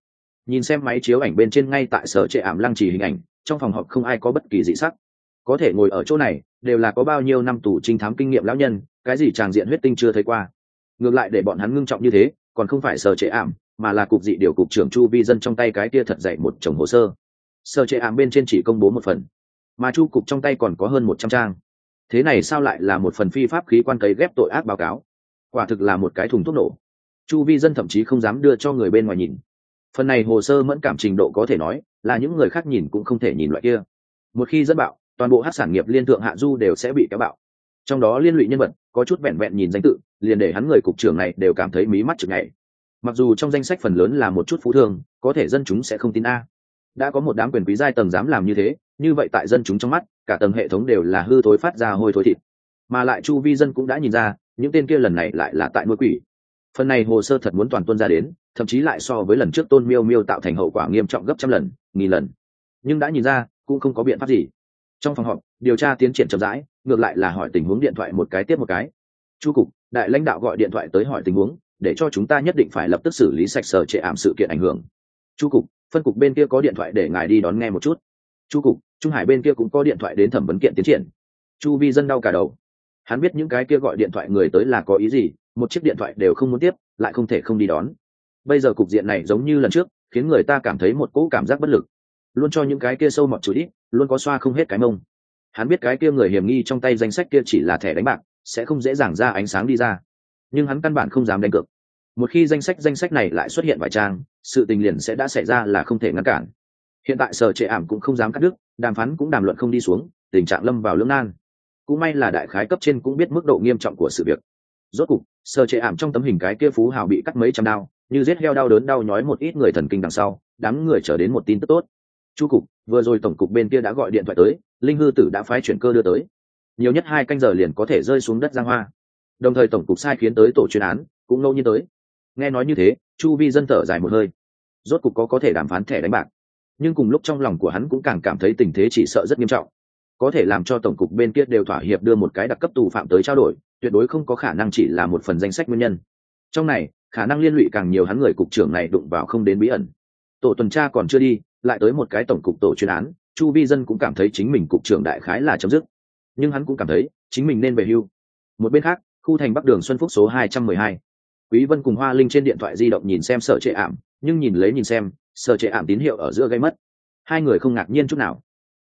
Nhìn xem máy chiếu ảnh bên trên ngay tại sở trệ ảm lăng trì hình ảnh, trong phòng họp không ai có bất kỳ dị sắc. Có thể ngồi ở chỗ này, đều là có bao nhiêu năm tù trinh thám kinh nghiệm lão nhân, cái gì tràng diện huyết tinh chưa thấy qua. Ngược lại để bọn hắn ngưng trọng như thế, còn không phải sở trệ ảm mà là cục dị điều cục trưởng chu vi dân trong tay cái kia thật dạy một chồng hồ sơ. Sơ chế ảm bên trên chỉ công bố một phần, mà chu cục trong tay còn có hơn một trăm trang. Thế này sao lại là một phần phi pháp khí quan cấy ghép tội ác báo cáo? Quả thực là một cái thùng thuốc nổ. Chu vi dân thậm chí không dám đưa cho người bên ngoài nhìn. Phần này hồ sơ mẫn cảm trình độ có thể nói là những người khác nhìn cũng không thể nhìn loại kia. Một khi dẫn bạo, toàn bộ hát sản nghiệp liên thượng hạ du đều sẽ bị kéo bạo. Trong đó liên lụy nhân vật, có chút vẹn vẹn nhìn danh tự, liền để hắn người cục trưởng này đều cảm thấy mí mắt chực ngày mặc dù trong danh sách phần lớn là một chút phú thương, có thể dân chúng sẽ không tin a. Đã có một đám quyền quý giai tầng dám làm như thế, như vậy tại dân chúng trong mắt, cả tầng hệ thống đều là hư thối phát ra hôi thối thịt. Mà lại chu vi dân cũng đã nhìn ra, những tên kia lần này lại là tại nuôi quỷ. Phần này hồ sơ thật muốn toàn tuân ra đến, thậm chí lại so với lần trước tôn miêu miêu tạo thành hậu quả nghiêm trọng gấp trăm lần, nghìn lần. Nhưng đã nhìn ra, cũng không có biện pháp gì. Trong phòng họp, điều tra tiến triển chậm rãi, ngược lại là hỏi tình huống điện thoại một cái tiếp một cái. Chu cục, đại lãnh đạo gọi điện thoại tới hỏi tình huống để cho chúng ta nhất định phải lập tức xử lý sạch sở trệ ảm sự kiện ảnh hưởng. Chu cục, phân cục bên kia có điện thoại để ngài đi đón nghe một chút. Chu cục, trung hải bên kia cũng có điện thoại đến thẩm vấn kiện tiến triển. Chu vi dân đau cả đầu. Hắn biết những cái kia gọi điện thoại người tới là có ý gì, một chiếc điện thoại đều không muốn tiếp, lại không thể không đi đón. Bây giờ cục diện này giống như lần trước, khiến người ta cảm thấy một cỗ cảm giác bất lực. Luôn cho những cái kia sâu mọt chú ít luôn có xoa không hết cái mông. Hắn biết cái kia người hiểm nghi trong tay danh sách kia chỉ là thẻ đánh bạc, sẽ không dễ dàng ra ánh sáng đi ra nhưng hắn căn bản không dám đánh cược. Một khi danh sách danh sách này lại xuất hiện vài trang, sự tình liền sẽ đã xảy ra là không thể ngăn cản. Hiện tại sở trệ ảm cũng không dám cắt đứt, đàm phán cũng đàm luận không đi xuống, tình trạng lâm vào lưỡng nan. Cũng may là đại khái cấp trên cũng biết mức độ nghiêm trọng của sự việc. Rốt cục, sở trệ ảm trong tấm hình cái kia phú hào bị cắt mấy trăm đao, như giết heo đau đớn đau nhói một ít người thần kinh đằng sau, đám người trở đến một tin tức tốt. Chu cục, vừa rồi tổng cục bên kia đã gọi điện thoại tới, linh hư tử đã phái chuyển cơ đưa tới. Nhiều nhất hai canh giờ liền có thể rơi xuống đất giang hoa đồng thời tổng cục sai khiến tới tổ chuyên án cũng ngẫu nhiên tới. Nghe nói như thế, chu vi dân thở dài một hơi. Rốt cục có có thể đàm phán thẻ đánh bạc. Nhưng cùng lúc trong lòng của hắn cũng càng cảm thấy tình thế chỉ sợ rất nghiêm trọng. Có thể làm cho tổng cục bên kia đều thỏa hiệp đưa một cái đặc cấp tù phạm tới trao đổi, tuyệt đối không có khả năng chỉ là một phần danh sách nguyên nhân. Trong này, khả năng liên lụy càng nhiều hắn người cục trưởng này đụng vào không đến bí ẩn. Tổ tuần tra còn chưa đi, lại tới một cái tổng cục tổ chuyên án, chu vi dân cũng cảm thấy chính mình cục trưởng đại khái là chấm dứt. Nhưng hắn cũng cảm thấy chính mình nên về hưu. Một bên khác khu thành bắc đường xuân phúc số hai trăm mười hai. Quý vân cùng hoa linh trên điện thoại di động nhìn xem sở trệ ảm, nhưng nhìn lấy nhìn xem, sở trệ ảm tín hiệu ở giữa gây mất. Hai người không ngạc nhiên chút nào.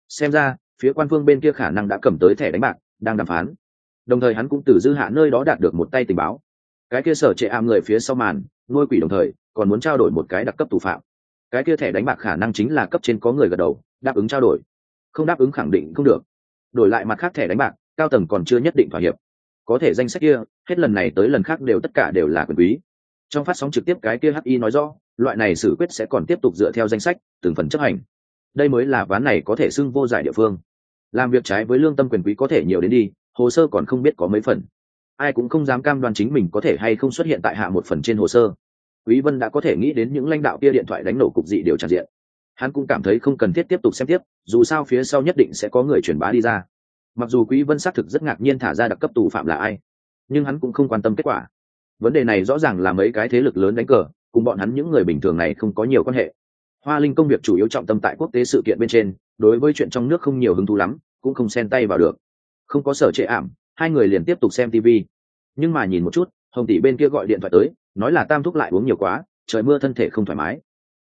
Xem ra, phía quan phương bên kia khả năng đã cầm tới thẻ đánh bạc, đang đàm phán. Đồng thời hắn cũng từ dư hạ nơi đó đạt được một tay tình báo. Cái kia sở trệ ảm người phía sau màn, nuôi quỷ đồng thời, còn muốn trao đổi một cái đặc cấp tù phạm. Cái kia thẻ đánh bạc khả năng chính là cấp trên có người gật đầu, đáp ứng trao đổi. Không đáp ứng khẳng định không được. Đổi lại mặt khác thẻ đánh bạc, cao tầng còn chưa nhất định thỏa hiệp có thể danh sách kia, hết lần này tới lần khác đều tất cả đều là quyền quý. Trong phát sóng trực tiếp cái kia hi nói rõ, loại này xử quyết sẽ còn tiếp tục dựa theo danh sách, từng phần chấp hành. Đây mới là ván này có thể xưng vô giải địa phương. Làm việc trái với lương tâm quyền quý có thể nhiều đến đi, hồ sơ còn không biết có mấy phần. Ai cũng không dám cam đoan chính mình có thể hay không xuất hiện tại hạ một phần trên hồ sơ. Quý vân đã có thể nghĩ đến những lãnh đạo kia điện thoại đánh nổ cục dị điều tràn diện. Hắn cũng cảm thấy không cần thiết tiếp tục xem tiếp, dù sao phía sau nhất định sẽ có người truyền bá đi ra mặc dù quý vân xác thực rất ngạc nhiên thả ra đặc cấp tù phạm là ai, nhưng hắn cũng không quan tâm kết quả. Vấn đề này rõ ràng là mấy cái thế lực lớn đánh cờ, cùng bọn hắn những người bình thường này không có nhiều quan hệ. Hoa linh công việc chủ yếu trọng tâm tại quốc tế sự kiện bên trên, đối với chuyện trong nước không nhiều hứng thú lắm, cũng không xen tay vào được. Không có sở trệ ảm, hai người liền tiếp tục xem tv nhưng mà nhìn một chút, hồng tỷ bên kia gọi điện thoại tới, nói là tam thúc lại uống nhiều quá, trời mưa thân thể không thoải mái.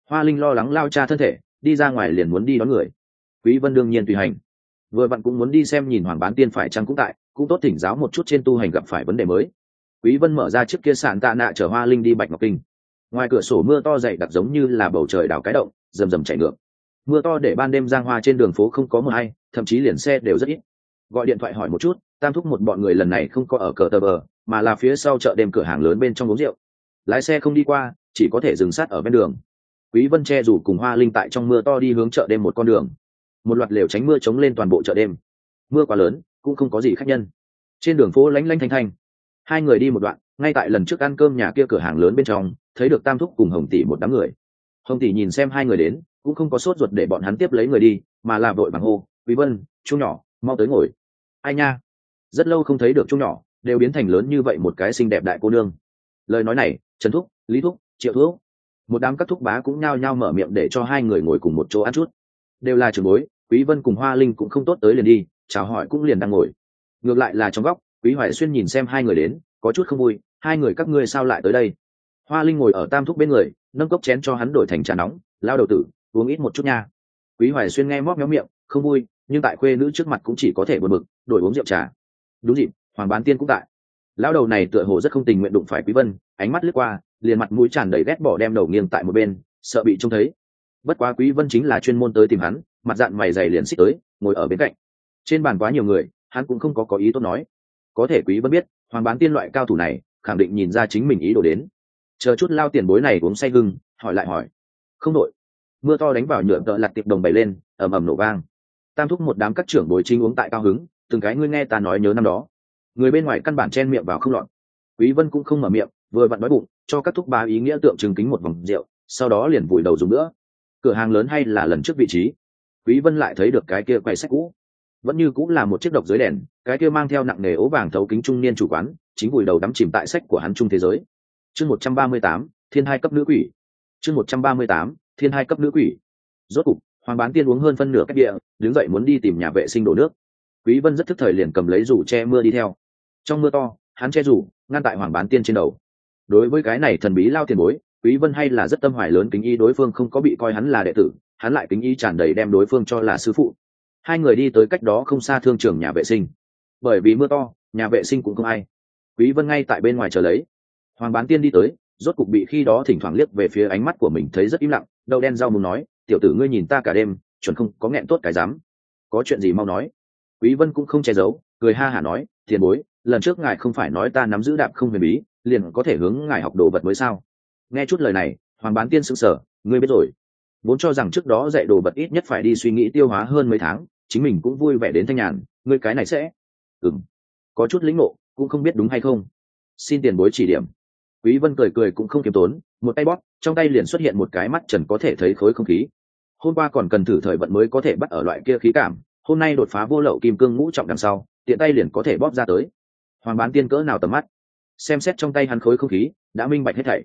Hoa linh lo lắng lao cha thân thể, đi ra ngoài liền muốn đi đón người. Quý vân đương nhiên tùy hành vừa vặn cũng muốn đi xem nhìn hoàng bán tiên phải chăng cũng tại, cũng tốt thỉnh giáo một chút trên tu hành gặp phải vấn đề mới. Quý vân mở ra chiếc kia sàn tạ nạ chở hoa linh đi bạch ngọc kinh. Ngoài cửa sổ mưa to dày đặc giống như là bầu trời đảo cái động, rầm rầm chảy ngược. Mưa to để ban đêm giang hoa trên đường phố không có mưa hay, thậm chí liền xe đều rất ít. Gọi điện thoại hỏi một chút, tam thúc một bọn người lần này không có ở cờ tờ bờ, mà là phía sau chợ đêm cửa hàng lớn bên trong uống rượu. Lái xe không đi qua, chỉ có thể dừng sát ở bên đường. Quý vân che dù cùng hoa linh tại trong mưa to đi hướng chợ đêm một con đường một loạt lều tránh mưa chống lên toàn bộ chợ đêm. Mưa quá lớn, cũng không có gì khách nhân. Trên đường phố lánh lánh thanh thanh. Hai người đi một đoạn, ngay tại lần trước ăn cơm nhà kia cửa hàng lớn bên trong, thấy được tam thúc cùng hồng tỷ một đám người. Hồng tỷ nhìn xem hai người đến, cũng không có sốt ruột để bọn hắn tiếp lấy người đi, mà là vội bằng hô, quý vân chú nhỏ, mau tới ngồi. Ai nha? Rất lâu không thấy được chú nhỏ, đều biến thành lớn như vậy một cái xinh đẹp đại cô nương. Lời nói này, trần thúc, lý thúc, triệu thúc, một đám các thúc bá cũng nhao nhao mở miệng để cho hai người ngồi cùng một chỗ ăn chút đều là trưởng bối, quý vân cùng hoa linh cũng không tốt tới liền đi, chào hỏi cũng liền đang ngồi. Ngược lại là trong góc, quý hoài xuyên nhìn xem hai người đến, có chút không vui, hai người các ngươi sao lại tới đây? Hoa linh ngồi ở tam thúc bên người, nâng cốc chén cho hắn đổi thành trà nóng lao đầu tử, uống ít một chút nha. Quý hoài xuyên nghe móc méo miệng, không vui, nhưng tại khuê nữ trước mặt cũng chỉ có thể buồn bực, đổi uống rượu trà. Đúng dịp, hoàng bán tiên cũng tại. Lão đầu này tựa hồ rất không tình nguyện đụng phải quý vân, ánh mắt lướt qua, liền mặt mũi tràn đầy ghét bỏ đem đầu nghiêng tại một bên, sợ bị trông thấy bất quá quý vân chính là chuyên môn tới tìm hắn, mặt dạng mày dày liền xích tới, ngồi ở bên cạnh. Trên bàn quá nhiều người, hắn cũng không có có ý tốt nói. Có thể quý vân biết, hoàng bán tiên loại cao thủ này, khẳng định nhìn ra chính mình ý đồ đến. Chờ chút lao tiền bối này uống say gừng hỏi lại hỏi. Không đội mưa to đánh vào nhựa tợ lặt tiệp đồng bày lên, ầm ầm nổ vang. Tam thúc một đám các trưởng bối chính uống tại cao hứng, từng cái ngươi nghe ta nói nhớ năm đó. Người bên ngoài căn bản chen miệng vào không lọt. Quý vân cũng không mở miệng, vừa vặn đói bụng, cho các thúc ba ý nghĩa tượng trưng kính một vòng rượu, sau đó liền vùi đầu dùng nữa cửa hàng lớn hay là lần trước vị trí? Quý vân lại thấy được cái kia quầy sách cũ. Vẫn như cũng là một chiếc độc dưới đèn cái kia mang theo nặng nề ố vàng thấu kính trung niên chủ quán chính vùi đầu đắm chìm tại sách của hắn trung thế giới. Chương 138, thiên hai cấp nữ quỷ. Chương 138, thiên hai cấp nữ quỷ. Rốt cục hoàng bán tiên uống hơn phân nửa cách địa đứng dậy muốn đi tìm nhà vệ sinh đổ nước. Quý vân rất thức thời liền cầm lấy rủ che mưa đi theo. Trong mưa to hắn che rủ ngăn tại hoàng bán tiên trên đầu. Đối với cái này thần bí lao tiền bối quý vân hay là rất tâm hoài lớn kính y đối phương không có bị coi hắn là đệ tử, hắn lại kính y tràn đầy đem đối phương cho là sư phụ. Hai người đi tới cách đó không xa thương trường nhà vệ sinh. Bởi vì mưa to, nhà vệ sinh cũng không ai. Quý vân ngay tại bên ngoài chờ lấy. Hoàng bán tiên đi tới, rốt cục bị khi đó thỉnh thoảng liếc về phía ánh mắt của mình thấy rất im lặng, đầu đen rau muốn nói, tiểu tử ngươi nhìn ta cả đêm, chuẩn không có nghẹn tốt cái dám. Có chuyện gì mau nói. Quý vân cũng không che giấu, cười ha hả nói, tiền bối, lần trước ngài không phải nói ta nắm giữ đạp không huyền bí, liền có thể hướng ngài học đồ vật mới sao? Nghe chút lời này, hoàng bán tiên sững sờ, ngươi biết rồi. Vốn cho rằng trước đó dạy đồ vật ít nhất phải đi suy nghĩ tiêu hóa hơn mấy tháng, chính mình cũng vui vẻ đến thanh nhàn, ngươi cái này sẽ ừm, có chút lĩnh ngộ, cũng không biết đúng hay không. Xin tiền bối chỉ điểm. Quý vân cười cười cũng không kiêm tốn, một tay bóp, trong tay liền xuất hiện một cái mắt trần có thể thấy khối không khí. Hôm qua còn cần thử thời vận mới có thể bắt ở loại kia khí cảm, hôm nay đột phá vô lậu kim cương ngũ trọng đằng sau, tiện tay liền có thể bóp ra tới. Hoàng bán tiên cỡ nào tầm mắt. Xem xét trong tay hắn khối không khí, đã minh bạch hết thảy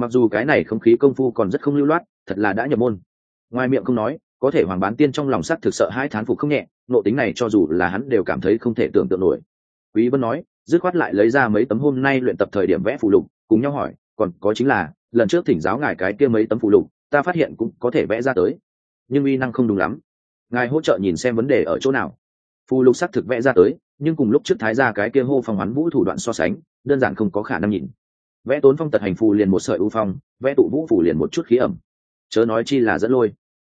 mặc dù cái này không khí công phu còn rất không lưu loát, thật là đã nhập môn. Ngoài miệng không nói, có thể hoàng bán tiên trong lòng sắc thực sợ hai thán phục không nhẹ, nộ tính này cho dù là hắn đều cảm thấy không thể tưởng tượng nổi. Quý vân nói, dứt khoát lại lấy ra mấy tấm hôm nay luyện tập thời điểm vẽ phụ lục, cùng nhau hỏi, còn có chính là, lần trước thỉnh giáo ngài cái kia mấy tấm phụ lục, ta phát hiện cũng có thể vẽ ra tới. Nhưng uy năng không đúng lắm. Ngài hỗ trợ nhìn xem vấn đề ở chỗ nào. Phù lục sắc thực vẽ ra tới, nhưng cùng lúc trước thái ra cái kia hô phong hoán vũ thủ đoạn so sánh, đơn giản không có khả năng nhìn vẽ tốn phong tật hành phù liền một sợi ưu phong, vẽ tụ vũ phủ liền một chút khí ẩm. Chớ nói chi là dẫn lôi.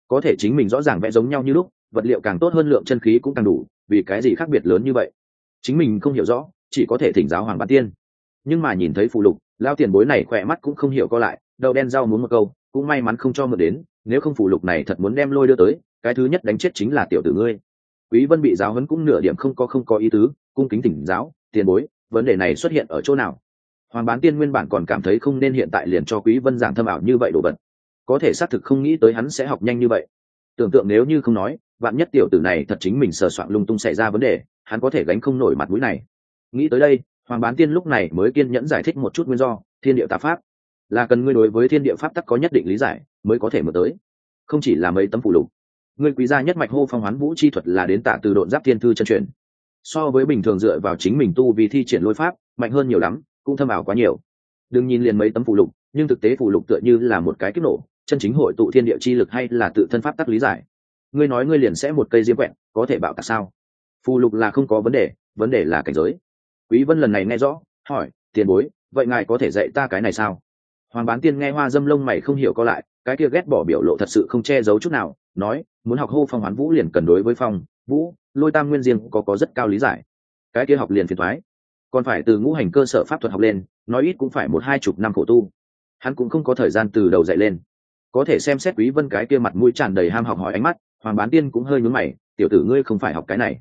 Có thể chính mình rõ ràng vẽ giống nhau như lúc, vật liệu càng tốt hơn lượng chân khí cũng càng đủ, vì cái gì khác biệt lớn như vậy? Chính mình không hiểu rõ, chỉ có thể thỉnh giáo hoàng bán tiên. Nhưng mà nhìn thấy phụ lục lao tiền bối này khỏe mắt cũng không hiểu co lại, đầu đen rau muốn một câu, cũng may mắn không cho mượn đến, nếu không phụ lục này thật muốn đem lôi đưa tới, cái thứ nhất đánh chết chính là tiểu tử ngươi. Quý vân bị giáo huấn cũng nửa điểm không có không có ý tứ, cung kính thỉnh giáo, tiền bối, vấn đề này xuất hiện ở chỗ nào? Hoàng bán tiên nguyên bản còn cảm thấy không nên hiện tại liền cho quý vân giảng thâm ảo như vậy đồ vật. Có thể xác thực không nghĩ tới hắn sẽ học nhanh như vậy. Tưởng tượng nếu như không nói, vạn nhất tiểu tử này thật chính mình sờ soạn lung tung xảy ra vấn đề, hắn có thể gánh không nổi mặt mũi này. Nghĩ tới đây, hoàng bán tiên lúc này mới kiên nhẫn giải thích một chút nguyên do, thiên địa tạp pháp. Là cần ngươi đối với thiên địa pháp tắc có nhất định lý giải, mới có thể mở tới. Không chỉ là mấy tấm phụ lục. Ngươi quý gia nhất mạch hô phong hoán vũ chi thuật là đến tạ từ độn giáp thiên thư chân truyền. So với bình thường dựa vào chính mình tu vì thi triển lôi pháp, mạnh hơn nhiều lắm cũng thâm ảo quá nhiều. Đừng nhìn liền mấy tấm phụ lục, nhưng thực tế phụ lục tựa như là một cái kích nổ, chân chính hội tụ thiên địa chi lực hay là tự thân pháp tắc lý giải. Ngươi nói ngươi liền sẽ một cây diêm quẹn, có thể bảo tạc sao? Phù lục là không có vấn đề vấn đề là cảnh giới. Quý vân lần này nghe rõ, hỏi, tiền bối, vậy ngài có thể dạy ta cái này sao? Hoàng bán tiên nghe hoa dâm lông mày không hiểu có lại, cái kia ghét bỏ biểu lộ thật sự không che giấu chút nào, nói, muốn học hô phong hoán vũ liền cần đối với phong, vũ, lôi tam nguyên riêng có có rất cao lý giải. Cái kia học liền phiền thoái còn phải từ ngũ hành cơ sở pháp thuật học lên, nói ít cũng phải một hai chục năm khổ tu. Hắn cũng không có thời gian từ đầu dạy lên. Có thể xem xét quý vân cái kia mặt mũi tràn đầy ham học hỏi ánh mắt, hoàng bán tiên cũng hơi nhướng mày, tiểu tử ngươi không phải học cái này.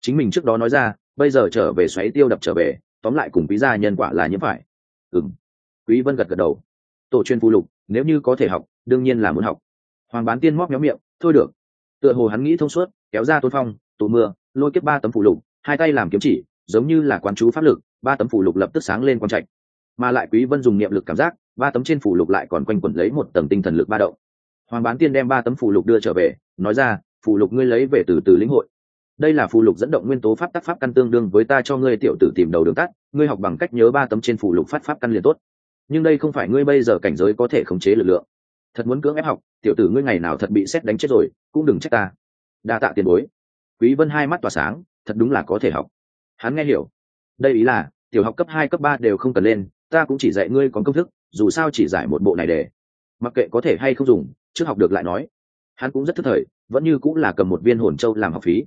Chính mình trước đó nói ra, bây giờ trở về xoáy tiêu đập trở về, tóm lại cùng quý gia nhân quả là như phải ừm. Quý vân gật gật đầu. Tổ chuyên phụ lục, nếu như có thể học, đương nhiên là muốn học. Hoàng bán tiên móc méo miệng, thôi được. Tựa hồ hắn nghĩ thông suốt, kéo ra tôn phong, tụ mưa, lôi kiếp ba tấm phụ lục, hai tay làm kiếm chỉ giống như là quán chú pháp lực, ba tấm phụ lục lập tức sáng lên quang trạch. Mà lại quý vân dùng niệm lực cảm giác, ba tấm trên phụ lục lại còn quanh quẩn lấy một tầng tinh thần lực ba động. Hoàng bán tiên đem ba tấm phụ lục đưa trở về, nói ra phụ lục ngươi lấy về từ từ lĩnh hội. Đây là phụ lục dẫn động nguyên tố pháp tác pháp căn tương đương với ta cho ngươi tiểu tử tìm đầu đường tắt, ngươi học bằng cách nhớ ba tấm trên phụ lục phát pháp căn liền tốt. Nhưng đây không phải ngươi bây giờ cảnh giới có thể khống chế lực lượng. Thật muốn cưỡng ép học, tiểu tử ngươi ngày nào thật bị xét đánh chết rồi, cũng đừng trách ta. Đa tạ tiền bối. Quý vân hai mắt tỏa sáng, thật đúng là có thể học hắn nghe hiểu. Đây ý là, tiểu học cấp hai, cấp ba đều không cần lên, ta cũng chỉ dạy ngươi có công thức, dù sao chỉ giải một bộ này để. Mặc kệ có thể hay không dùng, trước học được lại nói. Hắn cũng rất thức thời, vẫn như cũng là cầm một viên hồn châu làm học phí.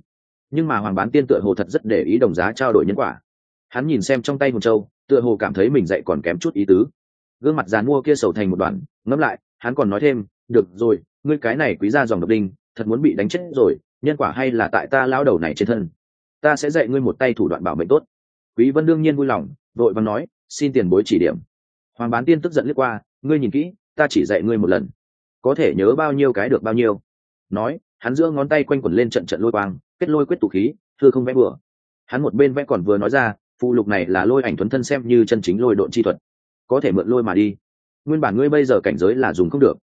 Nhưng mà hoàng bán tiên tựa hồ thật rất để ý đồng giá trao đổi nhân quả. Hắn nhìn xem trong tay hồn châu, tựa hồ cảm thấy mình dạy còn kém chút ý tứ. Gương mặt dàn mua kia sầu thành một đoạn, ngẫm lại, hắn còn nói thêm, được rồi, ngươi cái này quý ra dòng độc đinh, thật muốn bị đánh chết rồi, nhân quả hay là tại ta lao đầu này trên thân ta sẽ dạy ngươi một tay thủ đoạn bảo mệnh tốt. Quý vân đương nhiên vui lòng, vội vàng nói, xin tiền bối chỉ điểm. Hoàng bán tiên tức giận lướt qua, ngươi nhìn kỹ, ta chỉ dạy ngươi một lần. Có thể nhớ bao nhiêu cái được bao nhiêu. Nói, hắn giữa ngón tay quanh quẩn lên trận trận lôi quang, kết lôi quyết tụ khí thưa không vẽ bừa. Hắn một bên vẽ còn vừa nói ra, phụ lục này là lôi ảnh thuấn thân xem như chân chính lôi độn chi thuật. Có thể mượn lôi mà đi. Nguyên bản ngươi bây giờ cảnh giới là dùng không được.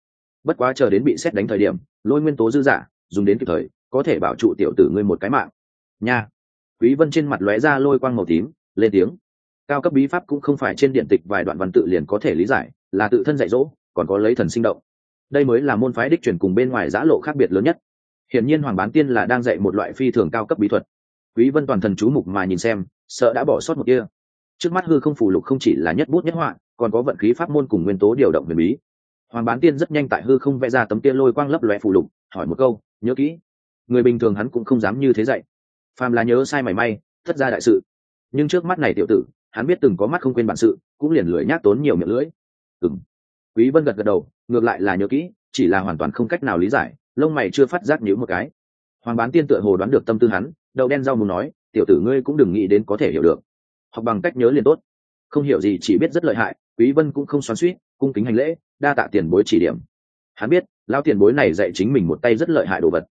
Bất quá chờ đến bị xét đánh thời điểm, lôi nguyên tố dư giả, dùng đến kịp thời, có thể bảo trụ tiểu tử ngươi một cái mạng. Nha quý vân trên mặt lóe ra lôi quang màu tím, lên tiếng. Cao cấp bí pháp cũng không phải trên điện tịch vài đoạn văn tự liền có thể lý giải, là tự thân dạy dỗ, còn có lấy thần sinh động. Đây mới là môn phái đích truyền cùng bên ngoài giã lộ khác biệt lớn nhất. Hiển nhiên hoàng bán tiên là đang dạy một loại phi thường cao cấp bí thuật. Quý vân toàn thần chú mục mà nhìn xem, sợ đã bỏ sót một kia. Trước mắt hư không phủ lục không chỉ là nhất bút nhất họa, còn có vận khí pháp môn cùng nguyên tố điều động huyền bí. Hoàng bán tiên rất nhanh tại hư không vẽ ra tấm kia lôi quang lấp lóe phủ lục, hỏi một câu, nhớ kỹ, người bình thường hắn cũng không dám như thế dạy phàm là nhớ sai mảy may, thất ra đại sự. Nhưng trước mắt này tiểu tử, hắn biết từng có mắt không quên bản sự, cũng liền lưỡi nhác tốn nhiều miệng lưỡi. Ừng quý vân gật gật đầu, ngược lại là nhớ kỹ, chỉ là hoàn toàn không cách nào lý giải, lông mày chưa phát giác nhíu một cái. Hoàng bán tiên tựa hồ đoán được tâm tư hắn, đậu đen rau muốn nói, tiểu tử ngươi cũng đừng nghĩ đến có thể hiểu được. Học bằng cách nhớ liền tốt. Không hiểu gì chỉ biết rất lợi hại, quý vân cũng không xoắn xuýt, cung kính hành lễ, đa tạ tiền bối chỉ điểm. Hắn biết, lão tiền bối này dạy chính mình một tay rất lợi hại đồ vật.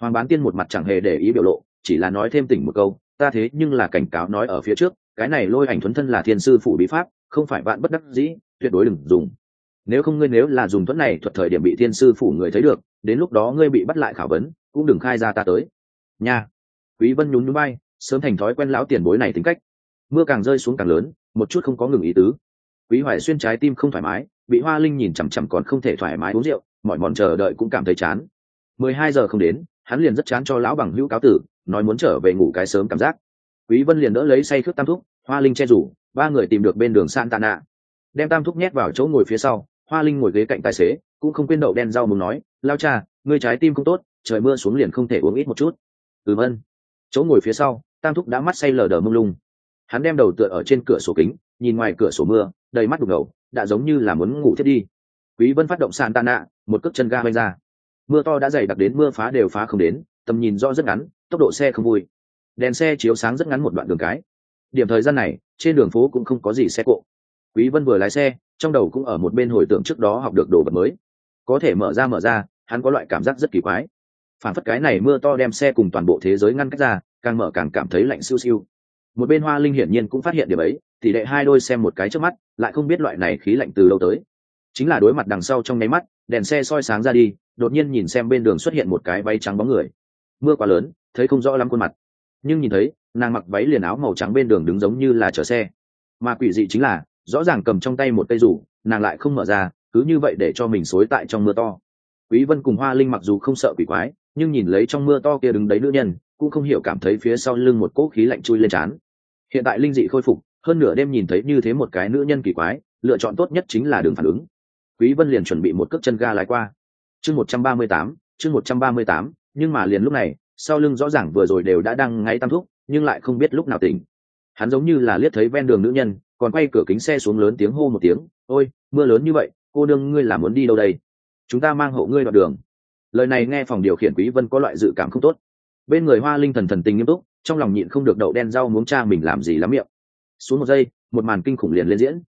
Hoàng bán tiên một mặt chẳng hề để ý biểu lộ chỉ là nói thêm tỉnh một câu, ta thế nhưng là cảnh cáo nói ở phía trước, cái này lôi ảnh thuấn thân là thiên sư phủ bí pháp, không phải bạn bất đắc dĩ, tuyệt đối đừng dùng. Nếu không ngươi nếu là dùng thuẫn này thuật thời điểm bị thiên sư phủ người thấy được, đến lúc đó ngươi bị bắt lại khảo vấn, cũng đừng khai ra ta tới. Nha. Quý vân nhún nhún bay sớm thành thói quen lão tiền bối này tính cách. Mưa càng rơi xuống càng lớn, một chút không có ngừng ý tứ. Quý hoài xuyên trái tim không thoải mái, bị hoa linh nhìn chằm chằm còn không thể thoải mái uống rượu, mọi mòn chờ đợi cũng cảm thấy chán. Mười hai giờ không đến hắn liền rất chán cho lão bằng hữu cáo tử, nói muốn trở về ngủ cái sớm cảm giác. Quý vân liền đỡ lấy say khước tam thúc, hoa linh che rủ, ba người tìm được bên đường san tạ nạ. Đem tam thúc nhét vào chỗ ngồi phía sau, hoa linh ngồi ghế cạnh tài xế, cũng không quên đậu đen rau mùng nói, lao cha, ngươi trái tim không tốt, trời mưa xuống liền không thể uống ít một chút. Ừ vân chỗ ngồi phía sau, tam thúc đã mắt say lờ đờ mông lung. Hắn đem đầu tựa ở trên cửa sổ kính, nhìn ngoài cửa sổ mưa, đầy mắt đục ngầu, đã giống như là muốn ngủ thiết đi. Quý vân phát động sàn tạ nạ, một cước chân ga bay ra mưa to đã dày đặc đến mưa phá đều phá không đến, tầm nhìn rõ rất ngắn, tốc độ xe không vui. Đèn xe chiếu sáng rất ngắn một đoạn đường cái. Điểm thời gian này, trên đường phố cũng không có gì xe cộ. Quý vân vừa lái xe, trong đầu cũng ở một bên hồi tưởng trước đó học được đồ vật mới. Có thể mở ra mở ra, hắn có loại cảm giác rất kỳ quái. Phản phất cái này mưa to đem xe cùng toàn bộ thế giới ngăn cách ra, càng mở càng cảm thấy lạnh siêu siêu. Một bên hoa linh hiển nhiên cũng phát hiện điểm ấy, tỷ lệ hai đôi xem một cái trước mắt, lại không biết loại này khí lạnh từ đâu tới. Chính là đối mặt đằng sau trong nháy mắt đèn xe soi sáng ra đi, đột nhiên nhìn xem bên đường xuất hiện một cái váy trắng bóng người. Mưa quá lớn, thấy không rõ lắm khuôn mặt. Nhưng nhìn thấy, nàng mặc váy liền áo màu trắng bên đường đứng giống như là chở xe. Mà quỷ dị chính là, rõ ràng cầm trong tay một cây rủ, nàng lại không mở ra, cứ như vậy để cho mình xối tại trong mưa to. Quý vân cùng hoa linh mặc dù không sợ quỷ quái, nhưng nhìn lấy trong mưa to kia đứng đấy nữ nhân, cũng không hiểu cảm thấy phía sau lưng một cỗ khí lạnh chui lên trán. Hiện tại linh dị khôi phục, hơn nửa đêm nhìn thấy như thế một cái nữ nhân kỳ quái, lựa chọn tốt nhất chính là đường phản ứng quý vân liền chuẩn bị một cước chân ga lái qua. Chương 138, chương 138, nhưng mà liền lúc này sau lưng rõ ràng vừa rồi đều đã đang ngáy tam thúc nhưng lại không biết lúc nào tỉnh. Hắn giống như là liếc thấy ven đường nữ nhân còn quay cửa kính xe xuống lớn tiếng hô một tiếng ôi mưa lớn như vậy cô đương ngươi là muốn đi đâu đây? Chúng ta mang hộ ngươi đoạn đường. Lời này nghe phòng điều khiển quý vân có loại dự cảm không tốt. Bên người hoa linh thần thần tình nghiêm túc trong lòng nhịn không được đậu đen rau muốn cha mình làm gì lắm miệng. Xuống một giây một màn kinh khủng liền lên diễn.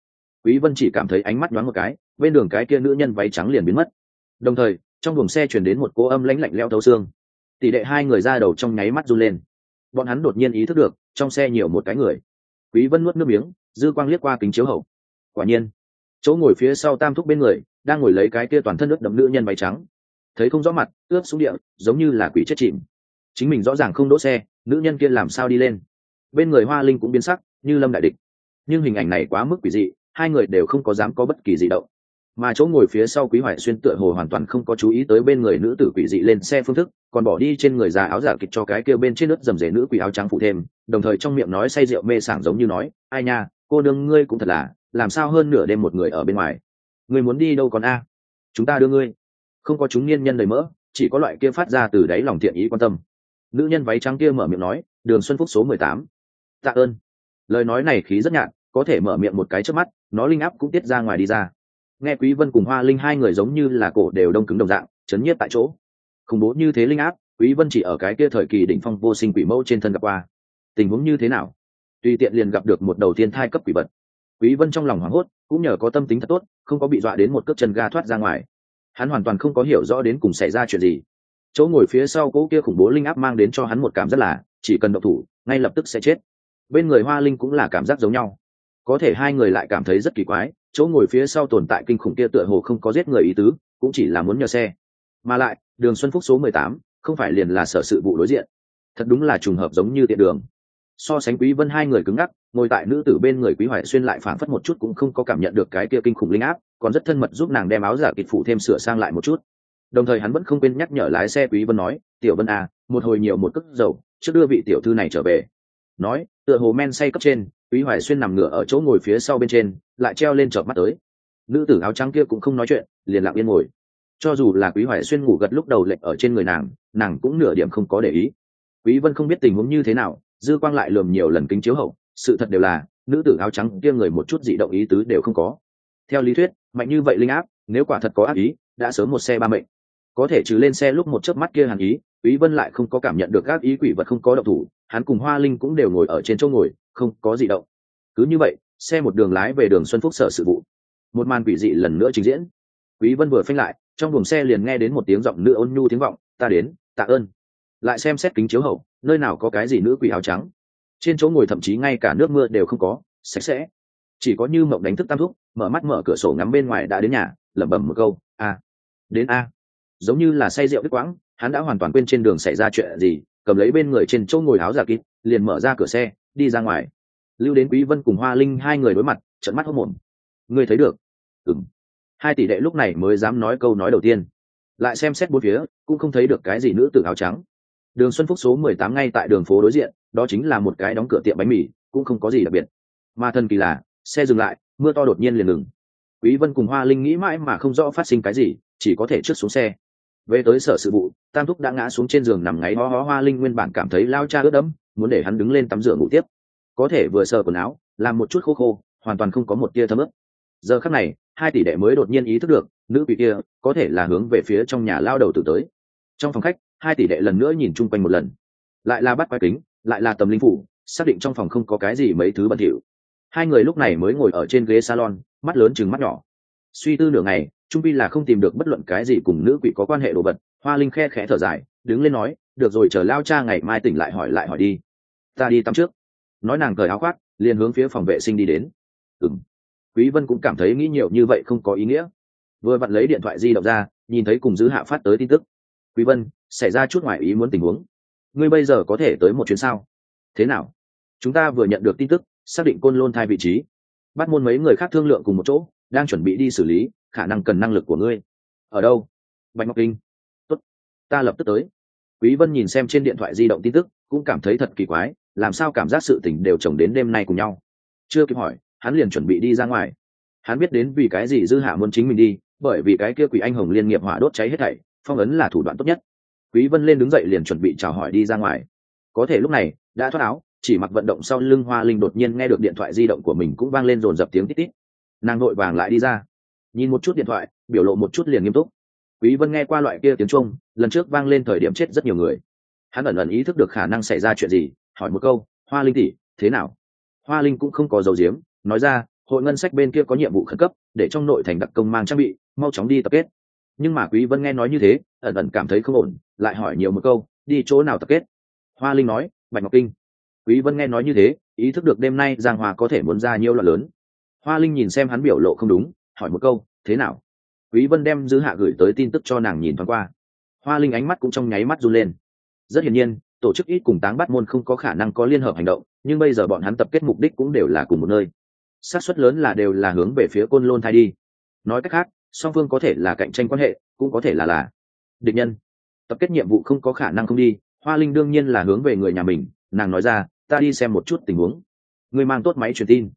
Quý vân chỉ cảm thấy ánh mắt nhoáng một cái bên đường cái kia nữ nhân váy trắng liền biến mất. Đồng thời, trong buồng xe truyền đến một cô âm lãnh lạnh leo thấu xương. Tỷ đệ hai người ra đầu trong nháy mắt run lên. Bọn hắn đột nhiên ý thức được, trong xe nhiều một cái người. Quý vân nuốt nước miếng, dư quang liếc qua kính chiếu hậu. Quả nhiên, chỗ ngồi phía sau tam thúc bên người, đang ngồi lấy cái kia toàn thân ướt đậm nữ nhân váy trắng. Thấy không rõ mặt ướp xuống địa, giống như là quỷ chết chìm. Chính mình rõ ràng không đỗ xe, nữ nhân kia làm sao đi lên. Bên người hoa linh cũng biến sắc, như lâm đại địch. Nhưng hình ảnh này quá mức quỷ dị, hai người đều không có dám có bất kỳ gì động mà chỗ ngồi phía sau quý hoài xuyên tựa hồ hoàn toàn không có chú ý tới bên người nữ tử quỷ dị lên xe phương thức, còn bỏ đi trên người già áo giả kịch cho cái kia bên trên nước dầm dề nữ quỷ áo trắng phụ thêm, đồng thời trong miệng nói say rượu mê sảng giống như nói, ai nha, cô đương ngươi cũng thật là, làm sao hơn nửa đêm một người ở bên ngoài? Ngươi muốn đi đâu còn a? Chúng ta đưa ngươi. Không có chúng niên nhân đầy mỡ, chỉ có loại kia phát ra từ đáy lòng thiện ý quan tâm. Nữ nhân váy trắng kia mở miệng nói, đường xuân phúc số mười tám. Tạ ơn. Lời nói này khí rất nhạt, có thể mở miệng một cái trước mắt, nó linh áp cũng tiết ra ngoài đi ra nghe quý vân cùng hoa linh hai người giống như là cổ đều đông cứng đồng dạng, chấn nhiếp tại chỗ. Khủng bố như thế linh áp, quý vân chỉ ở cái kia thời kỳ đỉnh phong vô sinh quỷ mẫu trên thân gặp qua. Tình huống như thế nào? Tùy tiện liền gặp được một đầu tiên thai cấp quỷ vật. Quý vân trong lòng hoảng hốt, cũng nhờ có tâm tính thật tốt, không có bị dọa đến một cước chân ga thoát ra ngoài. Hắn hoàn toàn không có hiểu rõ đến cùng xảy ra chuyện gì. Chỗ ngồi phía sau cỗ kia khủng bố linh áp mang đến cho hắn một cảm giác là, chỉ cần động thủ, ngay lập tức sẽ chết. Bên người hoa linh cũng là cảm giác giống nhau. Có thể hai người lại cảm thấy rất kỳ quái chỗ ngồi phía sau tồn tại kinh khủng kia tựa hồ không có giết người ý tứ, cũng chỉ là muốn nhờ xe. Mà lại, đường xuân phúc số mười tám, không phải liền là sở sự vụ đối diện. Thật đúng là trùng hợp giống như tiện đường. So sánh quý vân hai người cứng ngắc, ngồi tại nữ tử bên người quý hoài xuyên lại phản phất một chút cũng không có cảm nhận được cái kia kinh khủng linh áp, còn rất thân mật giúp nàng đem áo giả kịch phụ thêm sửa sang lại một chút. Đồng thời hắn vẫn không quên nhắc nhở lái xe quý vân nói, tiểu vân à một hồi nhiều một cất dầu, trước đưa vị tiểu thư này trở về. Nói, tựa hồ men say cấp trên quý hoài xuyên nằm ngửa ở chỗ ngồi phía sau bên trên, lại treo lên chợp mắt tới. Nữ tử áo trắng kia cũng không nói chuyện, liền lặng yên ngồi. Cho dù là quý hoài xuyên ngủ gật lúc đầu lệnh ở trên người nàng nàng cũng nửa điểm không có để ý. Quý vân không biết tình huống như thế nào, dư quang lại lườm nhiều lần kính chiếu hậu, sự thật đều là, nữ tử áo trắng kia người một chút dị động ý tứ đều không có. Theo lý thuyết, mạnh như vậy linh áp, nếu quả thật có ác ý, đã sớm một xe ba mệnh. Có thể trừ lên xe lúc một chớp mắt kia hàn ý, quý vân lại không có cảm nhận được các ý quỷ vật không có động thủ, hắn cùng hoa linh cũng đều ngồi ở trên chỗ ngồi không có gì động. Cứ như vậy, xe một đường lái về đường xuân phúc sở sự vụ. Một màn quỷ dị lần nữa trình diễn. Quý vân vừa phanh lại, trong buồng xe liền nghe đến một tiếng giọng nữ ôn nhu tiếng vọng, ta đến, tạ ơn. Lại xem xét kính chiếu hậu, nơi nào có cái gì nữ quỷ áo trắng. Trên chỗ ngồi thậm chí ngay cả nước mưa đều không có, sạch sẽ. Chỉ có như mộng đánh thức tam thúc, mở mắt mở cửa sổ ngắm bên ngoài đã đến nhà, lẩm bẩm một câu, a, đến a. Giống như là say rượu đứt quãng, hắn đã hoàn toàn quên trên đường xảy ra chuyện gì, cầm lấy bên người trên chỗ ngồi áo giả kín, liền mở ra cửa xe đi ra ngoài. Lưu đến quý vân cùng hoa linh hai người đối mặt trận mắt hốc mồm. Ngươi thấy được? Ừm. Hai tỷ đệ lúc này mới dám nói câu nói đầu tiên. Lại xem xét bốn phía, cũng không thấy được cái gì nữ tử áo trắng. Đường xuân phúc số 18 ngay tại đường phố đối diện, đó chính là một cái đóng cửa tiệm bánh mì, cũng không có gì đặc biệt. Mà thần kỳ là, xe dừng lại, mưa to đột nhiên liền ngừng. Quý vân cùng hoa linh nghĩ mãi mà không rõ phát sinh cái gì, chỉ có thể trước xuống xe. Về tới sở sự vụ, tam thúc đã ngã xuống trên giường nằm ngáy ho ho, hoa linh nguyên bản cảm thấy lao cha ướt đẫm muốn để hắn đứng lên tắm rửa ngủ tiếp. Có thể vừa sờ quần áo, làm một chút khô khô, hoàn toàn không có một tia thấm ướt. Giờ khắc này, hai tỷ đệ mới đột nhiên ý thức được, nữ quỷ kia có thể là hướng về phía trong nhà lao đầu tử tới. Trong phòng khách, hai tỷ đệ lần nữa nhìn chung quanh một lần. Lại là bắt quái kính, lại là tầm linh phủ, xác định trong phòng không có cái gì mấy thứ bẩn thỉu. Hai người lúc này mới ngồi ở trên ghế salon, mắt lớn chừng mắt nhỏ. Suy tư nửa ngày trung pi là không tìm được bất luận cái gì cùng nữ quỷ có quan hệ đồ vật, hoa linh khe khẽ thở dài, đứng lên nói được rồi, chờ lao cha ngày mai tỉnh lại hỏi lại hỏi đi. Ta đi tắm trước. Nói nàng cởi áo khoác, liền hướng phía phòng vệ sinh đi đến. Ừng quý vân cũng cảm thấy nghĩ nhiều như vậy không có ý nghĩa. Vừa vặn lấy điện thoại di động ra, nhìn thấy cùng giữ hạ phát tới tin tức. Quý vân, xảy ra chút ngoài ý muốn tình huống. Ngươi bây giờ có thể tới một chuyến sao? Thế nào? Chúng ta vừa nhận được tin tức, xác định côn lôn thai vị trí. Bắt môn mấy người khác thương lượng cùng một chỗ, đang chuẩn bị đi xử lý, khả năng cần năng lực của ngươi. Ở đâu? Bạch ngọc kinh. Tốt. Ta lập tức tới quý vân nhìn xem trên điện thoại di động tin tức, cũng cảm thấy thật kỳ quái, làm sao cảm giác sự tình đều chồng đến đêm nay cùng nhau. Chưa kịp hỏi, hắn liền chuẩn bị đi ra ngoài. Hắn biết đến vì cái gì dư hạ muốn chính mình đi, bởi vì cái kia quỷ anh hồng liên nghiệp hỏa đốt cháy hết thảy, phong ấn là thủ đoạn tốt nhất. Quý vân lên đứng dậy liền chuẩn bị chào hỏi đi ra ngoài. Có thể lúc này, đã thoát áo, chỉ mặc vận động sau lưng hoa linh đột nhiên nghe được điện thoại di động của mình cũng vang lên rồn dập tiếng tít tít. Nàng nội vàng lại đi ra. Nhìn một chút điện thoại, biểu lộ một chút liền nghiêm túc quý vân nghe qua loại kia tiếng trung, lần trước vang lên thời điểm chết rất nhiều người. Hắn ẩn ẩn ý thức được khả năng xảy ra chuyện gì, hỏi một câu, hoa linh tỷ, thế nào? Hoa linh cũng không có dầu diếm nói ra, hội ngân sách bên kia có nhiệm vụ khẩn cấp, để trong nội thành đặc công mang trang bị, mau chóng đi tập kết. Nhưng mà quý vân nghe nói như thế, ẩn ẩn cảm thấy không ổn, lại hỏi nhiều một câu, đi chỗ nào tập kết? Hoa linh nói, bạch ngọc kinh. Quý vân nghe nói như thế, ý thức được đêm nay giang hòa có thể muốn ra nhiều loạn lớn. Hoa linh nhìn xem hắn biểu lộ không đúng, hỏi một câu, thế nào? Quý vân đem dư hạ gửi tới tin tức cho nàng nhìn thoáng qua. Hoa linh ánh mắt cũng trong nháy mắt run lên. Rất hiển nhiên, tổ chức ít cùng táng bắt môn không có khả năng có liên hợp hành động, nhưng bây giờ bọn hắn tập kết mục đích cũng đều là cùng một nơi. Xác suất lớn là đều là hướng về phía côn lôn thai đi. Nói cách khác, song phương có thể là cạnh tranh quan hệ, cũng có thể là là Định nhân. Tập kết nhiệm vụ không có khả năng không đi, hoa linh đương nhiên là hướng về người nhà mình, nàng nói ra, ta đi xem một chút tình huống. Ngươi mang tốt máy truyền tin.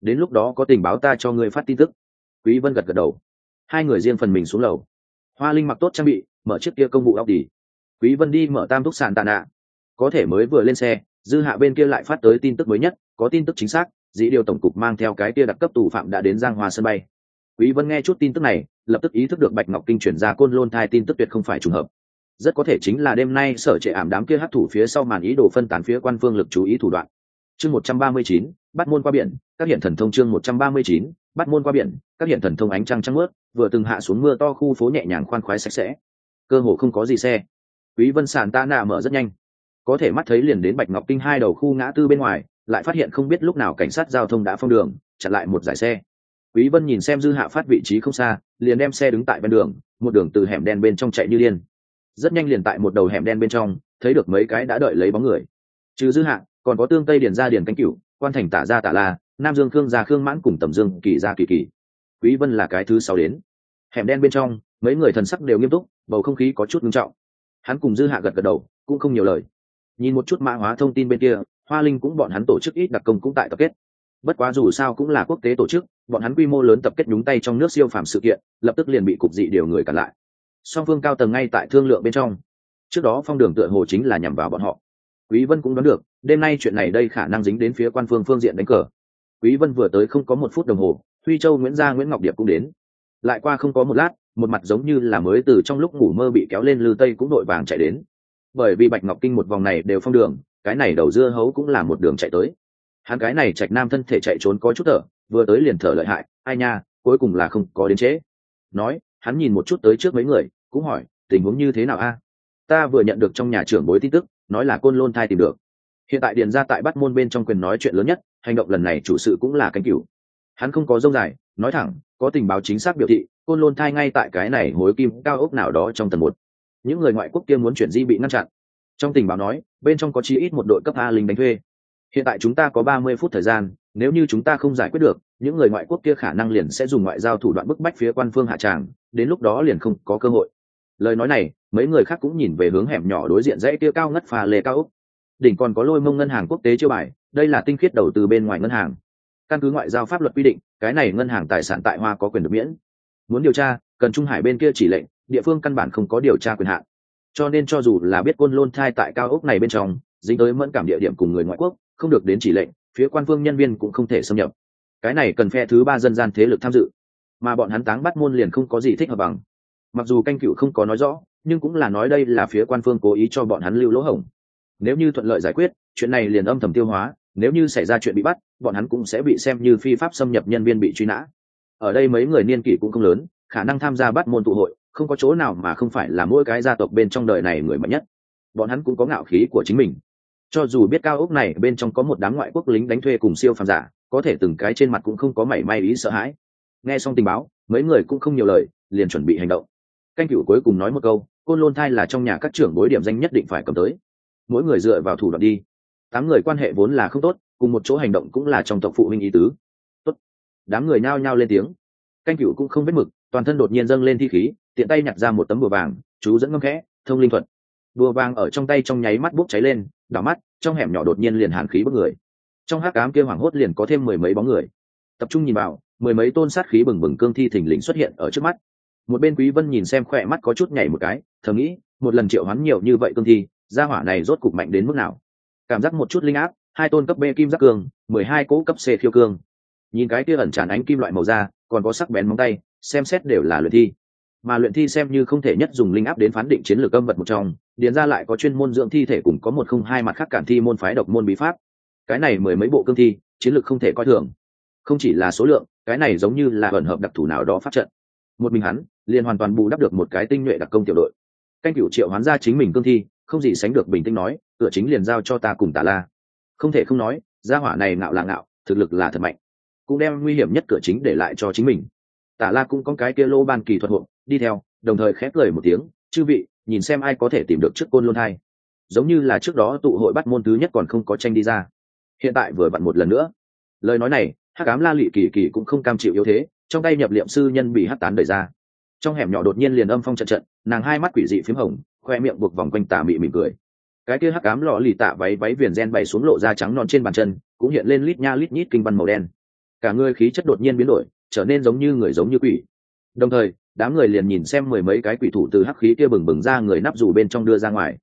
Đến lúc đó có tình báo ta cho ngươi phát tin tức. Quý vân gật gật đầu hai người riêng phần mình xuống lầu. Hoa linh mặc tốt trang bị mở chiếc kia công vụ óc đi quý vân đi mở tam thúc sàn tạ nạ. Có thể mới vừa lên xe dư hạ bên kia lại phát tới tin tức mới nhất có tin tức chính xác dĩ điều tổng cục mang theo cái kia đặc cấp tù phạm đã đến giang hoa sân bay. Quý vân nghe chút tin tức này lập tức ý thức được bạch ngọc kinh chuyển ra côn lôn thai tin tức tuyệt không phải trùng hợp. Rất có thể chính là đêm nay sở trệ ảm đám kia hấp thủ phía sau màn ý đồ phân tán phía quan phương lực chú ý thủ đoạn. Chương 139, bắt môn qua biển các hiện thần thông chương 139, bắt môn qua biển các hiện thần thông ánh trăng trăng mướt vừa từng hạ xuống mưa to khu phố nhẹ nhàng khoan khoái sạch sẽ. Cơ hồ không có gì xe. Quý vân sàn ta nạ mở rất nhanh. Có thể mắt thấy liền đến bạch ngọc kinh hai đầu khu ngã tư bên ngoài, lại phát hiện không biết lúc nào cảnh sát giao thông đã phong đường, chặn lại một giải xe. Quý vân nhìn xem dư hạ phát vị trí không xa, liền đem xe đứng tại bên đường, một đường từ hẻm đen bên trong chạy như điên. Rất nhanh liền tại một đầu hẻm đen bên trong, thấy được mấy cái đã đợi lấy bóng người. Trừ dư hạ, còn có tương tây điền ra điền canh cửu, quan thành tả ra tả la, nam dương khương gia khương mãn cùng tầm dương kỳ gia kỳ kỳ quý vân là cái thứ sáu đến. Hẻm đen bên trong, mấy người thần sắc đều nghiêm túc, bầu không khí có chút nghiêm trọng. Hắn cùng dư hạ gật gật đầu, cũng không nhiều lời. Nhìn một chút mã hóa thông tin bên kia, hoa linh cũng bọn hắn tổ chức ít đặc công cũng tại tập kết. Bất quá dù sao cũng là quốc tế tổ chức, bọn hắn quy mô lớn tập kết nhúng tay trong nước siêu phàm sự kiện, lập tức liền bị cục dị điều người cản lại. Song phương cao tầng ngay tại thương lượng bên trong. Trước đó phong đường tựa hồ chính là nhằm vào bọn họ. Quý vân cũng đoán được, đêm nay chuyện này đây khả năng dính đến phía quan phương phương diện đánh cờ. Quý vân vừa tới không có một phút đồng hồ huy châu nguyễn gia nguyễn ngọc điệp cũng đến. Lại qua không có một lát, một mặt giống như là mới từ trong lúc ngủ mơ bị kéo lên lư tây cũng đội vàng chạy đến. Bởi vì bạch ngọc kinh một vòng này đều phong đường, cái này đầu dưa hấu cũng là một đường chạy tới. Hắn cái này trạch nam thân thể chạy trốn có chút thở, vừa tới liền thở lợi hại, ai nha, cuối cùng là không có đến trễ. Nói, hắn nhìn một chút tới trước mấy người, cũng hỏi, tình huống như thế nào a? Ta vừa nhận được trong nhà trưởng bối tin tức, nói là côn lôn thai tìm được. Hiện tại điền ra tại bắt môn bên trong quyền nói chuyện lớn nhất, hành động lần này chủ sự cũng là cánh cửu hắn không có dông dài, nói thẳng, có tình báo chính xác biểu thị, côn lôn thai ngay tại cái này hối kim cao ốc nào đó trong tầng một. Những người ngoại quốc kia muốn chuyển di bị ngăn chặn. Trong tình báo nói, bên trong có chi ít một đội cấp a lính đánh thuê. Hiện tại chúng ta có ba mươi phút thời gian, nếu như chúng ta không giải quyết được, những người ngoại quốc kia khả năng liền sẽ dùng ngoại giao thủ đoạn bức bách phía quan phương hạ tràng, đến lúc đó liền không có cơ hội. Lời nói này, mấy người khác cũng nhìn về hướng hẻm nhỏ đối diện dãy kia cao ngất phà lề cao úc đỉnh còn có lôi mông ngân hàng quốc tế chưa bài, đây là tinh khiết đầu từ bên ngoài ngân hàng căn cứ ngoại giao pháp luật quy định, cái này ngân hàng tài sản tại hoa có quyền được miễn. Muốn điều tra, cần trung hải bên kia chỉ lệnh, địa phương căn bản không có điều tra quyền hạn. Cho nên cho dù là biết côn lôn thai tại cao ốc này bên trong, dính tới mẫn cảm địa điểm cùng người ngoại quốc, không được đến chỉ lệnh, phía quan phương nhân viên cũng không thể xâm nhập. Cái này cần phe thứ ba dân gian thế lực tham dự. Mà bọn hắn táng bắt môn liền không có gì thích hợp bằng. Mặc dù canh cựu không có nói rõ, nhưng cũng là nói đây là phía quan phương cố ý cho bọn hắn lưu lỗ hổng. Nếu như thuận lợi giải quyết, chuyện này liền âm thầm tiêu hóa nếu như xảy ra chuyện bị bắt, bọn hắn cũng sẽ bị xem như phi pháp xâm nhập nhân viên bị truy nã. Ở đây mấy người niên kỷ cũng không lớn, khả năng tham gia bắt môn tụ hội, không có chỗ nào mà không phải là mỗi cái gia tộc bên trong đời này người mạnh nhất. Bọn hắn cũng có ngạo khí của chính mình. Cho dù biết cao ốc này bên trong có một đám ngoại quốc lính đánh thuê cùng siêu phàm giả, có thể từng cái trên mặt cũng không có mảy may ý sợ hãi. Nghe xong tình báo, mấy người cũng không nhiều lời, liền chuẩn bị hành động. Canh cựu cuối cùng nói một câu, côn lôn thai là trong nhà các trưởng bối điểm danh nhất định phải cầm tới. Mỗi người dựa vào thủ đoạn đi tám người quan hệ vốn là không tốt, cùng một chỗ hành động cũng là trong tộc phụ huynh ý tứ. Tốt. Đám người nhao nhao lên tiếng. Canh cựu cũng không vết mực, toàn thân đột nhiên dâng lên thi khí, tiện tay nhặt ra một tấm bùa vàng, chú dẫn ngâm khẽ, thông linh thuật. Bùa vàng ở trong tay trong nháy mắt bốc cháy lên đỏ mắt, trong hẻm nhỏ đột nhiên liền hàn khí bất người. Trong hát cám kia hoảng hốt liền có thêm mười mấy bóng người. Tập trung nhìn vào, mười mấy tôn sát khí bừng bừng cương thi thình lình xuất hiện ở trước mắt. Một bên quý vân nhìn xem khỏe mắt có chút nhảy một cái, thầm nghĩ, một lần triệu hoán nhiều như vậy cương thi, gia hỏa này rốt cục mạnh đến mức nào? Cảm giác một chút linh áp hai tôn cấp b kim giác cường, mười hai cỗ cấp c khiêu cương. Nhìn cái kia ẩn tràn ánh kim loại màu da còn có sắc bén móng tay xem xét đều là luyện thi. Mà luyện thi xem như không thể nhất dùng linh áp đến phán định chiến lược âm vật một trong điền ra lại có chuyên môn dưỡng thi thể cùng có một không hai mặt khác cản thi môn phái độc môn bí pháp. Cái này mười mấy bộ cương thi chiến lược không thể coi thường. Không chỉ là số lượng cái này giống như là ẩn hợp đặc thù nào đó phát trận. Một mình hắn liền hoàn toàn bù đắp được một cái tinh nhuệ đặc công tiểu đội. Canh cửu triệu hoán ra chính mình cương thi không gì sánh được bình tĩnh nói, cửa chính liền giao cho ta cùng tà la. Không thể không nói, gia hỏa này ngạo là ngạo, thực lực là thật mạnh. Cũng đem nguy hiểm nhất cửa chính để lại cho chính mình. Tà la cũng có cái kia lô ban kỳ thuật hộ đi theo, đồng thời khép lời một tiếng, chư vị, nhìn xem ai có thể tìm được trước côn lôn hai giống như là trước đó tụ hội bắt môn thứ nhất còn không có tranh đi ra. Hiện tại vừa vặn một lần nữa. Lời nói này, hắc ám la lị kỳ kỳ cũng không cam chịu yếu thế, trong tay nhập liệm sư nhân bị hắc tán đẩy ra. Trong hẻm nhỏ đột nhiên liền âm phong trận trận, nàng hai mắt quỷ dị phím hồng khoe miệng buộc vòng quanh tà mị mỉm cười. Cái kia hắc ám lọ lì tạ váy váy viền gen bày xuống lộ da trắng non trên bàn chân, cũng hiện lên lít nha lít nhít kinh văn màu đen. Cả người khí chất đột nhiên biến đổi, trở nên giống như người giống như quỷ. Đồng thời, đám người liền nhìn xem mười mấy cái quỷ thủ từ hắc khí kia bừng bừng ra người nắp dù bên trong đưa ra ngoài.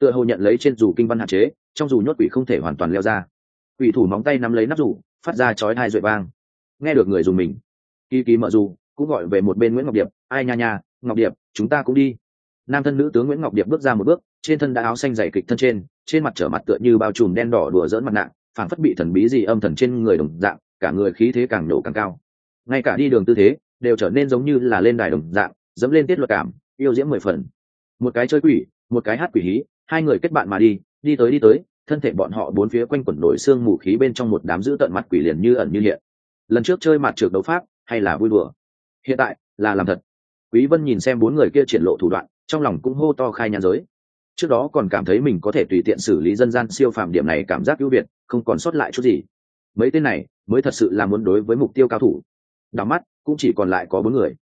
Tựa hồ nhận lấy trên dù kinh văn hạn chế, trong dù nhốt quỷ không thể hoàn toàn leo ra. Quỷ thủ móng tay nắm lấy nắp dù, phát ra chói hai rội vang. Nghe được người dùng mình kỳ kỳ mở dù cũng gọi về một bên nguyễn ngọc điệp. Ai nha nha, ngọc điệp, chúng ta cũng đi nam thân nữ tướng nguyễn ngọc điệp bước ra một bước, trên thân đã áo xanh dày kịch thân trên trên mặt trở mặt tựa như bao trùm đen đỏ đùa dỡn mặt nạ, phảng phất bị thần bí gì âm thần trên người đồng dạng, cả người khí thế càng nổ càng cao. Ngay cả đi đường tư thế, đều trở nên giống như là lên đài đồng dạng, dẫm lên tiết luật cảm, yêu diễm mười phần. Một cái chơi quỷ, một cái hát quỷ hí, hai người kết bạn mà đi đi tới đi tới, thân thể bọn họ bốn phía quanh quẩn nổi xương mù khí bên trong một đám giữ tận mặt quỷ liền như ẩn như hiện. Lần trước chơi mặt trượt đấu pháp, hay là vui đùa? Hiện tại, là làm thật. Quý vân nhìn xem bốn người kia triển lộ thủ đoạn trong lòng cũng hô to khai nhan giới. Trước đó còn cảm thấy mình có thể tùy tiện xử lý dân gian siêu phàm điểm này cảm giác ưu việt, không còn sót lại chút gì. Mấy tên này mới thật sự là muốn đối với mục tiêu cao thủ. Đảo mắt, cũng chỉ còn lại có bốn người.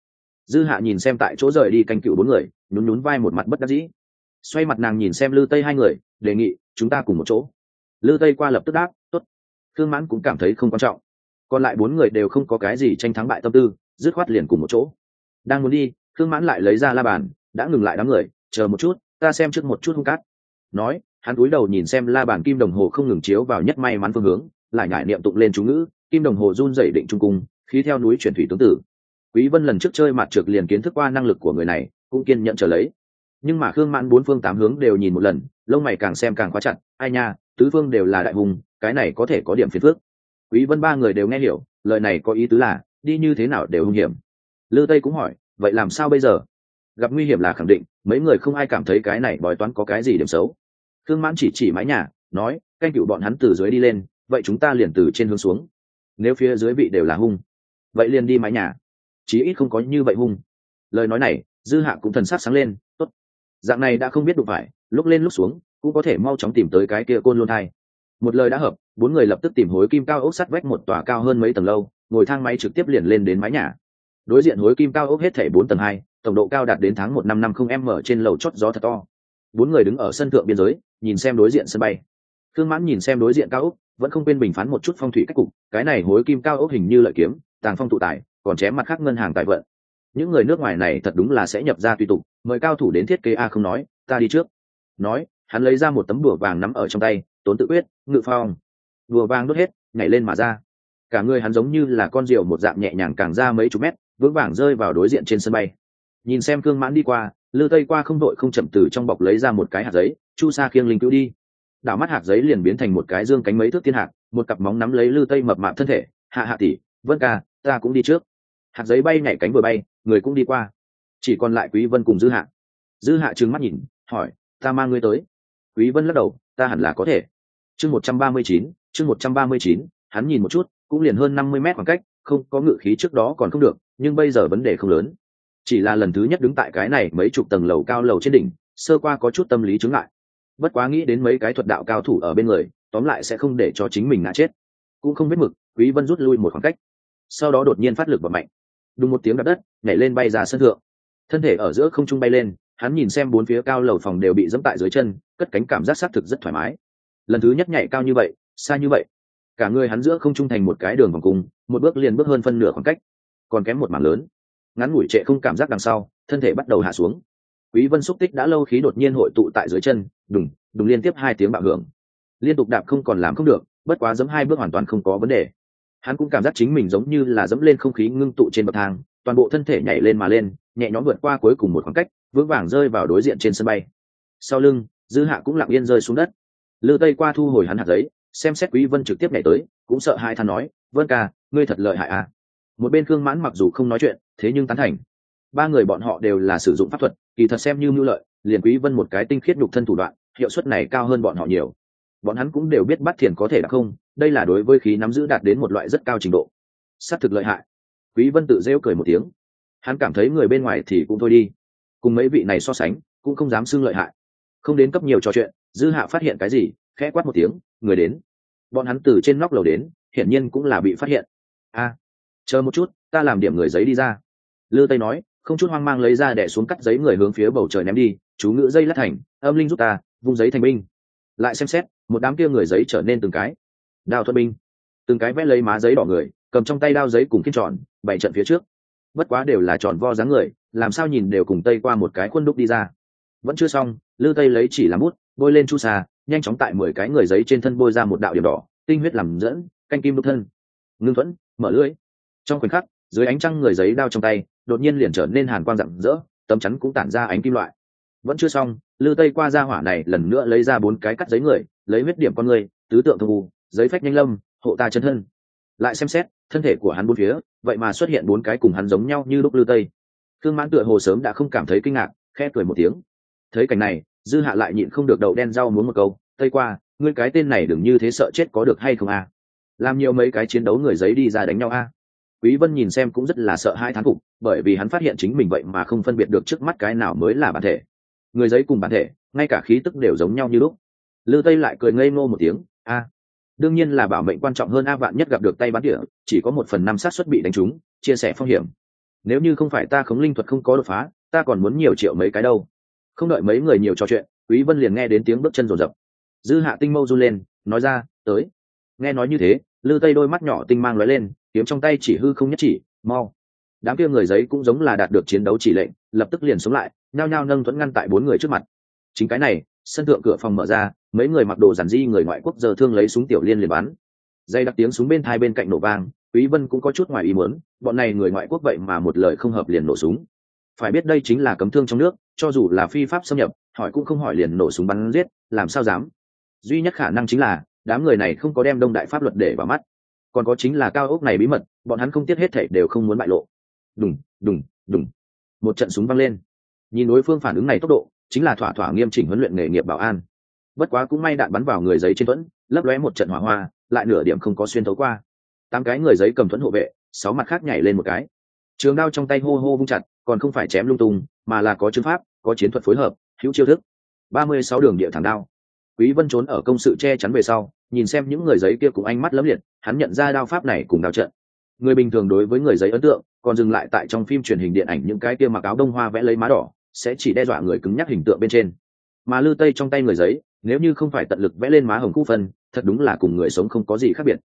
Dư hạ nhìn xem tại chỗ rời đi canh cựu bốn người, nhún nhún vai một mặt bất đắc dĩ. Xoay mặt nàng nhìn xem lư tây hai người, đề nghị, chúng ta cùng một chỗ. Lư tây qua lập tức đáp, tốt. Thương mãn cũng cảm thấy không quan trọng. Còn lại bốn người đều không có cái gì tranh thắng bại tâm tư, dứt khoát liền cùng một chỗ. Đang muốn đi thương mãn lại lấy ra la bàn đã ngừng lại đám người, chờ một chút, ta xem trước một chút hung cát. Nói, hắn cúi đầu nhìn xem la bàn kim đồng hồ không ngừng chiếu vào nhất may mắn phương hướng, lại ngại niệm tụng lên chú ngữ, kim đồng hồ run dậy định trung cung, khí theo núi chuyển thủy tướng tử. Quý vân lần trước chơi mặt trượt liền kiến thức qua năng lực của người này, cũng kiên nhận trở lấy. Nhưng mà khương mãn bốn phương tám hướng đều nhìn một lần, lông mày càng xem càng quá chặt, ai nha, tứ phương đều là đại hùng, cái này có thể có điểm phiền phước quý vân ba người đều nghe hiểu, lời này có ý tứ là, đi như thế nào đều hung hiểm. Lư tây cũng hỏi, vậy làm sao bây giờ? Gặp nguy hiểm là khẳng định, mấy người không ai cảm thấy cái này bói toán có cái gì điểm xấu. Khương mãn chỉ chỉ mái nhà, nói, canh cựu bọn hắn từ dưới đi lên, vậy chúng ta liền từ trên hướng xuống. Nếu phía dưới vị đều là hung, vậy liền đi mái nhà. Chí ít không có như vậy hung. Lời nói này, dư hạ cũng thần sắc sáng lên, tốt. Dạng này đã không biết đụng phải, lúc lên lúc xuống, cũng có thể mau chóng tìm tới cái kia côn lôn thai. Một lời đã hợp, bốn người lập tức tìm hối kim cao ốc sắt vách một tòa cao hơn mấy tầng lâu, ngồi thang máy trực tiếp liền lên đến mái nhà. Đối diện hối kim cao ốc hết thể bốn tầng hai tổng độ cao đạt đến tháng một năm năm không m trên lầu chót gió thật to. Bốn người đứng ở sân thượng biên giới, nhìn xem đối diện sân bay. Thương mãn nhìn xem đối diện cao ốc, vẫn không quên bình phán một chút phong thủy cách cục, cái này hối kim cao ốc hình như lợi kiếm, tàng phong tụ tài, còn chém mặt khác ngân hàng tài vận. Những người nước ngoài này thật đúng là sẽ nhập ra tùy tục, mời cao thủ đến thiết kế a không nói, ta đi trước. Nói, hắn lấy ra một tấm bùa vàng nắm ở trong tay, tốn tự quyết, ngự phong bùa vàng đốt hết, nhảy lên mà ra. Cả người hắn giống như là con rượu một dạng nhẹ nhàng càng ra mấy chục mét, vững vàng rơi vào đối diện trên sân bay nhìn xem cương mãn đi qua lư tây qua không đội không chậm từ trong bọc lấy ra một cái hạt giấy chu sa khiêng linh cứu đi. Đảo mắt hạt giấy liền biến thành một cái dương cánh mấy thước thiên hạt một cặp móng nắm lấy lư tây mập mạp thân thể. Hạ hạ tỷ vân ca ta cũng đi trước. Hạt giấy bay nhảy cánh vừa bay người cũng đi qua. Chỉ còn lại quý vân cùng dư hạ. Dư hạ trừng mắt nhìn hỏi ta mang ngươi tới? Quý vân lắc đầu ta hẳn là có thể. Chương 139, chương 139, hắn nhìn một chút cũng liền hơn 50 mét khoảng cách không có ngự khí trước đó còn không được nhưng bây giờ vấn đề không lớn chỉ là lần thứ nhất đứng tại cái này mấy chục tầng lầu cao lầu trên đỉnh, sơ qua có chút tâm lý chứng lại bất quá nghĩ đến mấy cái thuật đạo cao thủ ở bên người, tóm lại sẽ không để cho chính mình ngã chết. Cũng không biết mực, quý vân rút lui một khoảng cách. Sau đó đột nhiên phát lực và mạnh. Đúng một tiếng đập đất, nhảy lên bay ra sân thượng. Thân thể ở giữa không trung bay lên, hắn nhìn xem bốn phía cao lầu phòng đều bị dẫm tại dưới chân, cất cánh cảm giác xác thực rất thoải mái. Lần thứ nhất nhảy cao như vậy, xa như vậy. Cả người hắn giữa không trung thành một cái đường vòng cung, một bước liền bước hơn phân nửa khoảng cách, còn kém một mảng lớn ngắn ngủi trệ không cảm giác đằng sau, thân thể bắt đầu hạ xuống. Quý vân xúc tích đã lâu khí đột nhiên hội tụ tại dưới chân, đùng đùng liên tiếp hai tiếng bạo hưởng. Liên tục đạp không còn làm không được, bất quá giẫm hai bước hoàn toàn không có vấn đề. Hắn cũng cảm giác chính mình giống như là dẫm lên không khí ngưng tụ trên bậc thang, toàn bộ thân thể nhảy lên mà lên, nhẹ nhõm vượt qua cuối cùng một khoảng cách, vững vàng rơi vào đối diện trên sân bay. Sau lưng, dư hạ cũng lặng yên rơi xuống đất. Lư tây qua thu hồi hắn hạt giấy, xem xét quý vân trực tiếp nhảy tới, cũng sợ hai than nói, vân ca, ngươi thật lợi hại à một bên khương mãn mặc dù không nói chuyện, thế nhưng tán thành. Ba người bọn họ đều là sử dụng pháp thuật, kỳ thật xem như mưu lợi, liền quý vân một cái tinh khiết nhục thân thủ đoạn, hiệu suất này cao hơn bọn họ nhiều. Bọn hắn cũng đều biết bắt thiền có thể đã không, đây là đối với khí nắm giữ đạt đến một loại rất cao trình độ. Sát thực lợi hại. Quý vân tự rêu cười một tiếng. Hắn cảm thấy người bên ngoài thì cũng thôi đi. Cùng mấy vị này so sánh, cũng không dám xưng lợi hại. Không đến cấp nhiều trò chuyện, dư hạ phát hiện cái gì, khẽ quát một tiếng, người đến. Bọn hắn từ trên nóc lầu đến, hiển nhiên cũng là bị phát hiện. A chờ một chút, ta làm điểm người giấy đi ra. Lư tây nói, không chút hoang mang lấy ra đẻ xuống cắt giấy người hướng phía bầu trời ném đi, chú ngữ dây lát thành, âm linh giúp ta, vung giấy thành binh. Lại xem xét, một đám kia người giấy trở nên từng cái. Đào thuật binh từng cái vẽ lấy má giấy đỏ người, cầm trong tay đao giấy cùng kiên tròn bảy trận phía trước. Bất quá đều là tròn vo dáng người, làm sao nhìn đều cùng tây qua một cái khuôn đúc đi ra. Vẫn chưa xong, lư tây lấy chỉ làm bút, bôi lên chu xà nhanh chóng tại mười cái người giấy trên thân bôi ra một đạo điểm đỏ, tinh huyết làm dẫn, canh kim đúc thân. Ngưng thuẫn, mở lưỡi trong khoảnh khắc, dưới ánh trăng người giấy đao trong tay, đột nhiên liền trở nên hàn quang rạng rỡ, tấm chắn cũng tản ra ánh kim loại. Vẫn chưa xong, lư tây qua ra hỏa này lần nữa lấy ra bốn cái cắt giấy người, lấy huyết điểm con người, tứ tượng thông u, giấy phách nhanh lâm, hộ ta chân thân. Lại xem xét, thân thể của hắn bốn phía, vậy mà xuất hiện bốn cái cùng hắn giống nhau như lúc lư tây. Thương mãn tựa hồ sớm đã không cảm thấy kinh ngạc, khẽ cười một tiếng. Thấy cảnh này, dư hạ lại nhịn không được đậu đen rau muốn một câu, tây qua, ngươi cái tên này đừng như thế sợ chết có được hay không a? Làm nhiều mấy cái chiến đấu người giấy đi ra đánh nhau a quý vân nhìn xem cũng rất là sợ hai thán phục, bởi vì hắn phát hiện chính mình vậy mà không phân biệt được trước mắt cái nào mới là bản thể. Người giấy cùng bản thể, ngay cả khí tức đều giống nhau như lúc. Lư tây lại cười ngây ngô một tiếng, a, đương nhiên là bảo mệnh quan trọng hơn a vạn nhất gặp được tay bắn địa, chỉ có một phần năm sát xuất bị đánh trúng, chia sẻ phong hiểm. Nếu như không phải ta khống linh thuật không có đột phá, ta còn muốn nhiều triệu mấy cái đâu. Không đợi mấy người nhiều trò chuyện, quý vân liền nghe đến tiếng bước chân rồn rập. Dư hạ tinh mâu run lên, nói ra, tới. Nghe nói như thế, lư tây đôi mắt nhỏ tinh mang lóe lên kiếm trong tay chỉ hư không nhất chỉ, mau. Đám kia người giấy cũng giống là đạt được chiến đấu chỉ lệnh, lập tức liền sống lại, nhao nhao nâng thuẫn ngăn tại bốn người trước mặt. Chính cái này, sân thượng cửa phòng mở ra, mấy người mặc đồ giản di người ngoại quốc giờ thương lấy súng tiểu liên liền bắn. Dây đặc tiếng súng bên thai bên cạnh nổ vang, quý vân cũng có chút ngoài ý muốn, bọn này người ngoại quốc vậy mà một lời không hợp liền nổ súng. Phải biết đây chính là cấm thương trong nước, cho dù là phi pháp xâm nhập, hỏi cũng không hỏi liền nổ súng bắn giết, làm sao dám. Duy nhất khả năng chính là, đám người này không có đem đông đại pháp luật để vào mắt còn có chính là cao ốc này bí mật, bọn hắn không tiếc hết thảy đều không muốn bại lộ. Đùng đùng đùng. Một trận súng văng lên. Nhìn đối phương phản ứng này tốc độ, chính là thỏa thỏa nghiêm chỉnh huấn luyện nghề nghiệp bảo an. Bất quá cũng may đạn bắn vào người giấy trên thuẫn, lấp lóe một trận hỏa hoa, lại nửa điểm không có xuyên thấu qua. Tám cái người giấy cầm thuẫn hộ vệ, sáu mặt khác nhảy lên một cái. Trường đao trong tay hô hô vung chặt, còn không phải chém lung tung, mà là có chứng pháp, có chiến thuật phối hợp, hữu chiêu thức. Ba mươi sáu đường địa thẳng đao quý vân trốn ở công sự che chắn về sau, nhìn xem những người giấy kia cùng ánh mắt lấm liệt, hắn nhận ra đao pháp này cùng đao trận. Người bình thường đối với người giấy ấn tượng, còn dừng lại tại trong phim truyền hình điện ảnh những cái kia mặc áo đông hoa vẽ lấy má đỏ, sẽ chỉ đe dọa người cứng nhắc hình tượng bên trên. Mà lư tây trong tay người giấy, nếu như không phải tận lực vẽ lên má hồng khu phân, thật đúng là cùng người sống không có gì khác biệt.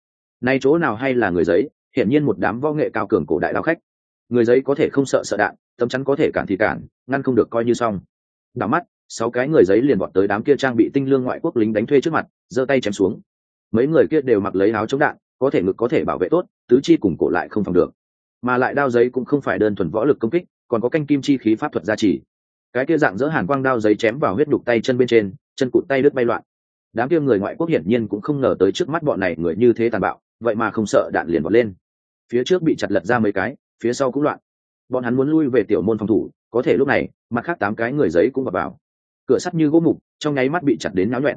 Nay chỗ nào hay là người giấy, hiển nhiên một đám võ nghệ cao cường cổ đại đạo khách. Người giấy có thể không sợ sợ đạn, tấm chắn có thể cản thì cản, ngăn không được coi như xong. Đảo mắt sáu cái người giấy liền vọt tới đám kia trang bị tinh lương ngoại quốc lính đánh thuê trước mặt, giơ tay chém xuống. Mấy người kia đều mặc lấy áo chống đạn, có thể ngực có thể bảo vệ tốt, tứ chi cùng cổ lại không phòng được. Mà lại đao giấy cũng không phải đơn thuần võ lực công kích, còn có canh kim chi khí pháp thuật gia trì. Cái kia dạng dỡ hàn quang đao giấy chém vào huyết đục tay chân bên trên, chân cụt tay đứt bay loạn. Đám kia người ngoại quốc hiển nhiên cũng không ngờ tới trước mắt bọn này người như thế tàn bạo, vậy mà không sợ đạn liền vọt lên. Phía trước bị chặt lật ra mấy cái, phía sau cũng loạn. Bọn hắn muốn lui về tiểu môn phòng thủ, có thể lúc này, mặt khác tám cái người giấy cũng vào vào cửa sắt như gỗ mục, trong nháy mắt bị chặt đến náo nhuẹn.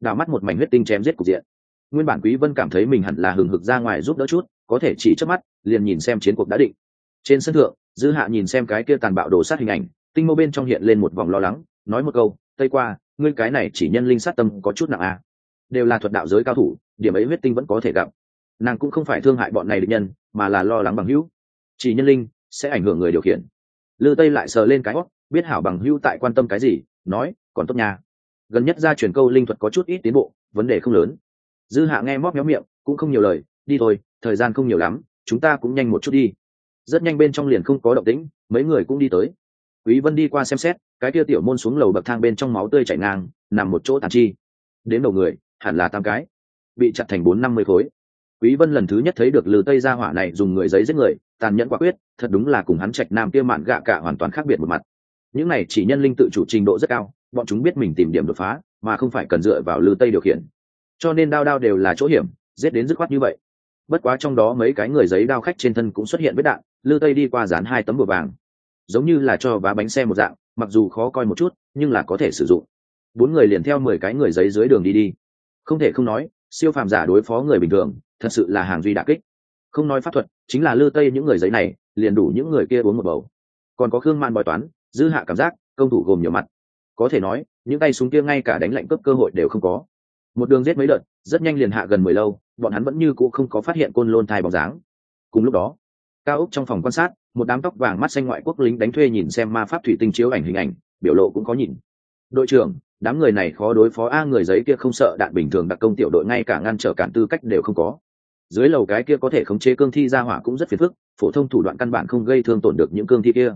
Đào mắt một mảnh huyết tinh chém giết cục diện. Nguyên bản quý vân cảm thấy mình hẳn là hừng hực ra ngoài giúp đỡ chút, có thể chỉ trước mắt, liền nhìn xem chiến cuộc đã định. Trên sân thượng, dư hạ nhìn xem cái kia tàn bạo đồ sát hình ảnh, tinh mô bên trong hiện lên một vòng lo lắng, nói một câu, tây qua, ngươi cái này chỉ nhân linh sát tâm có chút nặng à. đều là thuật đạo giới cao thủ, điểm ấy huyết tinh vẫn có thể gặp. Nàng cũng không phải thương hại bọn này địch nhân, mà là lo lắng bằng hữu. Chỉ nhân linh sẽ ảnh hưởng người điều khiển. Lư tây lại sờ lên cái hót biết hảo bằng hữu tại quan tâm cái gì nói, còn tốt nha. Gần nhất gia truyền câu linh thuật có chút ít tiến bộ, vấn đề không lớn. Dư hạ nghe móc méo miệng, cũng không nhiều lời, đi thôi, thời gian không nhiều lắm, chúng ta cũng nhanh một chút đi. Rất nhanh bên trong liền không có động tĩnh, mấy người cũng đi tới. Quý vân đi qua xem xét, cái kia tiểu môn xuống lầu bậc thang bên trong máu tươi chảy ngang, nằm một chỗ tàn chi. Đến đầu người, hẳn là tam cái. Bị chặt thành bốn năm mươi khối. Quý vân lần thứ nhất thấy được lừ tây gia hỏa này dùng người giấy giết người, tàn nhẫn quả quyết, thật đúng là cùng hắn trạch nam kia mạn gạ cả hoàn toàn khác biệt một mặt những này chỉ nhân linh tự chủ trình độ rất cao, bọn chúng biết mình tìm điểm đột phá, mà không phải cần dựa vào lư tây điều khiển. Cho nên đao đao đều là chỗ hiểm, giết đến dứt khoát như vậy. Bất quá trong đó mấy cái người giấy đao khách trên thân cũng xuất hiện vết đạn, lư tây đi qua dán hai tấm bùa vàng. Giống như là cho vá bánh xe một dạng, mặc dù khó coi một chút, nhưng là có thể sử dụng. Bốn người liền theo mười cái người giấy dưới đường đi đi. Không thể không nói, siêu phàm giả đối phó người bình thường, thật sự là hàng duy đà kích. Không nói pháp thuật, chính là lư tây những người giấy này, liền đủ những người kia uống một bầu. Còn có khương man bói toán dư hạ cảm giác, công thủ gồm nhiều mặt. Có thể nói, những tay súng kia ngay cả đánh lạnh cấp cơ hội đều không có. Một đường giết mấy đợt, rất nhanh liền hạ gần mười lâu, bọn hắn vẫn như cũ không có phát hiện côn lôn thai bóng dáng. Cùng lúc đó, cao úc trong phòng quan sát, một đám tóc vàng mắt xanh ngoại quốc lính đánh thuê nhìn xem ma pháp thủy tinh chiếu ảnh hình ảnh, biểu lộ cũng có nhìn. Đội trưởng, đám người này khó đối phó, a, người giấy kia không sợ đạn bình thường đặc công tiểu đội ngay cả ngăn trở cản tư cách đều không có. Dưới lầu cái kia có thể khống chế cương thi ra hỏa cũng rất phiền phức, phổ thông thủ đoạn căn bản không gây thương tổn được những cương thi kia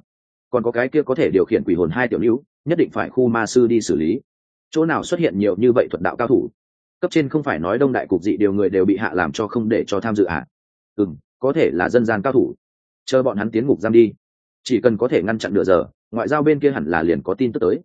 còn có cái kia có thể điều khiển quỷ hồn hai tiểu lưu nhất định phải khu ma sư đi xử lý. Chỗ nào xuất hiện nhiều như vậy thuật đạo cao thủ? Cấp trên không phải nói đông đại cục dị điều người đều bị hạ làm cho không để cho tham dự ạ à? ừ có thể là dân gian cao thủ. Chờ bọn hắn tiến ngục giam đi. Chỉ cần có thể ngăn chặn nửa giờ, ngoại giao bên kia hẳn là liền có tin tức tới.